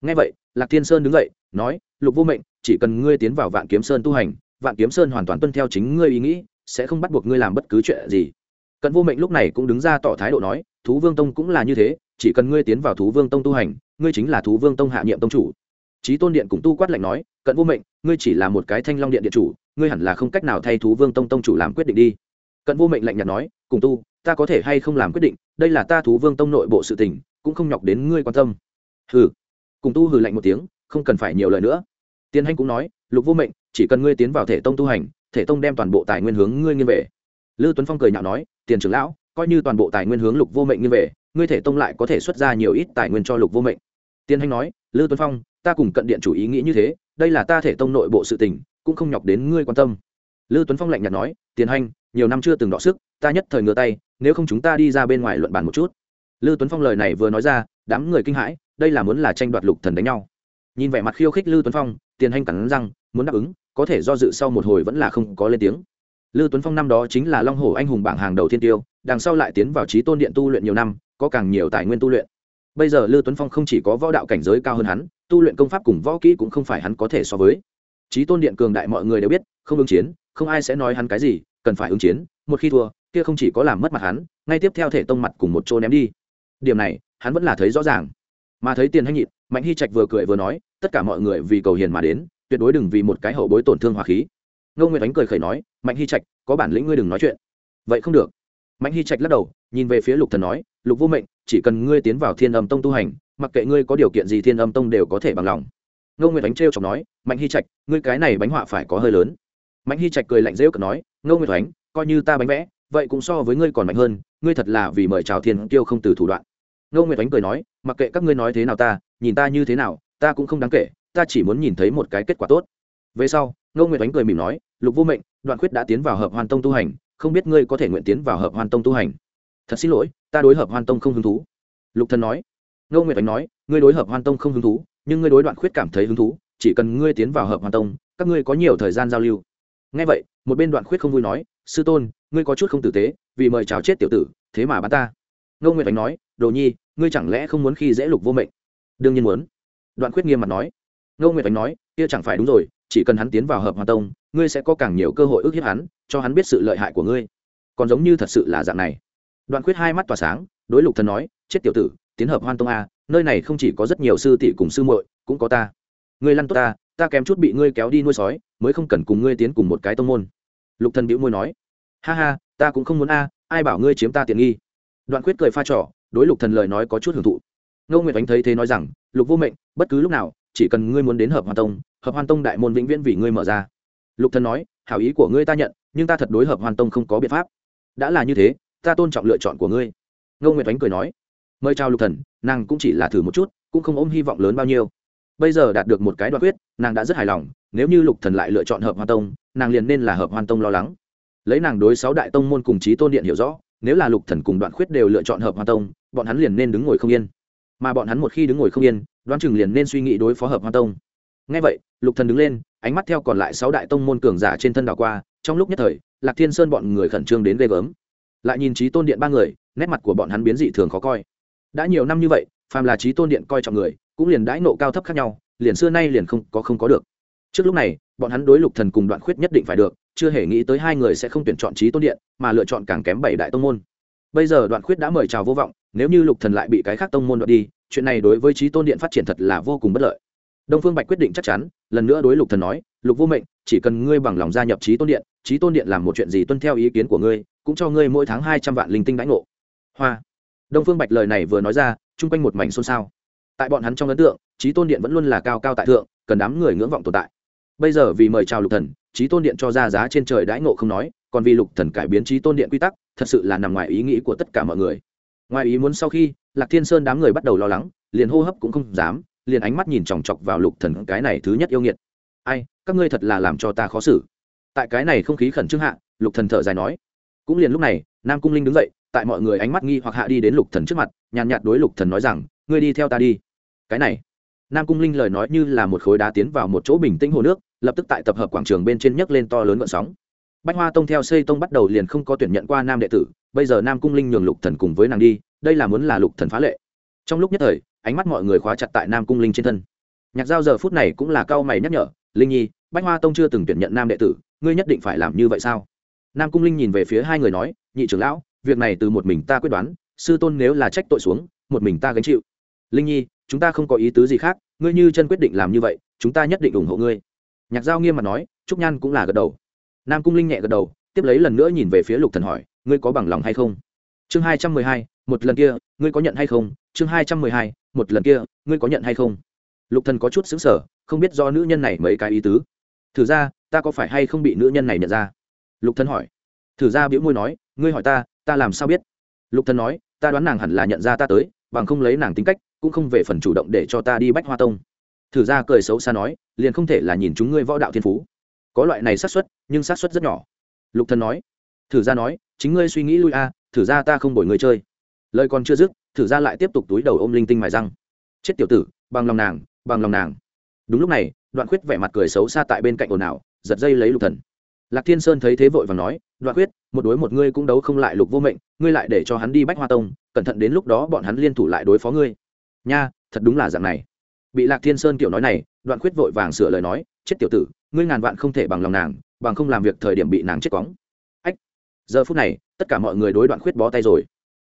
Ngay vậy, lạc thiên sơn đứng dậy, nói, lục vô mệnh, chỉ cần ngươi tiến vào vạn kiếm sơn tu hành, vạn kiếm sơn hoàn toàn tuân theo chính ngươi ý nghĩ, sẽ không bắt buộc ngươi làm bất cứ chuyện gì. Cận vô mệnh lúc này cũng đứng ra tỏ thái độ nói, thú vương tông cũng là như thế, chỉ cần ngươi tiến vào thú vương tông tu hành, ngươi chính là thú vương tông hạ nhiệm tông chủ. Trí tôn điện cũng tu quát lạnh nói, cận vô mệnh, ngươi chỉ là một cái thanh long điện điện chủ, ngươi hẳn là không cách nào thay thú vương tông tông chủ làm quyết định đi. Cận vô mệnh lạnh nhạt nói, cùng tu ta có thể hay không làm quyết định, đây là ta thú vương tông nội bộ sự tình, cũng không nhọc đến ngươi quan tâm. Hừ. Cùng tu hừ lạnh một tiếng, không cần phải nhiều lời nữa. Tiên hành cũng nói, lục vô mệnh, chỉ cần ngươi tiến vào thể tông tu hành, thể tông đem toàn bộ tài nguyên hướng ngươi nghiêng về. Lư tuấn phong cười nhạo nói, tiền trưởng lão, coi như toàn bộ tài nguyên hướng lục vô mệnh nghiêng về, ngươi thể tông lại có thể xuất ra nhiều ít tài nguyên cho lục vô mệnh. Tiên hành nói, lư tuấn phong, ta cùng cận điện chủ ý nghĩ như thế, đây là ta thể tông nội bộ sự tình, cũng không nhọc đến ngươi quan tâm. Lư tuấn phong lạnh nhạt nói, tiền hành nhiều năm chưa từng đọ sức, ta nhất thời ngửa tay, nếu không chúng ta đi ra bên ngoài luận bàn một chút. Lư tuấn phong lời này vừa nói ra, đám người kinh hãi, đây là muốn là tranh đoạt lục thần đánh nhau. Nhìn vẻ mặt khiêu khích lư tuấn phong, tiền hanh cắn răng, muốn đáp ứng, có thể do dự sau một hồi vẫn là không có lên tiếng. Lư tuấn phong năm đó chính là long hổ anh hùng bảng hàng đầu thiên tiêu, đằng sau lại tiến vào trí tôn điện tu luyện nhiều năm, có càng nhiều tài nguyên tu luyện. Bây giờ lư tuấn phong không chỉ có võ đạo cảnh giới cao hơn hắn, tu luyện công pháp cùng võ kỹ cũng không phải hắn có thể so với. Trí tôn điện cường đại mọi người đều biết, không ứng chiến, không ai sẽ nói hắn cái gì cần phải ứng chiến, một khi thua, kia không chỉ có làm mất mặt hắn, ngay tiếp theo thể tông mặt cùng một chỗ ném đi. Điểm này, hắn vẫn là thấy rõ ràng. Mà thấy tiền hay nhịn, mạnh hy trạch vừa cười vừa nói, tất cả mọi người vì cầu hiền mà đến, tuyệt đối đừng vì một cái hậu bối tổn thương hòa khí. Ngô nguyệt ánh cười khẩy nói, mạnh hy trạch, có bản lĩnh ngươi đừng nói chuyện. Vậy không được. Mạnh hy trạch lắc đầu, nhìn về phía lục thần nói, lục vô mệnh, chỉ cần ngươi tiến vào thiên âm tông tu hành, mặc kệ ngươi có điều kiện gì thiên âm tông đều có thể bằng lòng. Ngô nguyệt ánh trêu chọc nói, mạnh hy trạch, ngươi cái này bánh họa phải có hơi lớn. Mạnh hy trạch cười lạnh rêu cực nói ngô nguyệt thoánh, coi như ta bánh vẽ, vậy cũng so với ngươi còn mạnh hơn, ngươi thật là vì mời chào thiên tiêu không từ thủ đoạn. Ngô nguyệt thoánh cười nói, mặc kệ các ngươi nói thế nào ta, nhìn ta như thế nào, ta cũng không đáng kể, ta chỉ muốn nhìn thấy một cái kết quả tốt. Về sau, ngô nguyệt thoánh cười mỉm nói, lục vô mệnh, đoạn khuyết đã tiến vào hợp hoàn tông tu hành, không biết ngươi có thể nguyện tiến vào hợp hoàn tông tu hành. Thật xin lỗi, ta đối hợp hoàn tông không hứng thú. Lục thần nói, ngô nguyệt thoánh nói, ngươi đối hợp hoàn tông không hứng thú, nhưng ngươi đối đoạn khuyết cảm thấy hứng thú, chỉ cần ngươi tiến vào hợp hoàn tông, các ngươi có nhiều thời gian giao lưu. Ngay vậy một bên đoạn khuyết không vui nói, sư tôn, ngươi có chút không tử tế, vì mời chào chết tiểu tử, thế mà bắn ta. Ngô nguyệt ánh nói, đồ nhi, ngươi chẳng lẽ không muốn khi dễ lục vô mệnh? Đương nhiên muốn. Đoạn khuyết nghiêm mặt nói. Ngô nguyệt ánh nói, kia chẳng phải đúng rồi, chỉ cần hắn tiến vào hợp hoa tông, ngươi sẽ có càng nhiều cơ hội ước hiếp hắn, cho hắn biết sự lợi hại của ngươi. Còn giống như thật sự là dạng này. Đoạn khuyết hai mắt tỏa sáng, đối lục thần nói, chết tiểu tử, tiến hợp hoan tông a, nơi này không chỉ có rất nhiều sư tỷ cùng sư muội, cũng có ta ngươi lăn tốt ta ta kém chút bị ngươi kéo đi nuôi sói, mới không cần cùng ngươi tiến cùng một cái tông môn. Lục thần bĩu môi nói. Ha ha, ta cũng không muốn a, ai bảo ngươi chiếm ta tiện nghi. Đoạn Quyết cười pha trò, đối lục thần lời nói có chút hưởng thụ. Ngô nguyệt ánh thấy thế nói rằng, lục vô mệnh, bất cứ lúc nào, chỉ cần ngươi muốn đến hợp hoàn tông, hợp hoàn tông đại môn vĩnh viễn vì ngươi mở ra. Lục thần nói, hảo ý của ngươi ta nhận, nhưng ta thật đối hợp hoàn tông không có biện pháp. Đã là như thế, ta tôn trọng lựa chọn của ngươi. Ngô nguyệt ánh cười nói. Mời chào lục thần, nàng cũng chỉ là thử một chút, cũng không ôm hy vọng lớn bao nhiêu bây giờ đạt được một cái đoạn quyết, nàng đã rất hài lòng, nếu như lục thần lại lựa chọn hợp hoa tông, nàng liền nên là hợp hoan tông lo lắng. Lấy nàng đối sáu đại tông môn cùng chí tôn điện hiểu rõ, nếu là lục thần cùng đoạn khuyết đều lựa chọn hợp hoa tông, bọn hắn liền nên đứng ngồi không yên. Mà bọn hắn một khi đứng ngồi không yên, đoán chừng liền nên suy nghĩ đối phó hợp hoa tông. Nghe vậy, lục thần đứng lên, ánh mắt theo còn lại sáu đại tông môn cường giả trên thân đảo qua, trong lúc nhất thời, lạc thiên sơn bọn người khẩn trương đến ghê gớm. Lại nhìn trí tôn điện ba người, nét mặt của bọn hắn biến dị thường khó coi. Đã nhiều năm như vậy, phàm là trí tôn điện coi trọng người cũng liền đãi nộ cao thấp khác nhau, liền xưa nay liền không có không có được. Trước lúc này, bọn hắn đối lục thần cùng đoạn khuyết nhất định phải được, chưa hề nghĩ tới hai người sẽ không tuyển chọn trí tôn điện, mà lựa chọn càng kém bảy đại tông môn. Bây giờ đoạn khuyết đã mời chào vô vọng, nếu như lục thần lại bị cái khác tông môn đoạt đi, chuyện này đối với trí tôn điện phát triển thật là vô cùng bất lợi. Đông phương bạch quyết định chắc chắn, lần nữa đối lục thần nói, lục vô mệnh, chỉ cần ngươi bằng lòng gia nhập trí tôn điện, trí tôn điện làm một chuyện gì tuân theo ý kiến của ngươi, cũng cho ngươi mỗi tháng hai trăm vạn linh tinh đãi ngộ. Hoa. Đông phương bạch lời này vừa nói ra, chung quanh một mảnh xôn xao tại bọn hắn trong ấn tượng trí tôn điện vẫn luôn là cao cao tại thượng, cần đám người ngưỡng vọng tồn tại. Bây giờ vì mời chào lục thần trí tôn điện cho ra giá trên trời đãi ngộ không nói, còn vì lục thần cải biến trí tôn điện quy tắc, thật sự là nằm ngoài ý nghĩ của tất cả mọi người. Ngoài ý muốn sau khi, lạc thiên sơn đám người bắt đầu lo lắng, liền hô hấp cũng không dám, liền ánh mắt nhìn chòng chọc vào lục thần, cái này thứ nhất yêu nghiệt. Ai, các ngươi thật là làm cho ta khó xử. Tại cái này không khí khẩn trương hạ, lục thần thở dài nói. Cũng liền lúc này, nam cung linh đứng dậy, tại mọi người ánh mắt nghi hoặc hạ đi đến lục thần trước mặt, nhàn nhạt đối lục thần nói rằng, ngươi đi theo ta đi cái này. Nam cung linh lời nói như là một khối đá tiến vào một chỗ bình tĩnh hồ nước, lập tức tại tập hợp quảng trường bên trên nhấc lên to lớn vận sóng. Bách hoa tông theo xây tông bắt đầu liền không có tuyển nhận qua nam đệ tử, bây giờ nam cung linh nhường lục thần cùng với nàng đi, đây là muốn là lục thần phá lệ. Trong lúc nhất thời, ánh mắt mọi người khóa chặt tại nam cung linh trên thân. Nhạc giao giờ phút này cũng là cao mày nhắc nhở, linh nhi, bách hoa tông chưa từng tuyển nhận nam đệ tử, ngươi nhất định phải làm như vậy sao? Nam cung linh nhìn về phía hai người nói, nhị trưởng lão, việc này từ một mình ta quyết đoán, sư tôn nếu là trách tội xuống, một mình ta gánh chịu. Linh nhi chúng ta không có ý tứ gì khác, ngươi như chân quyết định làm như vậy, chúng ta nhất định ủng hộ ngươi. Nhạc giao nghiêm mặt nói, trúc nhan cũng là gật đầu. Nam cung linh nhẹ gật đầu, tiếp lấy lần nữa nhìn về phía lục thần hỏi, ngươi có bằng lòng hay không? Chương hai trăm mười hai, một lần kia, ngươi có nhận hay không? Chương hai trăm mười hai, một lần kia, ngươi có nhận hay không? Lục thần có chút xứng sở không biết do nữ nhân này mấy cái ý tứ. Thử ra, ta có phải hay không bị nữ nhân này nhận ra? Lục thần hỏi. Thử ra biễu môi nói, ngươi hỏi ta ta làm sao biết? Lục thần nói, ta đoán nàng hẳn là nhận ra ta tới, bằng không lấy nàng tính cách cũng không về phần chủ động để cho ta đi bách hoa tông. Thử ra cười xấu xa nói, liền không thể là nhìn chúng ngươi võ đạo thiên phú. Có loại này xác suất, nhưng xác suất rất nhỏ. Lục thần nói. Thử ra nói, chính ngươi suy nghĩ lui a, thử ra ta không bồi người chơi. Lời còn chưa dứt, thử ra lại tiếp tục túi đầu ôm linh tinh mài răng. Chết tiểu tử, bằng lòng nàng, bằng lòng nàng. Đúng lúc này, đoạn khuyết vẻ mặt cười xấu xa tại bên cạnh ồn ào, giật dây lấy lục thần. Lạc thiên sơn thấy thế vội và nói, đoạn khuyết, một đối một ngươi cũng đấu không lại lục vô mệnh, ngươi lại để cho hắn đi bách hoa tông, cẩn thận đến lúc đó bọn hắn liên thủ lại đối phó ngươi nha, thật đúng là dạng này. Bị lạc thiên sơn kiểu nói này, đoạn khuyết vội vàng sửa lời nói, chết tiểu tử, ngươi ngàn vạn không thể bằng lòng nàng, bằng không làm việc thời điểm bị nàng chết cóng ách, giờ phút này, tất cả mọi người đối đoạn khuyết bó tay rồi.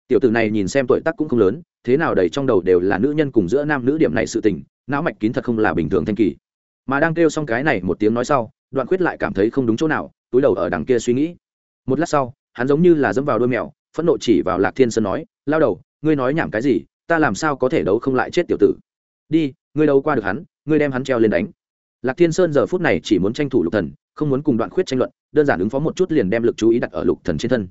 Tiểu tử này nhìn xem tuổi tác cũng không lớn, thế nào đầy trong đầu đều là nữ nhân cùng giữa nam nữ điểm này sự tình, não mạch kín thật không là bình thường thanh kỳ. Mà đang kêu xong cái này một tiếng nói sau, đoạn khuyết lại cảm thấy không đúng chỗ nào, túi đầu ở đằng kia suy nghĩ. Một lát sau, hắn giống như là dẫm vào đôi mèo, phẫn nộ chỉ vào lạc thiên sơn nói, lao đầu, ngươi nói nhảm cái gì? Ta làm sao có thể đấu không lại chết tiểu tử? Đi, ngươi đấu qua được hắn, ngươi đem hắn treo lên đánh. Lạc thiên sơn giờ phút này chỉ muốn tranh thủ lục thần, không muốn cùng đoạn khuyết tranh luận, đơn giản ứng phó một chút liền đem lực chú ý đặt ở lục thần trên thân.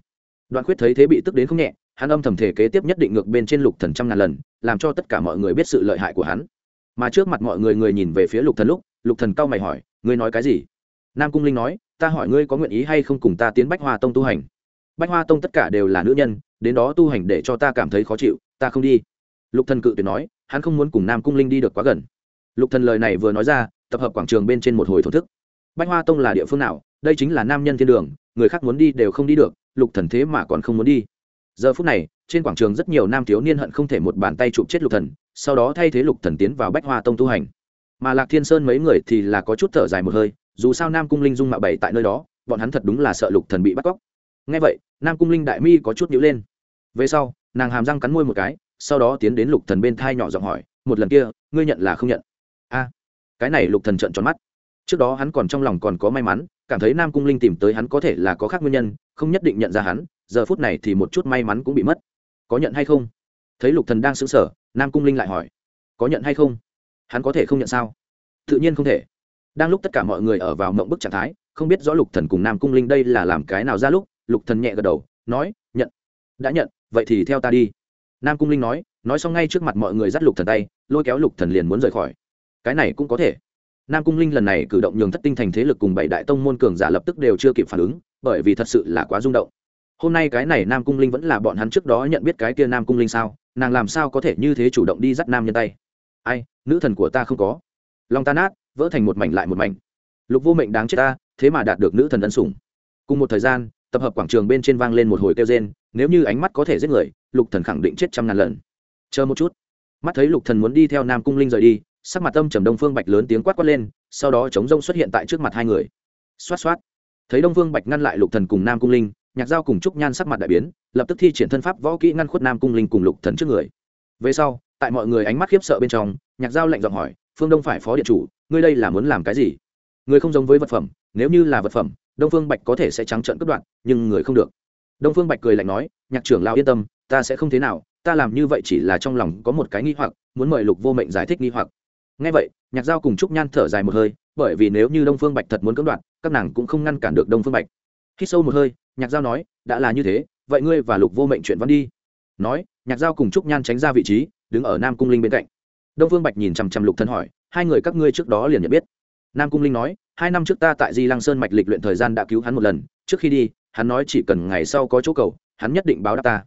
Đoạn khuyết thấy thế bị tức đến không nhẹ, hắn âm thầm thể kế tiếp nhất định ngược bên trên lục thần trăm ngàn lần, làm cho tất cả mọi người biết sự lợi hại của hắn. Mà trước mặt mọi người người nhìn về phía lục thần lúc, lục thần cao mày hỏi, ngươi nói cái gì? Nam cung linh nói, ta hỏi ngươi có nguyện ý hay không cùng ta tiến bách hoa tông tu hành? Bách hoa tông tất cả đều là nữ nhân, đến đó tu hành để cho ta cảm thấy khó chịu, ta không đi lục thần cự tuyệt nói, hắn không muốn cùng nam cung linh đi được quá gần. Lục thần lời này vừa nói ra, tập hợp quảng trường bên trên một hồi thổ thức. Bách hoa tông là địa phương nào? Đây chính là nam nhân thiên đường, người khác muốn đi đều không đi được, lục thần thế mà còn không muốn đi. Giờ phút này, trên quảng trường rất nhiều nam thiếu niên hận không thể một bàn tay chụp chết lục thần, sau đó thay thế lục thần tiến vào bách hoa tông tu hành. Mà lạc thiên sơn mấy người thì là có chút thở dài một hơi, dù sao nam cung linh dung mạo bảy tại nơi đó, bọn hắn thật đúng là sợ lục thần bị bắt cóc. Nghe vậy, nam cung linh đại mi có chút nhíu lên. Về sau, nàng hàm răng cắn môi một cái sau đó tiến đến lục thần bên thai nhỏ giọng hỏi, một lần kia, ngươi nhận là không nhận? A, cái này lục thần trợn tròn mắt. Trước đó hắn còn trong lòng còn có may mắn, cảm thấy nam cung linh tìm tới hắn có thể là có khác nguyên nhân, không nhất định nhận ra hắn, giờ phút này thì một chút may mắn cũng bị mất. Có nhận hay không? Thấy lục thần đang sững sờ, nam cung linh lại hỏi, có nhận hay không? Hắn có thể không nhận sao? Tự nhiên không thể. Đang lúc tất cả mọi người ở vào mộng bức trạng thái, không biết rõ lục thần cùng nam cung linh đây là làm cái nào ra lúc, lục thần nhẹ gật đầu, nói, nhận. Đã nhận, vậy thì theo ta đi nam cung linh nói nói xong ngay trước mặt mọi người dắt lục thần tay, lôi kéo lục thần liền muốn rời khỏi. Cái này cũng có thể. Nam cung linh lần này cử động nhường thất tinh thành thế lực cùng bảy đại tông môn cường giả lập tức đều chưa kịp phản ứng, bởi vì thật sự là quá rung động. Hôm nay cái này nam cung linh vẫn là bọn hắn trước đó nhận biết cái kia nam cung linh sao, nàng làm sao có thể như thế chủ động đi dắt nam nhân tay? Ai, nữ thần của ta không có. Lòng ta nát, vỡ thành một mảnh lại một mảnh. Lục vô mệnh đáng chết ta, thế mà đạt được nữ thần ân sủng. Cùng một thời gian, tập hợp quảng trường bên trên vang lên một hồi kêu rên nếu như ánh mắt có thể giết người, lục thần khẳng định chết trăm ngàn lần. Chờ một chút. Mắt thấy lục thần muốn đi theo nam cung linh rời đi, sắc mặt tâm trầm đông phương bạch lớn tiếng quát quát lên, sau đó chống rông xuất hiện tại trước mặt hai người. Xoát xoát. Thấy đông phương bạch ngăn lại lục thần cùng nam cung linh, nhạc giao cùng trúc nhan sắc mặt đại biến, lập tức thi triển thân pháp võ kỹ ngăn khuất nam cung linh cùng lục thần trước người. Về sau, tại mọi người ánh mắt khiếp sợ bên trong, nhạc giao lạnh giọng hỏi, phương đông phải phó điện chủ, ngươi đây là muốn làm cái gì? Người không giống với vật phẩm, nếu như là vật phẩm, đông phương bạch có thể sẽ trắng trợn cướp đoạn nhưng người không được đông phương bạch cười lạnh nói, nhạc trưởng lao yên tâm, ta sẽ không thế nào, ta làm như vậy chỉ là trong lòng có một cái nghi hoặc, muốn mời lục vô mệnh giải thích nghi hoặc. Ngay vậy, nhạc giao cùng trúc nhan thở dài một hơi, bởi vì nếu như đông phương bạch thật muốn cưỡng đoạt, các nàng cũng không ngăn cản được đông phương bạch. Khi sâu một hơi, nhạc giao nói, đã là như thế, vậy ngươi và lục vô mệnh chuyện văn đi. Nói, nhạc giao cùng trúc nhan tránh ra vị trí, đứng ở nam cung linh bên cạnh. Đông phương bạch nhìn chằm chằm lục thân hỏi, hai người các ngươi trước đó liền nhận biết? Nam cung linh nói, hai năm trước ta tại di lăng sơn mạch lịch luyện thời gian đã cứu hắn một lần, trước khi đi hắn nói chỉ cần ngày sau có chỗ cầu, hắn nhất định báo đáp ta.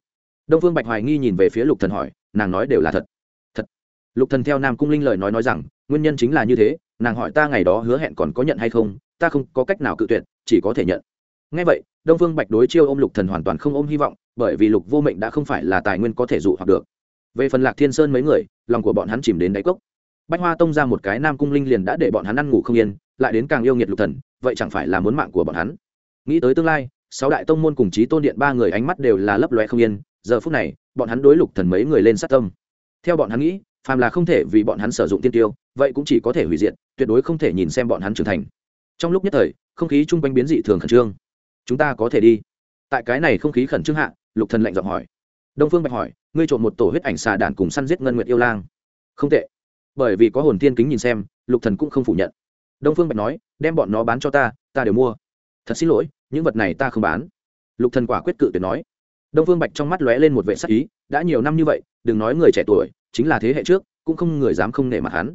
Đông phương bạch hoài nghi nhìn về phía lục thần hỏi, nàng nói đều là thật. Thật. Lục thần theo nam cung linh lời nói nói rằng, nguyên nhân chính là như thế, nàng hỏi ta ngày đó hứa hẹn còn có nhận hay không, ta không có cách nào cự tuyệt, chỉ có thể nhận. Ngay vậy, đông phương bạch đối chiêu ôm lục thần hoàn toàn không ôm hy vọng, bởi vì lục vô mệnh đã không phải là tài nguyên có thể dụ hoặc được. Về phần lạc thiên sơn mấy người, lòng của bọn hắn chìm đến đáy cốc. Bách hoa tông ra một cái nam cung linh liền đã để bọn hắn ăn ngủ không yên, lại đến càng yêu nghiệt lục thần, vậy chẳng phải là muốn mạng của bọn hắn. Nghĩ tới tương lai sáu đại tông môn cùng chí tôn điện ba người ánh mắt đều là lấp loe không yên, giờ phút này, bọn hắn đối lục thần mấy người lên sát tâm. Theo bọn hắn nghĩ, phàm là không thể vì bọn hắn sử dụng tiên tiêu, vậy cũng chỉ có thể hủy diệt, tuyệt đối không thể nhìn xem bọn hắn trưởng thành. Trong lúc nhất thời, không khí chung quanh biến dị thường khẩn trương. Chúng ta có thể đi. Tại cái này không khí khẩn trương hạ, lục thần lạnh giọng hỏi. Đông phương bạch hỏi, ngươi trộn một tổ huyết ảnh xà đàn cùng săn giết ngân nguyệt yêu lang. Không tệ. Bởi vì có hồn tiên kính nhìn xem, lục thần cũng không phủ nhận. Đông phương bạch nói, đem bọn nó bán cho ta ta đều mua. Thật xin lỗi những vật này ta không bán. Lục thần quả quyết cự tuyệt nói. Đông phương bạch trong mắt lóe lên một vệ sắc ý, đã nhiều năm như vậy, đừng nói người trẻ tuổi, chính là thế hệ trước, cũng không người dám không nể mặt hắn.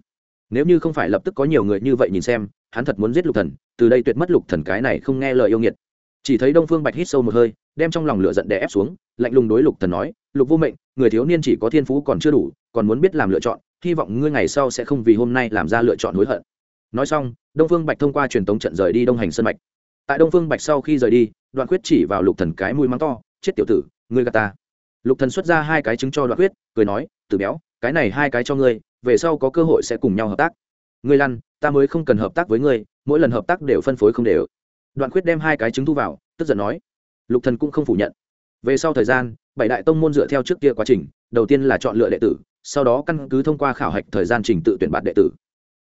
Nếu như không phải lập tức có nhiều người như vậy nhìn xem, hắn thật muốn giết lục thần, từ đây tuyệt mất lục thần cái này không nghe lời yêu nghiệt. Chỉ thấy đông phương bạch hít sâu một hơi, đem trong lòng lửa giận đè ép xuống, lạnh lùng đối lục thần nói, lục vô mệnh, người thiếu niên chỉ có thiên phú còn chưa đủ, còn muốn biết làm lựa chọn, hy vọng ngươi ngày sau sẽ không vì hôm nay làm ra lựa chọn hối hận. Nói xong, đông phương bạch thông qua truyền tống trận rời đi đông hành sân mạch tại đông phương bạch sau khi rời đi, đoạn quyết chỉ vào lục thần cái mũi mắng to, chết tiểu tử, ngươi gạt ta. Lục thần xuất ra hai cái trứng cho đoạn quyết cười nói từ béo, cái này hai cái cho ngươi, về sau có cơ hội sẽ cùng nhau hợp tác. Ngươi lăn, ta mới không cần hợp tác với ngươi, mỗi lần hợp tác đều phân phối không đều. Đoạn quyết đem hai cái trứng thu vào, tức giận nói. Lục thần cũng không phủ nhận. Về sau thời gian, bảy đại tông môn dựa theo trước kia quá trình, đầu tiên là chọn lựa đệ tử, sau đó căn cứ thông qua khảo hạch thời gian trình tự tuyển bạn đệ tử.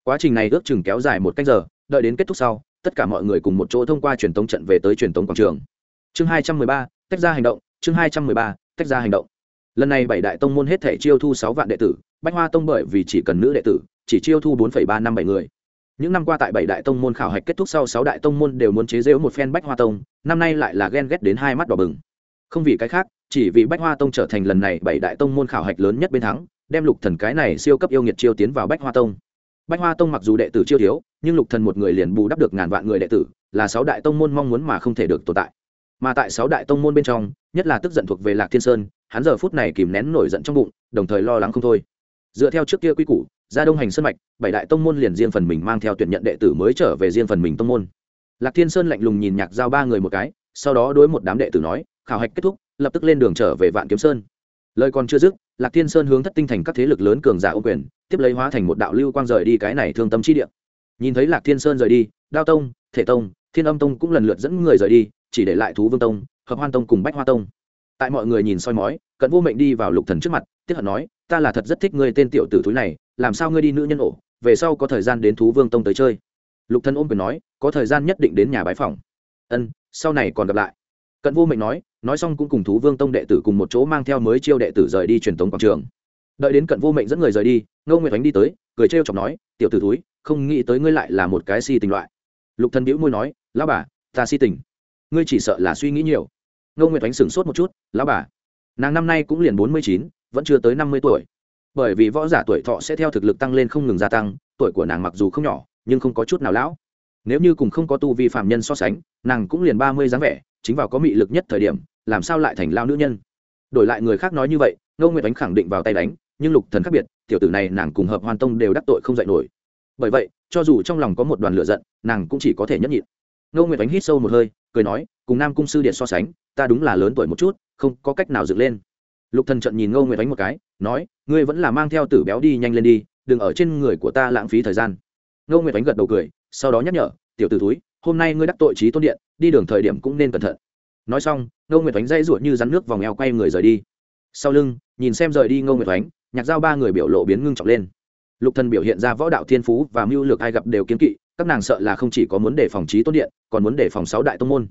Quá trình này ước chừng kéo dài một cách giờ, đợi đến kết thúc sau tất cả mọi người cùng một chỗ thông qua truyền tống trận về tới truyền tống quảng trường. Chương hai trăm mười ba, tách ra hành động, chương hai trăm mười ba, tách ra hành động. Lần này bảy đại tông môn hết thể chiêu thu sáu vạn đệ tử, bách hoa tông bởi vì chỉ cần nữ đệ tử, chỉ chiêu thu bốn ba năm bảy người. Những năm qua tại bảy đại tông môn khảo hạch kết thúc sau sáu đại tông môn đều muốn chế giễu một phen bách hoa tông, năm nay lại là ghen ghét đến hai mắt đỏ bừng. Không vì cái khác, chỉ vì bách hoa tông trở thành lần này bảy đại tông môn khảo hạch lớn nhất bên thắng, đem lục thần cái này siêu cấp yêu nghiệt chiêu tiến vào bách hoa tông bách hoa tông mặc dù đệ tử chiêu thiếu, nhưng lục thần một người liền bù đắp được ngàn vạn người đệ tử, là sáu đại tông môn mong muốn mà không thể được tồn tại. Mà tại sáu đại tông môn bên trong, nhất là tức giận thuộc về lạc thiên sơn, hắn giờ phút này kìm nén nổi giận trong bụng, đồng thời lo lắng không thôi. Dựa theo trước kia quy củ, ra đông hành sân mạch, bảy đại tông môn liền riêng phần mình mang theo tuyển nhận đệ tử mới trở về riêng phần mình tông môn. Lạc thiên sơn lạnh lùng nhìn nhạc giao ba người một cái, sau đó đối một đám đệ tử nói, khảo hạch kết thúc, lập tức lên đường trở về vạn kiếm sơn. Lời còn chưa dứt, lạc thiên sơn hướng thất tinh thành các thế lực lớn cường giả ô quyền tiếp lấy hóa thành một đạo lưu quang rời đi cái này thương tâm chi địa. Nhìn thấy lạc thiên sơn rời đi, đao tông, thể tông, thiên âm tông cũng lần lượt dẫn người rời đi, chỉ để lại thú vương tông, hợp hoan tông cùng bách hoa tông. Tại mọi người nhìn soi mói, cận vô mệnh đi vào lục thần trước mặt tiếp hận nói, ta là thật rất thích ngươi tên tiểu tử thúi này, làm sao ngươi đi nữ nhân ổ, về sau có thời gian đến thú vương tông tới chơi. Lục thần ôm quyền nói, có thời gian nhất định đến nhà bái phòng ân, sau này còn gặp lại. Cận vô mệnh nói nói xong cũng cùng thú vương tông đệ tử cùng một chỗ mang theo mới chiêu đệ tử rời đi truyền tống quảng trường. Đợi đến cận vô mệnh dẫn người rời đi ngô nguyệt ánh đi tới, cười trêu chọc nói, tiểu tử túi không nghĩ tới ngươi lại là một cái si tình loại. Lục thần bĩu môi nói, lão bà, ta si tình. Ngươi chỉ sợ là suy nghĩ nhiều. Ngô nguyệt ánh sửng sốt một chút, lão bà, nàng năm nay cũng liền bốn mươi chín, vẫn chưa tới năm mươi tuổi. Bởi vì võ giả tuổi thọ sẽ theo thực lực tăng lên không ngừng gia tăng, tuổi của nàng mặc dù không nhỏ, nhưng không có chút nào lão. Nếu như cùng không có tu vi phạm nhân so sánh, nàng cũng liền ba mươi dáng vẻ, chính vào có mị lực nhất thời điểm, làm sao lại thành lao nữ nhân? Đổi lại người khác nói như vậy, ngô nguyệt ánh khẳng định vào tay đánh nhưng lục thần khác biệt, tiểu tử này nàng cùng hợp hoàn tông đều đắc tội không dạy nổi. Bởi vậy, cho dù trong lòng có một đoàn lửa giận, nàng cũng chỉ có thể nhẫn nhịn. Ngô nguyệt ánh hít sâu một hơi, cười nói, cùng nam cung sư điện so sánh, ta đúng là lớn tuổi một chút, không có cách nào dựng lên. Lục thần trận nhìn ngô nguyệt ánh một cái, nói, ngươi vẫn là mang theo tử béo đi nhanh lên đi, đừng ở trên người của ta lãng phí thời gian. Ngô nguyệt ánh gật đầu cười, sau đó nhắc nhở, tiểu tử túi hôm nay ngươi đắc tội trí tôn điện, đi đường thời điểm cũng nên cẩn thận. Nói xong, ngô nguyệt ánh dây ruột như rắn nước vòng eo quay người rời đi. Sau lưng, nhìn xem rời đi ngô nguyệt ánh nhạc giao ba người biểu lộ biến ngưng trọng lên. Lục thần biểu hiện ra võ đạo thiên phú và mưu lược ai gặp đều kiên kỵ, các nàng sợ là không chỉ có muốn đề phòng trí tốt điện, còn muốn đề phòng sáu đại tông môn.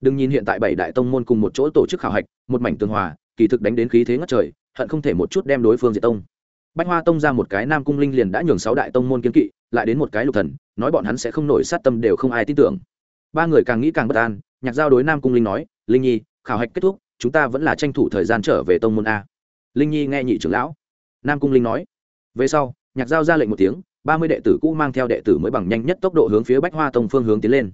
Đừng nhìn hiện tại bảy đại tông môn cùng một chỗ tổ chức khảo hạch, một mảnh tương hòa, kỳ thực đánh đến khí thế ngất trời, hận không thể một chút đem đối phương diệt tông. Bách hoa tông ra một cái nam cung linh liền đã nhường sáu đại tông môn kiên kỵ, lại đến một cái lục thần, nói bọn hắn sẽ không nổi sát tâm đều không ai tin tưởng. Ba người càng nghĩ càng bất an, nhạc giao đối nam cung linh nói, linh nhi, khảo hạch kết thúc, chúng ta vẫn là tranh thủ thời gian trở về tông môn a. Linh nhi nghe nhị trưởng lão nam cung linh nói. Về sau, nhạc giao ra lệnh một tiếng, ba mươi đệ tử cũ mang theo đệ tử mới bằng nhanh nhất tốc độ hướng phía bách hoa tông phương hướng tiến lên.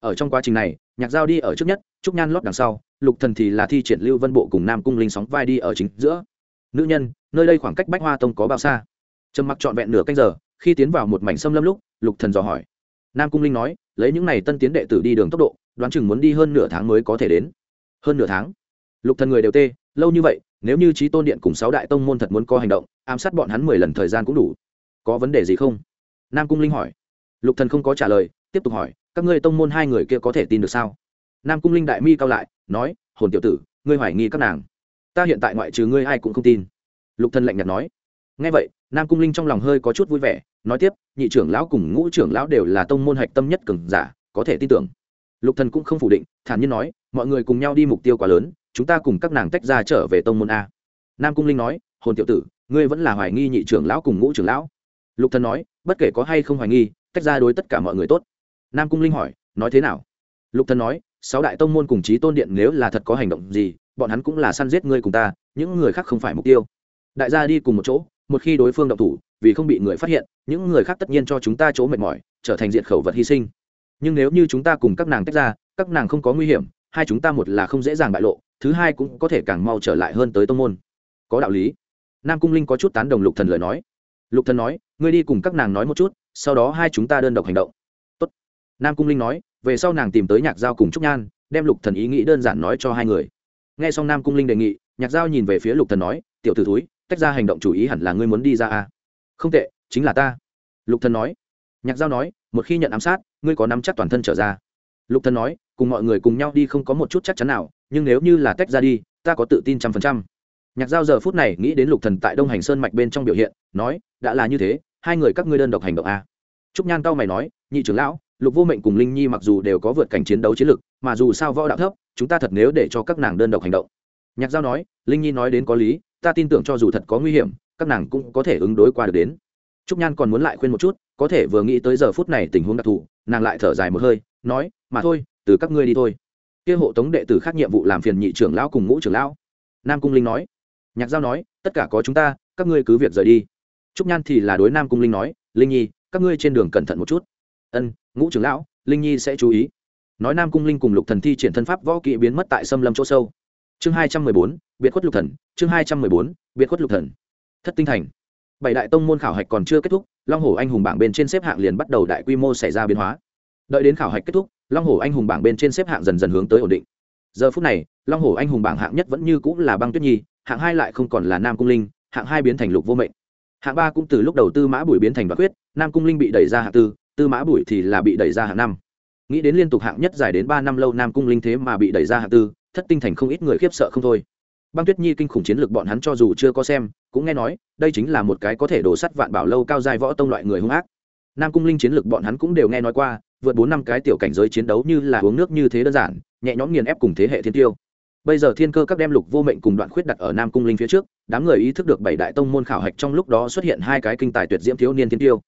Ở trong quá trình này, nhạc giao đi ở trước nhất, trúc nhan lót đằng sau, lục thần thì là thi triển lưu vân bộ cùng nam cung linh sóng vai đi ở chính giữa. Nữ nhân, nơi đây khoảng cách bách hoa tông có bao xa? Trầm mặc trọn vẹn nửa canh giờ, khi tiến vào một mảnh xâm lâm lúc, lục thần dò hỏi. Nam cung linh nói, lấy những này tân tiến đệ tử đi đường tốc độ, đoán chừng muốn đi hơn nửa tháng mới có thể đến. Hơn nửa tháng? Lục thần người đều tê, lâu như vậy nếu như trí tôn điện cùng sáu đại tông môn thật muốn có hành động, ám sát bọn hắn mười lần thời gian cũng đủ. Có vấn đề gì không? Nam cung linh hỏi. Lục thần không có trả lời, tiếp tục hỏi, các ngươi tông môn hai người kia có thể tin được sao? Nam cung linh đại mi cao lại, nói, hồn tiểu tử, ngươi hoài nghi các nàng. Ta hiện tại ngoại trừ ngươi ai cũng không tin. Lục thần lạnh nhạt nói. Nghe vậy, nam cung linh trong lòng hơi có chút vui vẻ, nói tiếp, nhị trưởng lão cùng ngũ trưởng lão đều là tông môn hạch tâm nhất cường giả, có thể tin tưởng. Lục thần cũng không phủ định, thản nhiên nói, mọi người cùng nhau đi mục tiêu quá lớn chúng ta cùng các nàng tách ra trở về tông môn a. Nam cung linh nói, hồn tiểu tử, ngươi vẫn là hoài nghi nhị trưởng lão cùng ngũ trưởng lão. Lục thần nói, bất kể có hay không hoài nghi, tách ra đối tất cả mọi người tốt. Nam cung linh hỏi, nói thế nào? Lục thần nói, sáu đại tông môn cùng chí tôn điện nếu là thật có hành động gì, bọn hắn cũng là săn giết ngươi cùng ta, những người khác không phải mục tiêu. Đại gia đi cùng một chỗ, một khi đối phương động thủ, vì không bị người phát hiện, những người khác tất nhiên cho chúng ta chỗ mệt mỏi, trở thành diện khẩu vật hy sinh. Nhưng nếu như chúng ta cùng các nàng tách ra, các nàng không có nguy hiểm hai chúng ta một là không dễ dàng bại lộ, thứ hai cũng có thể càng mau trở lại hơn tới tông môn. Có đạo lý. Nam cung linh có chút tán đồng lục thần lời nói. Lục thần nói, ngươi đi cùng các nàng nói một chút, sau đó hai chúng ta đơn độc hành động. Tốt. nam cung linh nói, về sau nàng tìm tới nhạc giao cùng trúc nhan, đem lục thần ý nghĩ đơn giản nói cho hai người. Nghe xong nam cung linh đề nghị, nhạc giao nhìn về phía lục thần nói, tiểu tử thúi, tách ra hành động chủ ý hẳn là ngươi muốn đi ra à? Không tệ, chính là ta. Lục thần nói. Nhạc giao nói, một khi nhận ám sát, ngươi có nắm chắc toàn thân trở ra. Lục thần nói cùng mọi người cùng nhau đi không có một chút chắc chắn nào, nhưng nếu như là tách ra đi, ta có tự tin trăm phần trăm. Nhạc giao giờ phút này nghĩ đến lục thần tại đông hành sơn mạch bên trong biểu hiện, nói, đã là như thế, hai người các ngươi đơn độc hành động à. trúc nhan cao mày nói, nhị trưởng lão, lục vô mệnh cùng linh nhi mặc dù đều có vượt cảnh chiến đấu chiến lực, mà dù sao võ đạo thấp, chúng ta thật nếu để cho các nàng đơn độc hành động. Nhạc giao nói, linh nhi nói đến có lý, ta tin tưởng cho dù thật có nguy hiểm, các nàng cũng có thể ứng đối qua được đến. Trúc nhan còn muốn lại khuyên một chút, có thể vừa nghĩ tới giờ phút này tình huống đặc thù, nàng lại thở dài một hơi, nói, mà thôi từ các ngươi đi thôi. Kia hộ tống đệ tử khác nhiệm vụ làm phiền nhị trưởng lão cùng ngũ trưởng lão. Nam cung linh nói. Nhạc giao nói, tất cả có chúng ta, các ngươi cứ việc rời đi. Trúc nhan thì là đối nam cung linh nói, linh nhi, các ngươi trên đường cẩn thận một chút. Ân, ngũ trưởng lão, linh nhi sẽ chú ý. Nói nam cung linh cùng lục thần thi triển thân pháp võ kỵ biến mất tại xâm lâm chỗ sâu. Chương hai trăm mười bốn, biệt khuất lục thần, chương hai trăm mười bốn, biệt khuất lục thần. Thất tinh thành. Bảy đại tông môn khảo hạch còn chưa kết thúc, long hồ anh hùng bảng bên trên xếp hạng liền bắt đầu đại quy mô xảy ra biến hóa. Đợi đến khảo hạch kết thúc long hồ anh hùng bảng bên trên xếp hạng dần dần hướng tới ổn định. Giờ phút này, long hồ anh hùng bảng hạng nhất vẫn như cũng là băng tuyết nhi, hạng hai lại không còn là nam cung linh, hạng hai biến thành lục vô mệnh. Hạng ba cũng từ lúc đầu tư mã bùi biến thành đoạt quyết, nam cung linh bị đẩy ra hạng tư tư mã bùi thì là bị đẩy ra hạng năm. Nghĩ đến liên tục hạng nhất dài đến ba năm lâu nam cung linh thế mà bị đẩy ra hạng tư, thất tinh thành không ít người khiếp sợ không thôi. Băng tuyết nhi kinh khủng chiến lược bọn hắn cho dù chưa có xem, cũng nghe nói, đây chính là một cái có thể đổ sắt vạn bảo lâu cao dài võ tông loại người hung ác. Nam cung linh chiến lược bọn hắn cũng đều nghe nói qua vượt bốn năm cái tiểu cảnh giới chiến đấu như là uống nước như thế đơn giản, nhẹ nhõm nghiền ép cùng thế hệ thiên tiêu. Bây giờ thiên cơ các đem lục vô mệnh cùng đoạn khuyết đặt ở nam cung linh phía trước, đám người ý thức được bảy đại tông môn khảo hạch trong lúc đó xuất hiện hai cái kinh tài tuyệt diễm thiếu niên thiên tiêu.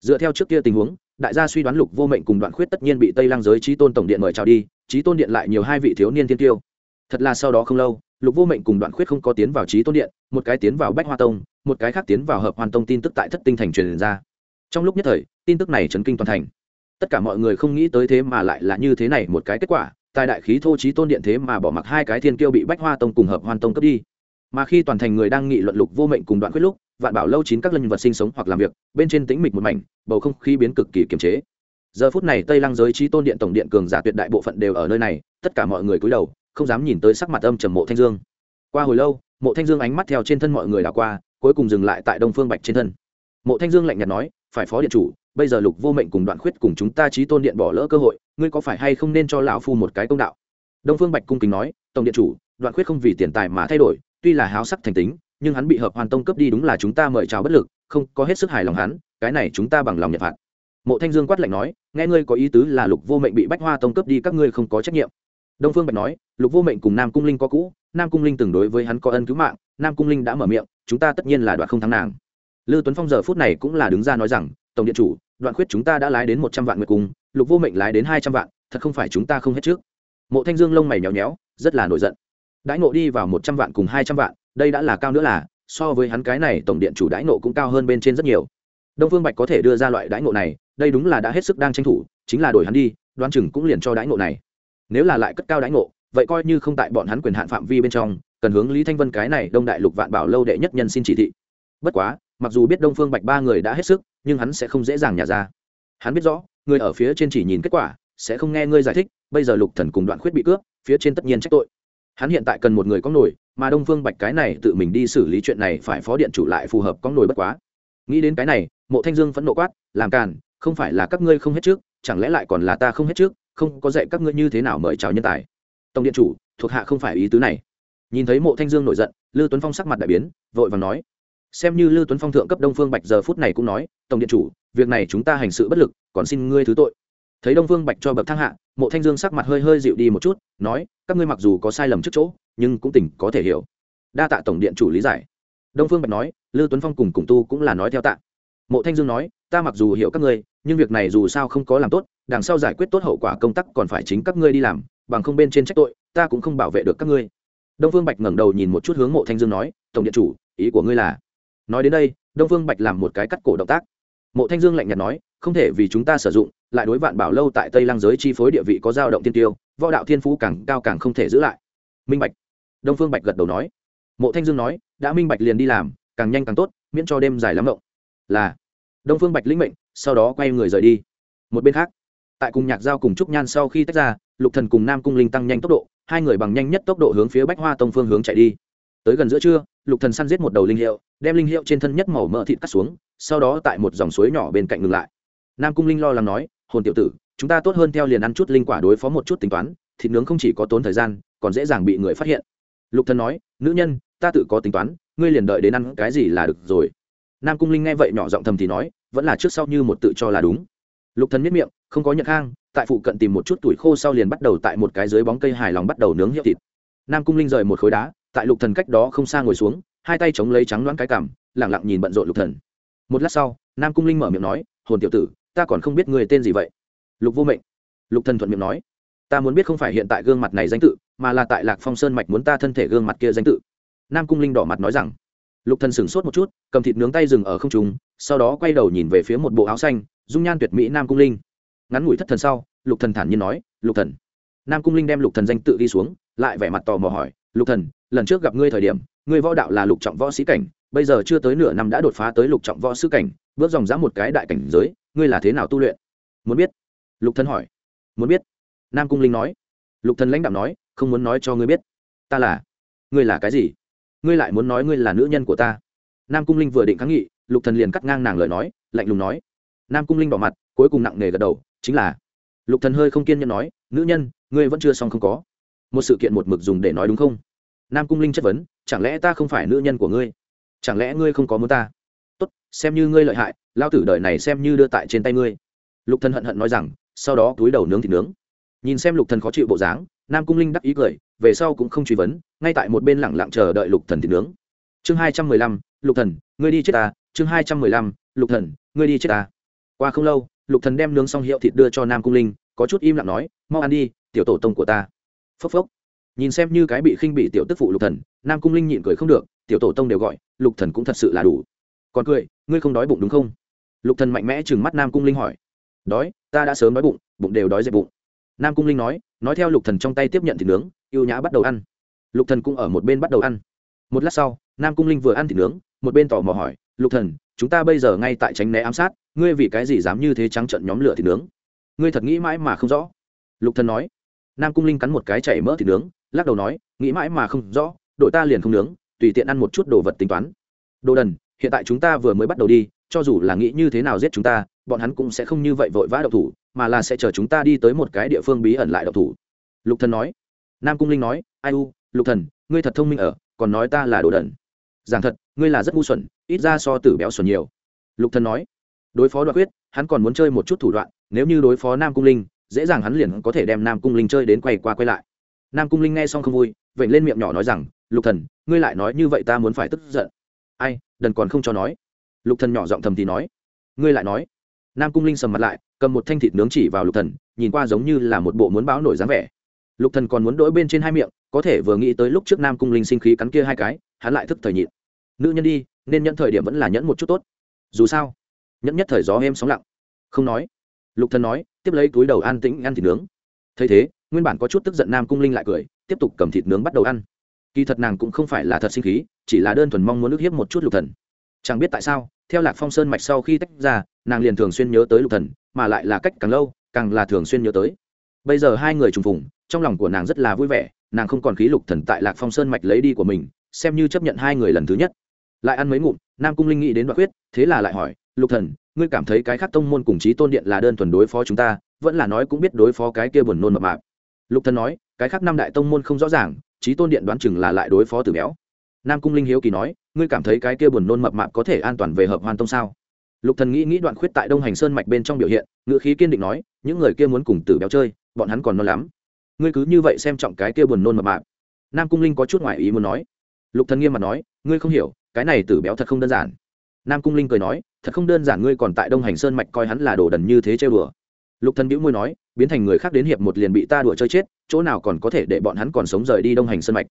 Dựa theo trước kia tình huống, đại gia suy đoán lục vô mệnh cùng đoạn khuyết tất nhiên bị tây lang giới trí tôn tổng điện mời chào đi trí tôn điện lại nhiều hai vị thiếu niên thiên tiêu. Thật là sau đó không lâu, lục vô mệnh cùng đoạn khuyết không có tiến vào trí tôn điện, một cái tiến vào bách hoa tông, một cái khác tiến vào hợp hoàn tông tin tức tại thất tinh thành truyền ra. Trong lúc nhất thời, tin tức này chấn kinh toàn thành tất cả mọi người không nghĩ tới thế mà lại là như thế này một cái kết quả, tài đại khí thô trí tôn điện thế mà bỏ mặc hai cái thiên kiêu bị bách hoa tông cùng hợp hoan tông cướp đi. Mà khi toàn thành người đang nghị luận lục vô mệnh cùng đoạn quyết lúc, vạn bảo lâu chín các linh vật sinh sống hoặc làm việc, bên trên tĩnh mịch một mảnh, bầu không khí biến cực kỳ kiềm chế. Giờ phút này tây lăng giới trí tôn điện tổng điện cường giả tuyệt đại bộ phận đều ở nơi này, tất cả mọi người cúi đầu, không dám nhìn tới sắc mặt âm trầm mộ thanh dương. Qua hồi lâu, mộ thanh dương ánh mắt theo trên thân mọi người đảo qua, cuối cùng dừng lại tại đông phương bạch trên thân. Mộ thanh dương lạnh nhạt nói, phải phó điện chủ bây giờ lục vô mệnh cùng đoạn khuyết cùng chúng ta trí tôn điện bỏ lỡ cơ hội, ngươi có phải hay không nên cho lão phu một cái công đạo? Đông phương bạch cung kính nói, tổng điện chủ, đoạn khuyết không vì tiền tài mà thay đổi, tuy là háo sắc thành tính, nhưng hắn bị hợp hoàn tông cướp đi đúng là chúng ta mời chào bất lực, không, có hết sức hài lòng hắn, cái này chúng ta bằng lòng nhận phạt. Mộ thanh dương quát lạnh nói, nghe ngươi có ý tứ là lục vô mệnh bị bách hoa tông cướp đi, các ngươi không có trách nhiệm. Đông phương bạch nói, lục vô mệnh cùng nam cung linh có cũ, nam cung linh từng đối với hắn có ân cứu mạng, nam cung linh đã mở miệng, chúng ta tất nhiên là đoạn không thắng nàng lư tuấn phong giờ phút này cũng là đứng ra nói rằng tổng điện chủ đoạn khuyết chúng ta đã lái đến một trăm vạn nguyệt cung lục vô mệnh lái đến hai trăm vạn thật không phải chúng ta không hết trước. Mộ thanh dương lông mày nhéo nhéo rất là nổi giận. Đãi ngộ đi vào một trăm vạn cùng hai trăm vạn đây đã là cao nữa là so với hắn cái này tổng điện chủ đãi ngộ cũng cao hơn bên trên rất nhiều. Đông phương bạch có thể đưa ra loại đãi ngộ này đây đúng là đã hết sức đang tranh thủ chính là đổi hắn đi đoan chừng cũng liền cho đãi ngộ này. Nếu là lại cất cao đãi ngộ, vậy coi như không tại bọn hắn quyền hạn phạm vi bên trong cần hướng lý thanh vân cái này đông đại lục vạn bảo lâu đệ nhất nhân xin chỉ thị. Bất quá mặc dù biết đông phương bạch ba người đã hết sức, nhưng hắn sẽ không dễ dàng nhả ra. Hắn biết rõ, người ở phía trên chỉ nhìn kết quả, sẽ không nghe ngươi giải thích, bây giờ lục thần cùng đoạn khuyết bị cướp, phía trên tất nhiên trách tội. Hắn hiện tại cần một người có nổi, mà đông phương bạch cái này tự mình đi xử lý chuyện này phải phó điện chủ lại phù hợp có nổi bất quá. Nghĩ đến cái này, mộ thanh dương phẫn nộ quát, làm càn, không phải là các ngươi không hết trước, chẳng lẽ lại còn là ta không hết trước, không có dạy các ngươi như thế nào mời chào nhân tài? Tổng điện chủ, thuộc hạ không phải ý tứ này. Nhìn thấy mộ thanh dương nổi giận lư tuấn phong sắc mặt đại biến, vội vàng nói xem như lư tuấn phong thượng cấp đông phương bạch giờ phút này cũng nói, tổng điện chủ, việc này chúng ta hành sự bất lực, còn xin ngươi thứ tội. Thấy đông phương bạch cho bậc thang hạ, mộ thanh dương sắc mặt hơi hơi dịu đi một chút, nói, các ngươi mặc dù có sai lầm trước chỗ, nhưng cũng tỉnh có thể hiểu. Đa tạ tổng điện chủ lý giải. Đông phương bạch nói lư tuấn phong cùng cùng tu cũng là nói theo tạ. Mộ thanh dương nói, ta mặc dù hiểu các ngươi, nhưng việc này dù sao không có làm tốt, đằng sau giải quyết tốt hậu quả công tác còn phải chính các ngươi đi làm, bằng không bên trên trách tội, ta cũng không bảo vệ được các ngươi. Đông phương bạch ngẩng đầu nhìn một chút hướng mộ thanh dương nói, tổng điện chủ, ý của ngươi là nói đến đây, đông phương bạch làm một cái cắt cổ động tác. Mộ thanh dương lạnh nhạt nói, không thể vì chúng ta sử dụng, lại đối vạn bảo lâu tại tây lăng giới chi phối địa vị có dao động tiên tiêu, võ đạo thiên phú càng cao càng không thể giữ lại. Minh bạch. Đông phương bạch gật đầu nói. Mộ thanh dương nói, đã minh bạch liền đi làm, càng nhanh càng tốt, miễn cho đêm dài lắm rộng là. Đông phương bạch lĩnh mệnh, sau đó quay người rời đi. Một bên khác, tại cùng nhạc giao cùng trúc nhan sau khi tách ra, lục thần cùng nam cung linh tăng nhanh tốc độ, hai người bằng nhanh nhất tốc độ hướng phía bách hoa tông phương hướng chạy đi tới gần giữa trưa, lục thần săn giết một đầu linh hiệu, đem linh hiệu trên thân nhất màu mỡ thịt cắt xuống, sau đó tại một dòng suối nhỏ bên cạnh ngừng lại. Nam cung linh lo lắng nói, hồn tiểu tử, chúng ta tốt hơn theo liền ăn chút linh quả đối phó một chút tính toán, thịt nướng không chỉ có tốn thời gian, còn dễ dàng bị người phát hiện. Lục thần nói, nữ nhân, ta tự có tính toán, ngươi liền đợi đến ăn cái gì là được rồi. Nam cung linh nghe vậy nhỏ giọng thầm thì nói, vẫn là trước sau như một tự cho là đúng. Lục thần miết miệng, không có nhận khang tại phụ cận tìm một chút tuổi khô sau liền bắt đầu tại một cái dưới bóng cây hài lòng bắt đầu nướng hiệu thịt. Nam cung linh rời một khối đá tại lục thần cách đó không xa ngồi xuống, hai tay chống lấy trắng loáng cái cằm lẳng lặng nhìn bận rộn lục thần. Một lát sau, nam cung linh mở miệng nói, hồn tiểu tử, ta còn không biết người tên gì vậy. Lục vô mệnh. Lục thần thuận miệng nói, ta muốn biết không phải hiện tại gương mặt này danh tự, mà là tại lạc phong sơn mạch muốn ta thân thể gương mặt kia danh tự. Nam cung linh đỏ mặt nói rằng, lục thần sửng sốt một chút, cầm thịt nướng tay dừng ở không trung, sau đó quay đầu nhìn về phía một bộ áo xanh, dung nhan tuyệt mỹ nam cung linh. Ngắn ngủi thất thần sau, lục thần thản nhiên nói, lục thần. Nam cung linh đem lục thần danh tự đi xuống, lại vẻ mặt tò mò hỏi, lục thần lần trước gặp ngươi thời điểm, ngươi võ đạo là lục trọng võ sĩ cảnh, bây giờ chưa tới nửa năm đã đột phá tới lục trọng võ sư cảnh, bước dòng dã một cái đại cảnh giới, ngươi là thế nào tu luyện? Muốn biết. Lục thần hỏi. Muốn biết. Nam cung linh nói. Lục thần lãnh đạo nói, không muốn nói cho ngươi biết. Ta là. Ngươi là cái gì? Ngươi lại muốn nói ngươi là nữ nhân của ta. Nam cung linh vừa định kháng nghị, lục thần liền cắt ngang nàng lời nói, lạnh lùng nói. Nam cung linh bỏ mặt, cuối cùng nặng nề gật đầu, chính là. Lục thần hơi không kiên nhẫn nói, nữ nhân, ngươi vẫn chưa xong không có. Một sự kiện một mực dùng để nói đúng không? Nam cung linh chất vấn, chẳng lẽ ta không phải nữ nhân của ngươi? Chẳng lẽ ngươi không có muốn ta? Tốt, xem như ngươi lợi hại lao tử đời này xem như đưa tại trên tay ngươi. Lục thần hận hận nói rằng, sau đó túi đầu nướng thịt nướng. Nhìn xem lục thần khó chịu bộ dáng, nam cung linh đắc ý cười, về sau cũng không truy vấn, ngay tại một bên lẳng lặng chờ đợi lục thần thịt nướng. Chương hai trăm mười lăm, lục thần, ngươi đi chết ta. Chương hai trăm mười lăm, lục thần, ngươi đi chết ta. Qua không lâu, lục thần đem nướng xong hiệu thịt đưa cho nam cung linh, có chút im lặng nói, mau ăn đi, tiểu tổ tông của ta. Phốc phốc nhìn xem như cái bị khinh bị tiểu tức phụ lục thần, nam cung linh nhịn cười không được, tiểu tổ tông đều gọi, lục thần cũng thật sự là đủ. Còn cười, ngươi không đói bụng đúng không? Lục thần mạnh mẽ chừng mắt nam cung linh hỏi. Đói, ta đã sớm đói bụng bụng đều đói dẹp bụng. Nam cung linh nói nói theo lục thần trong tay tiếp nhận thịt nướng, yêu nhã bắt đầu ăn. Lục thần cũng ở một bên bắt đầu ăn. Một lát sau, nam cung linh vừa ăn thịt nướng, một bên tò mò hỏi, lục thần, chúng ta bây giờ ngay tại tránh né ám sát, ngươi vì cái gì dám như thế trắng trợn nhóm lửa thịt nướng? Ngươi thật nghĩ mãi mà không rõ. Lục thần nói. Nam cung linh cắn một cái chảy mỡ thịt nướng lắc đầu nói, nghĩ mãi mà không rõ, đội ta liền không nướng, tùy tiện ăn một chút đồ vật tính toán. Đồ đần, hiện tại chúng ta vừa mới bắt đầu đi, cho dù là nghĩ như thế nào giết chúng ta, bọn hắn cũng sẽ không như vậy vội vã đậu thủ, mà là sẽ chờ chúng ta đi tới một cái địa phương bí ẩn lại đậu thủ. Lục thần nói. Nam cung linh nói, ai u, lục thần, ngươi thật thông minh ở, còn nói ta là đồ đần. Giảng thật, ngươi là rất ngu xuẩn, ít ra so tử béo xuẩn nhiều. Lục thần nói. Đối phó đoạn quyết, hắn còn muốn chơi một chút thủ đoạn, nếu như đối phó nam cung linh, dễ dàng hắn liền có thể đem nam cung linh chơi đến quay qua quay lại nam cung linh nghe xong không vui vậy lên miệng nhỏ nói rằng, lục thần, ngươi lại nói như vậy ta muốn phải tức giận. Ai, đần còn không cho nói. Lục thần nhỏ giọng thầm thì nói. Ngươi lại nói. Nam cung linh sầm mặt lại, cầm một thanh thịt nướng chỉ vào lục thần, nhìn qua giống như là một bộ muốn báo nổi dáng vẻ. Lục thần còn muốn đổi bên trên hai miệng, có thể vừa nghĩ tới lúc trước nam cung linh sinh khí cắn kia hai cái, hắn lại thức thời nhịn. Nữ nhân đi, nên nhẫn thời điểm vẫn là nhẫn một chút tốt. Dù sao, nhẫn nhất thời gió êm sóng lặng. Không nói. Lục thần nói, tiếp lấy túi đầu an tĩnh ăn thịt nướng. Thấy thế nguyên bản có chút tức giận nam cung linh lại cười, tiếp tục cầm thịt nướng bắt đầu ăn. Kỳ thật nàng cũng không phải là thật sinh khí, chỉ là đơn thuần mong muốn ức hiếp một chút lục thần. Chẳng biết tại sao, theo lạc phong sơn mạch sau khi tách ra, nàng liền thường xuyên nhớ tới lục thần, mà lại là cách càng lâu, càng là thường xuyên nhớ tới. Bây giờ hai người trùng phùng, trong lòng của nàng rất là vui vẻ, nàng không còn khí lục thần tại lạc phong sơn mạch lấy đi của mình, xem như chấp nhận hai người lần thứ nhất. Lại ăn mấy ngụm, nam cung linh nghĩ đến đoạn quyết, thế là lại hỏi, lục thần, ngươi cảm thấy cái khác tông môn cùng chí tôn điện là đơn thuần đối phó chúng ta, vẫn là nói cũng biết đối phó cái kia buồn nôn mập mạp? Lục thần nói, cái khác năm đại tông môn không rõ ràng, chí tôn điện đoán chừng là lại đối phó tử béo. Nam cung linh hiếu kỳ nói, ngươi cảm thấy cái kia buồn nôn mập mạp có thể an toàn về hợp hoàn tông sao? Lục thần nghĩ nghĩ đoạn khuyết tại đông hành sơn mạch bên trong biểu hiện ngựa khí kiên định nói, những người kia muốn cùng tử béo chơi, bọn hắn còn non lắm. Ngươi cứ như vậy xem trọng cái kia buồn nôn mập mạp. Nam cung linh có chút ngoại ý muốn nói. Lục thần nghiêm mặt nói, ngươi không hiểu, cái này tử béo thật không đơn giản. Nam cung linh cười nói, thật không đơn giản, ngươi còn tại đông hành sơn mạch coi hắn là đồ đần như thế chơi đùa. Lục thần bĩu môi nói biến thành người khác đến hiệp một liền bị ta đùa chơi chết, chỗ nào còn có thể để bọn hắn còn sống rời đi đông hành sơn mạch.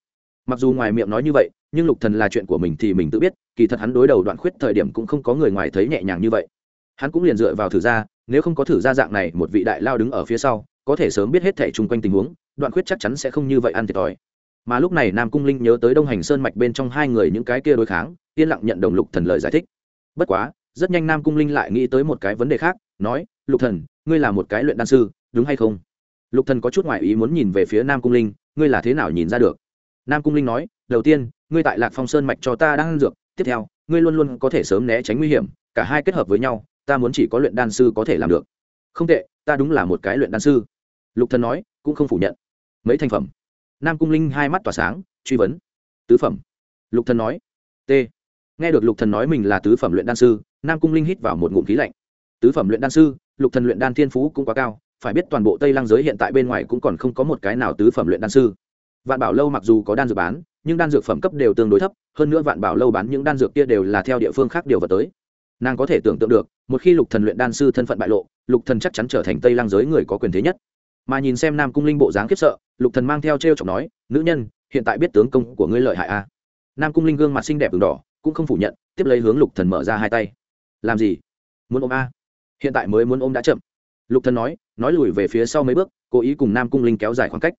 Mặc dù ngoài miệng nói như vậy, nhưng lục thần là chuyện của mình thì mình tự biết, kỳ thật hắn đối đầu đoạn khuyết thời điểm cũng không có người ngoài thấy nhẹ nhàng như vậy. Hắn cũng liền dựa vào thử ra, nếu không có thử ra dạng này, một vị đại lao đứng ở phía sau, có thể sớm biết hết thể chung quanh tình huống, đoạn khuyết chắc chắn sẽ không như vậy ăn thiệt thòi. Mà lúc này nam cung linh nhớ tới đông hành sơn mạch bên trong hai người những cái kia đối kháng, yên lặng nhận đồng lục thần lời giải thích. Bất quá, rất nhanh nam cung linh lại nghĩ tới một cái vấn đề khác, nói, lục thần ngươi là một cái luyện đan sư, đúng hay không? Lục thần có chút ngoại ý muốn nhìn về phía nam cung linh, ngươi là thế nào nhìn ra được? Nam cung linh nói, đầu tiên, ngươi tại lạc phong sơn mạch cho ta đang ăn dược, tiếp theo, ngươi luôn luôn có thể sớm né tránh nguy hiểm, cả hai kết hợp với nhau, ta muốn chỉ có luyện đan sư có thể làm được. Không tệ, ta đúng là một cái luyện đan sư. Lục thần nói, cũng không phủ nhận. Mấy thành phẩm? Nam cung linh hai mắt tỏa sáng, truy vấn. Tứ phẩm. Lục thần nói, t. Nghe được lục thần nói mình là tứ phẩm luyện đan sư, nam cung linh hít vào một ngụm khí lạnh. Tứ phẩm luyện đan sư lục thần luyện đan thiên phú cũng quá cao, phải biết toàn bộ tây lang giới hiện tại bên ngoài cũng còn không có một cái nào tứ phẩm luyện đan sư. Vạn bảo lâu mặc dù có đan dược bán, nhưng đan dược phẩm cấp đều tương đối thấp, hơn nữa vạn bảo lâu bán những đan dược kia đều là theo địa phương khác điều vào tới. Nàng có thể tưởng tượng được, một khi lục thần luyện đan sư thân phận bại lộ, lục thần chắc chắn trở thành tây lang giới người có quyền thế nhất. Mà nhìn xem nam cung linh bộ dáng khiếp sợ, lục thần mang theo treo chọc nói, nữ nhân, hiện tại biết tướng công của ngươi lợi hại a à? nam cung linh gương mặt xinh đẹp đường đỏ, cũng không phủ nhận, tiếp lấy hướng lục thần mở ra hai tay. Làm gì? Muốn ôm a? Hiện tại mới muốn ôm đã chậm. Lục thần nói nói lùi về phía sau mấy bước, cố ý cùng nam cung linh kéo dài khoảng cách.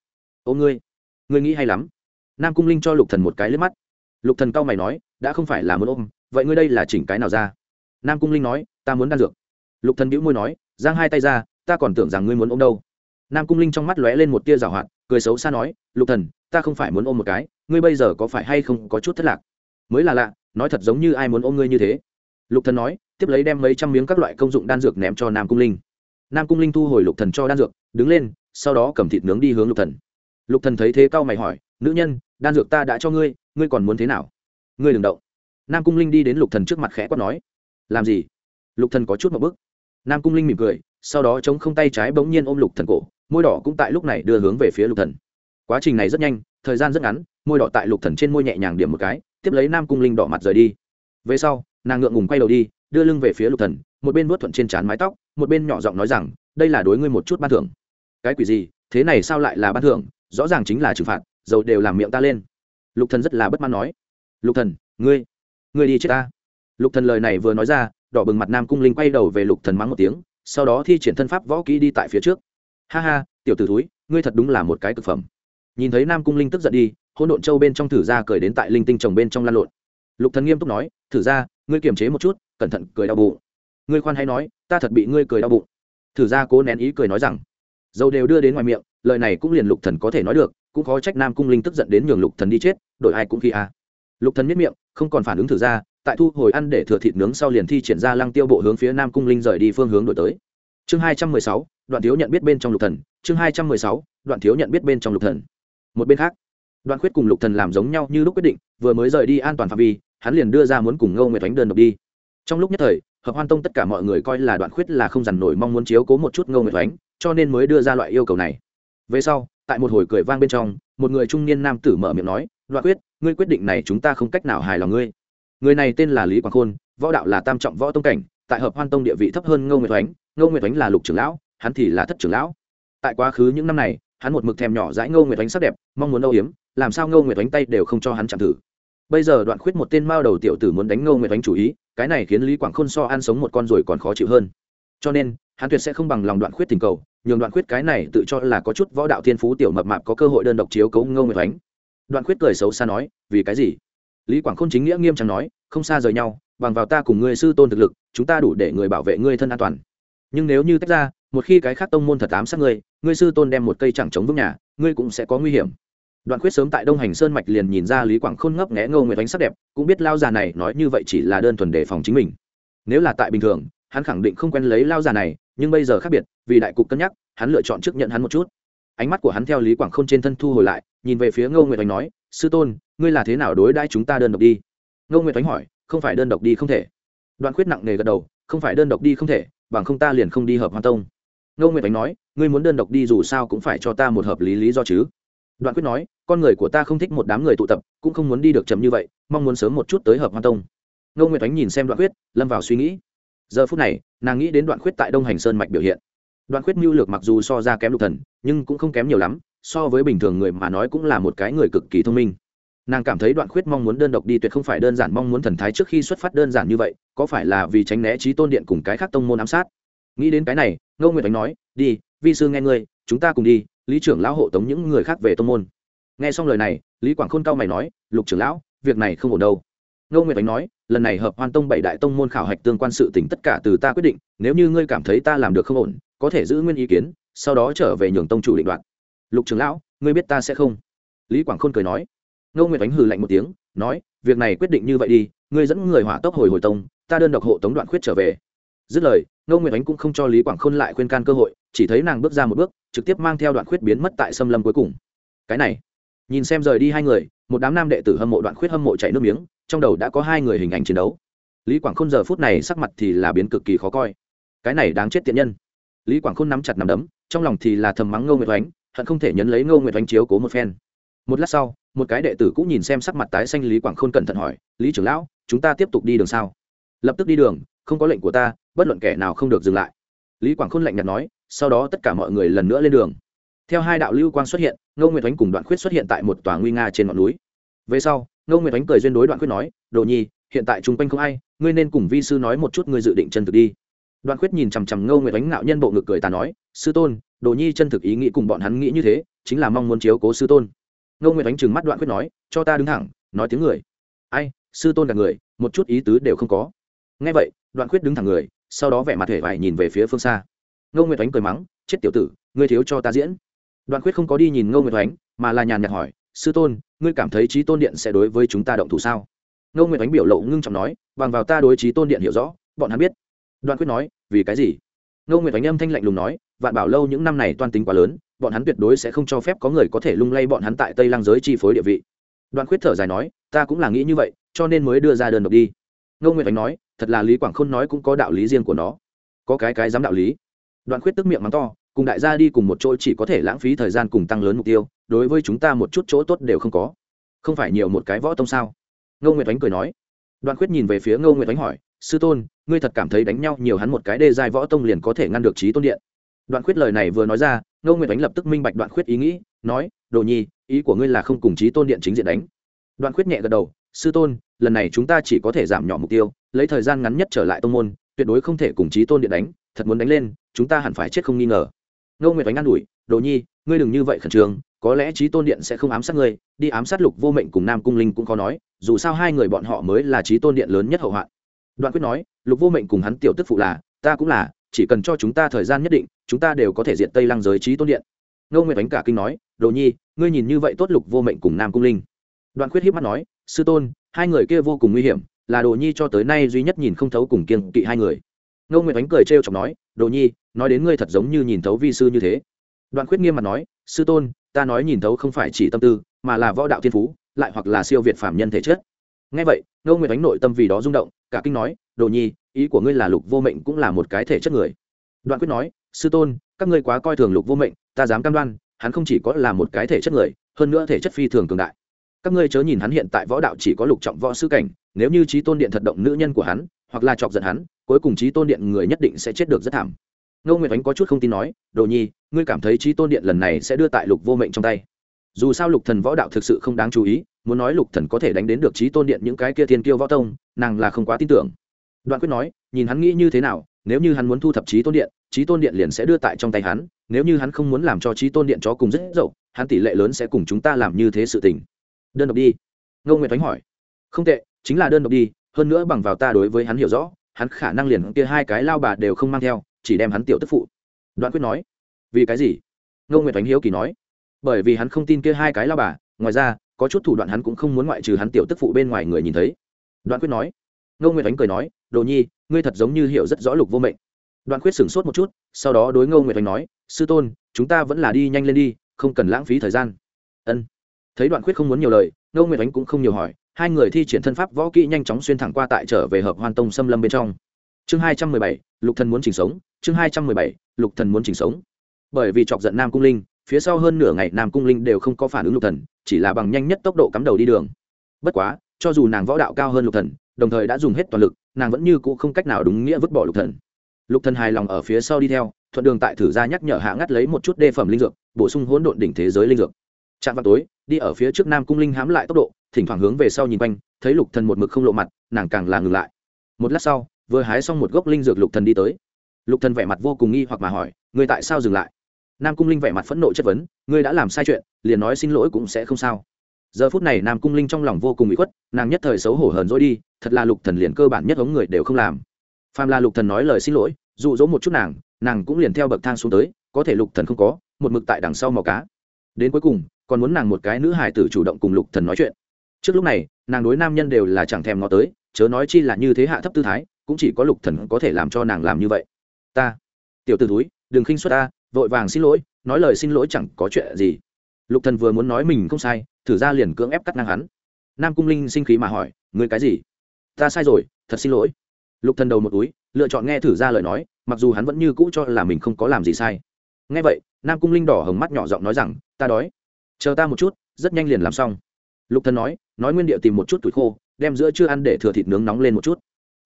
Ôm ngươi ngươi nghĩ hay lắm. Nam cung linh cho lục thần một cái lướt mắt. Lục thần cau mày nói, đã không phải là muốn ôm, vậy ngươi đây là chỉnh cái nào ra? Nam cung linh nói, ta muốn đan dược. Lục thần bĩu môi nói, giang hai tay ra, ta còn tưởng rằng ngươi muốn ôm đâu. Nam cung linh trong mắt lóe lên một tia rào hoạt, cười xấu xa nói, lục thần, ta không phải muốn ôm một cái, ngươi bây giờ có phải hay không có chút thất lạc? Mới là lạ, nói thật giống như ai muốn ôm ngươi như thế. Lục thần nói tiếp lấy đem mấy trăm miếng các loại công dụng đan dược ném cho nam cung linh. Nam cung linh thu hồi lục thần cho đan dược, đứng lên, sau đó cầm thịt nướng đi hướng lục thần. Lục thần thấy thế cao mày hỏi, nữ nhân, đan dược ta đã cho ngươi ngươi còn muốn thế nào? Ngươi đừng động. Nam cung linh đi đến lục thần trước mặt khẽ quát nói, làm gì? Lục thần có chút một bước. Nam cung linh mỉm cười, sau đó chống không tay trái bỗng nhiên ôm lục thần cổ, môi đỏ cũng tại lúc này đưa hướng về phía lục thần. Quá trình này rất nhanh, thời gian rất ngắn, môi đỏ tại lục thần trên môi nhẹ nhàng điểm một cái, tiếp lấy nam cung linh đỏ mặt rời đi. Về sau, nàng ngượng ngùng quay đầu đi đưa lưng về phía lục thần, một bên vuốt thuận trên trán mái tóc, một bên nhỏ giọng nói rằng, đây là đối ngươi một chút ban thưởng. Cái quỷ gì? Thế này sao lại là ban thưởng? Rõ ràng chính là trừng phạt, dầu đều làm miệng ta lên. Lục thần rất là bất mãn nói. Lục thần, ngươi ngươi đi chết ta. Lục thần lời này vừa nói ra, đỏ bừng mặt nam cung linh quay đầu về lục thần mắng một tiếng, sau đó thi triển thân pháp võ kỹ đi tại phía trước. Ha ha, tiểu tử thúi, ngươi thật đúng là một cái cực phẩm. Nhìn thấy nam cung linh tức giận đi, hỗn độn châu bên trong thử ra cười đến tại linh tinh chồng bên trong lan lộn. Lục thần nghiêm túc nói, thử ra ngươi kiềm chế một chút, cẩn thận cười đau bụng. Ngươi khoan hay nói, ta thật bị ngươi cười đau bụng. Thử ra cố nén ý cười nói rằng dầu đều đưa đến ngoài miệng, lời này cũng liền lục thần có thể nói được, cũng khó trách nam cung linh tức giận đến nhường lục thần đi chết, đổi ai cũng khi a. Lục thần miết miệng, không còn phản ứng thử ra, tại thu hồi ăn để thừa thịt nướng sau liền thi triển ra lăng tiêu bộ hướng phía nam cung linh rời đi phương hướng đổi tới. Chương hai trăm mười sáu, đoạn thiếu nhận biết bên trong lục thần, chương hai trăm mười sáu, đoạn thiếu nhận biết bên trong lục thần. Một bên khác, đoạn khuyết cùng lục thần làm giống nhau như lúc quyết định, vừa mới rời đi an toàn phạm vi hắn liền đưa ra muốn cùng ngô nguyệt đánh đơn độc đi. Trong lúc nhất thời, hợp hoan tông tất cả mọi người coi là đoạn khuyết là không dằn nổi mong muốn chiếu cố một chút ngô nguyệt đánh cho nên mới đưa ra loại yêu cầu này. Về sau, tại một hồi cười vang bên trong, một người trung niên nam tử mở miệng nói, đoạn quyết ngươi quyết định này chúng ta không cách nào hài lòng ngươi. Người này tên là lý quảng khôn, võ đạo là tam trọng võ tông cảnh, tại hợp hoan tông địa vị thấp hơn ngô nguyệt oánh ngô nguyệt oánh là lục trưởng lão, hắn thì là thất trưởng lão. Tại quá khứ những năm này, hắn một mực thèm nhỏ dãi ngô nguyệt oánh sắc đẹp, mong muốn âu hiếm làm sao ngô nguyệt oánh tay đều không cho hắn chạm thử bây giờ đoạn khuyết một tên mao đầu tiểu tử muốn đánh ngô nguyệt ánh chủ ý, cái này khiến lý quảng khôn so ăn sống một con rồi còn khó chịu hơn. Cho nên, hắn tuyệt sẽ không bằng lòng đoạn khuyết tình cầu, nhường đoạn khuyết cái này tự cho là có chút võ đạo thiên phú tiểu mập mạp có cơ hội đơn độc chiếu cấu ngô nguyệt ánh đoạn khuyết cười xấu xa nói, vì cái gì? Lý quảng khôn chính nghĩa nghiêm trọng nói, không xa rời nhau, bằng vào ta cùng ngươi sư tôn thực lực, chúng ta đủ để người bảo vệ ngươi thân an toàn. Nhưng nếu như tách ra, một khi cái khác tông môn thật ám sát ngươi ngươi sư tôn đem một cây chẳng chống vững nhà, ngươi cũng sẽ có nguy hiểm đoạn khuyết sớm tại đông hành sơn mạch liền nhìn ra lý quảng khôn ngấp nghẽ ngô nguyệt ánh sắc đẹp, cũng biết lao già này nói như vậy chỉ là đơn thuần đề phòng chính mình. Nếu là tại bình thường, hắn khẳng định không quen lấy lao già này, nhưng bây giờ khác biệt, vì đại cục cân nhắc, hắn lựa chọn trước nhận hắn một chút. Ánh mắt của hắn theo lý quảng khôn trên thân thu hồi lại, nhìn về phía ngô nguyệt ánh nói, sư tôn, ngươi là thế nào đối đãi chúng ta đơn độc đi? Ngô nguyệt ánh hỏi, không phải đơn độc đi không thể. Đoạn khuyết nặng nề gật đầu, không phải đơn độc đi không thể, bằng không ta liền không đi hợp hoa tông. Ngô nguyệt ánh nói, ngươi muốn đơn độc đi dù sao cũng phải cho ta một hợp lý lý do chứ đoạn quyết nói, con người của ta không thích một đám người tụ tập, cũng không muốn đi được chậm như vậy, mong muốn sớm một chút tới hợp hoa tông. Ngô nguyệt ánh nhìn xem đoạn quyết, lâm vào suy nghĩ. Giờ phút này, nàng nghĩ đến đoạn quyết tại đông hành sơn mạch biểu hiện. Đoạn quyết mưu lược mặc dù so ra kém lục thần, nhưng cũng không kém nhiều lắm, so với bình thường người mà nói cũng là một cái người cực kỳ thông minh. Nàng cảm thấy đoạn khuyết mong muốn đơn độc đi tuyệt không phải đơn giản mong muốn thần thái trước khi xuất phát đơn giản như vậy, có phải là vì tránh né trí tôn điện cùng cái khác tông môn ám sát? Nghĩ đến cái này, ngô nguyệt ánh nói, đi, vi sư nghe ngươi, chúng ta cùng đi lý trưởng lão hộ tống những người khác về tông môn. Nghe xong lời này, lý quảng khôn cao mày nói, lục trưởng lão, việc này không ổn đâu. Ngô nguyệt ánh nói, lần này hợp hoan tông bảy đại tông môn khảo hạch tương quan sự tỉnh tất cả từ ta quyết định, nếu như ngươi cảm thấy ta làm được không ổn, có thể giữ nguyên ý kiến, sau đó trở về nhường tông chủ định đoạt. Lục trưởng lão, ngươi biết ta sẽ không? Lý quảng khôn cười nói. Ngô nguyệt ánh hừ lạnh một tiếng, nói, việc này quyết định như vậy đi, ngươi dẫn người hỏa tốc hồi hồi tông, ta đơn độc hộ tống đoạn khuyết trở về. Dứt lời, ngô nguyệt ánh cũng không cho lý quảng khôn lại khuyên can cơ hội chỉ thấy nàng bước ra một bước, trực tiếp mang theo đoạn khuyết biến mất tại xâm lâm cuối cùng. Cái này, nhìn xem rời đi hai người, một đám nam đệ tử hâm mộ đoạn khuyết hâm mộ chạy nước miếng, trong đầu đã có hai người hình ảnh chiến đấu. Lý quảng khôn giờ phút này sắc mặt thì là biến cực kỳ khó coi. Cái này đáng chết tiện nhân. Lý quảng khôn nắm chặt nắm đấm, trong lòng thì là thầm mắng ngô nguyệt oánh, hận không thể nhấn lấy ngô nguyệt oánh chiếu cố một phen. Một lát sau, một cái đệ tử cũng nhìn xem sắc mặt tái xanh lý quảng khôn cẩn thận hỏi, lý trưởng lão, chúng ta tiếp tục đi đường sao? Lập tức đi đường, không có lệnh của ta, bất luận kẻ nào không được dừng lại. Lý quảng khôn lạnh nhạt nói sau đó tất cả mọi người lần nữa lên đường. Theo hai đạo lưu quang xuất hiện, ngô nguyệt oánh cùng đoạn khuyết xuất hiện tại một tòa nguy nga trên ngọn núi. Về sau, ngô nguyệt oánh cười duyên đối đoạn khuyết nói, đồ nhi, hiện tại chung quanh không ai, ngươi nên cùng vi sư nói một chút ngươi dự định chân thực đi. Đoạn khuyết nhìn chằm chằm ngô nguyệt oánh ngạo nhân bộ ngực cười ta nói, sư tôn, đồ nhi chân thực ý nghĩ cùng bọn hắn nghĩ như thế, chính là mong muốn chiếu cố sư tôn. Ngô nguyệt oánh chừng mắt đoạn khuyết nói, cho ta đứng thẳng, nói tiếng người. Ai, sư tôn cả người, một chút ý tứ đều không có. Nghe vậy, đoạn khuyết đứng thẳng người, sau đó vẻ mặt hề vải nhìn về phía phương xa ngô nguyệt oánh cười mắng, chết tiểu tử, ngươi thiếu cho ta diễn. Đoạn khuyết không có đi nhìn ngô nguyệt oánh, mà là nhàn nhạt hỏi, sư tôn, ngươi cảm thấy trí tôn điện sẽ đối với chúng ta động thủ sao? Ngô nguyệt oánh biểu lộ ngưng trọng nói, bằng vào ta đối trí tôn điện hiểu rõ, bọn hắn biết. Đoạn khuyết nói, vì cái gì? Ngô nguyệt oánh âm thanh lạnh lùng nói, vạn bảo lâu những năm này toan tính quá lớn, bọn hắn tuyệt đối sẽ không cho phép có người có thể lung lay bọn hắn tại tây lang giới chi phối địa vị. Đoạn khuyết thở dài nói, ta cũng là nghĩ như vậy, cho nên mới đưa ra đơn độc đi. Ngô nguyệt oánh nói, thật là lý quảng khôn nói cũng có đạo lý riêng của nó. Có cái cái dám đạo lý? Đoạn khuyết tức miệng mắng to, cùng đại gia đi cùng một chỗ chỉ có thể lãng phí thời gian cùng tăng lớn mục tiêu, đối với chúng ta một chút chỗ tốt đều không có. Không phải nhiều một cái võ tông sao? Ngô nguyệt ánh cười nói. Đoạn khuyết nhìn về phía ngô nguyệt ánh hỏi, sư tôn, ngươi thật cảm thấy đánh nhau nhiều hắn một cái đê dài võ tông liền có thể ngăn được trí tôn điện? Đoạn khuyết lời này vừa nói ra, ngô nguyệt ánh lập tức minh bạch đoạn khuyết ý nghĩ, nói, đồ nhi, ý của ngươi là không cùng trí tôn điện chính diện đánh. Đoạn khuyết nhẹ gật đầu, sư tôn, lần này chúng ta chỉ có thể giảm nhỏ mục tiêu, lấy thời gian ngắn nhất trở lại tông môn, tuyệt đối không thể cùng chí tôn điện đánh thật muốn đánh lên, chúng ta hẳn phải chết không nghi ngờ. Ngô nguyệt đánh an ủi, đồ nhi, ngươi đừng như vậy khẩn trương, có lẽ trí tôn điện sẽ không ám sát ngươi, đi ám sát lục vô mệnh cùng nam cung linh cũng khó nói, dù sao hai người bọn họ mới là trí tôn điện lớn nhất hậu hoạn. Đoạn quyết nói, lục vô mệnh cùng hắn tiểu tức phụ là, ta cũng là, chỉ cần cho chúng ta thời gian nhất định, chúng ta đều có thể diện tây lăng giới trí tôn điện. Ngô nguyệt đánh cả kinh nói, đồ nhi, ngươi nhìn như vậy tốt lục vô mệnh cùng nam cung linh. Đoạn quyết hiếp mắt nói, sư tôn, hai người kia vô cùng nguy hiểm, là đồ nhi cho tới nay duy nhất nhìn không thấu cùng kiên kỵ hai người ngô nguyệt ánh cười trêu chọc nói, đồ nhi, nói đến ngươi thật giống như nhìn thấu vi sư như thế. Đoạn khuyết nghiêm mặt nói, sư tôn, ta nói nhìn thấu không phải chỉ tâm tư, mà là võ đạo thiên phú, lại hoặc là siêu việt phạm nhân thể chất. Ngay vậy, ngô nguyệt ánh nội tâm vì đó rung động, cả kinh nói, đồ nhi, ý của ngươi là lục vô mệnh cũng là một cái thể chất người. Đoạn quyết nói, sư tôn, các ngươi quá coi thường lục vô mệnh, ta dám cam đoan, hắn không chỉ có là một cái thể chất người, hơn nữa thể chất phi thường cường đại. Các ngươi chớ nhìn hắn hiện tại võ đạo chỉ có lục trọng võ sư cảnh, nếu như trí tôn điện thật động nữ nhân của hắn hoặc là chọc giận hắn, cuối cùng trí tôn điện người nhất định sẽ chết được rất thảm. Ngô nguyệt ánh có chút không tin nói, đồ nhi, ngươi cảm thấy trí tôn điện lần này sẽ đưa tại lục vô mệnh trong tay? Dù sao lục thần võ đạo thực sự không đáng chú ý, muốn nói lục thần có thể đánh đến được trí tôn điện những cái kia thiên kiêu võ tông, nàng là không quá tin tưởng. Đoạn quyết nói, nhìn hắn nghĩ như thế nào, nếu như hắn muốn thu thập trí tôn điện trí tôn điện liền sẽ đưa tại trong tay hắn, nếu như hắn không muốn làm cho trí tôn điện chó cùng rất dậu, hắn tỷ lệ lớn sẽ cùng chúng ta làm như thế sự tình. Đơn độc đi. Ngô nguyệt ánh hỏi, không tệ, chính là đơn độc đi hơn nữa bằng vào ta đối với hắn hiểu rõ, hắn khả năng liền kia hai cái lao bà đều không mang theo, chỉ đem hắn tiểu tức phụ. Đoạn quyết nói, vì cái gì? Ngô nguyệt ánh hiếu kỳ nói, bởi vì hắn không tin kia hai cái lao bà, ngoài ra, có chút thủ đoạn hắn cũng không muốn ngoại trừ hắn tiểu tức phụ bên ngoài người nhìn thấy. Đoạn quyết nói, ngô nguyệt ánh cười nói, đồ nhi, ngươi thật giống như hiểu rất rõ lục vô mệnh. Đoạn quyết sửng sốt một chút, sau đó đối ngô nguyệt ánh nói, sư tôn, chúng ta vẫn là đi nhanh lên đi, không cần lãng phí thời gian. Ân. Thấy đoạn quyết không muốn nhiều lời, ngô nguyệt ánh cũng không nhiều hỏi hai người thi triển thân pháp võ kỹ nhanh chóng xuyên thẳng qua tại trở về hợp hoan tông xâm lâm bên trong. Chương hai trăm mười bảy, lục thần muốn chỉnh sống. Chương hai trăm mười bảy, lục thần muốn chỉnh sống. Bởi vì chọc giận nam cung linh, phía sau hơn nửa ngày nam cung linh đều không có phản ứng lục thần, chỉ là bằng nhanh nhất tốc độ cắm đầu đi đường. Bất quá, cho dù nàng võ đạo cao hơn lục thần, đồng thời đã dùng hết toàn lực, nàng vẫn như cũ không cách nào đúng nghĩa vứt bỏ lục thần. Lục thần hài lòng ở phía sau đi theo, thuận đường tại thử ra nhắc nhở hạ ngắt lấy một chút đê phẩm linh dược, bổ sung hỗn độn đỉnh thế giới linh dược. Chạm vào tối, đi ở phía trước nam cung linh hãm lại tốc độ thỉnh thoảng hướng về sau nhìn quanh, thấy lục thần một mực không lộ mặt, nàng càng là ngừng lại. Một lát sau, vừa hái xong một gốc linh dược lục thần đi tới. Lục thần vẻ mặt vô cùng nghi hoặc mà hỏi, ngươi tại sao dừng lại? Nam cung linh vẻ mặt phẫn nộ chất vấn, ngươi đã làm sai chuyện, liền nói xin lỗi cũng sẽ không sao. Giờ phút này nam cung linh trong lòng vô cùng bị khuất, nàng nhất thời xấu hổ hờn dỗi đi, thật là lục thần liền cơ bản nhất ống người đều không làm. Phàm là lục thần nói lời xin lỗi, dụ dỗ một chút nàng nàng cũng liền theo bậc thang xuống tới, có thể lục thần không có, một mực tại đằng sau màu cá. Đến cuối cùng, còn muốn nàng một cái nữ hài tử chủ động cùng lục thần nói chuyện trước lúc này, nàng đối nam nhân đều là chẳng thèm ngó tới, chớ nói chi là như thế hạ thấp tư thái, cũng chỉ có lục thần có thể làm cho nàng làm như vậy. Ta, tiểu tử túi đừng khinh suất ta, vội vàng xin lỗi, nói lời xin lỗi chẳng có chuyện gì. Lục thần vừa muốn nói mình không sai, thử ra liền cưỡng ép cắt ngang hắn. Nam cung linh sinh khí mà hỏi, ngươi cái gì? Ta sai rồi, thật xin lỗi. Lục thần đầu một túi, lựa chọn nghe thử ra lời nói, mặc dù hắn vẫn như cũ cho là mình không có làm gì sai. Nghe vậy, nam cung linh đỏ hồng mắt nhỏ giọng nói rằng, ta đói. Chờ ta một chút, rất nhanh liền làm xong lục thần nói nói nguyên địa tìm một chút tuổi khô, đem giữa chưa ăn để thừa thịt nướng nóng lên một chút.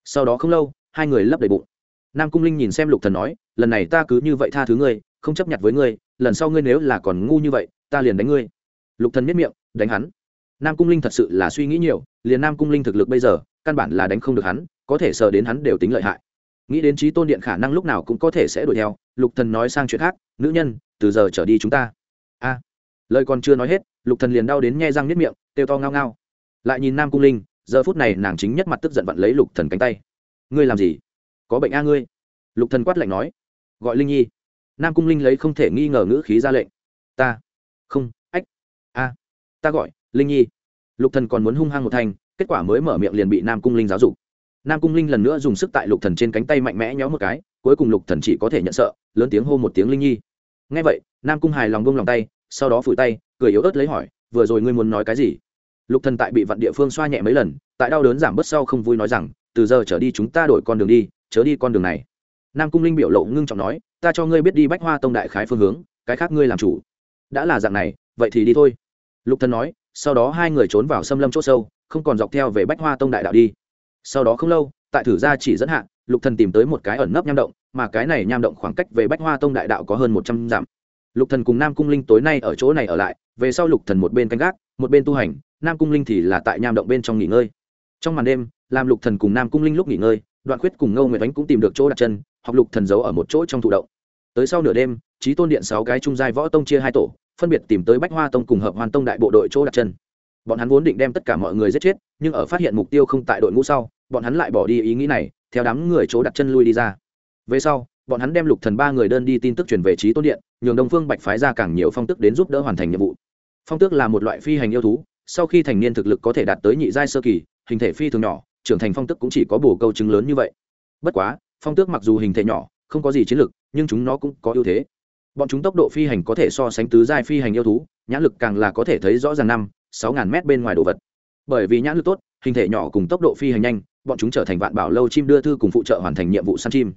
Sau đó không lâu, hai người lấp đầy bụng. Nam cung linh nhìn xem lục thần nói, lần này ta cứ như vậy tha thứ ngươi, không chấp nhận với ngươi, lần sau ngươi nếu là còn ngu như vậy, ta liền đánh ngươi. Lục thần miết miệng, đánh hắn. Nam cung linh thật sự là suy nghĩ nhiều, liền nam cung linh thực lực bây giờ, căn bản là đánh không được hắn, có thể sờ đến hắn đều tính lợi hại. Nghĩ đến trí tôn điện khả năng lúc nào cũng có thể sẽ đuổi theo, lục thần nói sang chuyện khác, nữ nhân, từ giờ trở đi chúng ta. A. Lời còn chưa nói hết, lục thần liền đau đến nhe răng niết miệng kêu to ngao ngao. Lại nhìn nam cung linh, giờ phút này nàng chính nhất mặt tức giận vặn lấy lục thần cánh tay. Ngươi làm gì? Có bệnh a ngươi? Lục thần quát lạnh nói. Gọi linh nhi. Nam cung linh lấy không thể nghi ngờ ngữ khí ra lệnh. Ta. Không, ách. A. Ta gọi, linh nhi. Lục thần còn muốn hung hăng một thanh kết quả mới mở miệng liền bị nam cung linh giáo dục. Nam cung linh lần nữa dùng sức tại lục thần trên cánh tay mạnh mẽ nhéo một cái, cuối cùng lục thần chỉ có thể nhận sợ, lớn tiếng hô một tiếng linh nhi. Nghe vậy, nam cung hài lòng buông lòng tay, sau đó phủi tay, cười yếu ớt lấy hỏi, vừa rồi ngươi muốn nói cái gì? Lục thần tại bị vặn địa phương xoa nhẹ mấy lần, tại đau đớn giảm bớt sau không vui nói rằng, từ giờ trở đi chúng ta đổi con đường đi, chớ đi con đường này. Nam cung linh biểu lộ ngưng trọng nói, ta cho ngươi biết đi bách hoa tông đại khái phương hướng, cái khác ngươi làm chủ. Đã là dạng này, vậy thì đi thôi. Lục thần nói, sau đó hai người trốn vào xâm lâm chỗ sâu, không còn dọc theo về bách hoa tông đại đạo đi. Sau đó không lâu, tại thử gia chỉ dẫn hạn lục thần tìm tới một cái ẩn nấp nham động, mà cái này nham động khoảng cách về bách hoa tông đại đạo có hơn một trăm dặm. Lục thần cùng nam cung linh tối nay ở chỗ này ở lại, về sau lục thần một bên canh gác, một bên tu hành nam cung linh thì là tại nham động bên trong nghỉ ngơi. Trong màn đêm làm lục thần cùng nam cung linh lúc nghỉ ngơi, đoạn khuyết cùng ngâu nguyệt ánh cũng tìm được chỗ đặt chân, học lục thần giấu ở một chỗ trong thụ động. Tới sau nửa đêm trí tôn điện sáu cái trung giai võ tông chia hai tổ, phân biệt tìm tới bách hoa tông cùng hợp hoàn tông đại bộ đội chỗ đặt chân. Bọn hắn vốn định đem tất cả mọi người giết chết, nhưng ở phát hiện mục tiêu không tại đội ngũ sau, bọn hắn lại bỏ đi ý nghĩ này, theo đám người chỗ đặt chân lui đi ra. Về sau, bọn hắn đem lục thần ba người đơn đi tin tức truyền về trí tôn điện, nhường đông phương bạch phái ra càng nhiều phong tức đến giúp đỡ hoàn thành nhiệm vụ. Phong tước là một loại phi hành yêu thú sau khi thành niên thực lực có thể đạt tới nhị giai sơ kỳ, hình thể phi thường nhỏ, trưởng thành phong tức cũng chỉ có bổ câu chứng lớn như vậy. Bất quá, phong tước mặc dù hình thể nhỏ, không có gì chiến lực, nhưng chúng nó cũng có ưu thế. Bọn chúng tốc độ phi hành có thể so sánh tứ giai phi hành yêu thú, nhãn lực càng là có thể thấy rõ ràng năm, sáu ngàn mét bên ngoài đồ vật. Bởi vì nhãn lực tốt, hình thể nhỏ cùng tốc độ phi hành nhanh, bọn chúng trở thành vạn bảo lâu chim đưa thư cùng phụ trợ hoàn thành nhiệm vụ săn chim.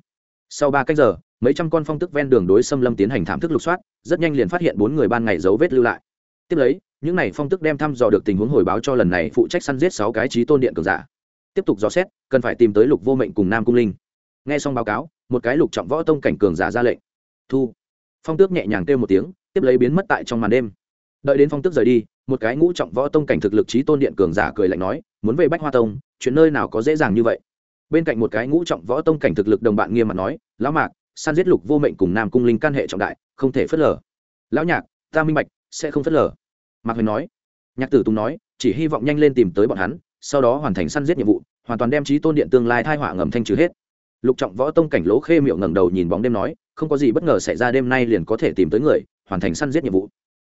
Sau ba cách giờ, mấy trăm con phong tức ven đường đối xâm lâm tiến hành thảm thức lục soát, rất nhanh liền phát hiện bốn người ban ngày dấu vết lưu lại. Tiếp lấy những này phong tức đem thăm dò được tình huống hồi báo cho lần này phụ trách săn giết sáu cái trí tôn điện cường giả. Tiếp tục dò xét, cần phải tìm tới lục vô mệnh cùng nam cung linh. Nghe xong báo cáo, một cái lục trọng võ tông cảnh cường giả ra lệnh. Thu. Phong tước nhẹ nhàng kêu một tiếng, tiếp lấy biến mất tại trong màn đêm. Đợi đến phong tước rời đi, một cái ngũ trọng võ tông cảnh thực lực trí tôn điện cường giả cười lạnh nói, muốn về bách hoa tông, chuyện nơi nào có dễ dàng như vậy? Bên cạnh một cái ngũ trọng võ tông cảnh thực lực đồng bạn nghiêm mặt nói, lão mạc san giết lục vô mệnh cùng nam cung linh can hệ trọng đại, không thể phớt lờ. Lão nhạc, ta minh bạch, sẽ không phớt lờ mạc huyền nói. Nhạc tử tùng nói, chỉ hy vọng nhanh lên tìm tới bọn hắn, sau đó hoàn thành săn giết nhiệm vụ, hoàn toàn đem trí tôn điện tương lai thai họa ngầm thanh trừ hết. Lục trọng võ tông cảnh lỗ khê miệng ngẩng đầu nhìn bóng đêm nói, không có gì bất ngờ xảy ra đêm nay liền có thể tìm tới người, hoàn thành săn giết nhiệm vụ.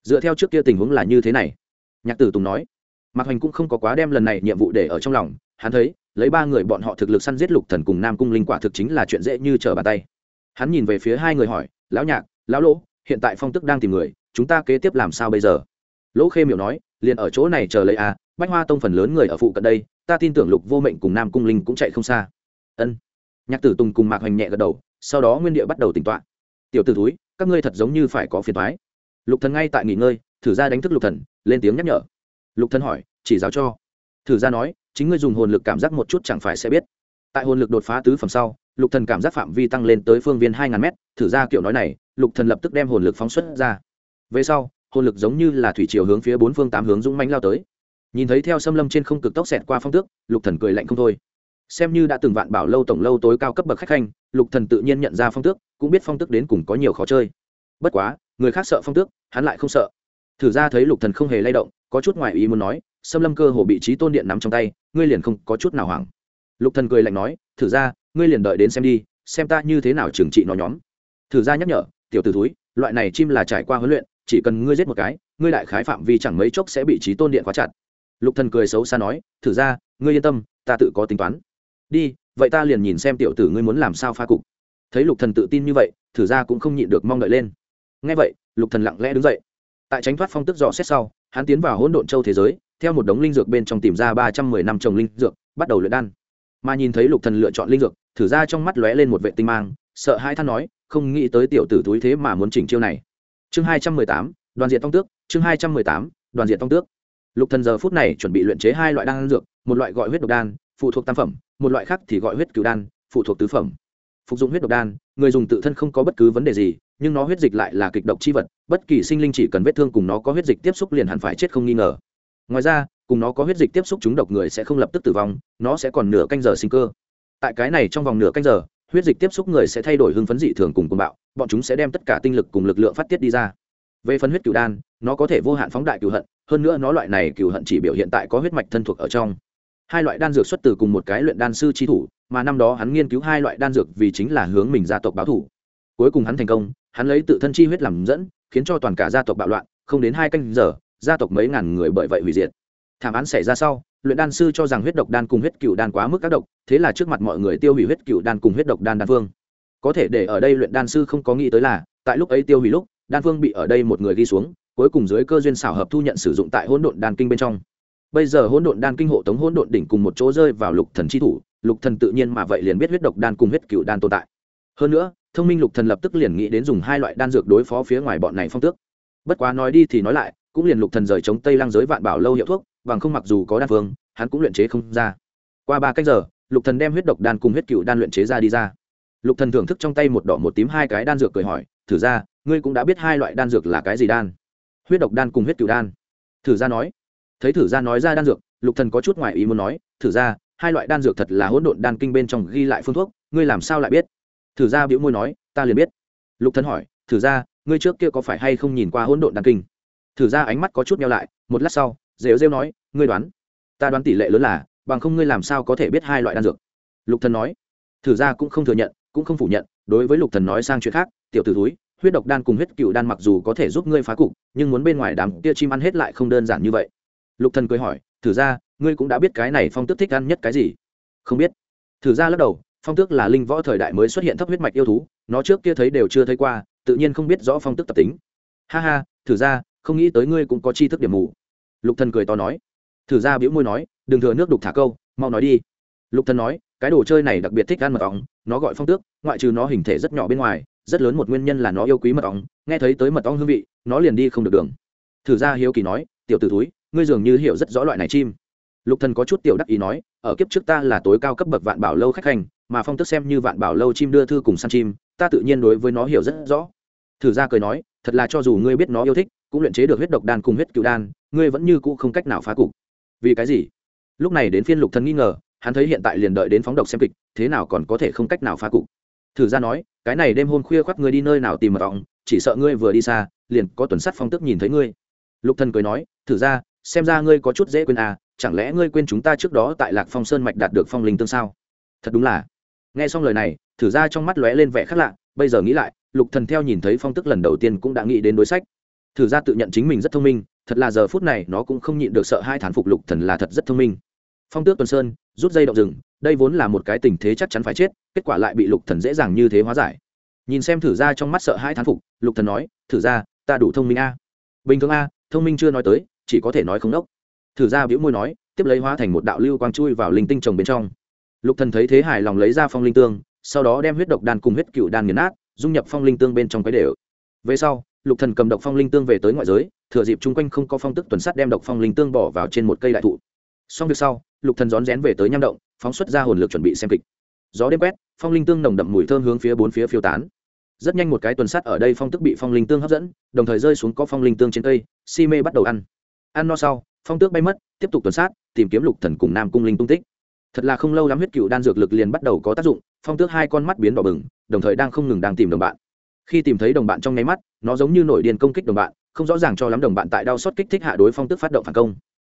Dựa theo trước kia tình huống là như thế này. Nhạc tử tùng nói, mạc hoành cũng không có quá đem lần này nhiệm vụ để ở trong lòng, hắn thấy, lấy ba người bọn họ thực lực săn giết lục thần cùng nam cung linh quả thực chính là chuyện dễ như trở bàn tay. Hắn nhìn về phía hai người hỏi, lão nhạc, lão lỗ, hiện tại phong tức đang tìm người, chúng ta kế tiếp làm sao bây giờ? Lỗ khê miểu nói, liền ở chỗ này chờ lấy à bách hoa tông phần lớn người ở phụ cận đây, ta tin tưởng lục vô mệnh cùng nam cung linh cũng chạy không xa. Ân. Nhạc tử tùng cùng mạc hoành nhẹ gật đầu, sau đó nguyên địa bắt đầu tỉnh tọa. tiểu t ử túi các ngươi thật giống như phải có phiền thoái lục thần ngay tại nghỉ ngơi, thử ra đánh thức lục thần, lên tiếng nhắc nhở. Lục thần hỏi, chỉ giáo cho. Thử ra nói, chính ngươi dùng hồn lực cảm giác một chút chẳng phải sẽ biết. Tại hồn lực đột phá tứ phẩm sau, lục thần cảm giác phạm vi tăng lên tới phương viên hai ngàn mét, thử ra kiểu nói này, lục thần lập tức đem hồn lực phóng xuất ra. Về sau hồn lực giống như là thủy chiều hướng phía bốn phương tám hướng dũng mãnh lao tới. Nhìn thấy theo xâm lâm trên không cực tốc xẹt qua phong tước lục thần cười lạnh không thôi. Xem như đã từng vạn bảo lâu tổng lâu tối cao cấp bậc khách khanh lục thần tự nhiên nhận ra phong tước cũng biết phong tước đến cùng có nhiều khó chơi. Bất quá người khác sợ phong tước hắn lại không sợ. Thử ra thấy lục thần không hề lay động có chút ngoài ý muốn nói xâm lâm cơ hồ bị trí tôn điện nắm trong tay ngươi liền không có chút nào hoảng. Lục thần cười lạnh nói thử ra ngươi liền đợi đến xem đi xem ta như thế nào trừng trị nó nhóm. Thử ra nhắc nhở tiểu tử thúi, loại này chim là trải qua huấn luyện chỉ cần ngươi giết một cái, ngươi đại khái phạm vi chẳng mấy chốc sẽ bị trí tôn điện khóa chặt. Lục thần cười xấu xa nói, thử ra, ngươi yên tâm, ta tự có tính toán. Đi, vậy ta liền nhìn xem tiểu tử ngươi muốn làm sao pha cục. Thấy lục thần tự tin như vậy, thử ra cũng không nhịn được mong đợi lên. Nghe vậy, lục thần lặng lẽ đứng dậy. Tại tránh thoát phong tức dò xét sau, hắn tiến vào hỗn độn châu thế giới, theo một đống linh dược bên trong tìm ra ba trăm mười năm trồng linh dược, bắt đầu luyện đan. Mà nhìn thấy lục thần lựa chọn linh dược, thử ra trong mắt lóe lên một vệ tinh mang, sợ hai than nói, không nghĩ tới tiểu tử túi thế mà muốn chỉnh chiêu này chương hai trăm mười tám, đoàn diện tông tước, chương hai trăm mười tám, đoàn diện tông tước. Lục thần giờ phút này chuẩn bị luyện chế hai loại đan dược, một loại gọi huyết độc đan, phụ thuộc tam phẩm, một loại khác thì gọi huyết cửu đan, phụ thuộc tứ phẩm. Phục dụng huyết độc đan, người dùng tự thân không có bất cứ vấn đề gì, nhưng nó huyết dịch lại là kịch độc chi vật, bất kỳ sinh linh chỉ cần vết thương cùng nó có huyết dịch tiếp xúc liền hẳn phải chết không nghi ngờ. Ngoài ra, cùng nó có huyết dịch tiếp xúc chúng độc người sẽ không lập tức tử vong, nó sẽ còn nửa canh giờ sinh cơ. Tại cái này trong vòng nửa canh giờ huyết dịch tiếp xúc người sẽ thay đổi hưng phấn dị thường cùng cùng bạo, bọn chúng sẽ đem tất cả tinh lực cùng lực lượng phát tiết đi ra. Về phân huyết cửu đan, nó có thể vô hạn phóng đại cửu hận, hơn nữa nó loại này cửu hận chỉ biểu hiện tại có huyết mạch thân thuộc ở trong. Hai loại đan dược xuất từ cùng một cái luyện đan sư chi thủ, mà năm đó hắn nghiên cứu hai loại đan dược vì chính là hướng mình gia tộc báo thủ. Cuối cùng hắn thành công, hắn lấy tự thân chi huyết làm dẫn, khiến cho toàn cả gia tộc bạo loạn, không đến hai canh giờ, gia tộc mấy ngàn người bởi vậy hủy diệt. Thảm án xảy ra sau luyện đan sư cho rằng huyết độc đan cùng huyết cựu đan quá mức các độc thế là trước mặt mọi người tiêu hủy huyết cựu đan cùng huyết độc đan đan phương. Có thể để ở đây luyện đan sư không có nghĩ tới là, tại lúc ấy tiêu hủy lúc, đan phương bị ở đây một người ghi xuống, cuối cùng dưới cơ duyên xảo hợp thu nhận sử dụng tại hỗn độn đan kinh bên trong. Bây giờ hỗn độn đan kinh hộ tống hỗn độn đỉnh cùng một chỗ rơi vào lục thần chi thủ, lục thần tự nhiên mà vậy liền biết huyết độc đan cùng huyết cựu đan tồn tại. Hơn nữa, thông minh lục thần lập tức liền nghĩ đến dùng hai loại đan dược đối phó phía ngoài bọn này phong tước. Bất quá nói đi thì nói lại, cũng liền lục thần rời chống tây lang giới vạn bảo lâu hiệu thuốc bằng không mặc dù có đan phương, hắn cũng luyện chế không ra. Qua ba cách giờ, lục thần đem huyết độc đan cùng huyết cựu đan luyện chế ra đi ra. Lục thần thưởng thức trong tay một đỏ một tím hai cái đan dược cười hỏi, thử ra, ngươi cũng đã biết hai loại đan dược là cái gì đan? Huyết độc đan cùng huyết cựu đan. Thử ra nói. Thấy thử ra nói ra đan dược, lục thần có chút ngoài ý muốn nói, thử ra, hai loại đan dược thật là hỗn độn đan kinh bên trong ghi lại phương thuốc, ngươi làm sao lại biết? Thử ra biểu môi nói, ta liền biết. Lục thần hỏi, thử ra, ngươi trước kia có phải hay không nhìn qua hỗn độn đan kinh? Thử ra ánh mắt có chút nhau lại, một lát sau rêu rêu nói, ngươi đoán, ta đoán tỷ lệ lớn là, bằng không ngươi làm sao có thể biết hai loại đan dược? Lục thần nói, thử ra cũng không thừa nhận, cũng không phủ nhận, đối với lục thần nói sang chuyện khác, tiểu tử túi huyết độc đan cùng huyết cựu đan mặc dù có thể giúp ngươi phá cục, nhưng muốn bên ngoài đám kia chim ăn hết lại không đơn giản như vậy. Lục thần cười hỏi, thử ra, ngươi cũng đã biết cái này phong tước thích ăn nhất cái gì? Không biết. Thử ra lắc đầu, phong tước là linh võ thời đại mới xuất hiện thấp huyết mạch yêu thú, nó trước kia thấy đều chưa thấy qua, tự nhiên không biết rõ phong tước tập tính. Ha ha, thử ra, không nghĩ tới ngươi cũng có tri thức điểm mù lục thần cười to nói. Thử ra biểu môi nói, đừng thừa nước đục thả câu, mau nói đi. Lục thần nói, cái đồ chơi này đặc biệt thích ăn mật ong, nó gọi phong tước, ngoại trừ nó hình thể rất nhỏ bên ngoài, rất lớn một nguyên nhân là nó yêu quý mật ong, nghe thấy tới mật ong hương vị, nó liền đi không được đường. Thử ra hiếu kỳ nói, tiểu tử túi ngươi dường như hiểu rất rõ loại này chim. Lục thần có chút tiểu đắc ý nói, ở kiếp trước ta là tối cao cấp bậc vạn bảo lâu khách hành, mà phong tức xem như vạn bảo lâu chim đưa thư cùng săn chim, ta tự nhiên đối với nó hiểu rất rõ. Thử ra cười nói, thật là cho dù ngươi biết nó yêu thích, cũng luyện chế được huyết độc đan cùng huyết cựu đan ngươi vẫn như cũ không cách nào phá cục. Vì cái gì? Lúc này đến phiên lục thần nghi ngờ, hắn thấy hiện tại liền đợi đến phóng độc xem kịch, thế nào còn có thể không cách nào phá cục. Thử ra nói, cái này đêm hôm khuya khoác ngươi đi nơi nào tìm mật ong, chỉ sợ ngươi vừa đi xa, liền có tuần sắt phong tức nhìn thấy ngươi. Lục thần cười nói, thử ra, xem ra ngươi có chút dễ quên à chẳng lẽ ngươi quên chúng ta trước đó tại lạc phong sơn mạch đạt được phong linh tương sao? Thật đúng là. Nghe xong lời này, thử ra trong mắt lóe lên vẻ khác lạ, bây giờ nghĩ lại, lục thần theo nhìn thấy phong tức lần đầu tiên cũng đã nghĩ đến đối sách. Thử ra tự nhận chính mình rất thông minh thật là giờ phút này nó cũng không nhịn được sợ hai thán phục lục thần là thật rất thông minh. Phong tước tuần sơn, rút dây động rừng, đây vốn là một cái tình thế chắc chắn phải chết, kết quả lại bị lục thần dễ dàng như thế hóa giải. Nhìn xem thử ra trong mắt sợ hai thán phục, lục thần nói, thử ra, ta đủ thông minh a. Bình thường a, thông minh chưa nói tới, chỉ có thể nói không đốc. Thử ra bĩu môi nói, tiếp lấy hóa thành một đạo lưu quang chui vào linh tinh trồng bên trong. Lục thần thấy thế hài lòng lấy ra phong linh tương, sau đó đem huyết độc đan cùng huyết cựu đan nghiền nát, dung nhập phong linh tương bên trong cái đều. Về sau, lục thần cầm độc phong linh tương về tới ngoại giới thừa dịp chung quanh không có phong tức tuần sát đem độc phong linh tương bỏ vào trên một cây đại thụ. Xong việc sau, lục thần rón rén về tới nham động, phóng xuất ra hồn lực chuẩn bị xem kịch. Gió đêm quét, phong linh tương nồng đậm mùi thơm hướng phía bốn phía phiêu tán. Rất nhanh một cái tuần sắt ở đây phong tức bị phong linh tương hấp dẫn, đồng thời rơi xuống có phong linh tương trên cây, si mê bắt đầu ăn. Ăn no sau, phong tước bay mất, tiếp tục tuần sát, tìm kiếm lục thần cùng nam cung linh tung tích. Thật là không lâu lắm huyết cựu đan dược lực liền bắt đầu có tác dụng, phong tước hai con mắt biến đỏ bừng, đồng thời đang không ngừng đang tìm đồng bạn. Khi tìm thấy đồng bạn trong nháy mắt, nó giống như nổi điên công kích đồng bạn không rõ ràng cho lắm đồng bạn tại đau xót kích thích hạ đối phong tức phát động phản công.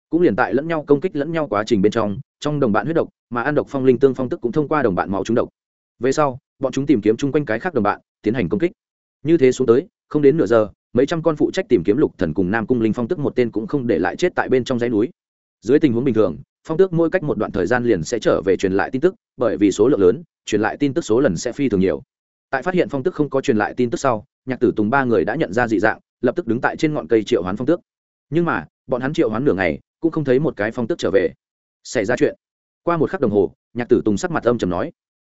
Cũng liền tại lẫn nhau công kích lẫn nhau quá trình bên trong trong đồng bạn huyết độc, mà ăn độc phong linh tương phong tức cũng thông qua đồng bạn máu trúng độc. Về sau, bọn chúng tìm kiếm chung quanh cái khác đồng bạn, tiến hành công kích. Như thế xuống tới, không đến nửa giờ, mấy trăm con phụ trách tìm kiếm lục thần cùng nam cung linh phong tức một tên cũng không để lại chết tại bên trong dãy núi. Dưới tình huống bình thường, phong tước mỗi cách một đoạn thời gian liền sẽ trở về truyền lại tin tức, bởi vì số lượng lớn, truyền lại tin tức số lần sẽ phi thường nhiều. Tại phát hiện phong tức không có truyền lại tin tức sau, nhạc tử tùng ba người đã nhận ra dị dạng lập tức đứng tại trên ngọn cây triệu hoán phong tước. Nhưng mà, bọn hắn triệu hoán nửa ngày, cũng không thấy một cái phong tước trở về. Xảy ra chuyện. Qua một khắc đồng hồ, nhạc tử tùng sắc mặt âm trầm nói.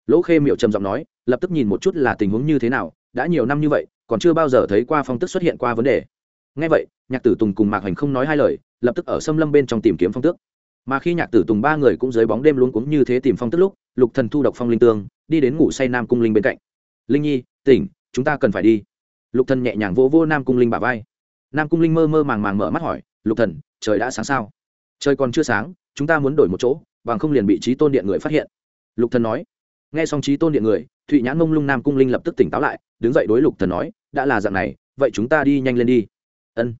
Lỗ khê miệu trầm giọng nói, lập tức nhìn một chút là tình huống như thế nào, đã nhiều năm như vậy, còn chưa bao giờ thấy qua phong tức xuất hiện qua vấn đề. Ngay vậy, nhạc tử tùng cùng mạc hoành không nói hai lời, lập tức ở xâm lâm bên trong tìm kiếm phong tước. Mà khi nhạc tử tùng ba người cũng dưới bóng đêm luôn cũng như thế tìm phong tức lúc, lục thần thu độc phong linh tương, đi đến ngủ say nam cung linh bên cạnh. Linh nhi, tỉnh, chúng ta cần phải đi lục thần nhẹ nhàng vỗ vỗ nam cung linh bả vai. Nam cung linh mơ mơ màng màng mở mắt hỏi, lục thần, trời đã sáng sao? Trời còn chưa sáng, chúng ta muốn đổi một chỗ, bằng không liền bị trí tôn điện người phát hiện. Lục thần nói. Nghe xong trí tôn điện người, thụy nhãn mông lung nam cung linh lập tức tỉnh táo lại, đứng dậy đối lục thần nói, đã là dạng này, vậy chúng ta đi nhanh lên đi. Ân.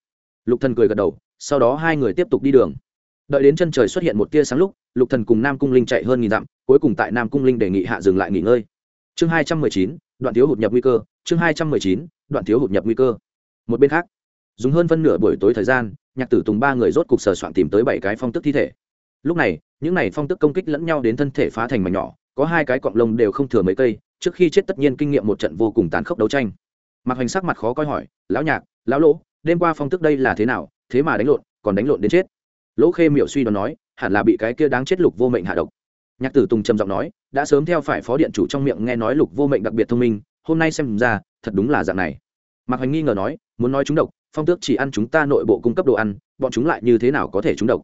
Lục thần cười gật đầu, sau đó hai người tiếp tục đi đường. Đợi đến chân trời xuất hiện một tia sáng lúc, lục thần cùng nam cung linh chạy hơn nghìn dặm, cuối cùng tại nam cung linh đề nghị hạ dừng lại nghỉ ngơi. Chương hai trăm mười chín, đoạn thiếu hụt nhập nguy cơ chương hai trăm mười chín, đoạn thiếu hụt nhập nguy cơ. Một bên khác, dùng hơn phân nửa buổi tối thời gian, nhạc tử tùng ba người rốt cục sờ soạn tìm tới bảy cái phong tức thi thể. Lúc này, những này phong tức công kích lẫn nhau đến thân thể phá thành mảnh nhỏ, có hai cái cọng lông đều không thừa mấy cây, trước khi chết tất nhiên kinh nghiệm một trận vô cùng tàn khốc đấu tranh. Mặc hoành sắc mặt khó coi hỏi, lão nhạc, lão lỗ, đêm qua phong tức đây là thế nào? Thế mà đánh lộn, còn đánh lộn đến chết. Lỗ khê miểu suy đoán nói, hẳn là bị cái kia đáng chết lục vô mệnh hạ độc. Nhạc tử tùng trầm giọng nói, đã sớm theo phải phó điện chủ trong miệng nghe nói lục vô mệnh đặc biệt thông minh hôm nay xem ra, thật đúng là dạng này. Mạc hoành nghi ngờ nói, muốn nói chúng độc, phong tước chỉ ăn chúng ta nội bộ cung cấp đồ ăn, bọn chúng lại như thế nào có thể chúng độc?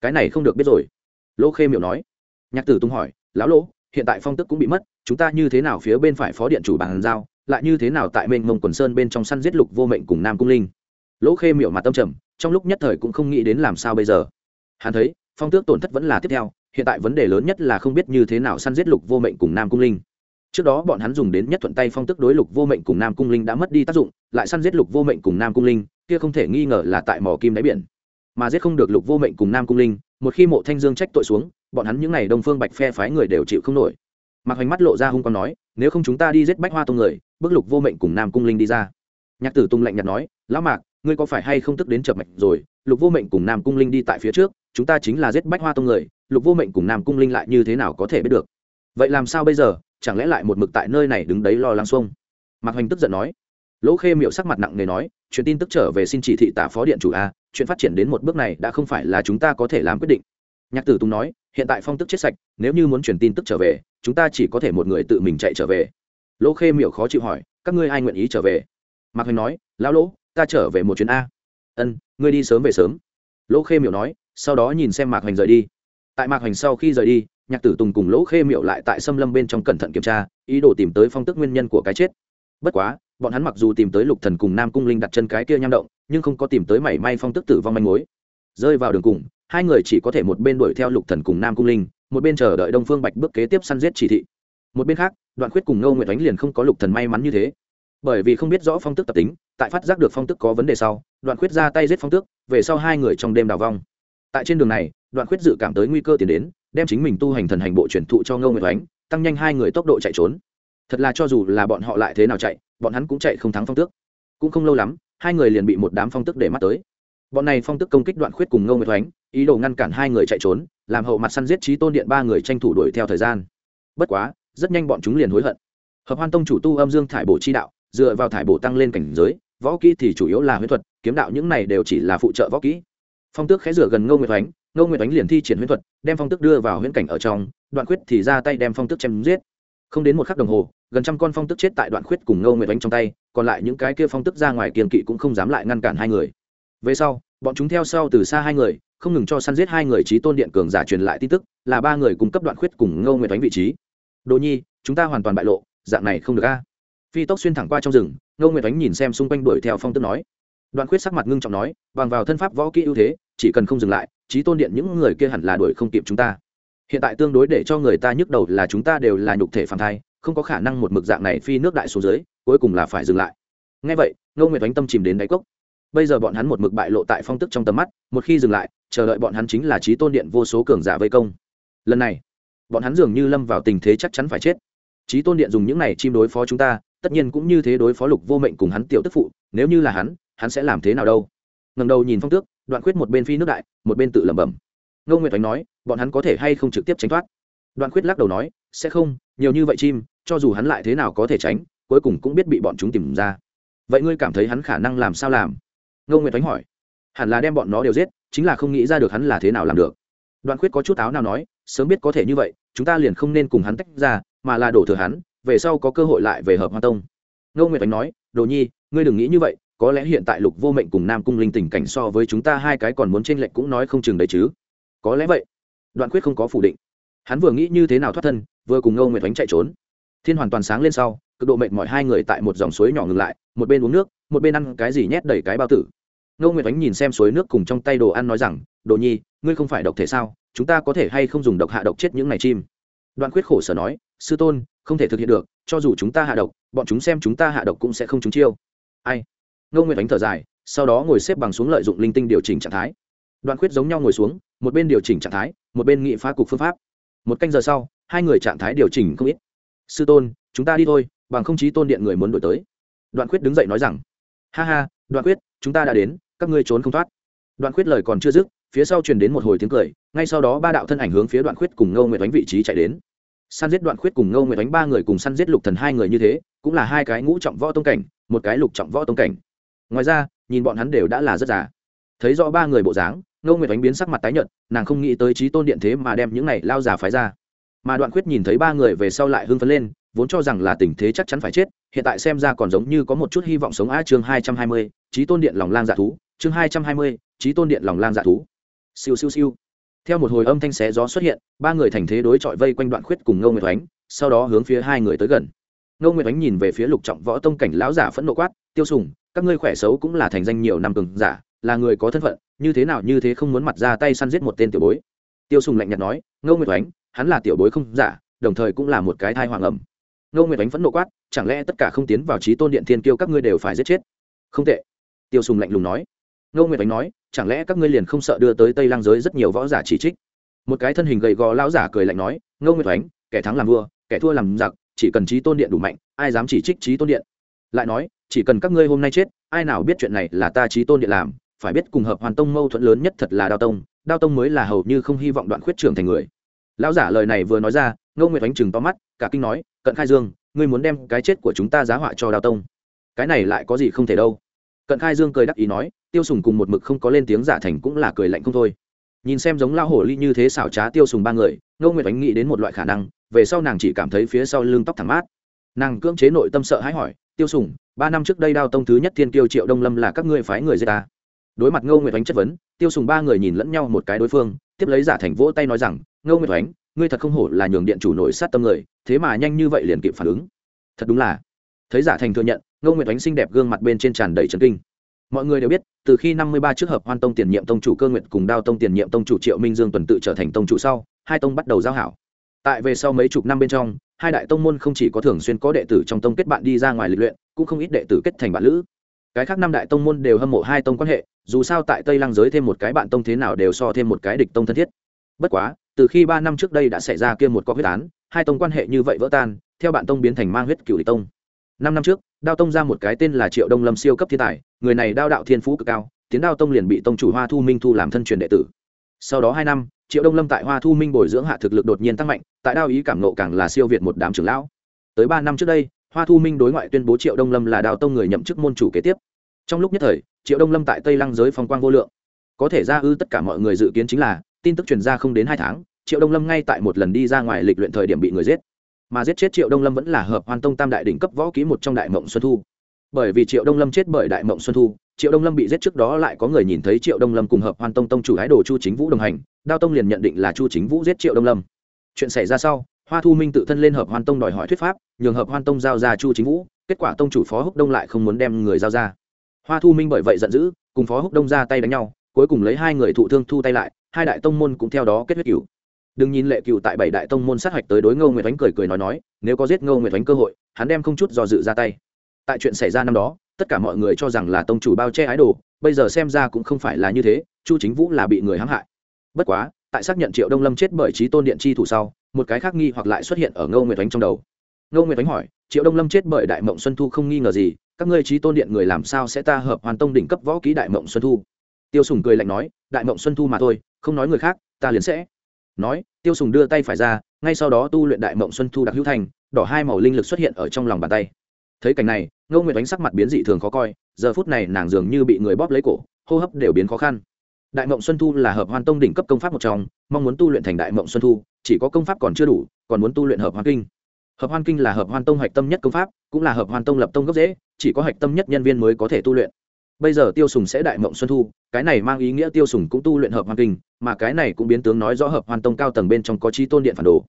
Cái này không được biết rồi. Lỗ khê miệu nói. Nhạc tử tung hỏi, lão lỗ, hiện tại phong tức cũng bị mất, chúng ta như thế nào phía bên phải phó điện chủ bàn giao, lại như thế nào tại mênh mông quần sơn bên trong săn giết lục vô mệnh cùng nam cung linh? Lỗ khê miểu mặt tâm trầm, trong lúc nhất thời cũng không nghĩ đến làm sao bây giờ. Hắn thấy, phong tước tổn thất vẫn là tiếp theo, hiện tại vấn đề lớn nhất là không biết như thế nào săn giết lục vô mệnh cùng nam cung linh trước đó bọn hắn dùng đến nhất thuận tay phong tức đối lục vô mệnh cùng nam cung linh đã mất đi tác dụng, lại săn giết lục vô mệnh cùng nam cung linh, kia không thể nghi ngờ là tại mỏ kim đáy biển. Mà giết không được lục vô mệnh cùng nam cung linh, một khi mộ thanh dương trách tội xuống, bọn hắn những n à y đông phương bạch phe phái người đều chịu không nổi. Mặc hoành mắt lộ ra hung còn nói, nếu không chúng ta đi giết bách hoa tông người bức lục vô mệnh cùng nam cung linh đi ra. Nhạc tử tung lạnh nhạt nói, lão mạc, ngươi có phải hay không tức đến chập mạch rồi? Lục vô mệnh cùng nam cung linh đi tại phía trước, chúng ta chính là giết bách hoa tông người, lục vô mệnh cùng nam cung linh lại như thế nào có thể biết được? Vậy làm sao bây giờ? Chẳng lẽ lại một mực tại nơi này đứng đấy lo lắng xuông? Mạc hoành tức giận nói. Lỗ khê miệu sắc mặt nặng nề nói, truyền tin tức trở về xin chỉ thị tả phó điện chủ a, chuyện phát triển đến một bước này đã không phải là chúng ta có thể làm quyết định. Nhạc tử tùng nói, hiện tại phong tức chết sạch, nếu như muốn truyền tin tức trở về, chúng ta chỉ có thể một người tự mình chạy trở về. Lỗ khê miệu khó chịu hỏi, các ngươi ai nguyện ý trở về? Mạc hoành nói, lão lỗ, ta trở về một chuyến a. Ân, ngươi đi sớm về sớm. Lỗ khê miệu nói, sau đó nhìn xem mạc hoành rời đi. Tại mạc hoành sau khi rời đi nhạc tử tùng cùng lỗ khê miệu lại tại xâm lâm bên trong cẩn thận kiểm tra, ý đồ tìm tới phong tức nguyên nhân của cái chết. Bất quá, bọn hắn mặc dù tìm tới lục thần cùng nam cung linh đặt chân cái kia nham động, nhưng không có tìm tới mảy may phong tức tử vong manh mối. Rơi vào đường cùng, hai người chỉ có thể một bên đuổi theo lục thần cùng nam cung linh, một bên chờ đợi đông phương bạch bước kế tiếp săn giết chỉ thị. Một bên khác, đoạn khuyết cùng ngô nguyệt ánh liền không có lục thần may mắn như thế. Bởi vì không biết rõ phong tức tập tính, tại phát giác được phong tức có vấn đề sau, đoạn khuyết ra tay giết phong tức. về sau hai người trong đêm đào vong. Tại trên đường này, đoạn khuyết dự cảm tới nguy cơ tiến đến đem chính mình tu hành thần hành bộ chuyển thụ cho ngô nguyệt oánh tăng nhanh hai người tốc độ chạy trốn. Thật là cho dù là bọn họ lại thế nào chạy, bọn hắn cũng chạy không thắng phong tước. Cũng không lâu lắm, hai người liền bị một đám phong tức để mắt tới. Bọn này phong tức công kích đoạn khuyết cùng ngô nguyệt oánh ý đồ ngăn cản hai người chạy trốn, làm hậu mặt săn giết trí tôn điện ba người tranh thủ đuổi theo thời gian. Bất quá, rất nhanh bọn chúng liền hối hận. Hợp hoan tông chủ tu âm dương thải bổ chi đạo, dựa vào thải bổ tăng lên cảnh giới, võ kỹ thì chủ yếu là huyễn thuật, kiếm đạo những này đều chỉ là phụ trợ võ kỹ. Phong tước khẽ rửa gần ngô nguyệt oánh ngô nguyệt oánh liền thi triển huyễn thuật, đem phong tức đưa vào huyễn cảnh ở trong, đoạn khuyết thì ra tay đem phong tức chém giết. Không đến một khắc đồng hồ, gần trăm con phong tức chết tại đoạn khuyết cùng ngô nguyệt đánh trong tay, còn lại những cái kia phong tức ra ngoài kiềm kỵ cũng không dám lại ngăn cản hai người. Về sau, bọn chúng theo sau từ xa hai người, không ngừng cho săn giết hai người trí tôn điện cường giả truyền lại tin tức, là ba người cung cấp đoạn khuyết cùng ngô nguyệt đánh vị trí. Đồ nhi, chúng ta hoàn toàn bại lộ, dạng này không được a. Phi tốc xuyên thẳng qua trong rừng, ngô nguyệt đánh nhìn xem xung quanh đuổi theo phong tức nói. Đoạn khuyết sắc mặt ngưng trọng nói, bằng vào thân pháp võ kỹ ưu thế, chỉ cần không dừng lại trí tôn điện những người kia hẳn là đuổi không kịp chúng ta. Hiện tại tương đối để cho người ta nhức đầu là chúng ta đều là nhục thể phản thai, không có khả năng một mực dạng này phi nước đại xuống dưới, cuối cùng là phải dừng lại. Ngay vậy, ngô nguyệt đánh tâm chìm đến đáy cốc. Bây giờ bọn hắn một mực bại lộ tại phong tức trong tầm mắt, một khi dừng lại, chờ đợi bọn hắn chính là trí tôn điện vô số cường giả vây công. Lần này, bọn hắn dường như lâm vào tình thế chắc chắn phải chết. Trí tôn điện dùng những này chim đối phó chúng ta, tất nhiên cũng như thế đối phó lục vô mệnh cùng hắn tiểu tức phụ, nếu như là hắn hắn sẽ làm thế nào đâu? Ngầm đầu nhìn phong tước đoạn khuyết một bên phi nước đại, một bên tự lẩm bẩm. Ngô nguyệt oánh nói, bọn hắn có thể hay không trực tiếp tránh thoát? Đoạn khuyết lắc đầu nói, sẽ không, nhiều như vậy chim, cho dù hắn lại thế nào có thể tránh, cuối cùng cũng biết bị bọn chúng tìm ra. Vậy ngươi cảm thấy hắn khả năng làm sao làm? Ngô nguyệt oánh hỏi. Hẳn là đem bọn nó đều giết, chính là không nghĩ ra được hắn là thế nào làm được. Đoạn khuyết có chút áo nào nói, sớm biết có thể như vậy, chúng ta liền không nên cùng hắn tách ra, mà là đổ thừa hắn, về sau có cơ hội lại về hợp hoa tông. Ngô nguyệt oánh nói, đồ nhi, ngươi đừng nghĩ như vậy có lẽ hiện tại lục vô mệnh cùng nam cung linh tình cảnh so với chúng ta hai cái còn muốn t r ê n lệch cũng nói không chừng đấy chứ. Có lẽ vậy. Đoạn quyết không có phủ định. Hắn vừa nghĩ như thế nào thoát thân, vừa cùng ngâu nguyệt oánh chạy trốn. Thiên hoàn toàn sáng lên sau, cực độ mệt mỏi hai người tại một dòng suối nhỏ ngừng lại, một bên uống nước, một bên ăn cái gì nhét đầy cái bao tử. Ngâu nguyệt oánh nhìn xem suối nước cùng trong tay đồ ăn nói rằng, đồ nhi, ngươi không phải độc thể sao? Chúng ta có thể hay không dùng độc hạ độc chết những này chim? Đoạn quyết khổ sở nói, sư tôn, không thể thực hiện được, cho dù chúng ta hạ độc, bọn chúng xem chúng ta hạ độc cũng sẽ không trúng chiêu. Ai? Ngô nguyệt ánh thở dài, sau đó ngồi xếp bằng xuống lợi dụng linh tinh điều chỉnh trạng thái. Đoạn khuyết giống nhau ngồi xuống, một bên điều chỉnh trạng thái, một bên nghị phá cục phương pháp. Một canh giờ sau, hai người trạng thái điều chỉnh không ít. Sư tôn, chúng ta đi thôi, bằng không chí tôn điện người muốn đổi tới. Đoạn khuyết đứng dậy nói rằng. Ha ha, đoạn khuyết, chúng ta đã đến, các ngươi trốn không thoát. Đoạn khuyết lời còn chưa dứt, phía sau truyền đến một hồi tiếng cười, ngay sau đó ba đạo thân ảnh hướng phía đoạn khuyết cùng ngâu nguyệt đánh vị trí chạy đến. Săn giết đoạn khuyết cùng ngâu nguyệt đánh ba người cùng săn giết lục thần hai người như thế, cũng là hai cái ngũ trọng võ tông cảnh, một cái lục trọng võ tông cảnh ngoài ra, nhìn bọn hắn đều đã là rất già. Thấy rõ ba người bộ dáng, ngô nguyệt ánh biến sắc mặt tái nhợt, nàng không nghĩ tới trí tôn điện thế mà đem những này lao giả phái ra. Mà đoạn khuyết nhìn thấy ba người về sau lại hưng phấn lên, vốn cho rằng là tình thế chắc chắn phải chết, hiện tại xem ra còn giống như có một chút hy vọng sống a chương hai trăm hai mươi, trí tôn điện lòng lang dạ thú, chương hai trăm hai mươi, trí tôn điện lòng lang dạ thú. Siêu siêu siêu. Theo một hồi âm thanh xé gió xuất hiện, ba người thành thế đối chọi vây quanh đoạn khuyết cùng ngô nguyệt ánh, sau đó hướng phía hai người tới gần. Ngô nguyệt ánh nhìn về phía lục trọng võ tông cảnh lão giả phẫn nộ quát, tiêu sùng các ngươi khỏe xấu cũng là thành danh nhiều năm cường giả, là người có thân phận, như thế nào như thế không muốn mặt ra tay săn giết một tên tiểu bối. Tiêu sùng lạnh nhạt nói, ngô nguyệt oánh, hắn là tiểu bối không giả, đồng thời cũng là một cái thai hoàng ẩm. Ngô nguyệt oánh phẫn nộ quát, chẳng lẽ tất cả không tiến vào trí tôn điện thiên kiêu các ngươi đều phải giết chết? Không tệ. Tiêu sùng lạnh lùng nói. Ngô nguyệt oánh nói, chẳng lẽ các ngươi liền không sợ đưa tới tây lang giới rất nhiều võ giả chỉ trích? Một cái thân hình gầy gò lão giả cười lạnh nói, ngô nguyệt oánh, kẻ thắng làm vua, kẻ thua làm giặc, chỉ cần trí tôn điện đủ mạnh, ai dám chỉ trích trí tôn điện? Lại nói chỉ cần các ngươi hôm nay chết, ai nào biết chuyện này là ta trí tôn địa làm, phải biết cùng hợp hoàn tông mâu thuẫn lớn nhất thật là đao tông đao tông mới là hầu như không hy vọng đoạn khuyết trưởng thành người. Lão giả lời này vừa nói ra, ngô nguyệt ánh chừng to mắt, cả kinh nói, cận khai dương, ngươi muốn đem cái chết của chúng ta giá họa cho đao tông? Cái này lại có gì không thể đâu. Cận khai dương cười đắc ý nói, tiêu sùng cùng một mực không có lên tiếng giả thành cũng là cười lạnh không thôi. Nhìn xem giống lao hổ ly như thế xảo trá tiêu sùng ba người, ngô nguyệt ánh nghĩ đến một loại khả năng, về sau nàng chỉ cảm thấy phía sau lưng tóc thẳng mát. Nàng cưỡng chế nội tâm sợ hãi hỏi, tiêu sùng ba năm trước đây đao tông thứ nhất thiên Tiêu triệu đông lâm là các ngươi phái người giết ta. Đối mặt ngô nguyệt oánh chất vấn, tiêu sùng ba người nhìn lẫn nhau một cái đối phương, tiếp lấy giả thành vỗ tay nói rằng, ngô nguyệt oánh, ngươi thật không hổ là nhường điện chủ nổi sát tâm người, thế mà nhanh như vậy liền kịp phản ứng. Thật đúng là. Thấy giả thành thừa nhận, ngô nguyệt oánh xinh đẹp gương mặt bên trên tràn đầy trấn kinh. Mọi người đều biết, từ khi năm mươi ba trước hợp hoan tông tiền nhiệm tông chủ cơ nguyện cùng đao tông tiền nhiệm tông chủ triệu minh dương tuần tự trở thành tông chủ sau, hai tông bắt đầu giao hảo tại về sau mấy chục năm bên trong, hai đại tông môn không chỉ có thường xuyên có đệ tử trong tông kết bạn đi ra ngoài lịch luyện, cũng không ít đệ tử kết thành bạn lữ. Cái khác năm đại tông môn đều hâm mộ hai tông quan hệ, dù sao tại tây lăng giới thêm một cái bạn tông thế nào đều so thêm một cái địch tông thân thiết. Bất quá, từ khi ba năm trước đây đã xảy ra kia một có huyết án, hai tông quan hệ như vậy vỡ tan, theo bạn tông biến thành mang huyết cựu địch tông. Năm năm trước, đao tông ra một cái tên là triệu đông lâm siêu cấp thiên tài, người này đao đạo thiên phú cực cao, tiến đao tông liền bị tông chủ hoa thu minh thu làm thân truyền đệ tử. Sau đó hai năm triệu đông lâm tại hoa thu minh bồi dưỡng hạ thực lực đột nhiên tăng mạnh tại đao ý cảm nộ càng là siêu việt một đám trưởng lão tới ba năm trước đây hoa thu minh đối ngoại tuyên bố triệu đông lâm là đào tông người nhậm chức môn chủ kế tiếp trong lúc nhất thời triệu đông lâm tại tây lăng giới phong quang vô lượng có thể ra ư tất cả mọi người dự kiến chính là tin tức truyền ra không đến hai tháng triệu đông lâm ngay tại một lần đi ra ngoài lịch luyện thời điểm bị người giết mà giết chết triệu đông lâm vẫn là hợp hoan tông tam đại đỉnh cấp võ ký một trong đại mộng xuân thu bởi vì triệu đông lâm chết bởi đại mộng xuân thu, triệu đông lâm bị giết trước đó lại có người nhìn thấy triệu đông lâm cùng hợp hoan tông tông chủ ái đồ chu chính vũ đồng hành, đao tông liền nhận định là chu chính vũ giết triệu đông lâm. Chuyện xảy ra sau, hoa thu minh tự thân lên hợp hoan tông đòi hỏi thuyết pháp, nhường hợp hoan tông giao ra chu chính vũ, kết quả tông chủ phó húc đông lại không muốn đem người giao ra. Hoa thu minh bởi vậy giận dữ, cùng phó húc đông ra tay đánh nhau, cuối cùng lấy hai người thụ thương thu tay lại, hai đại tông môn cũng theo đó kết huyết cửu. Đừng nhìn lệ cựu tại bảy đại tông môn sát hạch tới đối ngô nguyệt ánh cười cười nói nói, nếu có giết ngô nguyệt ánh cơ hội, hắn đem không chút do dự ra tay tại chuyện xảy ra năm đó, tất cả mọi người cho rằng là tông chủ bao che ái đồ, bây giờ xem ra cũng không phải là như thế, chu chính vũ là bị người hãm hại. Bất quá, tại xác nhận triệu đông lâm chết bởi trí tôn điện chi thủ sau, một cái khác nghi hoặc lại xuất hiện ở ngô nguyệt ánh trong đầu. Ngô nguyệt ánh hỏi, triệu đông lâm chết bởi đại mộng xuân thu không nghi ngờ gì, các ngươi trí tôn điện người làm sao sẽ ta hợp hoàn tông đỉnh cấp võ ký đại mộng xuân thu? Tiêu sùng cười lạnh nói, đại mộng xuân thu mà thôi, không nói người khác, ta liền sẽ. Nói, tiêu sùng đưa tay phải ra, ngay sau đó tu luyện đại mộng xuân thu đặc hữu thành, đỏ hai màu linh lực xuất hiện ở trong lòng bàn tay thấy cảnh này, ngô nguyệt ánh sắc mặt biến dị thường khó coi, giờ phút này nàng dường như bị người bóp lấy cổ, hô hấp đều biến khó khăn. Đại mộng xuân thu là hợp hoan tông đỉnh cấp công pháp một trong, mong muốn tu luyện thành đại mộng xuân thu, chỉ có công pháp còn chưa đủ, còn muốn tu luyện hợp hoan kinh. Hợp hoan kinh là hợp hoan tông hạch tâm nhất công pháp, cũng là hợp hoan tông lập tông gốc dễ chỉ có hạch tâm nhất nhân viên mới có thể tu luyện. Bây giờ tiêu sùng sẽ đại mộng xuân thu, cái này mang ý nghĩa tiêu sùng cũng tu luyện hợp hoan kinh, mà cái này cũng biến tướng nói rõ hợp hoan tông cao tầng bên trong có chi tôn điện phản đồ.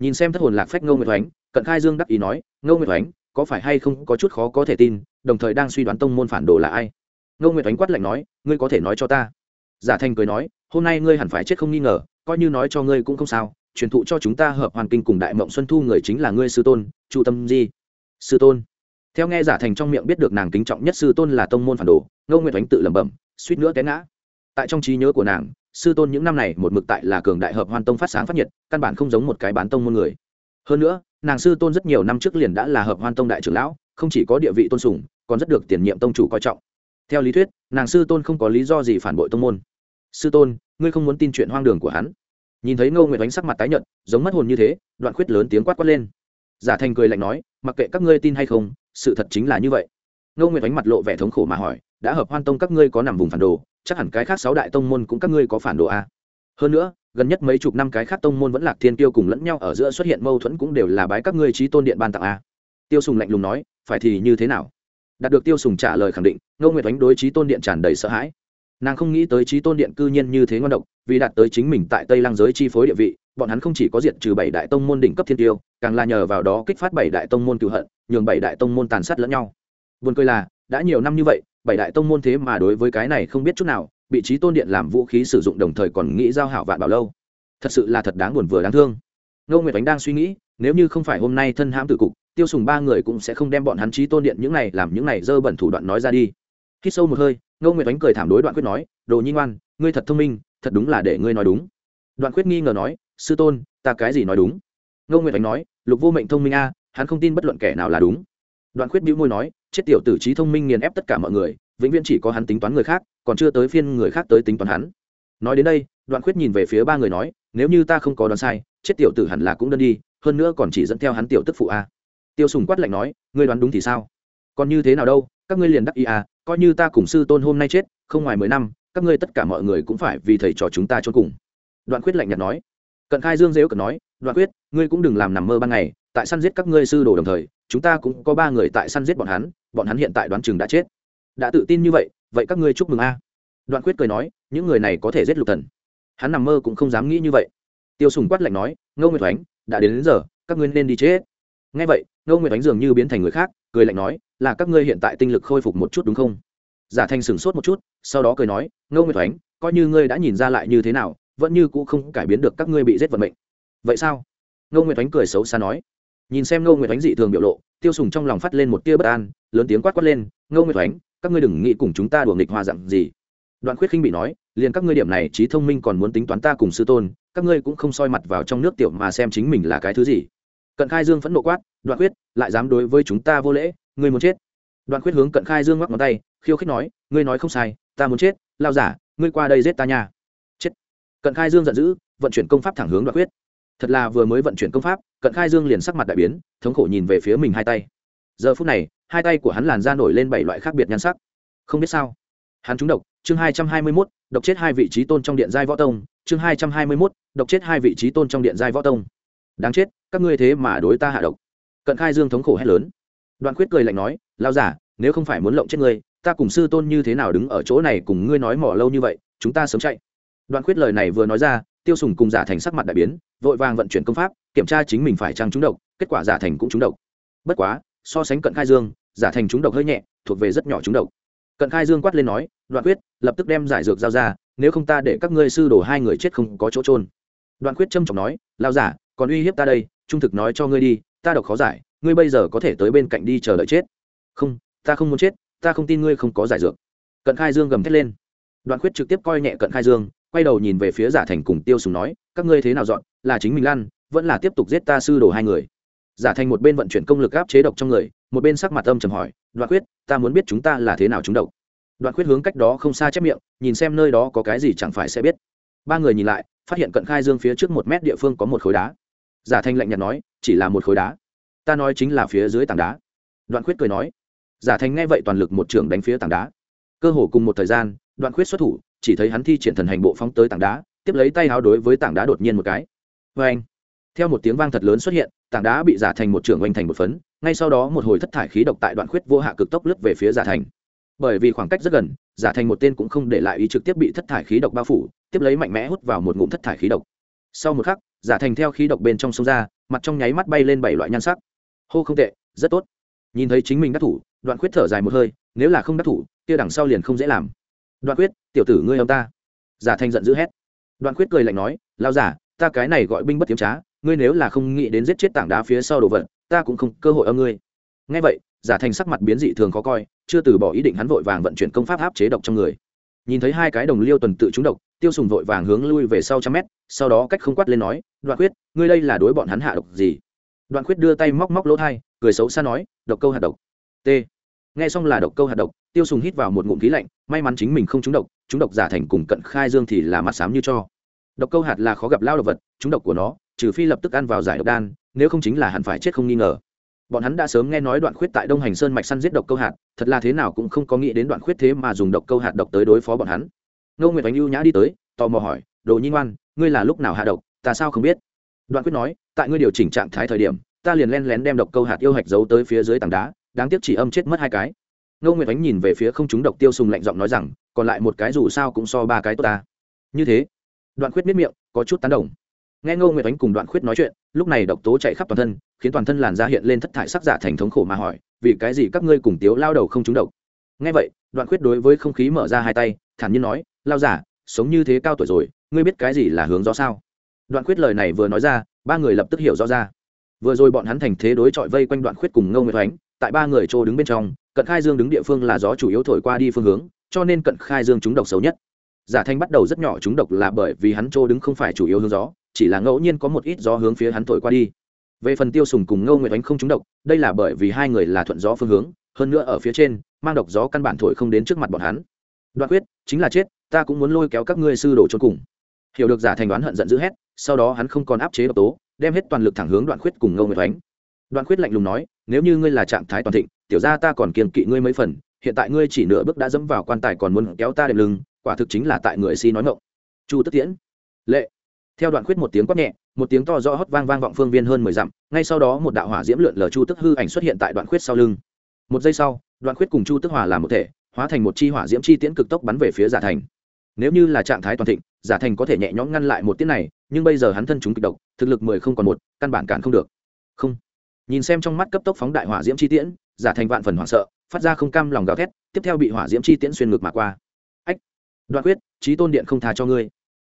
Nhìn xem thất hồn lạc phách ngô nguyệt thoánh cận khai dương đắc ý nói, ngô nguyệt thoánh có phải hay không có chút khó có thể tin, đồng thời đang suy đoán tông môn phản đồ là ai. Ngô nguyệt ánh quát lạnh nói, ngươi có thể nói cho ta. Giả thanh cười nói, hôm nay ngươi hẳn phải chết không nghi ngờ, coi như nói cho ngươi cũng không sao, truyền thụ cho chúng ta hợp hoàn kinh cùng đại mộng xuân thu người chính là ngươi sư tôn, chu tâm di. Sư tôn? Theo nghe giả thành trong miệng biết được nàng kính trọng nhất sư tôn là tông môn phản đồ, ngô nguyệt ánh tự lẩm bẩm, suýt nữa té ngã. Tại trong trí nhớ của nàng, sư tôn những năm này một mực tại là cường đại hợp hoan tông phát sáng phát nhiệt, căn bản không giống một cái bán tông môn người. Hơn nữa nàng sư tôn rất nhiều năm trước liền đã là hợp hoan tông đại trưởng lão, không chỉ có địa vị tôn sùng, còn rất được tiền nhiệm tông chủ coi trọng. Theo lý thuyết, nàng sư tôn không có lý do gì phản bội tông môn. Sư tôn, ngươi không muốn tin chuyện hoang đường của hắn. Nhìn thấy ngô nguyệt ánh sắc mặt tái nhợt, giống mất hồn như thế, đoạn khuyết lớn tiếng quát quát lên. Giả thành cười lạnh nói, mặc kệ các ngươi tin hay không, sự thật chính là như vậy. Ngô nguyệt ánh mặt lộ vẻ thống khổ mà hỏi, đã hợp hoan tông các ngươi có nằm vùng phản đồ, chắc hẳn cái khác sáu đại tông môn cũng các ngươi có phản đồ à? hơn nữa gần nhất mấy chục năm cái khác tông môn vẫn lạc thiên tiêu cùng lẫn nhau ở giữa xuất hiện mâu thuẫn cũng đều là bái các ngươi trí tôn điện ban tặng a. Tiêu sùng lạnh lùng nói, phải thì như thế nào? Đạt được tiêu sùng trả lời khẳng định, ngô nguyệt đánh đối trí tôn điện tràn đầy sợ hãi. Nàng không nghĩ tới trí tôn điện cư nhiên như thế ngon độc, vì đạt tới chính mình tại tây lăng giới chi phối địa vị, bọn hắn không chỉ có diện trừ bảy đại tông môn đỉnh cấp thiên tiêu càng là nhờ vào đó kích phát bảy đại tông môn cựu hận, nhường bảy đại tông môn tàn sát lẫn nhau. Buồn cười là, đã nhiều năm như vậy, bảy đại tông môn thế mà đối với cái này không biết chút nào bị trí tôn điện làm vũ khí sử dụng đồng thời còn nghĩ giao hảo vạn bảo lâu. Thật sự là thật đáng buồn vừa đáng thương. Ngô nguyệt ánh đang suy nghĩ, nếu như không phải hôm nay thân hãm tử cục, tiêu sùng ba người cũng sẽ không đem bọn hắn trí tôn điện những này làm những này dơ bẩn thủ đoạn nói ra đi. Khi sâu một hơi, ngô nguyệt ánh cười thảm đối đoạn quyết nói, đồ nhi ngoan, ngươi thật thông minh, thật đúng là để ngươi nói đúng. Đoạn quyết nghi ngờ nói, sư tôn, ta cái gì nói đúng? Ngô nguyệt ánh nói, lục vô mệnh thông minh a, hắn không tin bất luận kẻ nào là đúng. Đoạn quyết bĩu môi nói chết tiểu tử trí thông minh nghiền ép tất cả mọi người, vĩnh viễn chỉ có hắn tính toán người khác, còn chưa tới phiên người khác tới tính toán hắn. Nói đến đây, đoạn Khuyết nhìn về phía ba người nói, nếu như ta không có đoán sai, chết tiểu tử hẳn là cũng đơn đi, hơn nữa còn chỉ dẫn theo hắn tiểu tức phụ a. Tiêu sùng quát lạnh nói, ngươi đoán đúng thì sao? Còn như thế nào đâu, các ngươi liền đắc ý à coi như ta cùng sư tôn hôm nay chết, không ngoài mười năm, các ngươi tất cả mọi người cũng phải vì thầy trò chúng ta cho cùng. Đoạn quyết lạnh nhạt nói. Cận khai dương dễu cận nói, đoạn quyết ngươi cũng đừng làm nằm mơ ban ngày, tại săn giết các ngươi sư đồ đồng thời chúng ta cũng có ba người tại săn giết bọn hắn bọn hắn hiện tại đoán chừng đã chết. Đã tự tin như vậy vậy các ngươi chúc mừng a. Đoạn quyết cười nói những người này có thể giết lục thần. Hắn nằm mơ cũng không dám nghĩ như vậy. Tiêu sùng quát lạnh nói ngô nguyệt thoánh đã đến, đến giờ các ngươi nên đi chết. Ngay vậy ngô nguyệt thoánh dường như biến thành người khác cười lạnh nói là các ngươi hiện tại tinh lực khôi phục một chút đúng không? Giả thanh sửng sốt một chút sau đó cười nói ngô nguyệt thoánh coi như ngươi đã nhìn ra lại như thế nào vẫn như cũ không cải biến được các ngươi bị giết vận mệnh. Vậy sao? Ngô nguyệt thoánh cười xấu xa nói nhìn xem ngô nguyệt ánh dị thường biểu lộ, tiêu sùng trong lòng phát lên một tia bất an, lớn tiếng quát quát lên, ngô nguyệt ánh, các ngươi đừng nghĩ cùng chúng ta đùa nghịch hoa dặn gì. Đoạn khuyết khinh bị nói, liền các ngươi điểm này, trí thông minh còn muốn tính toán ta cùng sư tôn, các ngươi cũng không soi mặt vào trong nước tiểu mà xem chính mình là cái thứ gì. Cận khai dương phẫn nộ quát, đoạn khuyết, lại dám đối với chúng ta vô lễ, ngươi muốn chết? Đoạn khuyết hướng cận khai dương ngoắc ngón tay, khiêu khích nói, ngươi nói không sai, ta muốn chết, lao giả, ngươi qua đây giết ta nha. Chết. Cận khai dương giận dữ, vận chuyển công pháp thẳng hướng đoạn khuyết. Thật là vừa mới vận chuyển công pháp cận khai dương liền sắc mặt đại biến, thống khổ nhìn về phía mình hai tay. Giờ phút này, hai tay của hắn làn ra nổi lên bảy loại khác biệt nhan sắc. Không biết sao, hắn trúng độc, chương hai trăm hai mươi mốt, độc chết hai vị trí tôn trong điện giai võ tông, chương hai trăm hai mươi mốt, độc chết hai vị trí tôn trong điện giai võ tông. Đáng chết, các ngươi thế mà đối ta hạ độc. Cận khai dương thống khổ hét lớn. Đoạn khuyết cười lạnh nói lao giả, nếu không phải muốn lộng chết ngươi, ta cùng sư tôn như thế nào đứng ở chỗ này cùng ngươi nói mỏ lâu như vậy, chúng ta sớm chạy. Đoạn khuyết lời này vừa nói ra tiêu sùng cùng giả thành sắc mặt đại biến, vội vàng vận chuyển công pháp, kiểm tra chính mình phải trăng trúng độc, kết quả giả thành cũng trúng độc. Bất quá, so sánh cận khai dương, giả thành trúng độc hơi nhẹ, thuộc về rất nhỏ trúng độc. Cận khai dương quát lên nói, đoạn quyết, lập tức đem giải dược giao ra, nếu không ta để các ngươi sư đổ hai người chết không có chỗ trôn đoạn quyết trâm trọng nói lao giả, còn uy hiếp ta đây, trung thực nói cho ngươi đi, ta độc khó giải, ngươi bây giờ có thể tới bên cạnh đi chờ đợi chết. Không, ta không muốn chết, ta không tin ngươi không có giải dược. Cận khai dương gầm thét lên. Đoạn quyết trực tiếp coi nhẹ cận khai dương quay đầu nhìn về phía giả thành cùng tiêu sùng nói, các ngươi thế nào dọn, là chính mình lăn, vẫn là tiếp tục giết ta sư đồ hai người. Giả thành một bên vận chuyển công lực áp chế độc trong người, một bên sắc mặt âm trầm hỏi, đoạn quyết ta muốn biết chúng ta là thế nào chúng độc. Đoạn quyết hướng cách đó không xa chép miệng, nhìn xem nơi đó có cái gì chẳng phải sẽ biết. Ba người nhìn lại, phát hiện cận khai dương phía trước một mét địa phương có một khối đá. Giả thanh lạnh nhạt nói, chỉ là một khối đá. Ta nói chính là phía dưới tảng đá. Đoạn quyết cười nói. Giả thanh nghe vậy toàn lực một trường đánh phía tảng đá. Cơ hồ cùng một thời gian, đoạn quyết xuất thủ chỉ thấy hắn thi triển thần hành bộ phóng tới tảng đá, tiếp lấy tay háo đối với tảng đá đột nhiên một cái. Vê anh, theo một tiếng vang thật lớn xuất hiện, tảng đá bị giả thành một trưởng oanh thành một phấn, ngay sau đó một hồi thất thải khí độc tại đoạn khuyết vô hạ cực tốc lướt về phía giả thành. Bởi vì khoảng cách rất gần, giả thành một tên cũng không để lại ý trực tiếp bị thất thải khí độc bao phủ, tiếp lấy mạnh mẽ hút vào một ngụm thất thải khí độc. Sau một khắc, giả thành theo khí độc bên trong sông ra, mặt trong nháy mắt bay lên bảy loại nhan sắc. Hô không tệ, rất tốt. Nhìn thấy chính mình đắc thủ, đoạn khuyết thở dài một hơi, nếu là không đắc thủ, kia đằng sau liền không dễ làm đoạn khuyết tiểu tử ngươi ông ta. Giả Thanh giận dữ hét. Đoạn khuyết cười lạnh nói lao giả, ta cái này gọi binh bất tiếm trá, ngươi nếu là không nghĩ đến giết chết tảng đá phía sau đồ vật, ta cũng không cơ hội âm ngươi. Ngay vậy, giả thành sắc mặt biến dị thường khó coi, chưa từ bỏ ý định hắn vội vàng vận chuyển công pháp áp chế độc trong người. Nhìn thấy hai cái đồng liêu tuần tự trúng độc, tiêu sùng vội vàng hướng lui về sau trăm mét, sau đó cách không quát lên nói, đoạn khuyết ngươi đây là đối bọn hắn hạ độc gì? Đoạn khuyết đưa tay móc móc lỗ thai, cười xấu xa nói, độc câu hạt độc. T nghe xong là độc câu hạt độc, tiêu sùng hít vào một ngụm khí lạnh, may mắn chính mình không trúng độc trúng độc giả thành cùng cận khai dương thì là mặt xám như cho. Độc câu hạt là khó gặp lao độc vật, trúng độc của nó, trừ phi lập tức ăn vào giải độc đan, nếu không chính là hẳn phải chết không nghi ngờ. Bọn hắn đã sớm nghe nói đoạn khuyết tại đông hành sơn mạch săn giết độc câu hạt, thật là thế nào cũng không có nghĩ đến đoạn khuyết thế mà dùng độc câu hạt độc tới đối phó bọn hắn. Ngô nguyệt Ánh ưu nhã đi tới, tò mò hỏi, đồ nhi ngoan, ngươi là lúc nào hạ độc, ta sao không biết? Đoạn quyết nói, tại ngươi điều chỉnh trạng thái thời điểm, ta liền len lén đem độc câu hạt yêu hạch giấu tới phía dưới tảng đá đáng tiếc chỉ âm chết mất hai cái. Ngô nguyệt ánh nhìn về phía không chúng độc tiêu sùng lạnh giọng nói rằng, còn lại một cái dù sao cũng so ba cái tốt ta. Như thế, đoạn khuyết miết miệng, có chút tán đồng. Nghe ngô nguyệt ánh cùng đoạn khuyết nói chuyện, lúc này độc tố chạy khắp toàn thân, khiến toàn thân làn da hiện lên thất thải sắc giả thành thống khổ mà hỏi, vì cái gì các ngươi cùng tiếu lao đầu không trúng độc? Nghe vậy, đoạn khuyết đối với không khí mở ra hai tay, thản nhiên nói, lao giả, sống như thế cao tuổi rồi, ngươi biết cái gì là hướng rõ sao? Đoạn khuyết lời này vừa nói ra, ba người lập tức hiểu rõ ra. Vừa rồi bọn hắn thành thế đối chọi vây quanh đoạn khuyết cùng ngô nguyệt ánh tại ba người trô đứng bên trong, cận khai dương đứng địa phương là gió chủ yếu thổi qua đi phương hướng, cho nên cận khai dương chúng độc xấu nhất. Giả thanh bắt đầu rất nhỏ chúng độc là bởi vì hắn trô đứng không phải chủ yếu hướng gió, chỉ là ngẫu nhiên có một ít gió hướng phía hắn thổi qua đi. Về phần tiêu sùng cùng ngô nguyệt oánh không trúng độc, đây là bởi vì hai người là thuận gió phương hướng, hơn nữa ở phía trên, mang độc gió căn bản thổi không đến trước mặt bọn hắn. Đoạn quyết, chính là chết, ta cũng muốn lôi kéo các ngươi sư đổ trốn cùng. Hiểu được giả thành đoán hận giận dữ hét, sau đó hắn không còn áp chế độc tố, đem hết toàn lực thẳng hướng đoạn khuyết cùng ngô nguyệt oánh đoạn khuyết lạnh lùng nói nếu như ngươi là trạng thái toàn thịnh, tiểu ra ta còn kiên kỵ ngươi mấy phần, hiện tại ngươi chỉ nửa bước đã dẫm vào quan tài còn muốn kéo ta đệm lưng, quả thực chính là tại người si nói ngộng chu tức tiễn, lệ. Theo đoạn khuyết một tiếng quát nhẹ, một tiếng to rõ hót vang vang vọng phương viên hơn mười dặm, ngay sau đó một đạo hỏa diễm lượn lờ chu tức hư ảnh xuất hiện tại đoạn khuyết sau lưng. Một giây sau, đoạn khuyết cùng chu tức hòa làm một thể, hóa thành một chi hỏa diễm chi tiễn cực tốc bắn về phía giả thành. Nếu như là trạng thái toàn thịnh, giả thành có thể nhẹ nhõm ngăn lại một tiễn này, nhưng bây giờ hắn thân chúng kịch độc, thực lực mười không còn một, căn bản cản không được. Không nhìn xem trong mắt cấp tốc phóng đại hỏa diễm chi tiễn, giả thành vạn phần hoảng sợ, phát ra không cam lòng gào thét, tiếp theo bị hỏa diễm chi tiễn xuyên ngược mà qua. Ách, đoạn quyết trí tôn điện không tha cho ngươi.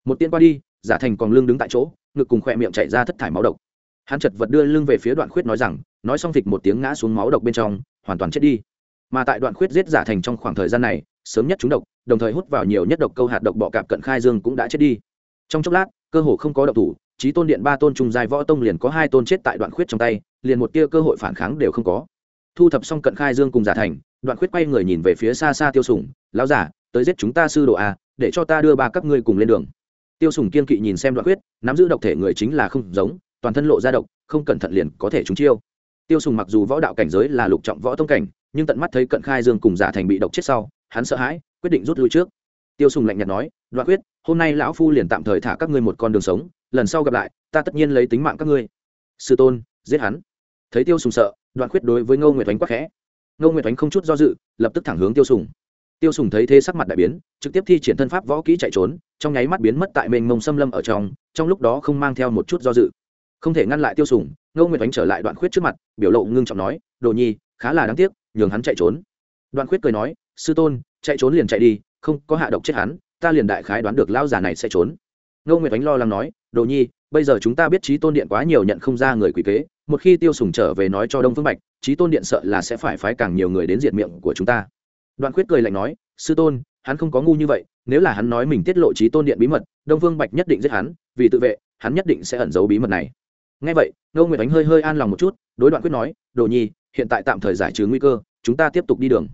Một tiên qua đi, giả thành còn lưng đứng tại chỗ, ngực cùng khỏe miệng chảy ra thất thải máu độc. Hắn chật vật đưa lưng về phía đoạn khuyết nói rằng, nói xong thịt một tiếng ngã xuống máu độc bên trong, hoàn toàn chết đi. Mà tại đoạn khuyết giết giả thành trong khoảng thời gian này, sớm nhất chúng độc, đồng thời hút vào nhiều nhất độc câu hạt độc bọ cạp cận khai dương cũng đã chết đi. Trong chốc lát, cơ hồ không có độc thủ trí tôn điện ba tôn trung giai võ tông liền có hai tôn chết tại đoạn khuyết trong tay liền một tia cơ hội phản kháng đều không có. Thu thập xong cận khai dương cùng giả thành đoạn khuyết quay người nhìn về phía xa xa tiêu sùng lão giả tới giết chúng ta sư đồ a để cho ta đưa ba các ngươi cùng lên đường. Tiêu sùng kiên kỵ nhìn xem đoạn khuyết nắm giữ độc thể người chính là không giống toàn thân lộ ra độc không cẩn thận liền có thể trúng chiêu. Tiêu sùng mặc dù võ đạo cảnh giới là lục trọng võ tông cảnh nhưng tận mắt thấy cận khai dương cùng giả thành bị độc chết sau hắn sợ hãi quyết định rút lui trước. Tiêu sùng lạnh nhạt nói đoạn khuyết, hôm nay lão phu liền tạm thời thả các ngươi một con đường sống lần sau gặp lại, ta tất nhiên lấy tính mạng các ngươi. Sư tôn, giết hắn. Thấy tiêu sùng sợ, đoạn khuyết đối với ngô nguyệt oánh quắc khẽ. Ngô nguyệt oánh không chút do dự, lập tức thẳng hướng tiêu sùng. Tiêu sùng thấy thế sắc mặt đại biến, trực tiếp thi triển thân pháp võ kỹ chạy trốn, trong nháy mắt biến mất tại mình mông xâm lâm ở trong trong lúc đó không mang theo một chút do dự. Không thể ngăn lại tiêu sùng, ngô nguyệt oánh trở lại đoạn khuyết trước mặt, biểu lộ ngưng trọng nói, đồ nhi, khá là đáng tiếc, nhường hắn chạy trốn. Đoạn khuyết cười nói, sư tôn, chạy trốn liền chạy đi, không có hạ độc chết hắn, ta liền đại khái đoán được lao già này sẽ trốn ngô nguyệt ánh lo lắng nói, đồ nhi, bây giờ chúng ta biết trí tôn điện quá nhiều nhận không ra người quỷ kế, một khi tiêu sùng trở về nói cho đông phương bạch trí tôn điện sợ là sẽ phải phái càng nhiều người đến diệt miệng của chúng ta. Đoạn khuyết cười lạnh nói, sư tôn, hắn không có ngu như vậy, nếu là hắn nói mình tiết lộ trí tôn điện bí mật, đông phương bạch nhất định giết hắn, vì tự vệ, hắn nhất định sẽ ẩn giấu bí mật này. Ngay vậy, ngô nguyệt ánh hơi hơi an lòng một chút, đối đoạn quyết nói, đồ nhi, hiện tại tạm thời giải trừ nguy cơ, chúng ta tiếp tục đi đường.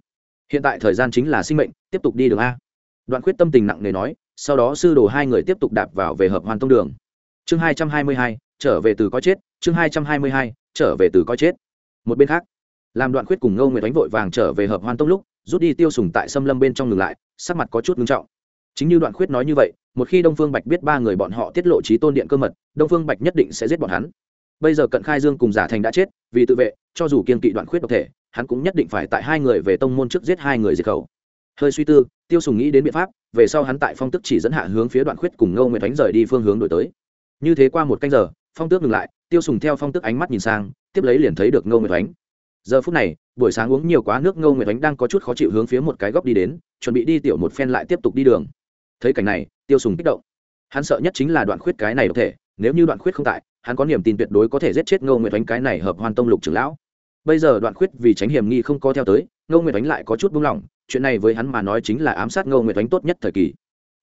Hiện tại thời gian chính là sinh mệnh, tiếp tục đi đường a. Đoạn khuyết tâm tình nặng nề nói sau đó sư đồ hai người tiếp tục đạp vào về hợp hoàn tông đường. Chương hai trăm hai mươi hai, trở về từ có chết, chương hai trăm hai mươi hai, trở về từ có chết. Một bên khác, làm đoạn khuyết cùng ngâu nguyệt đánh vội vàng trở về hợp hoan tông lúc, rút đi tiêu sùng tại xâm lâm bên trong ngừng lại, sắc mặt có chút ngưng trọng. Chính như đoạn khuyết nói như vậy, một khi đông phương bạch biết ba người bọn họ tiết lộ trí tôn điện cơ mật, đông phương bạch nhất định sẽ giết bọn hắn. Bây giờ cận khai dương cùng giả thành đã chết, vì tự vệ, cho dù kiên kỵ đoạn khuyết độc thể, hắn cũng nhất định phải tại hai người về tông môn trước giết hai người diệt khẩu hơi suy tư, tiêu sùng nghĩ đến biện pháp, về sau hắn tại phong tức chỉ dẫn hạ hướng phía đoạn khuyết cùng ngô nguyệt thánh rời đi phương hướng đổi tới. Như thế qua một canh giờ, phong tước ngừng lại, tiêu sùng theo phong tức ánh mắt nhìn sang, tiếp lấy liền thấy được ngô nguyệt thánh. giờ phút này, buổi sáng uống nhiều quá nước, ngô nguyệt thánh đang có chút khó chịu hướng phía một cái góc đi đến, chuẩn bị đi tiểu một phen lại tiếp tục đi đường. Thấy cảnh này, tiêu sùng kích động. Hắn sợ nhất chính là đoạn khuyết cái này độc thể, nếu như đoạn khuyết không tại, hắn có niềm tin tuyệt đối có thể giết chết ngô nguyệt thánh cái này hợp hoàn tông lục trưởng lão. Bây giờ đoạn khuyết vì tránh hiểm nghi không có theo tới, ngô nguyệt thánh lại có chút buông lỏng chuyện này với hắn mà nói chính là ám sát ngô nguyệt oánh tốt nhất thời kỳ.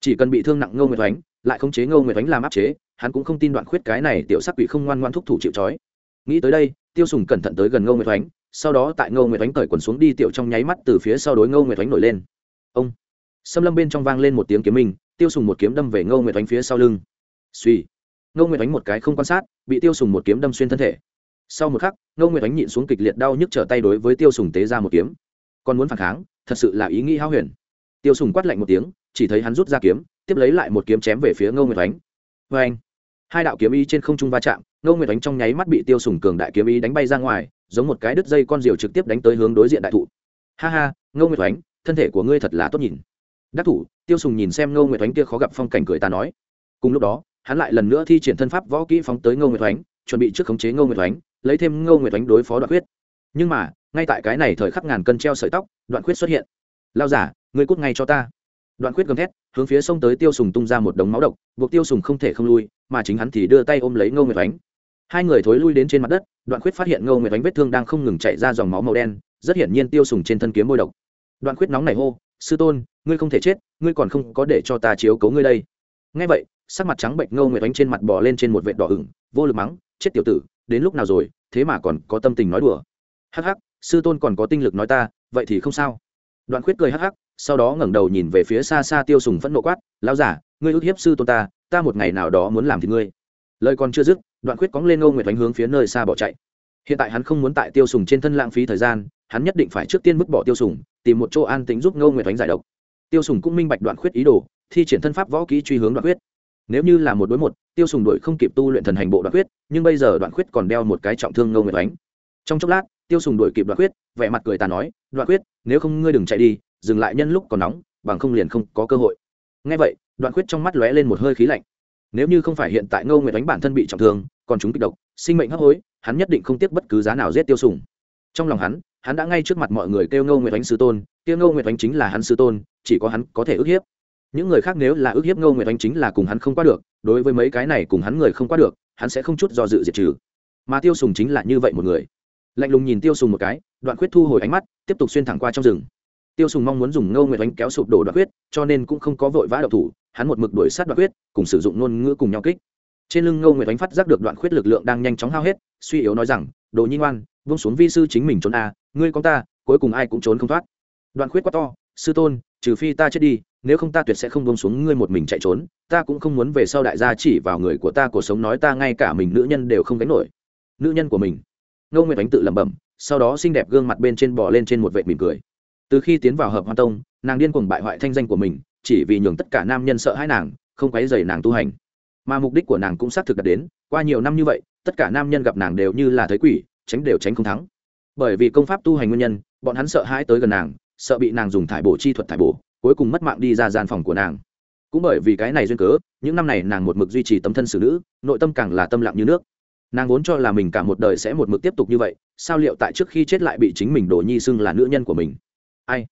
Chỉ cần bị thương nặng ngô nguyệt oánh, lại khống chế ngô nguyệt oánh làm áp chế, hắn cũng không tin đoạn khuyết cái này tiểu sắc quỷ không ngoan ngoan thúc thủ chịu trói. Nghĩ tới đây, tiêu sùng cẩn thận tới gần ngô nguyệt oánh, sau đó tại ngô nguyệt oánh cởi quần xuống đi tiểu trong nháy mắt từ phía sau đối ngô nguyệt oánh nổi lên. Ông! Xâm lâm bên trong vang lên một tiếng kiếm minh, tiêu sùng một kiếm đâm về ngô nguyệt oánh phía sau lưng. Suy ngô nguyệt oánh một cái không quan sát, bị tiêu sùng một kiếm đâm xuyên thân thể. Sau một khắc, ngô nguyệt oánh nhịn xuống kịch liệt đau nhức trở tay đối với tiêu sùng tế ra một kiếm. Còn muốn phản kháng thật sự là ý nghĩ hao huyền. Tiêu sùng quát lạnh một tiếng, chỉ thấy hắn rút ra kiếm, tiếp lấy lại một kiếm chém về phía ngô nguyệt ánh. Vê anh, hai đạo kiếm ý trên không trung va chạm, ngô nguyệt ánh trong nháy mắt bị tiêu sùng cường đại kiếm ý đánh bay ra ngoài, giống một cái đứt dây con diều trực tiếp đánh tới hướng đối diện đại thụ. Ha ha, ngô nguyệt ánh, thân thể của ngươi thật là tốt nhìn. Đắc thủ, tiêu sùng nhìn xem ngô nguyệt ánh kia khó gặp phong cảnh cười ta nói. Cùng lúc đó, hắn lại lần nữa thi triển thân pháp võ kỹ phóng tới ngô nguyệt ánh, chuẩn bị trước khống chế ngô nguyệt ánh, lấy thêm ngô nguyệt ánh đối phó đoạn huyết nhưng mà ngay tại cái này thời khắc ngàn cân treo sợi tóc đoạn khuyết xuất hiện. Lao giả người cút ngay cho ta. Đoạn khuyết gầm thét hướng phía sông tới tiêu sùng tung ra một đống máu độc buộc tiêu sùng không thể không lui mà chính hắn thì đưa tay ôm lấy ngô nguyệt ánh, hai người thối lui đến trên mặt đất đoạn khuyết phát hiện ngô nguyệt ánh vết thương đang không ngừng chạy ra dòng máu màu đen rất hiển nhiên tiêu sùng trên thân kiếm môi độc. Đoạn khuyết nóng này hô sư tôn ngươi không thể chết ngươi còn không có để cho ta chiếu cấu ngươi đây. Ngay vậy sắc mặt trắng bệnh ngô nguyệt ánh trên mặt bò lên trên một vệt đỏ ửng vô lực mắng chết tiểu tử đến lúc nào rồi thế mà còn có tâm tình nói đùa. Hắc hắc sư tôn còn có tinh lực nói ta, vậy thì không sao. Đoạn khuyết cười hắc hắc, sau đó ngẩng đầu nhìn về phía xa xa tiêu sùng phẫn nộ quát, lão giả, ngươi ước hiếp sư tôn ta ta một ngày nào đó muốn làm thì ngươi. Lời còn chưa dứt, đoạn khuyết cóng lên ngô nguyệt đánh hướng phía nơi xa bỏ chạy. Hiện tại hắn không muốn tại tiêu sùng trên thân lãng phí thời gian, hắn nhất định phải trước tiên vứt bỏ tiêu sùng, tìm một chỗ an tính giúp ngô nguyệt đánh giải độc. Tiêu sùng cũng minh bạch đoạn khuyết ý đồ, thi triển thân pháp võ kỹ truy hướng đoạn khuyết. Nếu như là một đối một, tiêu sùng đuổi không kịp tu luyện thần hành bộ đoạn khuyết, nhưng bây giờ đoạn khuyết còn đeo một cái trọng thương ngô nguyệt đánh trong chốc lát tiêu sùng đuổi kịp đoạn khuyết, vẻ mặt cười tà nói đoạn khuyết, nếu không ngươi đừng chạy đi, dừng lại nhân lúc còn nóng, bằng không liền không có cơ hội. Ngay vậy đoạn khuyết trong mắt lóe lên một hơi khí lạnh. Nếu như không phải hiện tại ngô nguyệt đánh bản thân bị trọng thương, còn chúng kịch độc, sinh mệnh hấp hối, hắn nhất định không tiếc bất cứ giá nào giết tiêu sùng. Trong lòng hắn hắn đã ngay trước mặt mọi người kêu ngô nguyệt đánh sư tôn kêu ngô nguyệt đánh chính là hắn sư tôn, chỉ có hắn có thể ức hiếp. Những người khác nếu là ức hiếp ngô nguyệt đánh chính là cùng hắn không qua được, đối với mấy cái này cùng hắn người không qua được, hắn sẽ không chút do dự diệt trừ. Mà tiêu sùng chính là như vậy một người lạnh lùng nhìn tiêu sùng một cái, đoạn khuyết thu hồi ánh mắt, tiếp tục xuyên thẳng qua trong rừng. Tiêu sùng mong muốn dùng ngâu nguyệt oanh kéo sụp đổ đoạn khuyết, cho nên cũng không có vội vã đậu thủ, hắn một mực đuổi sát đoạn khuyết, cùng sử dụng ngôn ngữ cùng nhau kích. Trên lưng ngâu nguyệt oanh phát giác được đoạn khuyết lực lượng đang nhanh chóng hao hết, suy yếu nói rằng, đồ nhi ngoan, vung xuống vi sư chính mình trốn a ngươi con ta, cuối cùng ai cũng trốn không thoát. Đoạn khuyết quá to, sư tôn, trừ phi ta chết đi, nếu không ta tuyệt sẽ không vung xuống ngươi một mình chạy trốn, ta cũng không muốn về sau đại gia chỉ vào người của ta cuộc sống nói ta ngay cả mình nữ nhân đều không đánh nổi. Nữ nhân của mình ngô nguyệt đánh tự lẩm bẩm, sau đó xinh đẹp gương mặt bên trên bò lên trên một vệ mỉm cười. Từ khi tiến vào hợp hoa tông, nàng điên cuồng bại hoại thanh danh của mình, chỉ vì nhường tất cả nam nhân sợ hãi nàng, không quấy dày nàng tu hành. Mà mục đích của nàng cũng xác thực đạt đến, qua nhiều năm như vậy, tất cả nam nhân gặp nàng đều như là thấy quỷ, tránh đều tránh không thắng. Bởi vì công pháp tu hành nguyên nhân, bọn hắn sợ hãi tới gần nàng, sợ bị nàng dùng thải bổ chi thuật thải bổ, cuối cùng mất mạng đi ra gian phòng của nàng. Cũng bởi vì cái này duyên cớ, những năm này nàng một mực duy trì tấm thân xử nữ, nội tâm càng là tâm lặng như nước nàng vốn cho là mình cả một đời sẽ một mực tiếp tục như vậy, sao liệu tại trước khi chết lại bị chính mình đổ nhi xưng là nữ nhân của mình? Ai?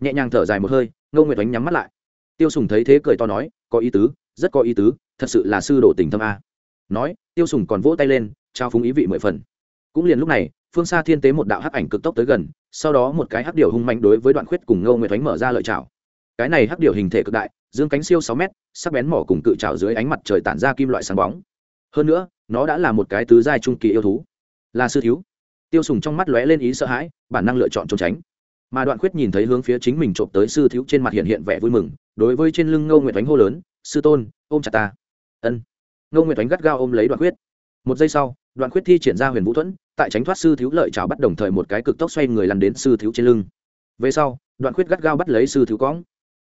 Nhẹ nhàng thở dài một hơi, ngô nguyệt ánh nhắm mắt lại. Tiêu sùng thấy thế cười to nói, có ý tứ, rất có ý tứ, thật sự là sư đồ tình thâm a. Nói, tiêu sùng còn vỗ tay lên, trao phúng ý vị mười phần. Cũng liền lúc này, phương xa thiên tế một đạo hắc ảnh cực tốc tới gần, sau đó một cái hắc điều hung mạnh đối với đoạn khuyết cùng ngô nguyệt ánh mở ra lợi chảo. Cái này hắc điều hình thể cực đại, dương cánh siêu sáu mét, sắc bén mỏ cùng cự trào dưới ánh mặt trời tản ra kim loại sáng bóng. Hơn nữa nó đã là một cái tứ giai trung kỳ yêu thú. Là sư thiếu. Tiêu sùng trong mắt lóe lên ý sợ hãi, bản năng lựa chọn trốn tránh. Mà đoạn khuyết nhìn thấy hướng phía chính mình trộm tới sư thiếu trên mặt hiện hiện vẻ vui mừng, đối với trên lưng ngô nguyệt ánh hô lớn, sư tôn, ôm chặt ta. Ân. Ngô nguyệt ánh gắt gao ôm lấy đoạn khuyết. Một giây sau, đoạn khuyết thi triển ra huyền vũ thuẫn, tại tránh thoát sư thiếu lợi trào bắt đồng thời một cái cực tốc xoay người lăn đến sư thiếu trên lưng. Về sau, đoạn khuyết gắt gao bắt lấy sư thiếu cóng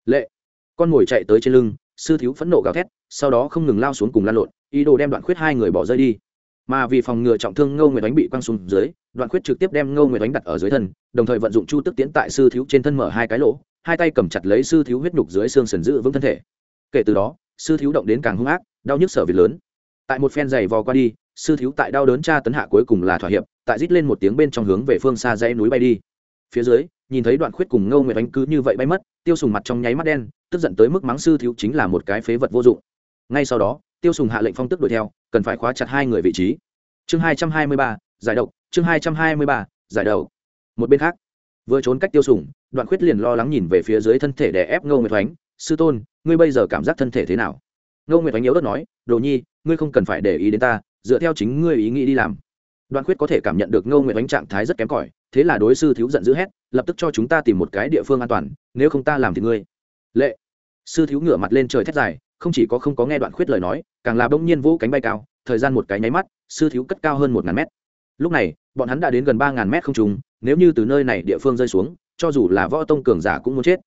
lệ. Con ngồi chạy tới trên lưng, sư thiếu phẫn nộ gào thét, sau đó không ngừng lao xuống cùng lan lộn ý đồ đem đoạn khuyết hai người bỏ rơi đi. Mà vì phòng ngừa trọng thương ngô nguyệt đánh bị quăng xuống dưới, đoạn khuyết trực tiếp đem ngô nguyệt đánh đặt ở dưới thân, đồng thời vận dụng chu tức tiến tại sư thiếu trên thân mở hai cái lỗ, hai tay cầm chặt lấy sư thiếu huyết nhục dưới xương sần giữ vững thân thể. Kể từ đó, sư thiếu động đến càng hung ác, đau nhức sở việc lớn. Tại một phen giày vò qua đi, sư thiếu tại đau đớn tra tấn hạ cuối cùng là thỏa hiệp, tại rít lên một tiếng bên trong hướng về phương xa dãy núi bay đi. Phía dưới, nhìn thấy đoạn khuyết cùng ngô nguyệt đánh cứ như vậy bay mất, tiêu sùng mặt trong nháy mắt đen, tức giận tới mức mắng sư thiếu chính là một cái phế vật vô dụng. Ngay sau đó tiêu sùng hạ lệnh phong tức đuổi theo, cần phải khóa chặt hai người vị trí. Chương hai trăm hai mươi ba, giải độc. Chương hai trăm hai mươi ba, giải đầu. một bên khác, vừa trốn cách tiêu sùng, đoạn khuyết liền lo lắng nhìn về phía dưới thân thể để ép ngô nguyệt thoánh sư tôn, ngươi bây giờ cảm giác thân thể thế nào? Ngô nguyệt thoánh yếu đất nói, đồ nhi, ngươi không cần phải để ý đến ta, dựa theo chính ngươi ý nghĩ đi làm. Đoạn khuyết có thể cảm nhận được ngô nguyệt thoánh trạng thái rất kém cỏi, thế là đối sư thiếu giận dữ hét, lập tức cho chúng ta tìm một cái địa phương an toàn, nếu không ta làm thì ngươi. Lệ. Sư thiếu ngửa mặt lên trời thét dài không chỉ có không có nghe đoạn khuyết lời nói, càng là bỗng nhiên vỗ cánh bay cao, thời gian một cái nháy mắt, sư thiếu cất cao hơn một ngàn mét. Lúc này, bọn hắn đã đến gần ba ngàn mét không trùng nếu như từ nơi này địa phương rơi xuống, cho dù là võ tông cường giả cũng muốn chết.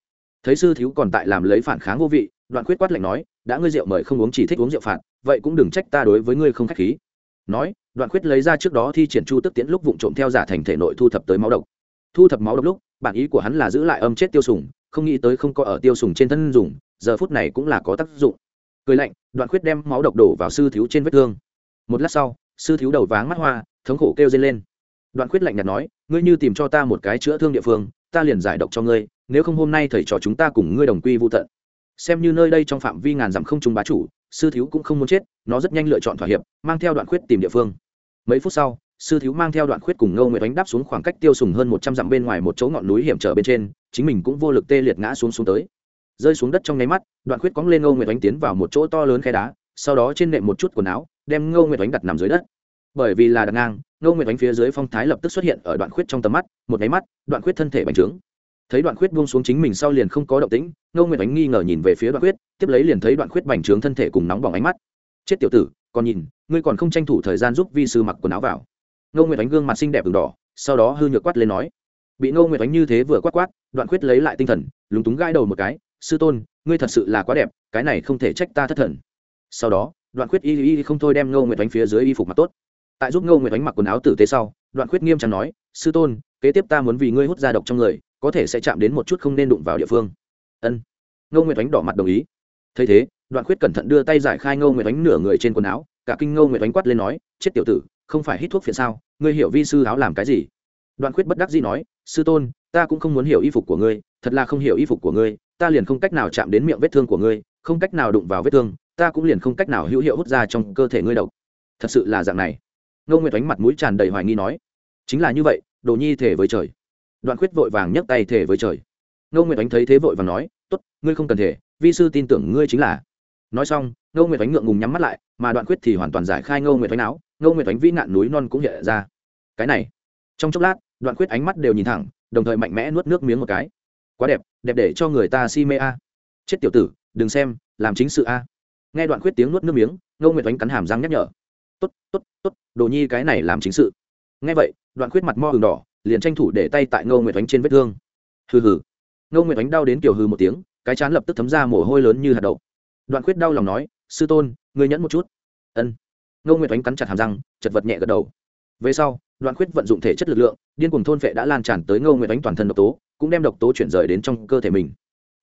Thấy sư thiếu còn tại làm lấy phản kháng vô vị, đoạn khuyết quát lạnh nói, đã ngươi rượu mời không uống chỉ thích uống rượu phạt, vậy cũng đừng trách ta đối với ngươi không k h á c h khí. Nói, đoạn khuyết lấy ra trước đó thi triển chu tức tiễn lúc vụ trộm theo giả thành thể nội thu thập tới máu độc. Thu thập máu độc lúc, bản ý của hắn là giữ lại âm chết tiêu sùng, không nghĩ tới không có ở tiêu sùng trên thân dùng, giờ phút này cũng là có tác dụng cười lạnh, đoạn khuyết đem máu độc đổ vào sư thiếu trên vết thương. Một lát sau, sư thiếu đầu váng mắt hoa, thống khổ kêu dây lên. Đoạn khuyết lạnh nhạt nói, ngươi như tìm cho ta một cái chữa thương địa phương, ta liền giải độc cho ngươi, nếu không hôm nay thầy trò chúng ta cùng ngươi đồng quy vô tận. Xem như nơi đây trong phạm vi ngàn dặm không trùng bá chủ, sư thiếu cũng không muốn chết, nó rất nhanh lựa chọn thỏa hiệp, mang theo đoạn khuyết tìm địa phương. Mấy phút sau, sư thiếu mang theo đoạn khuyết cùng ngâu nguyệt đánh đáp xuống khoảng cách tiêu sùng hơn một trăm dặm bên ngoài một chỗ ngọn núi hiểm trở bên trên, chính mình cũng vô lực tê liệt ngã xuống xuống tới rơi xuống đất trong nháy mắt, đoạn khuyết cóng lên Ngô nguyệt đánh tiến vào một chỗ to lớn khe đá, sau đó trên nệm một chút quần áo, đem Ngô nguyệt đánh đặt nằm dưới đất. Bởi vì là đặt ngang, Ngô nguyệt đánh phía dưới phong thái lập tức xuất hiện ở đoạn khuyết trong tầm mắt, một nháy mắt, đoạn khuyết thân thể bành trướng. Thấy đoạn khuyết buông xuống chính mình sau liền không có động tĩnh, ngô nguyệt ánh nghi ngờ nhìn về phía đoạn khuyết, tiếp lấy liền thấy đoạn khuyết bành trướng thân thể cùng nóng bỏng ánh mắt. Chết tiểu tử, còn nhìn, ngươi còn không tranh thủ thời gian giúp vi sư mặc quần áo vào. Ngô nguyệt ánh gương mặt xinh đẹp v đỏ, sau đó hư nhược quát lên nói. Bị ngô nguyệt ánh như thế vừa quát quát, đoạn khuyết lấy lại tinh thần, lúng túng gãi đầu một cái sư tôn, ngươi thật sự là quá đẹp, cái này không thể trách ta thất thần. Sau đó, đoạn khuyết y y không thôi đem ngô nguyệt ánh phía dưới y phục mặc tốt. Tại giúp ngô nguyệt ánh mặc quần áo tử tế sau, đoạn khuyết nghiêm trọng nói, sư tôn, kế tiếp ta muốn vì ngươi hút ra độc trong người, có thể sẽ chạm đến một chút không nên đụng vào địa phương. Ân. Ngô nguyệt ánh đỏ mặt đồng ý. Thấy thế, đoạn khuyết cẩn thận đưa tay giải khai ngô nguyệt ánh nửa người trên quần áo, cả kinh ngô nguyệt ánh quát lên nói, chết tiểu tử, không phải hít thuốc phiện sao, ngươi hiểu vi sư áo làm cái gì? Đoạn khuyết bất đắc dĩ nói, sư tôn, ta cũng không muốn hiểu y phục của ngươi, thật là không hiểu y phục của ngươi ta liền không cách nào chạm đến miệng vết thương của ngươi, không cách nào đụng vào vết thương, ta cũng liền không cách nào hữu hiệu hút ra trong cơ thể ngươi độc. Thật sự là dạng này. Ngô nguyệt ánh mặt mũi tràn đầy hoài nghi nói. Chính là như vậy, đồ nhi thể với trời. Đoạn khuyết vội vàng nhấc tay thể với trời. Ngô nguyệt ánh thấy thế vội và nói, tốt, ngươi không cần thể vi sư tin tưởng ngươi chính là. Nói xong, ngô nguyệt ánh ngượng ngùng nhắm mắt lại, mà đoạn khuyết thì hoàn toàn giải khai ngô nguyệt ánh áo, ngô nguyệt ánh vĩ nạn núi non cũng hiện ra. Cái này. Trong chốc lát, đoạn khuyết ánh mắt đều nhìn thẳng, đồng thời mạnh mẽ nuốt nước miếng một cái quá đẹp đẹp để cho người ta si mê a. Chết tiểu tử, đừng xem, làm chính sự a. Nghe đoạn khuyết tiếng nuốt nước miếng, ngô nguyệt oánh cắn hàm răng nhắc nhở. Tốt tốt tốt, đồ nhi cái này làm chính sự. Nghe vậy, đoạn khuyết mặt mo hừng đỏ, liền tranh thủ để tay tại ngô nguyệt oánh trên vết thương. Hừ hừ. Ngô nguyệt oánh đau đến kiểu hừ một tiếng, cái chán lập tức thấm ra mồ hôi lớn như hạt đậu. Đoạn khuyết đau lòng nói, sư tôn người nhẫn một chút. Ân. Ngô nguyệt oánh cắn chặt hàm răng, chật vật nhẹ gật đầu. Về sau, đoạn khuyết vận dụng thể chất lực lượng, điên cùng thôn vệ đã lan tràn tới ngô nguyệt oánh toàn thân độc tố cũng đem độc tố chuyển rời đến trong cơ thể mình.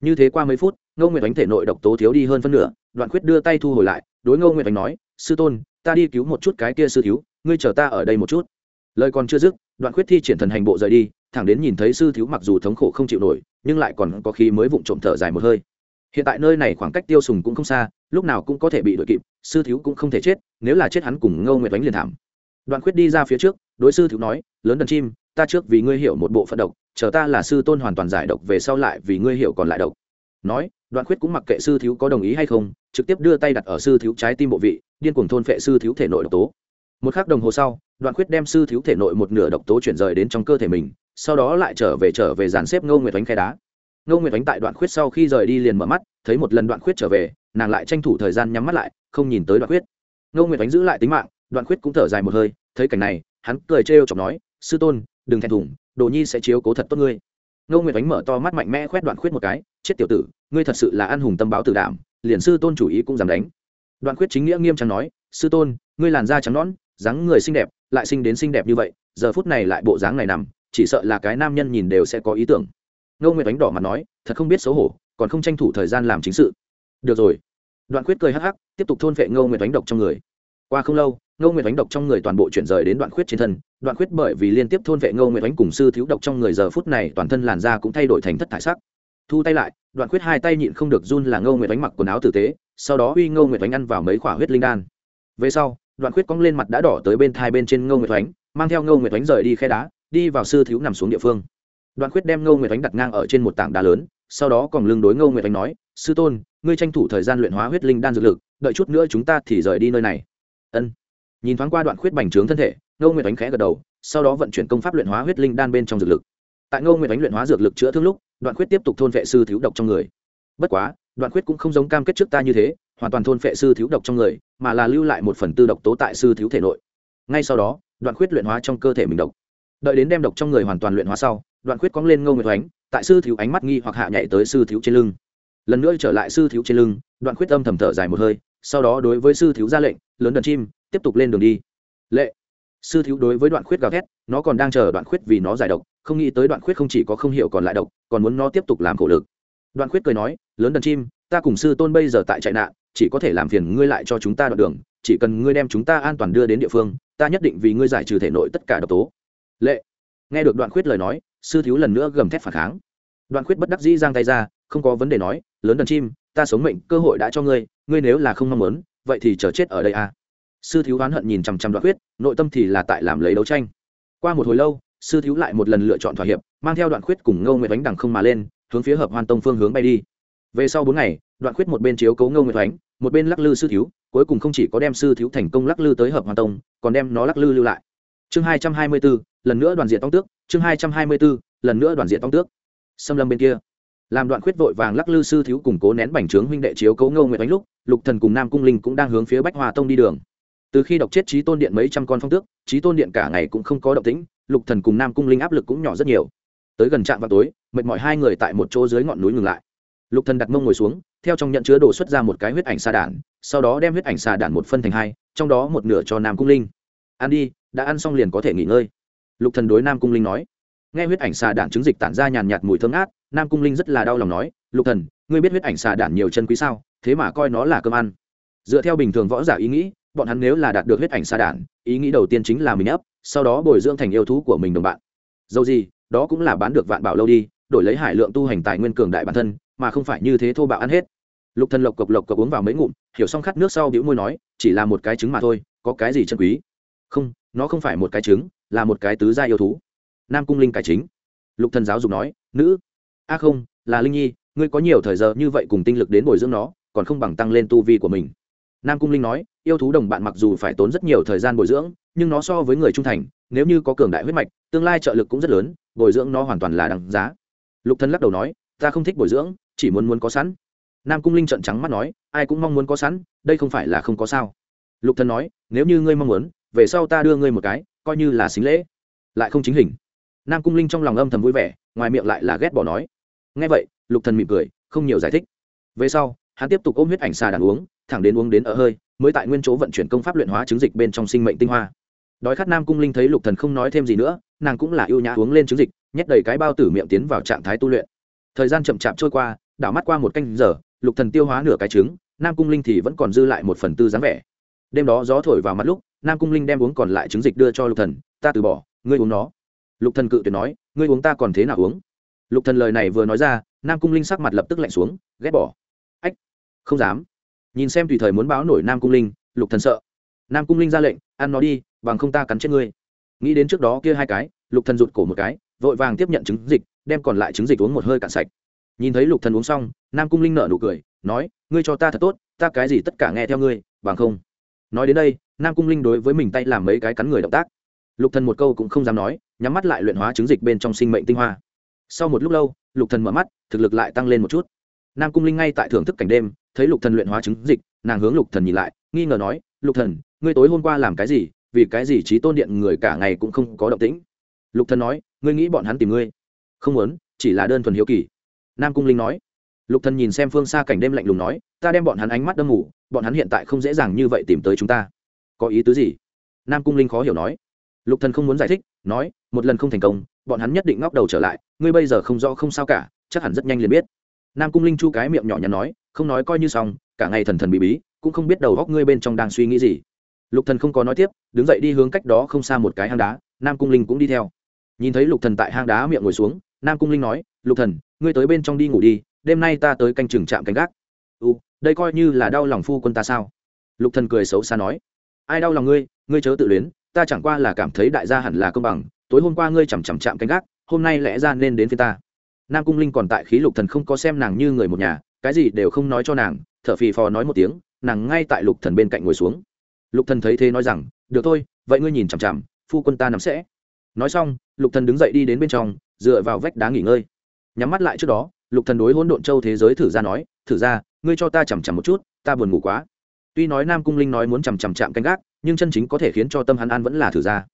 Như thế qua mấy phút, ngô nguyệt ánh thể nội độc tố thiếu đi hơn phân nửa, đoạn khuyết đưa tay thu hồi lại, đối ngô nguyệt ánh nói, sư tôn, ta đi cứu một chút cái kia sư thiếu, ngươi chờ ta ở đây một chút. Lời còn chưa dứt, đoạn khuyết thi triển thần hành bộ rời đi, thẳng đến nhìn thấy sư thiếu mặc dù thống khổ không chịu nổi, nhưng lại còn có khi mới vụng trộm thở dài một hơi. Hiện tại nơi này khoảng cách tiêu sùng cũng không xa, lúc nào cũng có thể bị đội kịp, sư thiếu cũng không thể chết, nếu là chết hắn cùng ngâu nguyệt đánh liền thảm. Đoạn khuyết đi ra phía trước, đối sư thiếu nói, lớn đần chim, ta trước vì ngươi hiểu một bộ phận độc chờ ta là sư tôn hoàn toàn giải độc về sau lại vì ngươi hiểu còn lại độc. Nói, đoạn khuyết cũng mặc kệ sư thiếu có đồng ý hay không, trực tiếp đưa tay đặt ở sư thiếu trái tim bộ vị, điên cuồng thôn phệ sư thiếu thể nội độc tố. Một k h ắ c đồng hồ sau, đoạn khuyết đem sư thiếu thể nội một nửa độc tố chuyển rời đến trong cơ thể mình, sau đó lại trở về trở về dàn xếp ngô nguyệt đánh khai đá. Ngô nguyệt đánh tại đoạn khuyết sau khi rời đi liền mở mắt, thấy một lần đoạn khuyết trở về, nàng lại tranh thủ thời gian nhắm mắt lại, không nhìn tới đoạn khuyết. Ngô nguyệt đánh giữ lại tính mạng, đoạn khuyết cũng thở dài một hơi, thấy cảnh này, hắn cười trêu chọc nói, sư tôn, đừng thèm thùng đồ nhi sẽ chiếu cố thật tốt ngươi. Ngô nguyệt ánh mở to mắt mạnh mẽ khoét đoạn khuyết một cái, chết tiểu tử, ngươi thật sự là an hùng tâm báo tử đảm, liền sư tôn chủ ý cũng dám đánh. Đoạn khuyết chính nghĩa nghiêm trang nói, sư tôn, ngươi làn da trắng nõn, dáng người xinh đẹp, lại sinh đến xinh đẹp như vậy, giờ phút này lại bộ dáng này nằm, chỉ sợ là cái nam nhân nhìn đều sẽ có ý tưởng. Ngô nguyệt ánh đỏ mặt nói, thật không biết xấu hổ, còn không tranh thủ thời gian làm chính sự. Được rồi. Đoạn khuyết cười hắc hắc, tiếp tục thôn vệ ngô nguyệt ánh độc trong người. Qua không lâu, ngô nguyệt ánh độc trong người toàn bộ chuyển rời đến đoạn khuyết trên thân đoạn khuyết bởi vì liên tiếp thôn vệ ngô nguyệt ánh cùng sư thiếu độc trong người giờ phút này toàn thân làn da cũng thay đổi thành thất thải sắc. Thu tay lại, đoạn khuyết hai tay nhịn không được run là ngô nguyệt ánh mặc quần áo tử tế, sau đó uy ngô nguyệt ánh ăn vào mấy quả huyết linh đan. Về sau, đoạn khuyết cong lên mặt đã đỏ tới bên thai bên trên ngô nguyệt ánh, mang theo ngô nguyệt ánh rời đi khe đá, đi vào sư thiếu nằm xuống địa phương. Đoạn khuyết đem ngô nguyệt ánh đặt ngang ở trên một tảng đá lớn, sau đó còn lưng đối ngô nguyệt ánh nói, sư tôn, ngươi tranh thủ thời gian luyện hóa huyết linh đan dược lực, đợi chút nữa chúng ta thì rời đi nơi này. Ân. Nhìn thoáng qua đoạn khuyết bành trướng thân thể ngô nguyệt đánh khẽ gật đầu, sau đó vận chuyển công pháp luyện hóa huyết linh đan bên trong dược lực. Tại ngô nguyệt đánh luyện hóa dược lực chữa thương lúc, đoạn khuyết tiếp tục thôn vệ sư thiếu độc trong người. Bất quá, đoạn khuyết cũng không giống cam kết trước ta như thế, hoàn toàn thôn vệ sư thiếu độc trong người, mà là lưu lại một phần tư độc tố tại sư thiếu thể nội. Ngay sau đó, đoạn khuyết luyện hóa trong cơ thể mình độc. Đợi đến đem độc trong người hoàn toàn luyện hóa sau, đoạn khuyết cong lên ngô nguyệt oánh tại sư thiếu ánh mắt nghi hoặc hạ nhảy tới sư thiếu trên lưng. Lần nữa trở lại sư thiếu trên lưng, đoạn khuyết âm thầm thở dài một hơi, sau đó đối với sư thiếu ra lệnh, lớn đần chim, tiếp tục lên đường đi. Lệ sư thiếu đối với đoạn khuyết gào thét, nó còn đang chờ đoạn khuyết vì nó giải độc, không nghĩ tới đoạn khuyết không chỉ có không hiểu còn lại độc, còn muốn nó tiếp tục làm khổ lực. Đoạn khuyết cười nói, lớn đần chim, ta cùng sư tôn bây giờ tại chạy nạn, chỉ có thể làm phiền ngươi lại cho chúng ta đoạn đường, chỉ cần ngươi đem chúng ta an toàn đưa đến địa phương, ta nhất định vì ngươi giải trừ thể nội tất cả độc tố. Lệ. Nghe được đoạn khuyết lời nói, sư thiếu lần nữa gầm thét phản kháng. Đoạn khuyết bất đắc dĩ giang tay ra, không có vấn đề nói, lớn đần chim, ta sống mệnh cơ hội đã cho ngươi ngươi nếu là không mong muốn, vậy thì chờ chết ở đây à sư thiếu oán hận nhìn chằm chằm đoạn khuyết nội tâm thì là tại làm lấy đấu tranh. Qua một hồi lâu, sư thiếu lại một lần lựa chọn thỏa hiệp, mang theo đoạn khuyết cùng ngâu nguyệt ánh đằng không mà lên, hướng phía hợp hoan tông phương hướng bay đi. Về sau bốn ngày, đoạn khuyết một bên chiếu cấu ngâu nguyệt ánh một bên lắc lư sư thiếu, cuối cùng không chỉ có đem sư thiếu thành công lắc lư tới hợp hoan tông, còn đem nó lắc lư lưu lại. Chương hai trăm hai mươi bốn, lần nữa đoàn diện tông tước, chương hai trăm hai mươi bốn, lần nữa đoàn diện tông tước. Xâm lâm bên kia, làm đoạn khuyết vội vàng lắc lư sư thiếu củng cố nén bành trướng huynh đệ chiếu cấu ngâu nguyệt ánh lúc, lục thần cùng nam cung linh cũng đang hướng phía bách hòa tông đi đường từ khi đọc chết trí tôn điện mấy trăm con phong tước trí tôn điện cả ngày cũng không có động tĩnh, lục thần cùng nam cung linh áp lực cũng nhỏ rất nhiều. Tới gần trạm vào tối, mệt mỏi hai người tại một chỗ dưới ngọn núi ngừng lại. Lục thần đặt mông ngồi xuống, theo trong nhận chứa đồ xuất ra một cái huyết ảnh xà đản sau đó đem huyết ảnh xà đản một phân thành hai, trong đó một nửa cho nam cung linh. Ăn đi, đã ăn xong liền có thể nghỉ ngơi. Lục thần đối nam cung linh nói. Nghe huyết ảnh xà đản trứng dịch tản ra nhàn nhạt mùi thơm ngát, nam cung linh rất là đau lòng nói, lục thần, ngươi biết huyết ảnh xà đản nhiều chân quý sao? Thế mà coi nó là cơm ăn. Dựa theo bình thường võ giả ý nghĩ bọn hắn nếu là đạt được huyết ảnh xa đản, ý nghĩ đầu tiên chính là mình ấp sau đó bồi dưỡng thành yêu thú của mình đồng bạn. Dầu gì, đó cũng là bán được vạn bảo lâu đi, đổi lấy hải lượng tu hành tài nguyên cường đại bản thân, mà không phải như thế thô bạo ăn hết. Lục thần lộc cộc lộc cộc uống vào mấy ngụm, hiểu xong khát nước sau bĩu môi nói, chỉ là một cái trứng mà thôi, có cái gì chân quý? Không, nó không phải một cái trứng, là một cái tứ gia yêu thú. Nam cung linh cải chính. Lục thần giáo dục nói, nữ. A không, là linh nhi, ngươi có nhiều thời giờ như vậy cùng tinh lực đến bồi dưỡng nó, còn không bằng tăng lên tu vi của mình. Nam cung linh nói yêu thú đồng bạn mặc dù phải tốn rất nhiều thời gian bồi dưỡng, nhưng nó so với người trung thành, nếu như có cường đại huyết mạch, tương lai trợ lực cũng rất lớn, bồi dưỡng nó hoàn toàn là đằng giá. Lục thân lắc đầu nói, ta không thích bồi dưỡng, chỉ muốn muốn có sẵn. Nam cung linh trợn trắng mắt nói, ai cũng mong muốn có sẵn, đây không phải là không có sao. Lục thân nói, nếu như ngươi mong muốn, về sau ta đưa ngươi một cái, coi như là xính lễ. Lại không chính hình. Nam cung linh trong lòng âm thầm vui vẻ, ngoài miệng lại là ghét bỏ nói. Ngay vậy, lục thần mỉm cười, không nhiều giải thích. Về sau, hắn tiếp tục ôm huyết ảnh xà đàn uống, thẳng đến uống đến ở hơi mới tại nguyên chỗ vận chuyển công pháp luyện hóa trứng dịch bên trong sinh mệnh tinh hoa. Đói khát nam cung linh thấy lục thần không nói thêm gì nữa, nàng cũng là yêu nhã uống lên trứng dịch, nhét đầy cái bao tử miệng tiến vào trạng thái tu luyện. Thời gian chậm chạp trôi qua, đảo mắt qua một canh giờ, lục thần tiêu hóa nửa cái trứng, nam cung linh thì vẫn còn dư lại một phần tư dáng vẻ. Đêm đó gió thổi vào mặt lúc, nam cung linh đem uống còn lại trứng dịch đưa cho lục thần, ta từ bỏ, ngươi uống nó. Lục thần cự tuyệt nói, ngươi uống ta còn thế nào uống? Lục thần lời này vừa nói ra, nam cung linh sắc mặt lập tức lạnh xuống, ghét bỏ. Ách, không dám nhìn xem tùy thời muốn báo nổi nam cung linh, lục thần sợ. Nam cung linh ra lệnh, ăn nó đi, bằng không ta cắn chết ngươi. Nghĩ đến trước đó kia hai cái, lục thần rụt cổ một cái, vội vàng tiếp nhận trứng dịch, đem còn lại trứng dịch uống một hơi cạn sạch. Nhìn thấy lục thần uống xong, nam cung linh nở nụ cười, nói, ngươi cho ta thật tốt, ta cái gì tất cả nghe theo ngươi, bằng không. Nói đến đây, nam cung linh đối với mình tay làm mấy cái cắn người động tác. Lục thần một câu cũng không dám nói, nhắm mắt lại luyện hóa trứng dịch bên trong sinh mệnh tinh hoa. Sau một lúc lâu, lục thần mở mắt, thực lực lại tăng lên một chút nam cung linh ngay tại thưởng thức cảnh đêm, thấy lục thần luyện hóa trứng dịch, nàng hướng lục thần nhìn lại, nghi ngờ nói, lục thần, ngươi tối hôm qua làm cái gì? Vì cái gì trí tôn điện người cả ngày cũng không có động tĩnh? Lục thần nói, ngươi nghĩ bọn hắn tìm ngươi? Không muốn, chỉ là đơn thuần hiếu kỳ. Nam cung linh nói. Lục thần nhìn xem phương xa cảnh đêm lạnh lùng nói, ta đem bọn hắn ánh mắt đâm mù, bọn hắn hiện tại không dễ dàng như vậy tìm tới chúng ta. Có ý tứ gì? Nam cung linh khó hiểu nói. Lục thần không muốn giải thích, nói, một lần không thành công, bọn hắn nhất định ngóc đầu trở lại, ngươi bây giờ không rõ không sao cả, chắc hẳn rất nhanh liền biết nam cung linh chu cái miệng nhỏ nhắn nói, không nói coi như xong, cả ngày thần thần bí bí, cũng không biết đầu góc ngươi bên trong đang suy nghĩ gì. Lục thần không có nói tiếp, đứng dậy đi hướng cách đó không xa một cái hang đá, nam cung linh cũng đi theo. Nhìn thấy lục thần tại hang đá miệng ngồi xuống, nam cung linh nói, lục thần, ngươi tới bên trong đi ngủ đi, đêm nay ta tới canh chừng trạm canh gác. U đây coi như là đau lòng phu quân ta sao? Lục thần cười xấu xa nói, ai đau lòng ngươi ngươi chớ tự luyến, ta chẳng qua là cảm thấy đại gia hẳn là công bằng, tối hôm qua ngươi chằm chằm chạm canh gác, hôm nay lẽ ra nên đến phía ta nam cung linh còn tại khí lục thần không có xem nàng như người một nhà, cái gì đều không nói cho nàng, thở phì phò nói một tiếng, nàng ngay tại lục thần bên cạnh ngồi xuống. Lục thần thấy thế nói rằng, được thôi, vậy ngươi nhìn chằm chằm, phu quân ta nằm sẽ. Nói xong, lục thần đứng dậy đi đến bên trong, dựa vào vách đá nghỉ ngơi. Nhắm mắt lại trước đó, lục thần đối hỗn độn châu thế giới thử ra nói, thử ra, ngươi cho ta chằm chằm một chút, ta buồn ngủ quá. Tuy nói nam cung linh nói muốn chằm chằm chạm canh gác, nhưng chân chính có thể khiến cho tâm hắn an vẫn là thử ra.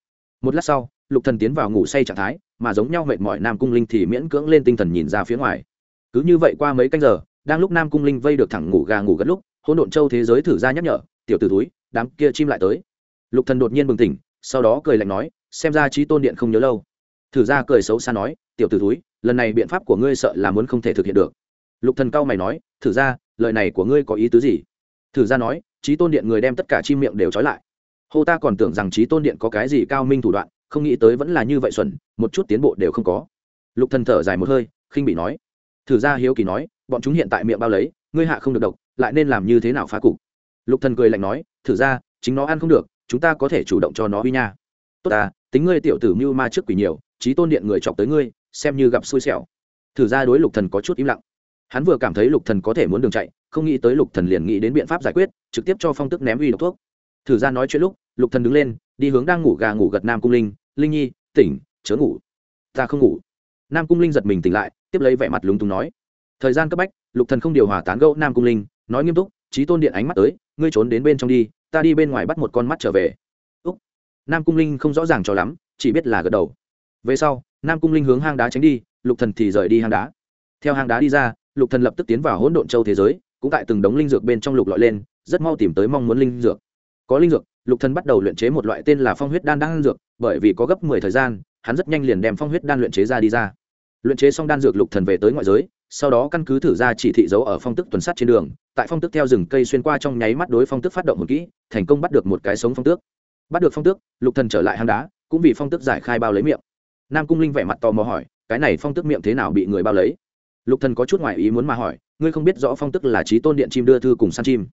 Một lát sau lục thần tiến vào ngủ say trạng thái, mà giống nhau mệt mỏi nam cung linh thì miễn cưỡng lên tinh thần nhìn ra phía ngoài. Cứ như vậy qua mấy canh giờ, đang lúc nam cung linh vây được thẳng ngủ gà ngủ gật lúc, hỗn độn châu thế giới thử ra nhắc nhở, tiểu t ử túi đám kia chim lại tới. Lục thần đột nhiên bừng tỉnh, sau đó cười lạnh nói, xem ra trí tôn điện không nhớ lâu. Thử ra cười xấu xa nói, tiểu t ử túi lần này biện pháp của ngươi sợ là muốn không thể thực hiện được. Lục thần cao mày nói, thử ra, lời này của ngươi có ý tứ gì? Thử ra nói trí tôn điện người đem tất cả chim miệng đều trói lại. Hô ta còn tưởng rằng trí tôn điện có cái gì cao minh thủ đoạn không nghĩ tới vẫn là như vậy xuẩn, một chút tiến bộ đều không có. Lục thần thở dài một hơi, khinh bị nói. Thử ra hiếu kỳ nói, bọn chúng hiện tại miệng bao lấy, ngươi hạ không được độc, lại nên làm như thế nào phá cục? Lục thần cười lạnh nói, thử ra, chính nó ăn không được, chúng ta có thể chủ động cho nó uy nha. Tốt à tính ngươi tiểu tử mưu ma trước quỷ nhiều trí tôn điện người chọc tới ngươi, xem như gặp xui xẻo. Thử ra đối lục thần có chút im lặng. Hắn vừa cảm thấy lục thần có thể muốn đường chạy, không nghĩ tới lục thần liền nghĩ đến biện pháp giải quyết, trực tiếp cho phong tức ném uy độc thuốc. Thử ra nói chuyện lúc, lục thần đứng lên đi hướng đang ngủ gà ngủ gật nam cung linh linh nhi, tỉnh, chớ ngủ. Ta không ngủ. Nam cung linh giật mình tỉnh lại, tiếp lấy vẻ mặt lúng túng nói, thời gian cấp bách, lục thần không điều hòa tán gẫu nam cung linh, nói nghiêm túc trí tôn điện ánh mắt tới, ngươi trốn đến bên trong đi, ta đi bên ngoài bắt một con mắt trở về. Úc. Nam cung linh không rõ ràng cho lắm, chỉ biết là gật đầu. Về sau, nam cung linh hướng hang đá tránh đi, lục thần thì rời đi hang đá. Theo hang đá đi ra, lục thần lập tức tiến vào hỗn độn châu thế giới, cũng tại từng đống linh dược bên trong lục lọi lên, rất mau tìm tới mong muốn linh dược. Có linh dược lục thần bắt đầu luyện chế một loại tên là phong huyết đan đan dược, bởi vì có gấp mười thời gian, hắn rất nhanh liền đem phong huyết đan luyện chế ra đi ra. Luyện chế xong đan dược, lục thần về tới ngoại giới, sau đó căn cứ thử ra chỉ thị dấu ở phong tức tuần sát trên đường, tại phong tức theo rừng cây xuyên qua trong nháy mắt đối phong tức phát động một kỹ, thành công bắt được một cái sống phong tước. Bắt được phong tước, lục thần trở lại hang đá, cũng vì phong tức giải khai bao lấy miệng. Nam cung linh vẻ mặt tò mò hỏi, cái này phong tức miệng thế nào bị người bao lấy? Lục thần có chút ngoài ý muốn mà hỏi, ngươi không biết rõ phong tức là trí tôn điện chim đưa thư cùng săn chim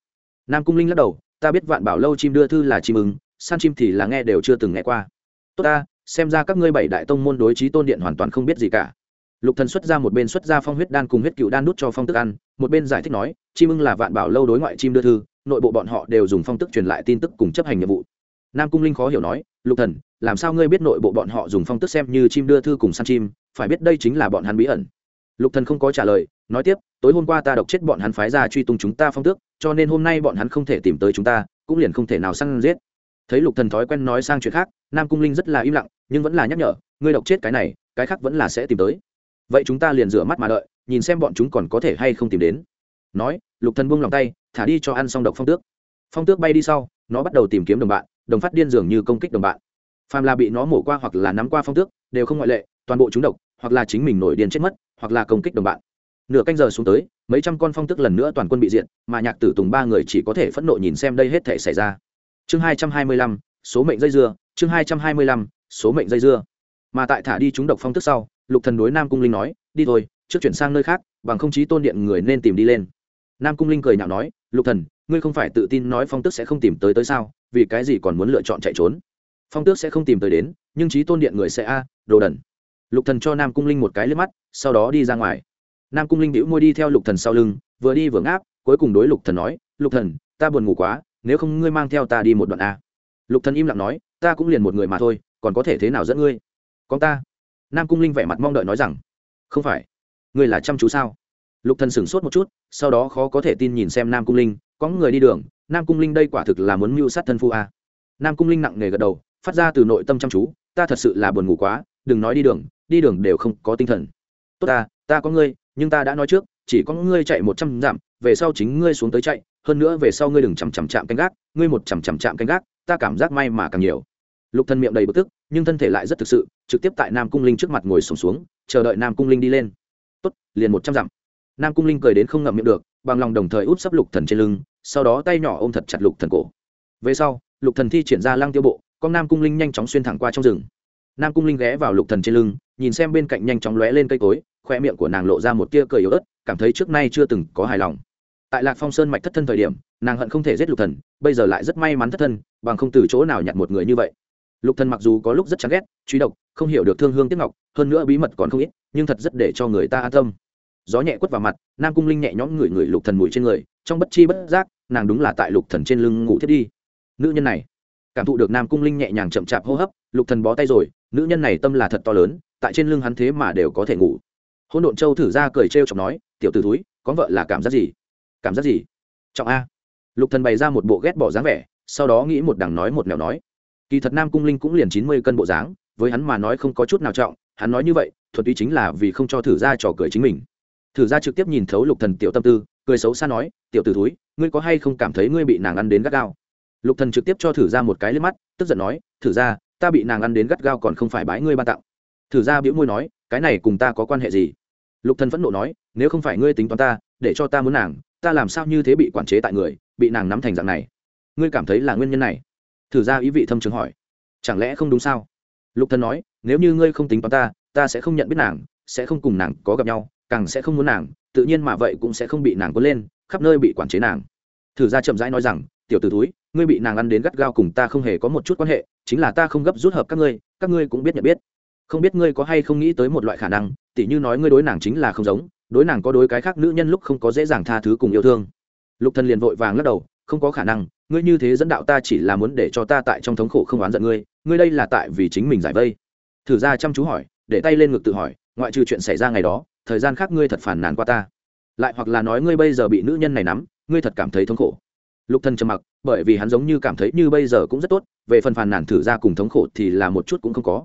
nam cung linh lắc đầu, ta biết vạn bảo lâu chim đưa thư là chim ứng săn chim thì là nghe đều chưa từng nghe qua. Tốt ta, xem ra các ngươi bảy đại tông môn đối trí tôn điện hoàn toàn không biết gì cả. Lục thần xuất ra một bên xuất ra phong huyết đan cùng huyết cựu đan nút cho phong tức ăn, một bên giải thích nói, chim ưng là vạn bảo lâu đối ngoại chim đưa thư, nội bộ bọn họ đều dùng phong tức truyền lại tin tức cùng chấp hành nhiệm vụ. Nam cung linh khó hiểu nói, lục thần, làm sao ngươi biết nội bộ bọn họ dùng phong tức xem như chim đưa thư cùng săn chim, phải biết đây chính là bọn hắn bí ẩn lục thần không có trả lời, nói tiếp, tối hôm qua ta độc chết bọn hắn phái ra truy tung chúng ta phong tước, cho nên hôm nay bọn hắn không thể tìm tới chúng ta, cũng liền không thể nào săn giết. Thấy lục thần thói quen nói sang chuyện khác, nam cung linh rất là im lặng, nhưng vẫn là nhắc nhở, ngươi độc chết cái này, cái khác vẫn là sẽ tìm tới. Vậy chúng ta liền rửa mắt mà đợi, nhìn xem bọn chúng còn có thể hay không tìm đến. Nói, lục thần buông lòng tay, thả đi cho ăn xong độc phong tước. Phong tước bay đi sau, nó bắt đầu tìm kiếm đồng bạn, đồng phát điên dường như công kích đồng bạn. Phàm là bị nó mổ qua hoặc là nắm qua phong tước, đều không ngoại lệ, toàn bộ chúng độc, hoặc là chính mình nổi điên chết mất hoặc là công kích đồng bạn. Nửa canh giờ xuống tới, mấy trăm con phong tức lần nữa toàn quân bị diện mà nhạc tử tùng ba người chỉ có thể phẫn nộ nhìn xem đây hết thể xảy ra. Chương hai trăm hai mươi lăm, số mệnh dây dưa, chương hai trăm hai mươi lăm, số mệnh dây dưa. Mà tại thả đi chúng độc phong tức sau, lục thần đối nam cung linh nói, đi thôi, trước chuyển sang nơi khác, bằng không chí tôn điện người nên tìm đi lên. Nam cung linh cười nhạo nói, lục thần, ngươi không phải tự tin nói phong tức sẽ không tìm tới tới sao, vì cái gì còn muốn lựa chọn chạy trốn? Phong tước sẽ không tìm tới đến, nhưng chí tôn điện người sẽ a, đồ đần lục thần cho nam cung linh một cái liếc mắt, sau đó đi ra ngoài. Nam cung linh đĩu môi đi theo lục thần sau lưng, vừa đi vừa ngáp, cuối cùng đối lục thần nói, lục thần, ta buồn ngủ quá, nếu không ngươi mang theo ta đi một đoạn a. Lục thần im lặng nói, ta cũng liền một người mà thôi, còn có thể thế nào dẫn ngươi? Con ta. Nam cung linh vẻ mặt mong đợi nói rằng, không phải, ngươi là chăm chú sao? Lục thần sửng sốt một chút, sau đó khó có thể tin nhìn xem nam cung linh, có người đi đường, nam cung linh đây quả thực là muốn mưu sát thân phu a. Nam cung linh nặng nề gật đầu, phát ra từ nội tâm chăm chú, ta thật sự là buồn ngủ quá đừng nói đi đường đi đường đều không có tinh thần. Tốt ta ta có ngươi nhưng ta đã nói trước chỉ có ngươi chạy một trăm dặm về sau chính ngươi xuống tới chạy hơn nữa về sau ngươi đừng chằm chằm chạm canh gác ngươi một chằm chằm chạm canh gác ta cảm giác may mà càng nhiều. Lục thân miệng đầy bực tức nhưng thân thể lại rất thực sự trực tiếp tại nam cung linh trước mặt ngồi sùng xuống, xuống chờ đợi nam cung linh đi lên. Tốt liền một trăm dặm. Nam cung linh cười đến không ngậm miệng được bằng lòng đồng thời úp sấp lục thần trên lưng sau đó tay nhỏ ôm thật chặt lục thần cổ. Về sau lục thần thi triển ra lăng tiêu bộ con nam cung linh nhanh chóng xuyên thẳng qua trong rừng nam cung linh ghé vào lục thần trên lưng, nhìn xem bên cạnh nhanh chóng lóe lên cây cối khoe miệng của nàng lộ ra một tia cười yếu ớt, cảm thấy trước nay chưa từng có hài lòng. Tại lạc phong sơn mạch thất thân thời điểm, nàng hận không thể giết lục thần, bây giờ lại rất may mắn thất thân, bằng không từ chỗ nào nhặt một người như vậy. Lục thần mặc dù có lúc rất chán ghét, truy độc, không hiểu được thương hương tiếc ngọc, hơn nữa bí mật còn không ít, nhưng thật rất để cho người ta an tâm. Gió nhẹ quất vào mặt, nam cung linh nhẹ nhõm ngửi ngửi lục thần mùi trên người, trong bất chi bất giác, nàng đúng là tại lục thần trên lưng ngủ thiết đi. Nữ nhân này, cảm thụ được nam cung linh nhẹ nhàng chậm chạp hô hấp, lục thần bó tay rồi nữ nhân này tâm là thật to lớn, tại trên lưng hắn thế mà đều có thể ngủ. Hôn độn châu thử ra cười trêu chọc nói, tiểu tử túi có vợ là cảm giác gì? Cảm giác gì? Trọng a. Lục thần bày ra một bộ ghét bỏ dáng vẻ, sau đó nghĩ một đằng nói một nẻo nói. Kỳ thật nam cung linh cũng liền chín mươi cân bộ dáng, với hắn mà nói không có chút nào trọng, hắn nói như vậy thuật túy chính là vì không cho thử ra trò cười chính mình. Thử ra trực tiếp nhìn thấu lục thần tiểu tâm tư, cười xấu xa nói, tiểu tử túi ngươi có hay không cảm thấy ngươi bị nàng ăn đến gắt gao? Lục thần trực tiếp cho thử ra một cái lên mắt, tức giận nói, thử ra ta bị nàng ăn đến gắt gao còn không phải bái ngươi ban tặng. Thử ra biễu môi nói, cái này cùng ta có quan hệ gì? Lục thần phẫn nộ nói, nếu không phải ngươi tính toán ta, để cho ta muốn nàng, ta làm sao như thế bị quản chế tại người, bị nàng nắm thành dạng này? Ngươi cảm thấy là nguyên nhân này? Thử ra ý vị thâm trường hỏi. Chẳng lẽ không đúng sao? Lục thần nói, nếu như ngươi không tính toán ta ta sẽ không nhận biết nàng, sẽ không cùng nàng có gặp nhau, càng sẽ không muốn nàng, tự nhiên mà vậy cũng sẽ không bị nàng cuốn lên, khắp nơi bị quản chế nàng. Thử ra chậm rãi nói rằng, tiểu t ử túi ngươi bị nàng ăn đến gắt gao cùng ta không hề có một chút quan hệ, chính là ta không gấp rút hợp các ngươi các ngươi cũng biết nhận biết. Không biết ngươi có hay không nghĩ tới một loại khả năng, tỉ như nói ngươi đối nàng chính là không giống, đối nàng có đối cái khác nữ nhân lúc không có dễ dàng tha thứ cùng yêu thương. Lục thần liền vội vàng lắc đầu, không có khả năng, ngươi như thế dẫn đạo ta chỉ là muốn để cho ta tại trong thống khổ không oán giận ngươi ngươi đây là tại vì chính mình giải vây. Thử ra chăm chú hỏi, để tay lên ngực tự hỏi, ngoại trừ chuyện xảy ra ngày đó, thời gian khác ngươi thật phản nàn qua ta. Lại hoặc là nói ngươi bây giờ bị nữ nhân này nắm, ngươi thật cảm thấy thống khổ lục thần trầm mặc, bởi vì hắn giống như cảm thấy như bây giờ cũng rất tốt, về phần phàn nàn thử ra cùng thống khổ thì là một chút cũng không có.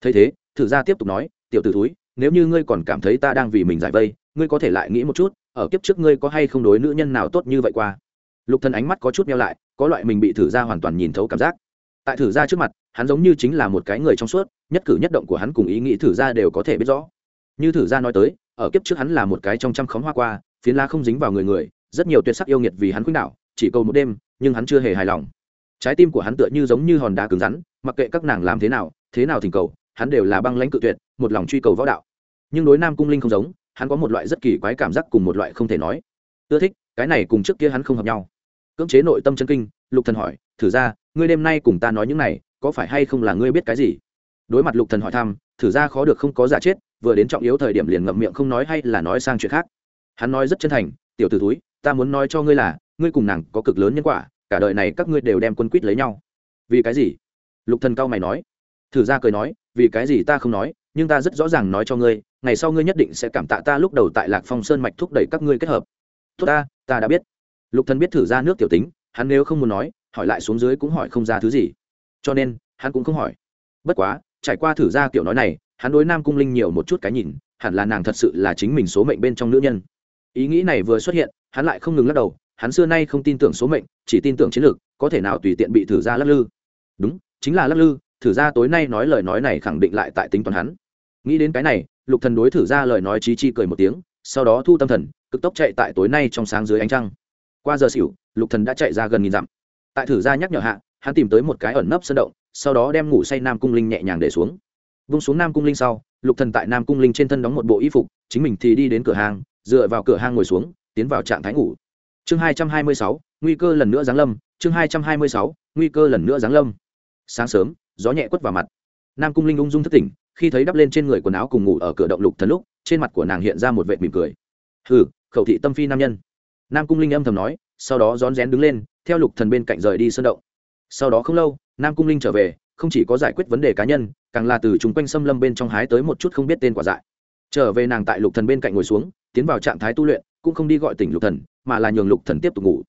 Thấy thế, thử ra tiếp tục nói, tiểu t ử nếu như ngươi còn cảm thấy ta đang vì mình giải vây, ngươi có thể lại nghĩ một chút, ở kiếp trước ngươi có hay không đối nữ nhân nào tốt như vậy qua? Lục thần ánh mắt có chút meo lại, có loại mình bị thử ra hoàn toàn nhìn thấu cảm giác. Tại thử ra trước mặt, hắn giống như chính là một cái người trong suốt, nhất cử nhất động của hắn cùng ý nghĩ thử ra đều có thể biết rõ. Như thử ra nói tới, ở kiếp trước hắn là một cái trong trăm khóm hoa qua, phiến lá không dính vào người người, rất nhiều tuyệt sắc yêu nghiệt vì hắn khuynh đạo chỉ cầu một đêm, nhưng hắn chưa hề hài lòng. Trái tim của hắn tựa như giống như hòn đá cứng rắn, mặc kệ các nàng làm thế nào thế nào thỉnh cầu, hắn đều là băng lãnh cự tuyệt, một lòng truy cầu võ đạo. Nhưng đối nam cung linh không giống, hắn có một loại rất kỳ quái cảm giác cùng một loại không thể nói. Ưa thích, cái này cùng trước kia hắn không hợp nhau. Cưỡng chế nội tâm chân kinh, lục thần hỏi, thử ra, ngươi đêm nay cùng ta nói những này, có phải hay không là ngươi biết cái gì? Đối mặt lục thần hỏi thăm, thử ra khó được không có giả chết, vừa đến trọng yếu thời điểm liền ngậm miệng không nói hay là nói sang chuyện khác. Hắn nói rất chân thành, tiểu tử túi ta muốn nói cho ngươi là ngươi cùng nàng có cực lớn nhân quả, cả đời này các ngươi đều đem quân quýt lấy nhau. Vì cái gì? Lục thần cao mày nói. Thử ra cười nói, vì cái gì ta không nói, nhưng ta rất rõ ràng nói cho ngươi, ngày sau ngươi nhất định sẽ cảm tạ ta lúc đầu tại lạc phong sơn mạch thúc đẩy các ngươi kết hợp. Tốt ta ta đã biết. Lục thần biết thử ra nước tiểu tính, hắn nếu không muốn nói, hỏi lại xuống dưới cũng hỏi không ra thứ gì. Cho nên, hắn cũng không hỏi. Bất quá, trải qua thử ra kiểu nói này, hắn đối nam cung linh nhiều một chút cái nhìn, hẳn là nàng thật sự là chính mình số mệnh bên trong nữ nhân. Ý nghĩ này vừa xuất hiện, hắn lại không ngừng lắc đầu hắn xưa nay không tin tưởng số mệnh, chỉ tin tưởng chiến lược, có thể nào tùy tiện bị thử ra lắc lư. Đúng, chính là lắc lư, thử ra tối nay nói lời nói này khẳng định lại tại tính toán hắn. Nghĩ đến cái này, lục thần đối thử ra lời nói chí chi cười một tiếng, sau đó thu tâm thần, cực tốc chạy tại tối nay trong sáng dưới ánh trăng. Qua giờ xỉu, lục thần đã chạy ra gần nghìn dặm. Tại thử ra nhắc nhở hạ, hắn tìm tới một cái ẩn nấp sân động, sau đó đem ngủ say nam cung linh nhẹ nhàng để xuống. Vung xuống nam cung linh sau, lục thần tại nam cung linh trên thân đóng một bộ y phục, chính mình thì đi đến cửa hàng, dựa vào cửa hang ngồi xuống, tiến vào trạng thái ngủ chương hai trăm hai mươi sáu, nguy cơ lần nữa giáng lâm. Chương hai trăm hai mươi sáu, nguy cơ lần nữa giáng lâm. Sáng sớm, gió nhẹ quất vào mặt. Nam cung linh ung dung thất tỉnh, khi thấy đắp lên trên người quần áo cùng ngủ ở cửa động lục thần lúc, trên mặt của nàng hiện ra một vệ mỉm cười. Hừ, khẩu thị tâm phi nam nhân. Nam cung linh âm thầm nói, sau đó rón rén đứng lên, theo lục thần bên cạnh rời đi sơn động. Sau đó không lâu, nam cung linh trở về, không chỉ có giải quyết vấn đề cá nhân, càng là từ chúng quanh xâm lâm bên trong hái tới một chút không biết tên quả dại. Trở về nàng tại lục thần bên cạnh ngồi xuống, tiến vào trạng thái tu luyện, cũng không đi gọi tỉnh lục thần mà là nhường lục thần tiếp tục ngủ.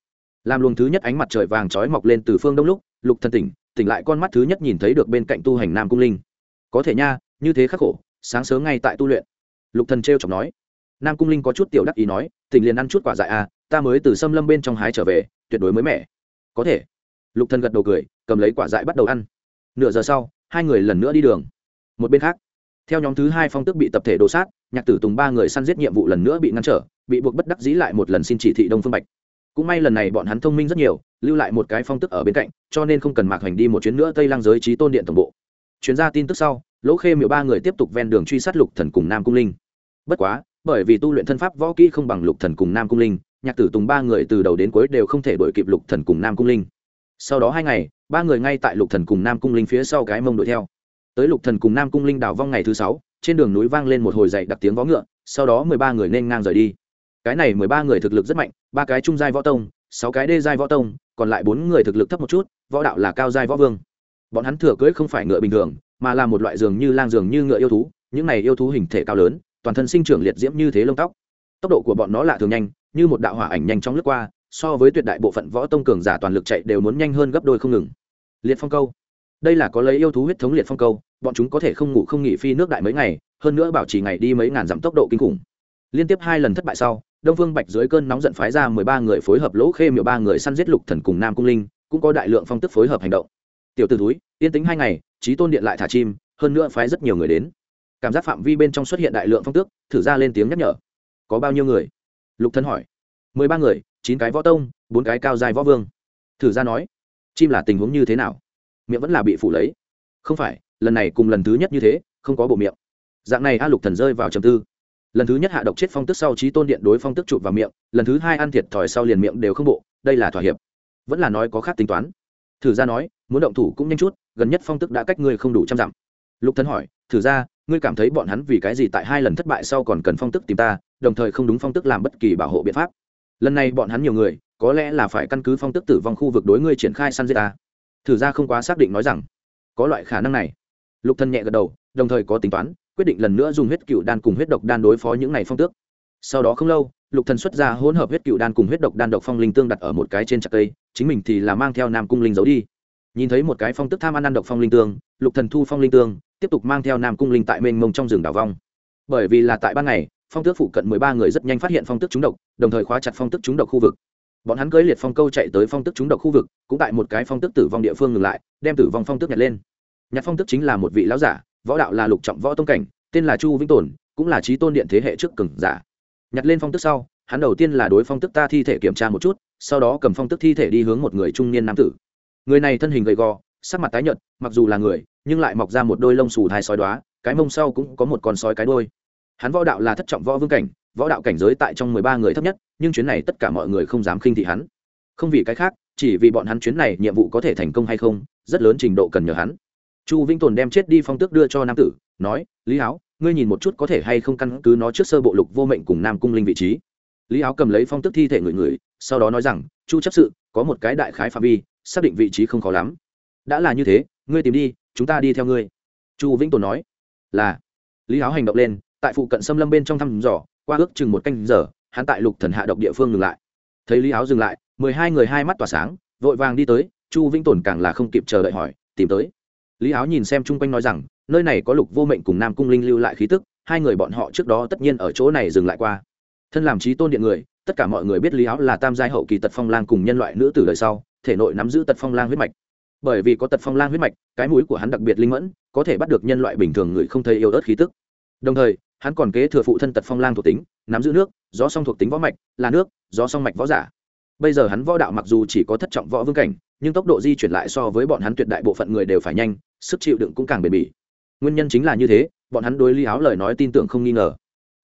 Làm luồng thứ nhất ánh mặt trời vàng chói mọc lên từ phương đông lúc, lục thần tỉnh tỉnh lại con mắt thứ nhất nhìn thấy được bên cạnh tu hành nam cung linh. Có thể nha, như thế khắc khổ, sáng sớm ngay tại tu luyện. Lục thần trêu chọc nói. Nam cung linh có chút tiểu đắc ý nói, tỉnh liền ăn chút quả dại à ta mới từ xâm lâm bên trong hái trở về, tuyệt đối mới mẻ. Có thể. Lục thần gật đầu cười, cầm lấy quả dại bắt đầu ăn. Nửa giờ sau, hai người lần nữa đi đường. Một bên khác, theo nhóm thứ hai phong tức bị tập thể đồ sát, nhạc tử tùng ba người săn giết nhiệm vụ lần nữa bị ngăn trở bị buộc bất đắc dĩ lại một lần xin chỉ thị đông phương bạch. Cũng may lần này bọn hắn thông minh rất nhiều, lưu lại một cái phong tức ở bên cạnh, cho nên không cần mạc hành đi một chuyến nữa tây lang giới trí tôn điện tổng bộ. Chuyên gia tin tức sau, lỗ khê miệu ba người tiếp tục ven đường truy sát lục thần cùng nam cung linh. Bất quá, bởi vì tu luyện thân pháp võ kỹ không bằng lục thần cùng nam cung linh, nhạc tử tùng ba người từ đầu đến cuối đều không thể đuổi kịp lục thần cùng nam cung linh. Sau đó hai ngày, ba người ngay tại lục thần cùng nam cung linh phía sau cái mông đuổi theo. Tới lục thần cùng nam cung linh đào vong ngày thứ sáu, trên đường núi vang lên một hồi dậy đặc tiếng vó ngựa, sau đó mười ba người nên ngang rời đi cái này mười ba người thực lực rất mạnh, ba cái trung giai võ tông, sáu cái đê giai võ tông, còn lại bốn người thực lực thấp một chút, võ đạo là cao giai võ vương. Bọn hắn thừa cưỡi không phải ngựa bình thường, mà là một loại giường như lang giường như ngựa yêu thú, những này yêu thú hình thể cao lớn, toàn thân sinh trưởng liệt diễm như thế lông tóc. Tốc độ của bọn nó lạ thường nhanh, như một đạo hỏa ảnh nhanh chóng lướt qua, so với tuyệt đại bộ phận võ tông cường giả toàn lực chạy đều muốn nhanh hơn gấp đôi không ngừng. Liệt phong câu. Đây là có lấy yêu thú huyết thống liệt phong câu, bọn chúng có thể không ngủ không nghỉ phi nước đại mấy ngày, hơn nữa bảo trì ngày đi mấy ngàn dặm tốc độ kinh khủng. Liên tiếp hai lần thất bại sau đông phương bạch dưới cơn nóng giận phái ra mười ba người phối hợp lỗ khê miểu ba người săn giết lục thần cùng nam cung linh, cũng có đại lượng phong tức phối hợp hành động. Tiểu t túi yên tính hai ngày, trí tôn điện lại thả chim, hơn nữa phái rất nhiều người đến. Cảm giác phạm vi bên trong xuất hiện đại lượng phong tước, thử ra lên tiếng nhắc nhở. Có bao nhiêu người? Lục thân hỏi. Mười ba người, chín cái võ tông, bốn cái cao dài võ vương. Thử ra nói, chim là tình huống như thế nào? Miệng vẫn là bị phủ lấy. Không phải, lần này cùng lần thứ nhất như thế, không có bộ miệng. Dạng này a lục thần rơi vào trầm tư lần thứ nhất hạ độc chết phong tức sau trí tôn điện đối phong tức chụp vào miệng, lần thứ hai ăn thiệt thòi sau liền miệng đều không bộ, đây là thỏa hiệp. Vẫn là nói có khác tính toán. Thử ra nói, muốn động thủ cũng nhanh chút, gần nhất phong tức đã cách ngươi không đủ trăm dặm. Lục thân hỏi, thử ra, ngươi cảm thấy bọn hắn vì cái gì tại hai lần thất bại sau còn cần phong tức tìm ta, đồng thời không đúng phong tức làm bất kỳ bảo hộ biện pháp? Lần này bọn hắn nhiều người, có lẽ là phải căn cứ phong tức tử vong khu vực đối ngươi triển khai săn giết ta. Thử ra không quá xác định nói rằng, có loại khả năng này. Lục thân nhẹ gật đầu đồng thời có tính toán, quyết định lần nữa dùng huyết cựu đan cùng huyết độc đan đối phó những này phong tước. Sau đó không lâu, lục thần xuất ra hỗn hợp huyết cựu đan cùng huyết độc đan độc phong linh tương đặt ở một cái trên chặt cây, chính mình thì là mang theo nam cung linh giấu đi. Nhìn thấy một cái phong tức tham ăn ăn độc phong linh tương, lục thần thu phong linh tương, tiếp tục mang theo nam cung linh tại mênh mông trong rừng đảo vong. Bởi vì là tại ban ngày, phong tước phụ cận mười ba người rất nhanh phát hiện phong tức trúng độc, đồng thời khóa chặt phong tức trúng độc khu vực. Bọn hắn cưỡi liệt phong câu chạy tới phong tức trúng độc khu vực, cũng tại một cái phong tức tử vong địa phương ngừng lại, đem tử vong phong tức nhặt lên. Nhặt phong tức chính là một vị lão giả võ đạo là lục trọng võ tông cảnh, tên là chu vĩnh tồn, cũng là trí tôn điện thế hệ trước cường giả. Nhặt lên phong tức sau, hắn đầu tiên là đối phong tức ta thi thể kiểm tra một chút, sau đó cầm phong tức thi thể đi hướng một người trung niên nam tử. Người này thân hình gầy gò, sắc mặt tái nhợt, mặc dù là người, nhưng lại mọc ra một đôi lông xù thai sói đoá, cái mông sau cũng có một con sói cái đôi hắn võ đạo là thất trọng võ vương cảnh, võ đạo cảnh giới tại trong mười ba người thấp nhất, nhưng chuyến này tất cả mọi người không dám khinh thị hắn. Không vì cái khác, chỉ vì bọn hắn chuyến này nhiệm vụ có thể thành công hay không, rất lớn trình độ cần nhờ hắn chu vĩnh tồn đem chết đi phong tước đưa cho nam tử, nói, lý áo, ngươi nhìn một chút có thể hay không căn cứ nó trước sơ bộ lục vô mệnh cùng nam cung linh vị trí. Lý áo cầm lấy phong tước thi thể người người, sau đó nói rằng, chu chấp sự, có một cái đại khái phạm vi, xác định vị trí không khó lắm. Đã là như thế, ngươi tìm đi, chúng ta đi theo ngươi. Chu vĩnh tồn nói, là. Lý áo hành động lên, tại phụ cận xâm lâm bên trong thăm dò, qua ước chừng một canh giờ, hắn tại lục thần hạ độc địa phương ngừng lại. Thấy lý áo dừng lại, mười hai người hai mắt tỏa sáng, vội vàng đi tới, chu vĩnh tồn càng là không kịp chờ đợi hỏi, tìm tới? Lý áo nhìn xem chung quanh nói rằng, nơi này có lục vô mệnh cùng nam cung linh lưu lại khí tức, hai người bọn họ trước đó tất nhiên ở chỗ này dừng lại qua. Thân làm trí tôn điện người, tất cả mọi người biết lý áo là tam giai hậu kỳ tật phong lang cùng nhân loại nữ tử đời sau, thể nội nắm giữ tật phong lang huyết mạch. Bởi vì có tật phong lang huyết mạch, cái mũi của hắn đặc biệt linh mẫn, có thể bắt được nhân loại bình thường người không thấy yêu ớt khí tức. Đồng thời, hắn còn kế thừa phụ thân tật phong lang thuộc tính, nắm giữ nước, gió song thuộc tính võ mạch, là nước, gió song mạch võ giả. Bây giờ hắn võ đạo mặc dù chỉ có thất trọng võ vương cảnh, nhưng tốc độ di chuyển lại so với bọn hắn tuyệt đại bộ phận người đều phải nhanh sức chịu đựng cũng càng bền bỉ. Nguyên nhân chính là như thế, bọn hắn đối lý áo lời nói tin tưởng không nghi ngờ.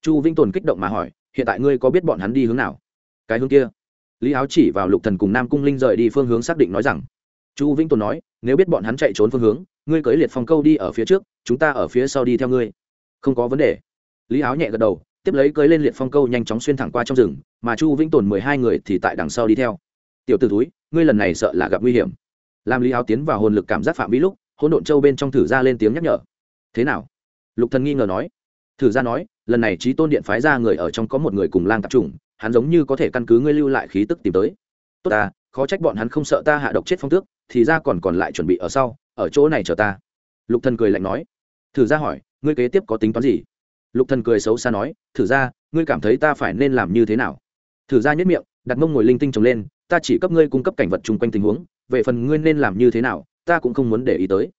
Chu vinh tồn kích động mà hỏi, hiện tại ngươi có biết bọn hắn đi hướng nào? Cái hướng kia. Lý áo chỉ vào lục thần cùng nam cung linh rời đi phương hướng xác định nói rằng, chu vinh tồn nói, nếu biết bọn hắn chạy trốn phương hướng, ngươi cưỡi liệt phong câu đi ở phía trước, chúng ta ở phía sau đi theo ngươi. Không có vấn đề. Lý áo nhẹ gật đầu, tiếp lấy cưỡi lên liệt phong câu nhanh chóng xuyên thẳng qua trong rừng, mà chu vĩnh tồn mười hai người thì tại đằng sau đi theo. Tiểu t ử túi ngươi lần này sợ là gặp nguy hiểm. Làm lý áo tiến vào hồn lực cảm giác phạm vi lúc hỗn độn châu bên trong thử ra lên tiếng nhắc nhở. Thế nào? Lục thần nghi ngờ nói. Thử ra nói, lần này trí tôn điện phái ra người ở trong có một người cùng lang tạp trùng hắn giống như có thể căn cứ ngươi lưu lại khí tức tìm tới. Tốt ta, khó trách bọn hắn không sợ ta hạ độc chết phong tước, thì ra còn còn lại chuẩn bị ở sau, ở chỗ này chờ ta. Lục thần cười lạnh nói. Thử ra hỏi, ngươi kế tiếp có tính toán gì? Lục thần cười xấu xa nói, thử ra, ngươi cảm thấy ta phải nên làm như thế nào? Thử ra nhất miệng, đặt mông ngồi linh tinh trồng lên, ta chỉ cấp ngươi cung cấp cảnh vật chung quanh tình huống, về phần ngươi nên làm như thế nào ta cũng không muốn để ý tới.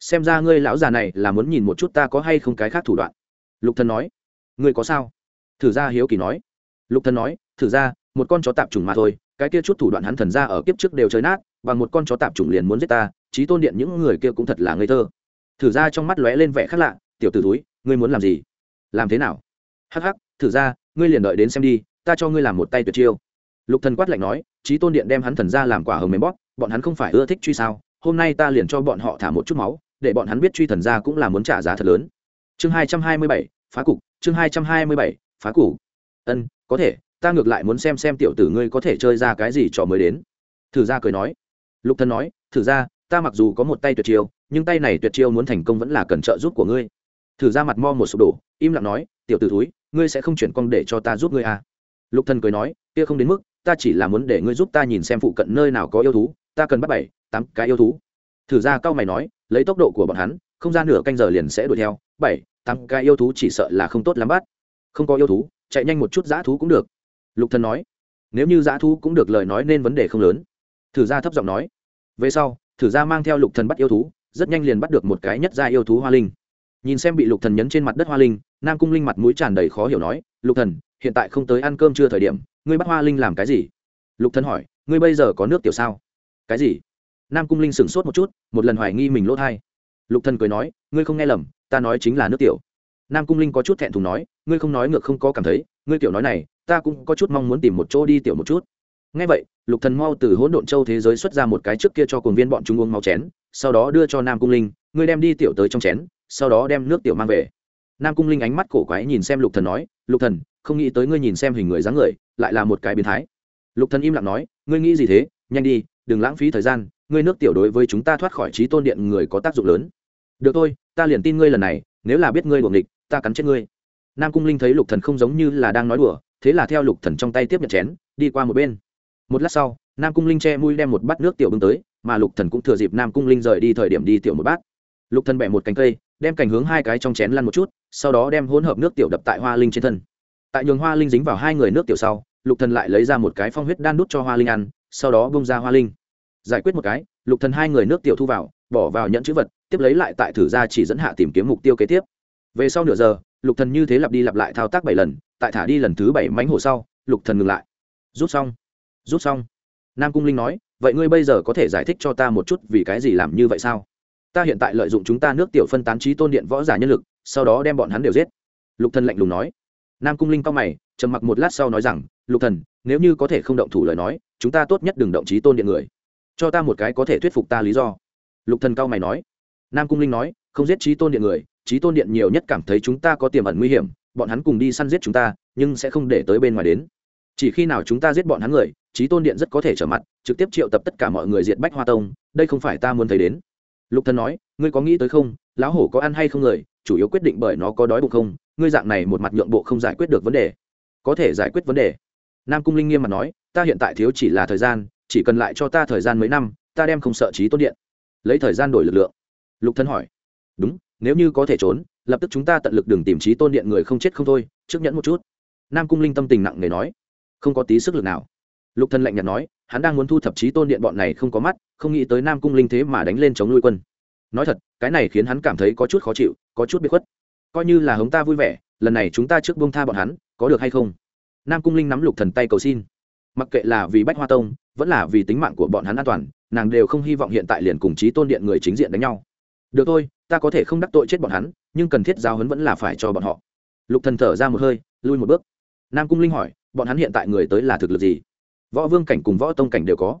Xem ra ngươi lão già này là muốn nhìn một chút ta có hay không cái khác thủ đoạn. Lục thần nói. Ngươi có sao? Thử ra hiếu kỳ nói. Lục thần nói, thử ra một con chó tạp trùng mà thôi, cái kia chút thủ đoạn hắn thần ra ở kiếp trước đều chơi nát bằng một con chó tạp trùng liền muốn giết ta trí tôn điện những người kia cũng thật là ngây thơ. Thử ra trong mắt lóe lên vẻ khác lạ, tiểu tử túi ngươi muốn làm gì? Làm thế nào? Hắc hắc, thử ra ngươi liền đợi đến xem đi, ta cho ngươi làm một tay tuyệt chiêu. Lục thần quát lạnh nói trí tôn điện đem hắn thần ra làm quả hầm mềm bóp, bọn hắn không phải ưa thích truy sao? Hôm nay ta liền cho bọn họ thả một chút máu, để bọn hắn biết truy thần ra cũng là muốn trả giá thật lớn. Chương hai trăm hai mươi bảy, phá cục, chương hai trăm hai mươi bảy, phá cục. Ân, có thể, ta ngược lại muốn xem xem tiểu tử ngươi có thể chơi ra cái gì trò mới đến. Thử ra cười nói. Lục thần nói, thử ra ta mặc dù có một tay tuyệt chiêu, nhưng tay này tuyệt chiêu muốn thành công vẫn là cần trợ giúp của ngươi. Thử ra mặt mo một sụp đổ, im lặng nói, tiểu t ử thúi, ngươi sẽ không chuyển con để cho ta giúp ngươi à. lục thần cười nói, kia không đến mức, ta chỉ là muốn để ngươi giúp ta nhìn xem phụ cận nơi nào có yêu thú ta cần bắt bảy, tám cái yêu thú. Thử ra cao mày nói, lấy tốc độ của bọn hắn, không ra nửa canh giờ liền sẽ đuổi theo. Bảy, tám cái yêu thú chỉ sợ là không tốt lắm bắt. Không có yêu thú, chạy nhanh một chút dã thú cũng được. Lục thần nói, nếu như dã thú cũng được lời nói nên vấn đề không lớn. Thử ra thấp giọng nói, về sau, thử ra mang theo lục thần bắt yêu thú, rất nhanh liền bắt được một cái nhất gia yêu thú hoa linh. Nhìn xem bị lục thần nhấn trên mặt đất hoa linh, nam cung linh mặt mũi tràn đầy khó hiểu nói, lục thần, hiện tại không tới ăn cơm chưa thời điểm, ngươi bắt hoa linh làm cái gì? Lục thần hỏi, ngươi bây giờ có nước tiểu sao? Cái gì? Nam cung linh sửng sốt một chút, một lần hoài nghi mình lỗ thai. Lục thần cười nói, ngươi không nghe lầm, ta nói chính là nước tiểu. Nam cung linh có chút thẹn thùng nói, ngươi không nói ngược không có cảm thấy, ngươi tiểu nói này, ta cũng có chút mong muốn tìm một chỗ đi tiểu một chút. Nghe vậy, lục thần mau từ hỗn độn châu thế giới xuất ra một cái trước kia cho cuồng viên bọn chúng uống máu chén, sau đó đưa cho nam cung linh, ngươi đem đi tiểu tới trong chén, sau đó đem nước tiểu mang về. Nam cung linh ánh mắt cổ quái nhìn xem lục thần nói, lục thần, không nghĩ tới ngươi nhìn xem hình người dáng người, lại là một cái biến thái. Lục thần im lặng nói, ngươi nghĩ gì thế? Nhanh đi đừng lãng phí thời gian, ngươi nước tiểu đối với chúng ta thoát khỏi trí tôn điện người có tác dụng lớn. Được thôi, ta liền tin ngươi lần này, nếu là biết ngươi buồng địch ta cắn chết ngươi. Nam cung linh thấy lục thần không giống như là đang nói đùa, thế là theo lục thần trong tay tiếp nhận chén, đi qua một bên. Một lát sau, nam cung linh che mũi đem một bát nước tiểu bưng tới, mà lục thần cũng thừa dịp nam cung linh rời đi thời điểm đi tiểu một bát. Lục thần bẻ một cành cây, đem cành hướng hai cái trong chén lăn một chút, sau đó đem hỗn hợp nước tiểu đập tại hoa linh trên thân. Tại nhường hoa linh dính vào hai người nước tiểu sau, lục thần lại lấy ra một cái phong huyết đan đút cho hoa linh ăn, sau đó bông ra hoa linh giải quyết một cái, lục thần hai người nước tiểu thu vào, bỏ vào nhận chữ vật, tiếp lấy lại tại thử ra chỉ dẫn hạ tìm kiếm mục tiêu kế tiếp. Về sau nửa giờ, lục thần như thế lặp đi lặp lại thao tác bảy lần, tại thả đi lần thứ bảy mánh hồ sau, lục thần ngừng lại. Rút xong rút xong. Nam cung linh nói, vậy ngươi bây giờ có thể giải thích cho ta một chút vì cái gì làm như vậy sao? Ta hiện tại lợi dụng chúng ta nước tiểu phân tán trí tôn điện võ giả nhân lực, sau đó đem bọn hắn đều giết. Lục thần lạnh lùng nói. Nam cung linh cao mày, trầm mặc một lát sau nói rằng, lục thần, nếu như có thể không động thủ lời nói, chúng ta tốt nhất đừng động trí tôn điện người cho ta một cái có thể thuyết phục ta lý do. Lục thần cao mày nói. Nam cung linh nói, không giết trí tôn điện người trí tôn điện nhiều nhất cảm thấy chúng ta có tiềm ẩn nguy hiểm, bọn hắn cùng đi săn giết chúng ta, nhưng sẽ không để tới bên ngoài đến. Chỉ khi nào chúng ta giết bọn hắn người trí tôn điện rất có thể trở mặt, trực tiếp triệu tập tất cả mọi người diệt bách hoa tông, đây không phải ta muốn thấy đến. Lục thần nói, ngươi có nghĩ tới không, lão hổ có ăn hay không người, chủ yếu quyết định bởi nó có đói bụng không, ngươi dạng này một mặt nhượng bộ không giải quyết được vấn đề. Có thể giải quyết vấn đề. Nam cung linh nghiêm mặt nói, ta hiện tại thiếu chỉ là thời gian chỉ cần lại cho ta thời gian mấy năm, ta đem không sợ trí tôn điện. Lấy thời gian đổi lực lượng. Lục thân hỏi. Đúng, nếu như có thể trốn, lập tức chúng ta tận lực đường tìm trí tôn điện người không chết không thôi, trước nhẫn một chút. Nam cung linh tâm tình nặng nề nói. Không có tí sức lực nào. Lục thân lạnh nhạt nói, hắn đang muốn thu thập trí tôn điện bọn này không có mắt, không nghĩ tới nam cung linh thế mà đánh lên chống nuôi quân. Nói thật, cái này khiến hắn cảm thấy có chút khó chịu, có chút bị khuất. Coi như là hống ta vui vẻ, lần này chúng ta trước bông tha bọn hắn, có được hay không? Nam cung linh nắm lục thần tay cầu xin mặc kệ là vì bách hoa tông, vẫn là vì tính mạng của bọn hắn an toàn, nàng đều không hy vọng hiện tại liền cùng chí tôn điện người chính diện đánh nhau. Được thôi, ta có thể không đắc tội chết bọn hắn, nhưng cần thiết giao hấn vẫn là phải cho bọn họ. Lục thần thở ra một hơi, lui một bước. Nam cung linh hỏi, bọn hắn hiện tại người tới là thực lực gì? Võ vương cảnh cùng võ tông cảnh đều có.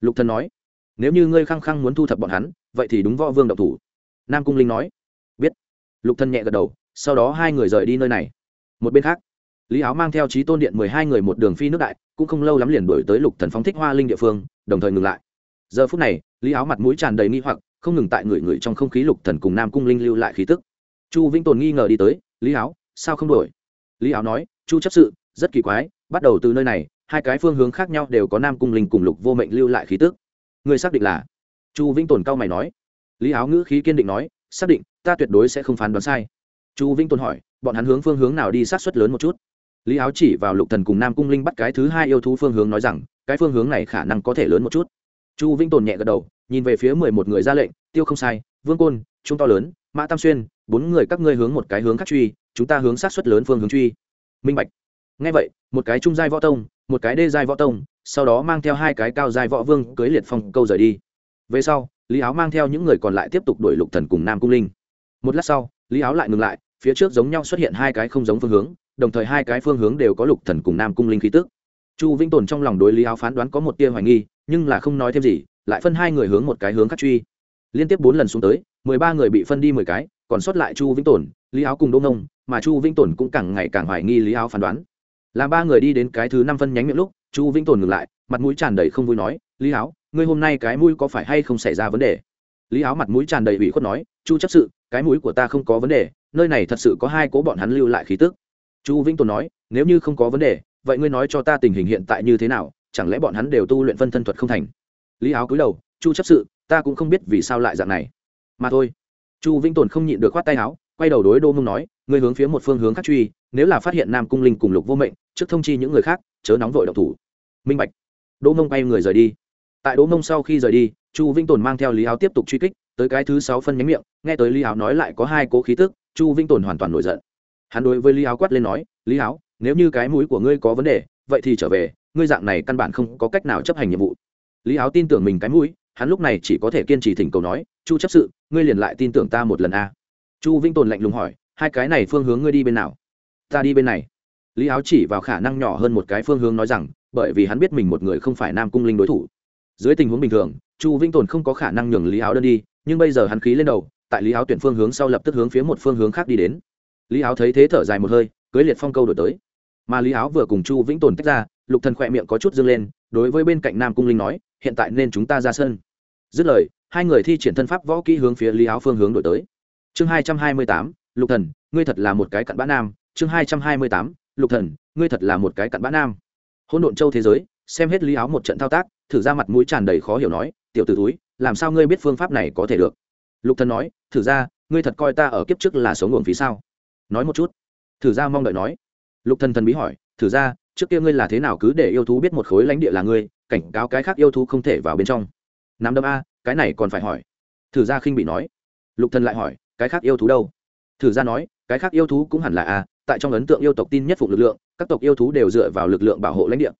Lục thần nói, nếu như ngươi khăng khăng muốn thu thập bọn hắn, vậy thì đúng võ vương độc thủ. Nam cung linh nói, biết. Lục thần nhẹ gật đầu, sau đó hai người rời đi nơi này. Một bên khác lý áo mang theo trí tôn điện mười hai người một đường phi nước đại, cũng không lâu lắm liền đổi tới lục thần phóng thích hoa linh địa phương, đồng thời ngừng lại. Giờ phút này, lý áo mặt mũi tràn đầy nghi hoặc, không ngừng tại người người trong không khí lục thần cùng nam cung linh lưu lại khí tức. Chu vĩnh tồn nghi ngờ đi tới, lý áo, sao không đổi? Lý áo nói, chu chấp sự, rất kỳ quái, bắt đầu từ nơi này, hai cái phương hướng khác nhau đều có nam cung linh cùng lục vô mệnh lưu lại khí tức. Người xác định là? Chu vĩnh tồn cao mày nói. Lý áo ngữ khí kiên định nói, xác định, ta tuyệt đối sẽ không phán đoán sai. Chu vĩnh tồn hỏi, bọn hắn hướng phương hướng nào đi sát xuất lớn một chút? Lý áo chỉ vào lục thần cùng nam cung linh bắt cái thứ hai yêu thú phương hướng nói rằng, cái phương hướng này khả năng có thể lớn một chút. Chu vĩnh tồn nhẹ gật đầu, nhìn về phía mười một người ra lệnh, tiêu không sai, vương côn trung to lớn, mã tam xuyên, bốn người các ngươi hướng một cái hướng khác truy, chúng ta hướng sát xuất lớn phương hướng truy. Minh bạch. Ngay vậy, một cái trung giai võ tông, một cái đê giai võ tông, sau đó mang theo hai cái cao giai võ vương cưới liệt phong câu rời đi. Về sau, lý áo mang theo những người còn lại tiếp tục đuổi lục thần cùng nam cung linh. Một lát sau, lý áo lại ngừng lại, phía trước giống nhau xuất hiện hai cái không giống phương hướng đồng thời hai cái phương hướng đều có lục thần cùng nam cung linh khí tức. Chu vĩnh tồn trong lòng đối lý áo phán đoán có một tia hoài nghi, nhưng là không nói thêm gì, lại phân hai người hướng một cái hướng khác truy. Liên tiếp bốn lần xuống tới, mười ba người bị phân đi mười cái, còn sót lại chu vĩnh tồn, lý áo cùng đông nông mà chu vĩnh tồn cũng càng ngày càng hoài nghi lý áo phán đoán. Làm ba người đi đến cái thứ năm phân nhánh miệng lúc, chu vĩnh tồn ngừng lại, mặt mũi tràn đầy không vui nói, lý áo, ngươi hôm nay cái mũi có phải hay không xảy ra vấn đề? Lý áo mặt mũi tràn đầy ủy khuất nói, chu chấp sự, cái mũi của ta không có vấn đề, nơi này thật sự có hai cố bọn hắn lưu lại khí tức chu vĩnh tồn nói, nếu như không có vấn đề, vậy ngươi nói cho ta tình hình hiện tại như thế nào, chẳng lẽ bọn hắn đều tu luyện phân thân thuật không thành? Lý áo cúi đầu, chu chấp sự, ta cũng không biết vì sao lại dạng này. Mà thôi. Chu vĩnh tồn không nhịn được khoát tay áo, quay đầu đối đô mông nói, ngươi hướng phía một phương hướng khác truy, nếu là phát hiện nam cung linh cùng lục vô mệnh, trước thông chi những người khác, chớ nóng vội động thủ. Minh bạch. Đỗ mông bay người rời đi. Tại đỗ mông sau khi rời đi, chu vĩnh tồn mang theo lý áo tiếp tục truy kích, tới cái thứ sáu phân nhánh miệng, nghe tới lý áo nói lại có hai cố khí tức, chu vĩnh tồn hoàn toàn nổi giận hắn đối với lý áo quát lên nói, lý áo nếu như cái mũi của ngươi có vấn đề, vậy thì trở về, ngươi dạng này căn bản không có cách nào chấp hành nhiệm vụ. Lý áo tin tưởng mình cái mũi, hắn lúc này chỉ có thể kiên trì thỉnh cầu nói, chu chấp sự, ngươi liền lại tin tưởng ta một lần a. Chu Vinh tồn lạnh lùng hỏi, hai cái này phương hướng ngươi đi bên nào? Ta đi bên này. Lý áo chỉ vào khả năng nhỏ hơn một cái phương hướng nói rằng, bởi vì hắn biết mình một người không phải nam cung linh đối thủ. Dưới tình huống bình thường, chu Vinh tồn không có khả năng nhường lý áo đơn đi, nhưng bây giờ hắn khí lên đầu, tại lý áo tuyển phương hướng sau lập tức hướng phía một phương hướng khác đi đến lý áo thấy thế thở dài một hơi, cưới liệt phong câu đổi tới. Mà lý áo vừa cùng chu vĩnh tồn tách ra, lục thần khỏe miệng có chút dâng lên, đối với bên cạnh nam cung linh nói, hiện tại nên chúng ta ra sân. Dứt lời, hai người thi triển thân pháp võ kỹ hướng phía lý áo phương hướng đổi tới. Chương hai trăm hai mươi tám, lục thần, ngươi thật là một cái cặn bã nam. Chương hai trăm hai mươi tám, lục thần, ngươi thật là một cái cặn bã nam. Hỗn độn châu thế giới, xem hết lý áo một trận thao tác, thử ra mặt mũi tràn đầy khó hiểu nói, tiểu t ử túi làm sao ngươi biết phương pháp này có thể được? Lục thần nói, thử ra, ngươi thật coi ta ở kiếp trước là sống nguồn phí sao? Nói một chút. Thử ra mong đợi nói. Lục thần thần bí hỏi, thử ra, trước kia ngươi là thế nào cứ để yêu thú biết một khối lãnh địa là ngươi, cảnh cáo cái khác yêu thú không thể vào bên trong? Nắm đâm a, cái này còn phải hỏi. Thử ra khinh bị nói. Lục thần lại hỏi, cái khác yêu thú đâu? Thử ra nói, cái khác yêu thú cũng hẳn là a, tại trong ấn tượng yêu tộc tin nhất phục lực lượng, các tộc yêu thú đều dựa vào lực lượng bảo hộ lãnh địa.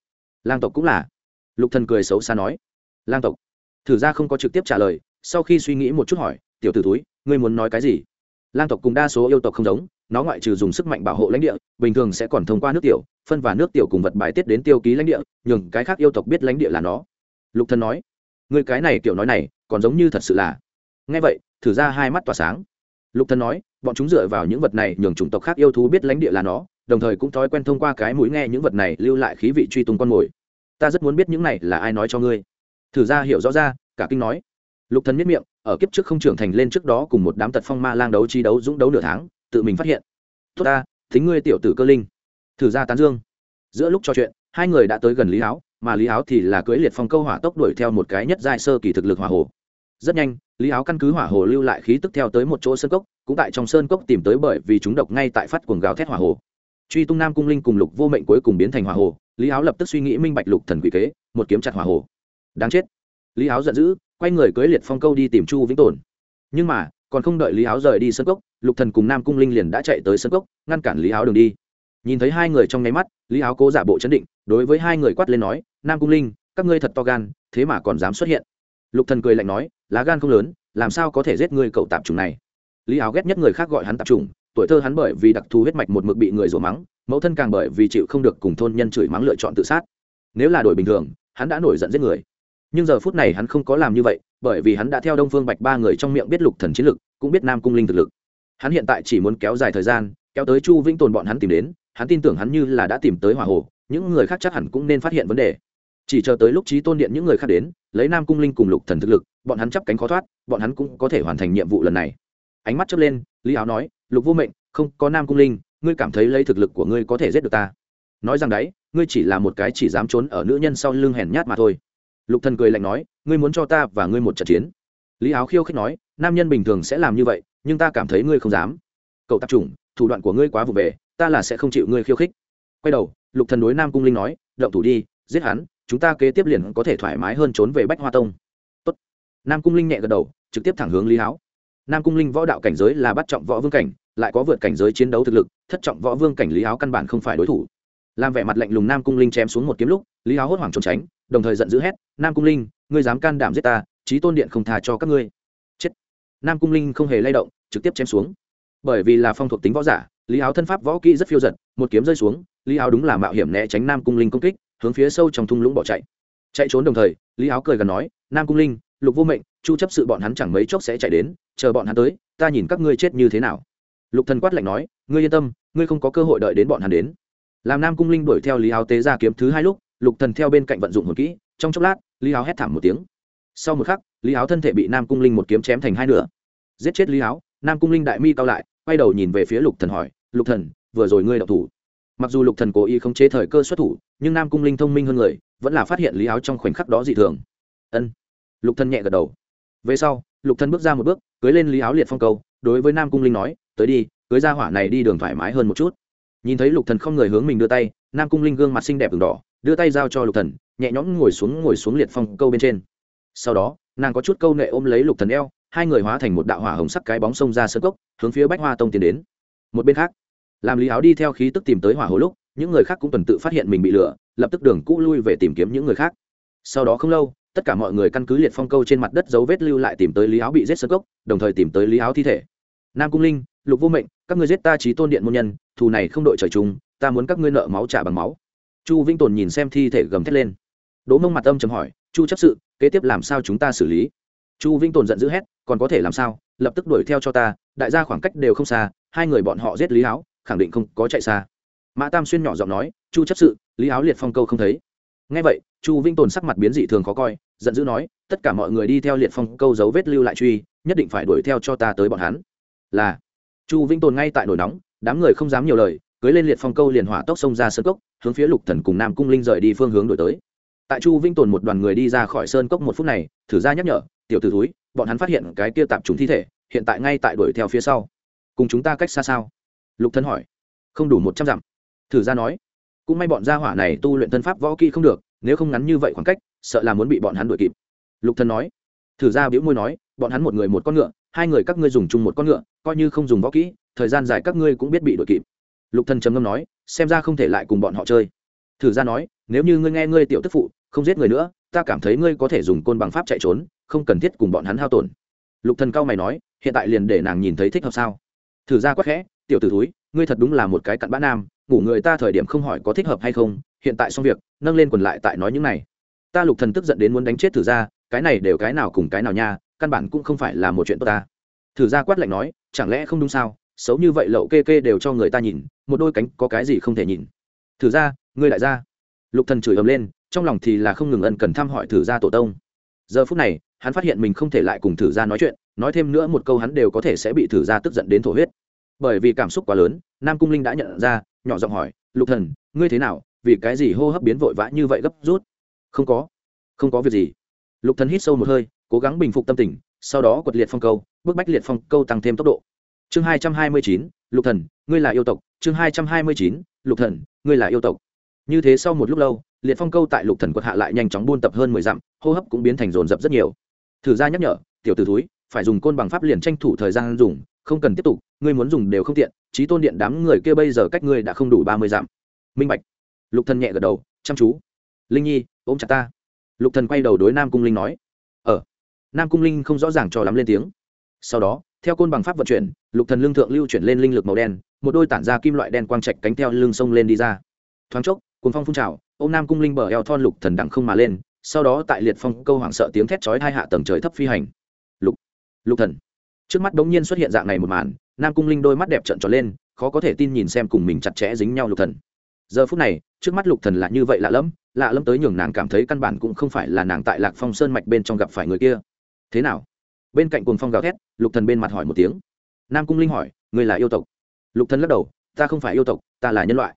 Lang tộc cũng là. Lục thần cười xấu xa nói. Lang tộc. Thử ra không có trực tiếp trả lời, sau khi suy nghĩ một chút hỏi, tiểu tử túi ngươi muốn nói cái gì? Lang tộc cùng đa số yêu tộc không giống nó ngoại trừ dùng sức mạnh bảo hộ lãnh địa, bình thường sẽ còn thông qua nước tiểu, phân và nước tiểu cùng vật bài tiết đến tiêu ký lãnh địa, nhường cái khác yêu tộc biết lãnh địa là nó. Lục thần nói, người cái này kiểu nói này, còn giống như thật sự là. Nghe vậy, thử ra hai mắt tỏa sáng. Lục thần nói, bọn chúng dựa vào những vật này nhường chủng tộc khác yêu thú biết lãnh địa là nó, đồng thời cũng thói quen thông qua cái mũi nghe những vật này lưu lại khí vị truy tung con mồi. Ta rất muốn biết những này là ai nói cho ngươi. Thử ra hiểu rõ ra, cả kinh nói. Lục thần miết miệng, ở kiếp trước không trưởng thành lên trước đó cùng một đám tật phong ma lang đấu chi đấu dũng đấu nửa tháng tự mình phát hiện. Tốt ta, thính ngươi tiểu tử cơ linh. Thử ra tán dương. Giữa lúc trò chuyện, hai người đã tới gần lý áo mà lý áo thì là cưỡi liệt phong câu hỏa tốc đuổi theo một cái nhất giai sơ kỳ thực lực hỏa hồ. Rất nhanh, lý áo căn cứ hỏa hồ lưu lại khí tức theo tới một chỗ sơn cốc, cũng tại trong sơn cốc tìm tới bởi vì chúng độc ngay tại phát cuồng gào thét hỏa hồ. Truy tung nam cung linh cùng lục vô mệnh cuối cùng biến thành hỏa hồ, lý áo lập tức suy nghĩ minh bạch lục thần quỷ kế, một kiếm chặt hỏa hồ. Đáng chết. Lý áo giận dữ, quay người cưới liệt phong câu đi tìm chu vĩnh tồn. Nhưng mà còn không đợi lý áo rời đi sân cốc, lục thần cùng nam cung linh liền đã chạy tới sân cốc, ngăn cản lý áo đường đi. nhìn thấy hai người trong nháy mắt, lý áo cố giả bộ chấn định, đối với hai người quát lên nói, nam cung linh, các ngươi thật to gan, thế mà còn dám xuất hiện. lục thần cười lạnh nói, lá gan không lớn, làm sao có thể giết ngươi cậu tạp chủng này? lý áo ghét nhất người khác gọi hắn tạp chủng, tuổi thơ hắn bởi vì đặc thù huyết mạch một mực bị người rủa mắng, mẫu thân càng bởi vì chịu không được cùng thôn nhân chửi mắng lựa chọn tự sát. nếu là đổi bình thường, hắn đã nổi giận giết người. nhưng giờ phút này hắn không có làm như vậy bởi vì hắn đã theo đông phương bạch ba người trong miệng biết lục thần chiến lực, cũng biết nam cung linh thực lực. Hắn hiện tại chỉ muốn kéo dài thời gian, kéo tới chu vĩnh tồn bọn hắn tìm đến, hắn tin tưởng hắn như là đã tìm tới hỏa hồ, những người khác chắc hẳn cũng nên phát hiện vấn đề. Chỉ chờ tới lúc trí tôn điện những người khác đến, lấy nam cung linh cùng lục thần thực lực, bọn hắn chắp cánh khó thoát, bọn hắn cũng có thể hoàn thành nhiệm vụ lần này. Ánh mắt chớp lên, lý áo nói, lục vô mệnh, không có nam cung linh, ngươi cảm thấy lấy thực lực của ngươi có thể giết được ta? Nói rằng đấy, ngươi chỉ là một cái chỉ dám trốn ở nữ nhân sau lưng hèn nhát mà thôi lục thần cười lạnh nói, ngươi muốn cho ta và ngươi một trận chiến? Lý áo khiêu khích nói, nam nhân bình thường sẽ làm như vậy, nhưng ta cảm thấy ngươi không dám. Cậu tạp chủng, thủ đoạn của ngươi quá vụ về, ta là sẽ không chịu ngươi khiêu khích. Quay đầu, lục thần đối nam cung linh nói, động thủ đi, giết hắn, chúng ta kế tiếp liền có thể thoải mái hơn trốn về bách hoa tông. Tốt. nam cung linh nhẹ gật đầu, trực tiếp thẳng hướng lý áo. Nam cung linh võ đạo cảnh giới là bắt trọng võ vương cảnh, lại có vượt cảnh giới chiến đấu thực lực, thất trọng võ vương cảnh lý áo căn bản không phải đối thủ làm vẻ mặt lạnh lùng nam cung linh chém xuống một kiếm lúc, lý áo hốt hoảng trốn tránh, đồng thời giận dữ hét, nam cung linh, ngươi dám can đảm giết ta trí tôn điện không thà cho các ngươi. Chết. Nam cung linh không hề lay động, trực tiếp chém xuống. Bởi vì là phong thuộc tính võ giả, lý áo thân pháp võ kỹ rất phiêu giật, một kiếm rơi xuống, lý áo đúng là mạo hiểm né tránh nam cung linh công kích, hướng phía sâu trong thung lũng bỏ chạy. Chạy trốn đồng thời, lý áo cười gần nói, nam cung linh, lục vô mệnh, chu chấp sự bọn hắn chẳng mấy chốc sẽ chạy đến, chờ bọn hắn tới, ta nhìn các ngươi chết như thế nào. Lục thần quát lạnh nói, ngươi yên tâm, ngươi không có cơ hội đợi đến bọn hắn đến làm nam cung linh đuổi theo lý áo tế ra kiếm thứ hai lúc, lục thần theo bên cạnh vận dụng hồn kỹ, trong chốc lát, lý áo hét thảm một tiếng. Sau một khắc, lý áo thân thể bị nam cung linh một kiếm chém thành hai nửa. Giết chết lý áo nam cung linh đại mi cao lại, quay đầu nhìn về phía lục thần hỏi, lục thần, vừa rồi ngươi đậu thủ? Mặc dù lục thần cố ý không chế thời cơ xuất thủ, nhưng nam cung linh thông minh hơn người, vẫn là phát hiện lý áo trong khoảnh khắc đó dị thường. Ân. Lục thần nhẹ gật đầu. Về sau, lục thần bước ra một bước, cưới lên lý áo liệt phong cầu đối với nam cung linh nói, tới đi, cưới ra hỏa này đi đường thoải mái hơn một chút nhìn thấy lục thần không người hướng mình đưa tay, nam cung linh gương mặt xinh đẹp đường đỏ, đưa tay giao cho lục thần, nhẹ nhõm ngồi xuống ngồi xuống liệt phong câu bên trên. Sau đó, nàng có chút câu nệ ôm lấy lục thần eo, hai người hóa thành một đạo hỏa hồng sắc cái bóng sông ra sân cốc, hướng phía bách hoa tông tiến đến. Một bên khác làm lý áo đi theo khí tức tìm tới hỏa hồ lúc, những người khác cũng tuần tự phát hiện mình bị lửa lập tức đường cũ lui về tìm kiếm những người khác. Sau đó không lâu, tất cả mọi người căn cứ liệt phong câu trên mặt đất dấu vết lưu lại tìm tới lý áo bị giết sân cốc, đồng thời tìm tới lý áo thi thể. Nam cung linh, lục vô mệnh các ngươi giết ta trí tôn điện môn nhân, thù này không đội trời chung, ta muốn các ngươi nợ máu trả bằng máu. Chu vĩnh tồn nhìn xem thi thể gầm thét lên. Đỗ mông mặt âm chầm hỏi, chu chấp sự, kế tiếp làm sao chúng ta xử lý? Chu vĩnh tồn giận dữ hét, còn có thể làm sao? Lập tức đuổi theo cho ta, đại gia khoảng cách đều không xa, hai người bọn họ giết lý áo khẳng định không có chạy xa. Mã tam xuyên nhỏ giọng nói, chu chấp sự, lý áo liệt phong câu không thấy. Ngay vậy, chu vĩnh tồn sắc mặt biến dị thường khó coi, giận dữ nói, tất cả mọi người đi theo liệt phong câu dấu vết lưu lại truy, nhất định phải đuổi theo cho ta tới bọn hắn. Là chu vĩnh tồn ngay tại nổi nóng, đám người không dám nhiều lời, cưới lên liệt phong câu liền hỏa tốc sông ra sơn cốc, hướng phía lục thần cùng nam cung linh rời đi phương hướng đổi tới. Tại chu vĩnh tồn một đoàn người đi ra khỏi sơn cốc một phút này, thử ra nhắc nhở, tiểu t ử túi bọn hắn phát hiện cái kia tạp trùng thi thể, hiện tại ngay tại đuổi theo phía sau. Cùng chúng ta cách xa sao? Lục thân hỏi. Không đủ một trăm dặm. Thử ra nói. Cũng may bọn gia hỏa này tu luyện thân pháp võ kỹ không được, nếu không ngắn như vậy khoảng cách, sợ là muốn bị bọn hắn đuổi kịp. Lục thân nói. Thử ra biễu môi nói, bọn hắn một người một con ngựa hai người các ngươi dùng chung một con ngựa, coi như không dùng võ kỹ, thời gian dài các ngươi cũng biết bị đội kịp. Lục Thần trầm ngâm nói, xem ra không thể lại cùng bọn họ chơi. Thử ra nói, nếu như ngươi nghe ngươi tiểu tức phụ, không giết người nữa, ta cảm thấy ngươi có thể dùng côn bằng pháp chạy trốn, không cần thiết cùng bọn hắn hao tổn. Lục thần cao mày nói, hiện tại liền để nàng nhìn thấy thích hợp sao? Thử ra quắc khẽ, tiểu tử thúi, ngươi thật đúng là một cái cặn bã nam, ngủ người ta thời điểm không hỏi có thích hợp hay không, hiện tại xong việc, nâng lên quần lại tại nói những này. Ta lục thần tức giận đến muốn đánh chết thử ra, cái này đều cái nào cùng cái nào nha căn bản cũng không phải là một chuyện tốt ta. Thử ra quát lạnh nói, chẳng lẽ không đúng sao? Xấu như vậy lậu kê kê đều cho người ta nhìn, một đôi cánh có cái gì không thể nhìn? Thử ra, ngươi lại ra. Lục thần chửi ầm lên, trong lòng thì là không ngừng ân cần thăm hỏi thử ra tổ tông. Giờ phút này, hắn phát hiện mình không thể lại cùng thử ra nói chuyện, nói thêm nữa một câu hắn đều có thể sẽ bị thử ra tức giận đến thổ huyết. Bởi vì cảm xúc quá lớn, nam cung linh đã nhận ra, nhỏ giọng hỏi, lục thần, ngươi thế nào? Vì cái gì hô hấp biến vội vã như vậy gấp rút? Không có không có việc gì. Lục thần hít sâu một hơi cố gắng bình phục tâm tình, sau đó quật liệt phong câu bước bách liệt phong câu tăng thêm tốc độ. Chương hai trăm hai mươi chín, lục thần, ngươi là yêu tộc. Chương hai trăm hai mươi chín, lục thần, ngươi là yêu tộc. Như thế sau một lúc lâu, liệt phong câu tại lục thần quật hạ lại nhanh chóng buôn tập hơn mười dặm, hô hấp cũng biến thành rồn rập rất nhiều. Thử ra nhắc nhở, tiểu tử thúi, phải dùng côn bằng pháp liền tranh thủ thời gian dùng, không cần tiếp tục, ngươi muốn dùng đều không tiện trí tôn điện đám người kia bây giờ cách ngươi đã không đủ ba mươi dặm. Minh bạch. Lục thần nhẹ gật đầu, chăm chú. Linh nhi, ôm chặt ta. Lục thần quay đầu đối nam cung linh nói nam cung linh không rõ ràng cho lắm lên tiếng. Sau đó, theo côn bằng pháp vận chuyển, lục thần lương thượng lưu chuyển lên linh lực màu đen, một đôi tản ra kim loại đen quang trạch cánh theo lưng sông lên đi ra. Thoáng chốc, cuồng phong phun trào ô nam cung linh bờ eo thon lục thần đẳng không mà lên, sau đó tại liệt phong câu hoảng sợ tiếng thét chói hai hạ tầng trời thấp phi hành. Lục lục thần. Trước mắt bỗng nhiên xuất hiện dạng này một màn, nam cung linh đôi mắt đẹp trợn tròn lên, khó có thể tin nhìn xem cùng mình chặt chẽ dính nhau lục thần. Giờ phút này, trước mắt lục thần là như vậy lạ lẫm lạ lẫm tới nhường nàng cảm thấy căn bản cũng không phải là nàng tại lạc phong sơn mạch bên trong gặp phải người kia thế nào? Bên cạnh cuồng phong gào thét, lục thần bên mặt hỏi một tiếng. Nam cung linh hỏi, ngươi là yêu tộc? Lục thần lắc đầu, ta không phải yêu tộc, ta là nhân loại.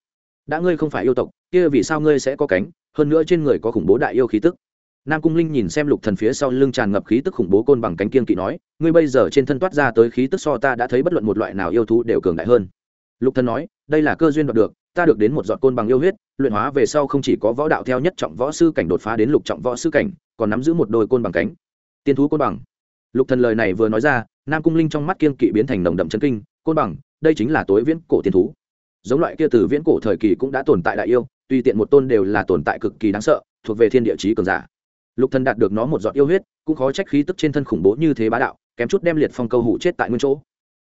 Đã ngươi không phải yêu tộc, kia vì sao ngươi sẽ có cánh? Hơn nữa trên người có khủng bố đại yêu khí tức. Nam cung linh nhìn xem lục thần phía sau lưng tràn ngập khí tức khủng bố côn bằng cánh kiên kỵ nói, ngươi bây giờ trên thân toát ra tới khí tức so ta đã thấy bất luận một loại nào yêu thú đều cường đại hơn. Lục thần nói, đây là cơ duyên đoạt được, ta được đến một giọt côn bằng yêu huyết, luyện hóa về sau không chỉ có võ đạo theo nhất trọng võ sư cảnh đột phá đến lục trọng võ sư cảnh, còn nắm giữ một đôi côn bằng cánh tiên thú côn bằng. Lục thần lời này vừa nói ra, nam cung linh trong mắt kiên kỵ biến thành nồng đậm chân kinh, côn bằng, đây chính là tối viễn cổ tiên thú. Giống loại kia từ viễn cổ thời kỳ cũng đã tồn tại đại yêu, tuy tiện một tôn đều là tồn tại cực kỳ đáng sợ, thuộc về thiên địa chí cường giả. Lục thần đạt được nó một giọt yêu huyết, cũng khó trách khí tức trên thân khủng bố như thế bá đạo, kém chút đem liệt phong câu hủ chết tại nguyên chỗ.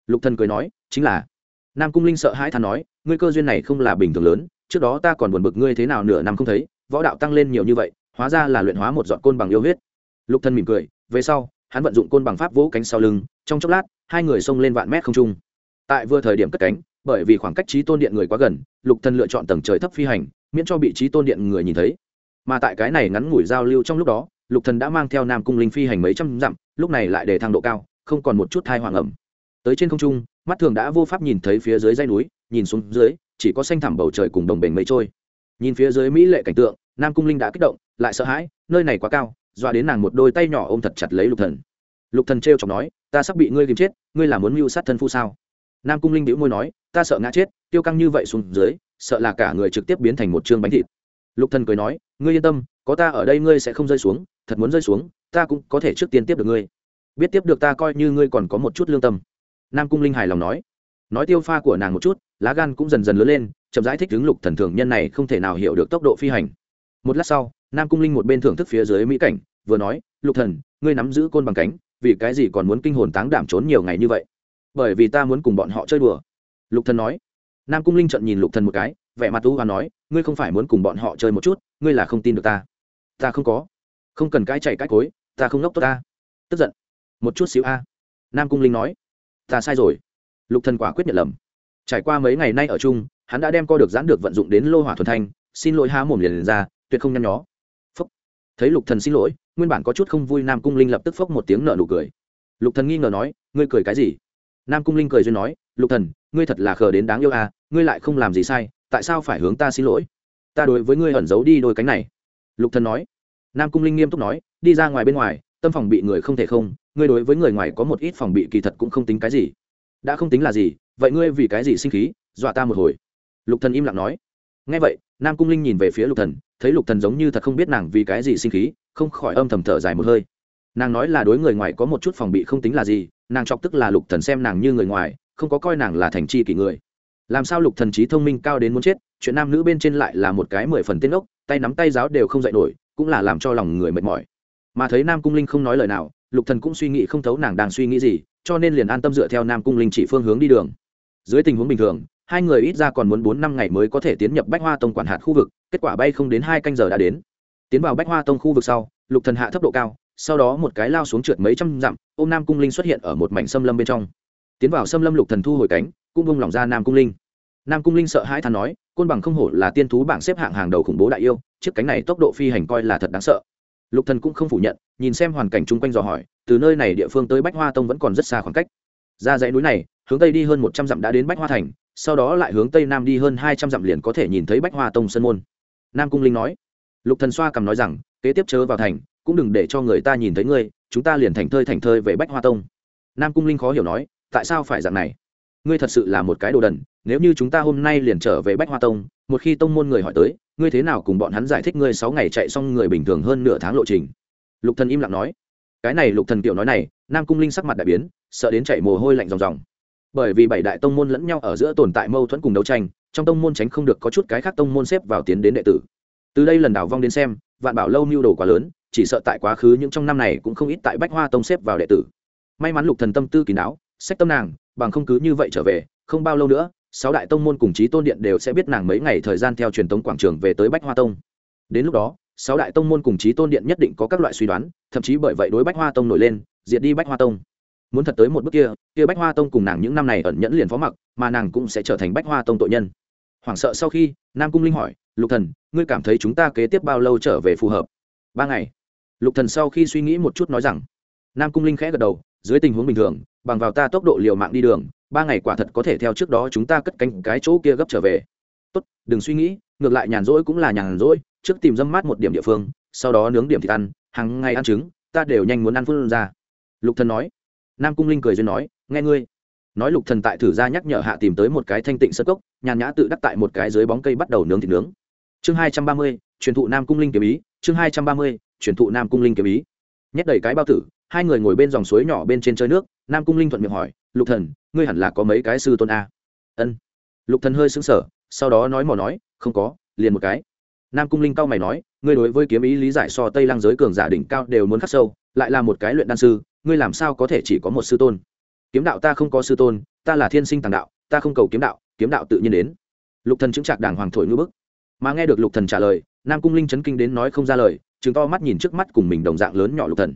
Lục thần cười nói, chính là. Nam cung linh sợ hãi thán nói, ngươi cơ duyên này không là bình thường lớn, trước đó ta còn buồn bực ngươi thế nào nửa năm không thấy, võ đạo tăng lên nhiều như vậy, hóa ra là luyện hóa một giọt côn bằng yêu huyết. Lục thần mỉm cười về sau, hắn vận dụng côn bằng pháp vỗ cánh sau lưng, trong chốc lát, hai người xông lên vạn mét không trung. Tại vừa thời điểm cất cánh, bởi vì khoảng cách trí tôn điện người quá gần, lục thần lựa chọn tầng trời thấp phi hành, miễn cho bị trí tôn điện người nhìn thấy. Mà tại cái này ngắn ngủi giao lưu trong lúc đó, lục thần đã mang theo nam cung linh phi hành mấy trăm dặm, lúc này lại để thang độ cao, không còn một chút thai hoàng ẩm. Tới trên không trung, mắt thường đã vô pháp nhìn thấy phía dưới dãy núi, nhìn xuống dưới, chỉ có xanh thẳm bầu trời cùng đồng bền mây trôi. Nhìn phía dưới mỹ lệ cảnh tượng, nam cung linh đã kích động, lại sợ hãi, nơi này quá cao dọa đến nàng một đôi tay nhỏ ôm thật chặt lấy lục thần. Lục thần trêu chọc nói, ta sắp bị ngươi kìm chết, ngươi là muốn mưu sát thân phu sao? Nam cung linh đĩu môi nói, ta sợ ngã chết, tiêu căng như vậy xuống dưới, sợ là cả người trực tiếp biến thành một chương bánh thịt. Lục thần cười nói, ngươi yên tâm, có ta ở đây ngươi sẽ không rơi xuống, thật muốn rơi xuống, ta cũng có thể trước tiên tiếp được ngươi. Biết tiếp được ta coi như ngươi còn có một chút lương tâm. Nam cung linh hài lòng nói. Nói tiêu pha của nàng một chút, lá gan cũng dần dần lớn lên, chậm rãi thích ứng lục thần thường nhân này không thể nào hiểu được tốc độ phi hành. Một lát sau, nam cung linh một bên thưởng thức phía dưới mỹ cảnh vừa nói lục thần ngươi nắm giữ côn bằng cánh vì cái gì còn muốn kinh hồn táng đảm trốn nhiều ngày như vậy? Bởi vì ta muốn cùng bọn họ chơi đùa. Lục thần nói. Nam cung linh trận nhìn lục thần một cái vẻ mặt u và nói ngươi không phải muốn cùng bọn họ chơi một chút ngươi là không tin được ta. Ta không có. Không cần cái chạy cái cối ta không ngốc tốt ta. Tức giận. Một chút xíu a. Nam cung linh nói. Ta sai rồi. Lục thần quả quyết nhận lầm. Trải qua mấy ngày nay ở chung hắn đã đem co được giãn được vận dụng đến lô hỏa thuần thanh xin lỗi há mồm liền, liền ra tuyệt không nhăn nhó thấy lục thần xin lỗi, nguyên bản có chút không vui nam cung linh lập tức phốc một tiếng nợ nụ cười. Lục thần nghi ngờ nói, ngươi cười cái gì? Nam cung linh cười duyên nói, lục thần, ngươi thật là khờ đến đáng yêu à ngươi lại không làm gì sai, tại sao phải hướng ta xin lỗi? Ta đối với ngươi ẩn giấu đi đôi cánh này. Lục thần nói. Nam cung linh nghiêm túc nói, đi ra ngoài bên ngoài, tâm phòng bị người không thể không, ngươi đối với người ngoài có một ít phòng bị kỳ thật cũng không tính cái gì. Đã không tính là gì, vậy ngươi vì cái gì sinh khí, dọa ta một hồi? Lục thần im lặng nói ngay vậy, nam cung linh nhìn về phía lục thần, thấy lục thần giống như thật không biết nàng vì cái gì sinh khí, không khỏi âm thầm thở dài một hơi. Nàng nói là đối người ngoài có một chút phòng bị không tính là gì, nàng chọc tức là lục thần xem nàng như người ngoài, không có coi nàng là thành chi kỷ người. Làm sao lục thần trí thông minh cao đến muốn chết, chuyện nam nữ bên trên lại là một cái mười phần tên ốc, tay nắm tay giáo đều không dạy nổi, cũng là làm cho lòng người mệt mỏi. Mà thấy nam cung linh không nói lời nào, lục thần cũng suy nghĩ không thấu nàng đang suy nghĩ gì, cho nên liền an tâm dựa theo nam cung linh chỉ phương hướng đi đường. Dưới tình huống bình thường hai người ít ra còn muốn bốn năm ngày mới có thể tiến nhập bách hoa tông quản hạt khu vực, kết quả bay không đến hai canh giờ đã đến. Tiến vào bách hoa tông khu vực sau, lục thần hạ thấp độ cao, sau đó một cái lao xuống trượt mấy trăm dặm, ôm nam cung linh xuất hiện ở một mảnh xâm lâm bên trong. Tiến vào xâm lâm lục thần thu hồi cánh, cũng bông lỏng ra nam cung linh. Nam cung linh sợ hãi thán nói, côn bằng không hổ là tiên thú bảng xếp hạng hàng đầu khủng bố đại yêu, chiếc cánh này tốc độ phi hành coi là thật đáng sợ. Lục thần cũng không phủ nhận, nhìn xem hoàn cảnh chung quanh dò hỏi, từ nơi này địa phương tới bách hoa tông vẫn còn rất xa khoảng cách. Ra dãy núi này, hướng tây đi hơn một trăm dặm đã đến bách hoa thành sau đó lại hướng tây nam đi hơn hai trăm dặm liền có thể nhìn thấy bách hoa tông sân môn. Nam cung linh nói, lục thần xoa cầm nói rằng, kế tiếp chớ vào thành, cũng đừng để cho người ta nhìn thấy ngươi, chúng ta liền thành thơi thành thơi về bách hoa tông. Nam cung linh khó hiểu nói, tại sao phải dạng này? Ngươi thật sự là một cái đồ đần, nếu như chúng ta hôm nay liền trở về bách hoa tông, một khi tông môn người hỏi tới, ngươi thế nào cùng bọn hắn giải thích ngươi sáu ngày chạy xong người bình thường hơn nửa tháng lộ trình? Lục thần im lặng nói. Cái này lục thần tiểu nói này, nam cung linh sắc mặt đại biến, sợ đến chạy mồ hôi lạnh ròng ròng bởi vì bảy đại tông môn lẫn nhau ở giữa tồn tại mâu thuẫn cùng đấu tranh, trong tông môn tránh không được có chút cái khác tông môn xếp vào tiến đến đệ tử. Từ đây lần đảo vong đến xem, vạn bảo lâu mưu đồ quá lớn, chỉ sợ tại quá khứ những trong năm này cũng không ít tại bách hoa tông xếp vào đệ tử. May mắn lục thần tâm tư kỳ não, sách tâm nàng, bằng không cứ như vậy trở về, không bao lâu nữa, sáu đại tông môn cùng chí tôn điện đều sẽ biết nàng mấy ngày thời gian theo truyền tống quảng trường về tới bách hoa tông. Đến lúc đó, sáu đại tông môn cùng chí tôn điện nhất định có các loại suy đoán, thậm chí bởi vậy đối bách hoa tông nổi lên, diệt đi bách hoa tông muốn thật tới một bước kia kia bách hoa tông cùng nàng những năm này ẩn nhẫn liền phó mặc, mà nàng cũng sẽ trở thành bách hoa tông tội nhân. Hoảng sợ sau khi, nam cung linh hỏi, lục thần, ngươi cảm thấy chúng ta kế tiếp bao lâu trở về phù hợp? Ba ngày. Lục thần sau khi suy nghĩ một chút nói rằng, nam cung linh khẽ gật đầu, dưới tình huống bình thường, bằng vào ta tốc độ liều mạng đi đường, ba ngày quả thật có thể theo trước đó chúng ta cất cánh cái chỗ kia gấp trở về. Tốt, đừng suy nghĩ, ngược lại nhàn rỗi cũng là nhàn rỗi, trước tìm dâm mát một điểm địa phương, sau đó nướng điểm thịt ăn, hàng ngày ăn trứng, ta đều nhanh muốn ăn phương ra. Lục thần nói nam cung linh cười duyên nói, nghe ngươi. Nói lục thần tại thử ra nhắc nhở hạ tìm tới một cái thanh tịnh sơ cốc, nhàn nhã tự đắc tại một cái dưới bóng cây bắt đầu nướng thịt nướng. Chương hai trăm ba mươi, truyền thụ nam cung linh kiếm ý, chương hai trăm ba mươi, truyền thụ nam cung linh kiếm ý. Nhét đầy cái bao tử, hai người ngồi bên dòng suối nhỏ bên trên chơi nước, nam cung linh thuận miệng hỏi, lục thần, ngươi hẳn là có mấy cái sư tôn a? Ân. Lục thần hơi sững sờ, sau đó nói mò nói, không có, liền một cái. Nam cung linh cao mày nói, ngươi đối với kiếm ý lý giải so tây lang giới cường giả đỉnh cao đều muốn khắc sâu, lại là một cái luyện đan sư ngươi làm sao có thể chỉ có một sư tôn? Kiếm đạo ta không có sư tôn, ta là thiên sinh tàng đạo, ta không cầu kiếm đạo kiếm đạo tự nhiên đến. Lục thần chứng trạc đàng hoàng thổi ngư bức. Mà nghe được lục thần trả lời, nam cung linh chấn kinh đến nói không ra lời chứng to mắt nhìn trước mắt cùng mình đồng dạng lớn nhỏ lục thần.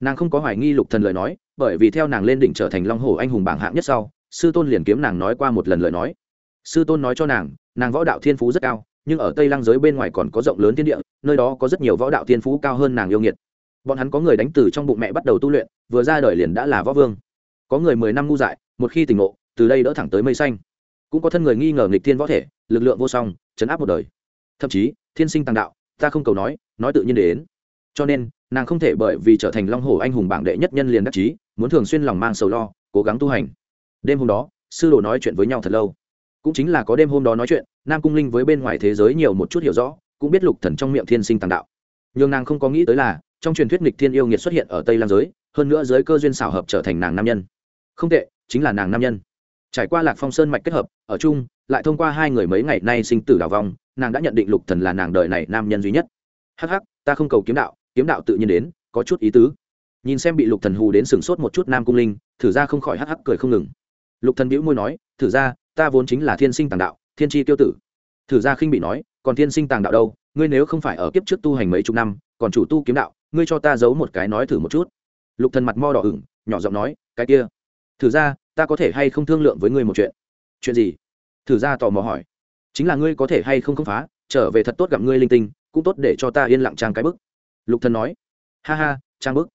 Nàng không có hoài nghi lục thần lời nói, bởi vì theo nàng lên đỉnh trở thành long hổ anh hùng bảng hạng nhất sau, sư tôn liền kiếm nàng nói qua một lần lời nói. Sư tôn nói cho nàng nàng võ đạo thiên phú rất cao, nhưng ở tây lăng giới bên ngoài còn có rộng lớn thiên địa, nơi đó có rất nhiều võ đạo thiên phú cao hơn nàng yêu nghiệt bọn hắn có người đánh từ trong bụng mẹ bắt đầu tu luyện, vừa ra đời liền đã là võ vương. Có người mười năm ngu dại, một khi tỉnh ngộ, từ đây đỡ thẳng tới mây xanh. Cũng có thân người nghi ngờ nghịch thiên võ thể, lực lượng vô song, chấn áp một đời. Thậm chí, thiên sinh tàng đạo, ta không cầu nói nói tự nhiên đến. Cho nên, nàng không thể bởi vì trở thành long hồ anh hùng bảng đệ nhất nhân liền đắc chí, muốn thường xuyên lòng mang sầu lo, cố gắng tu hành. Đêm hôm đó, sư đồ nói chuyện với nhau thật lâu. Cũng chính là có đêm hôm đó nói chuyện, nam cung linh với bên ngoài thế giới nhiều một chút hiểu rõ, cũng biết lục thần trong miệng thiên sinh tàng đạo. Nhưng nàng không có nghĩ tới là trong truyền thuyết nghịch thiên yêu nghiệt xuất hiện ở tây lam giới, hơn nữa giới cơ duyên xảo hợp trở thành nàng nam nhân. Không tệ, chính là nàng nam nhân. Trải qua lạc phong sơn mạch kết hợp, ở chung, lại thông qua hai người mấy ngày nay sinh tử đào vong, nàng đã nhận định lục thần là nàng đời này nam nhân duy nhất. Hắc hắc, ta không cầu kiếm đạo kiếm đạo tự nhiên đến, có chút ý tứ. Nhìn xem bị lục thần hù đến sừng sốt một chút nam cung linh, thử ra không khỏi hắc hắc cười không ngừng. Lục thần bĩu môi nói, thử ra, ta vốn chính là thiên sinh tàng đạo, thiên tri tiêu tử. Thử ra khinh bị nói, còn thiên sinh tàng đạo đâu? Ngươi nếu không phải ở kiếp trước tu hành mấy chục năm, còn chủ tu kiếm đạo ngươi cho ta giấu một cái nói thử một chút. Lục thần mặt mo đỏ ửng, nhỏ giọng nói, cái kia. Thử ra, ta có thể hay không thương lượng với ngươi một chuyện? Chuyện gì? Thử ra tò mò hỏi. Chính là ngươi có thể hay không không phá, trở về thật tốt gặp ngươi linh tinh, cũng tốt để cho ta yên lặng trang cái bức. Lục thần nói. Ha ha, trang bức.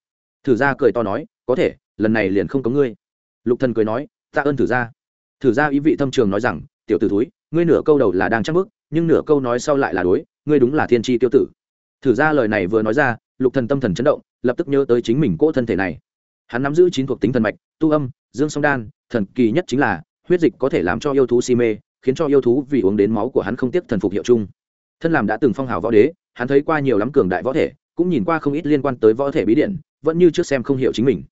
Thử ra cười to nói, có thể, lần này liền không có ngươi. Lục thần cười nói, ta ơn thử ra. Thử ra ý vị thâm trường nói rằng, tiểu tử thúi, ngươi nửa câu đầu là đang trang bức, nhưng nửa câu nói sau lại là đối, ngươi đúng là thiên tri tiêu tử. Thử ra lời này vừa nói ra lục thần tâm thần chấn động, lập tức nhớ tới chính mình cỗ thân thể này. Hắn nắm giữ chín thuộc tính thần mạch, tu âm, dương song đan, thần kỳ nhất chính là, huyết dịch có thể làm cho yêu thú si mê, khiến cho yêu thú vì uống đến máu của hắn không tiếc thần phục hiệu chung. Thân làm đã từng phong hào võ đế, hắn thấy qua nhiều lắm cường đại võ thể, cũng nhìn qua không ít liên quan tới võ thể bí điện vẫn như trước xem không hiểu chính mình.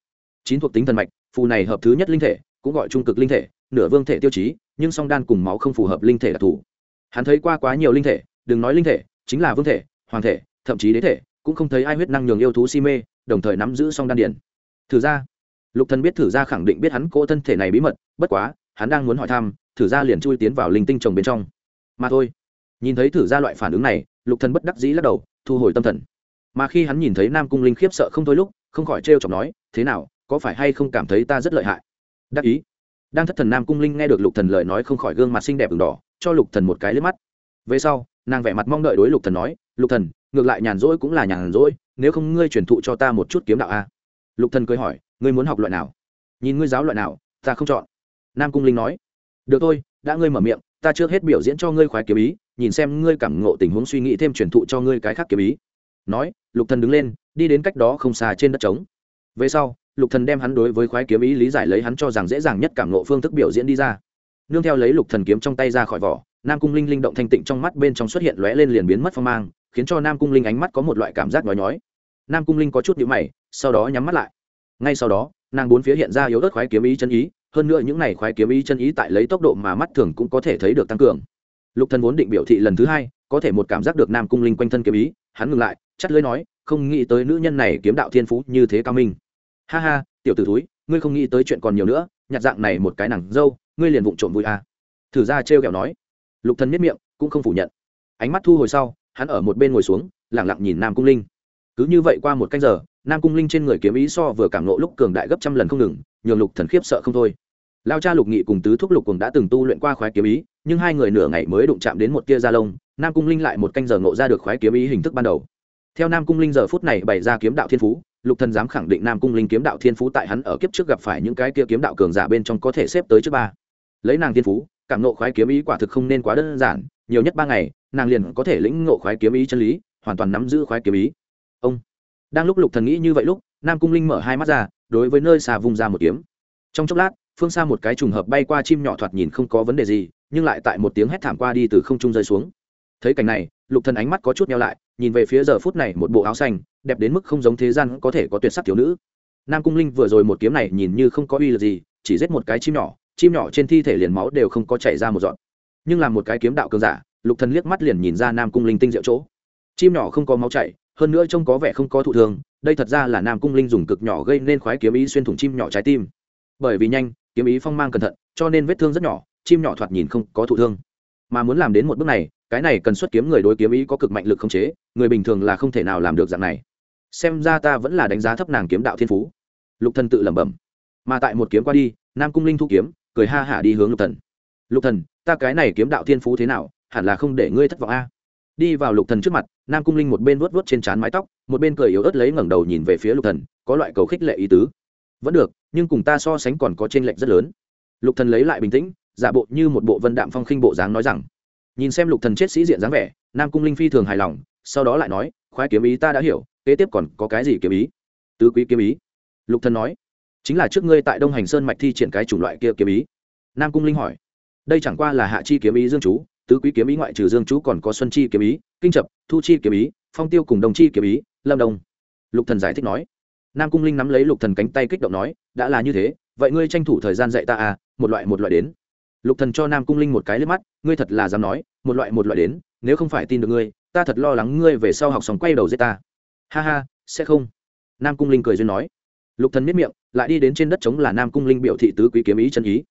Chín thuộc tính thần mạch, phù này hợp thứ nhất linh thể, cũng gọi trung cực linh thể, nửa vương thể tiêu chí, nhưng song đan cùng máu không phù hợp linh thể đặc thù hắn thấy qua quá nhiều linh thể, đừng nói linh thể, chính là vương thể, hoàng thể, thậm chí đế thể cũng không thấy ai huyết năng nhường yêu thú si mê, đồng thời nắm giữ song đan điển thử ra. Lục thần biết thử ra khẳng định biết hắn cỗ thân thể này bí mật, bất quá, hắn đang muốn hỏi thăm, thử ra liền chui tiến vào linh tinh trồng bên trong. Mà thôi. Nhìn thấy thử ra loại phản ứng này, lục thần bất đắc dĩ lắc đầu, thu hồi tâm thần. Mà khi hắn nhìn thấy nam cung linh khiếp sợ không thôi lúc, không khỏi trêu chọc nói, thế nào, có phải hay không cảm thấy ta rất lợi hại? Đắc ý. Đang thất thần nam cung linh nghe được lục thần lời nói không khỏi gương mặt xinh đẹp ửng đỏ, cho lục thần một cái liếc mắt. Về sau, nàng vẻ mặt mong đợi đối lục thần nói, lục thần ngược lại nhàn rỗi cũng là nhàn rỗi, nếu không ngươi truyền thụ cho ta một chút kiếm đạo a. Lục thần cười hỏi, ngươi muốn học loại nào? Nhìn ngươi giáo loại nào, ta không chọn. Nam cung linh nói, được thôi, đã ngươi mở miệng, ta chưa hết biểu diễn cho ngươi khoái kiếm ý, nhìn xem ngươi cảm ngộ tình huống suy nghĩ thêm truyền thụ cho ngươi cái khác kiếm ý. Nói, lục thần đứng lên, đi đến cách đó không xa trên đất trống. Về sau, lục thần đem hắn đối với khoái kiếm ý lý giải lấy hắn cho rằng dễ dàng nhất cảm ngộ phương thức biểu diễn đi ra. Nương theo lấy lục thần kiếm trong tay ra khỏi vỏ, nam cung linh linh động thanh tịnh trong mắt bên trong xuất hiện lóe lên liền biến mất phong mang khiến cho nam cung linh ánh mắt có một loại cảm giác nhói nhói. Nam cung linh có chút nhíu mày, sau đó nhắm mắt lại. Ngay sau đó, nàng bốn phía hiện ra yếu ớt khoái kiếm ý chân ý, hơn nữa những này khoái kiếm ý chân ý tại lấy tốc độ mà mắt thường cũng có thể thấy được tăng cường. Lục thần vốn định biểu thị lần thứ hai, có thể một cảm giác được nam cung linh quanh thân kiếm ý, hắn ngừng lại, chắt lưỡi nói, không nghĩ tới nữ nhân này kiếm đạo thiên phú như thế cao minh. Ha ha, tiểu tử thúi, ngươi không nghĩ tới chuyện còn nhiều nữa, nhặt dạng này một cái nàng dâu, ngươi liền vụng trộm vui à. thử ra trêu kẹo nói. Lục thần miết miệng, cũng không phủ nhận. Ánh mắt thu hồi sau hắn ở một bên ngồi xuống, lặng lặng nhìn nam cung linh. Cứ như vậy qua một canh giờ, nam cung linh trên người kiếm ý so vừa cảm nộ lúc cường đại gấp trăm lần không ngừng, nhường lục thần khiếp sợ không thôi. Lao cha lục nghị cùng tứ thúc lục cùng đã từng tu luyện qua khoái kiếm ý, nhưng hai người nửa ngày mới đụng chạm đến một tia da lông, nam cung linh lại một canh giờ ngộ ra được khoái kiếm ý hình thức ban đầu. Theo nam cung linh giờ phút này bày ra kiếm đạo thiên phú, lục thần dám khẳng định nam cung linh kiếm đạo thiên phú tại hắn ở kiếp trước gặp phải những cái kia kiếm đạo cường giả bên trong có thể xếp tới trước ba lấy nàng tiên phú, cảm nộ khoái kiếm ý quả thực không nên quá đơn giản, nhiều nhất ba ngày, nàng liền có thể lĩnh ngộ khoái kiếm ý chân lý, hoàn toàn nắm giữ khoái kiếm ý. Ông, đang lúc lục thần nghĩ như vậy lúc, nam cung linh mở hai mắt ra, đối với nơi xà vung ra một kiếm. Trong chốc lát, phương xa một cái trùng hợp bay qua chim nhỏ thoạt nhìn không có vấn đề gì, nhưng lại tại một tiếng hét thảm qua đi từ không trung rơi xuống. Thấy cảnh này, lục thần ánh mắt có chút nhau lại, nhìn về phía giờ phút này một bộ áo xanh, đẹp đến mức không giống thế gian có thể có tuyệt sắc thiếu nữ. Nam cung linh vừa rồi một kiếm này nhìn như không có uy lực gì, chỉ giết một cái chim nhỏ chim nhỏ trên thi thể liền máu đều không có chảy ra một giọt. Nhưng làm một cái kiếm đạo cường giả, lục thần liếc mắt liền nhìn ra nam cung linh tinh diệu chỗ. Chim nhỏ không có máu chảy, hơn nữa trông có vẻ không có thụ thương đây thật ra là nam cung linh dùng cực nhỏ gây nên khoái kiếm ý xuyên thủng chim nhỏ trái tim. Bởi vì nhanh, kiếm ý phong mang cẩn thận, cho nên vết thương rất nhỏ, chim nhỏ thoạt nhìn không có thụ thương. Mà muốn làm đến một bước này, cái này cần xuất kiếm người đối kiếm ý có cực mạnh lực không chế, người bình thường là không thể nào làm được dạng này. Xem ra ta vẫn là đánh giá thấp nàng kiếm đạo thiên phú. Lục thần tự lẩm bẩm. Mà tại một kiếm qua đi, nam cung linh thu kiếm cười ha hả đi hướng lục thần. Lục thần, ta cái này kiếm đạo thiên phú thế nào, hẳn là không để ngươi thất vọng a. Đi vào lục thần trước mặt, nam cung linh một bên vuốt vuốt trên trán mái tóc, một bên cười yếu ớt lấy ngẩng đầu nhìn về phía lục thần, có loại cầu khích lệ ý tứ. Vẫn được, nhưng cùng ta so sánh còn có trên lệnh rất lớn. Lục thần lấy lại bình tĩnh, giả bộ như một bộ vân đạm phong khinh bộ dáng nói rằng, nhìn xem lục thần chết sĩ diện dáng vẻ, nam cung linh phi thường hài lòng, sau đó lại nói, khoái kiếm ý ta đã hiểu, kế tiếp còn có cái gì kiếm ý? Tứ quý kiếm ý. Lục thần nói chính là trước ngươi tại đông hành sơn mạch thi triển cái chủng loại kia kiếm ý. Nam cung linh hỏi. Đây chẳng qua là hạ chi kiếm ý dương chú, tứ quý kiếm ý ngoại trừ dương chú còn có xuân chi kiếm ý, kinh chập, thu chi kiếm ý, phong tiêu cùng đồng chi kiếm ý, lâm đông lục thần giải thích nói. Nam cung linh nắm lấy lục thần cánh tay kích động nói, đã là như thế, vậy ngươi tranh thủ thời gian dạy ta à một loại một loại đến. Lục thần cho nam cung linh một cái liếc mắt, ngươi thật là dám nói, một loại một loại đến, nếu không phải tin được ngươi, ta thật lo lắng ngươi về sau học xong quay đầu giết ta. Ha ha, sẽ không. Nam cung linh cười duyên nói lục thần miết miệng, lại đi đến trên đất trống là nam cung linh biểu thị tứ quý kiếm ý chân ý.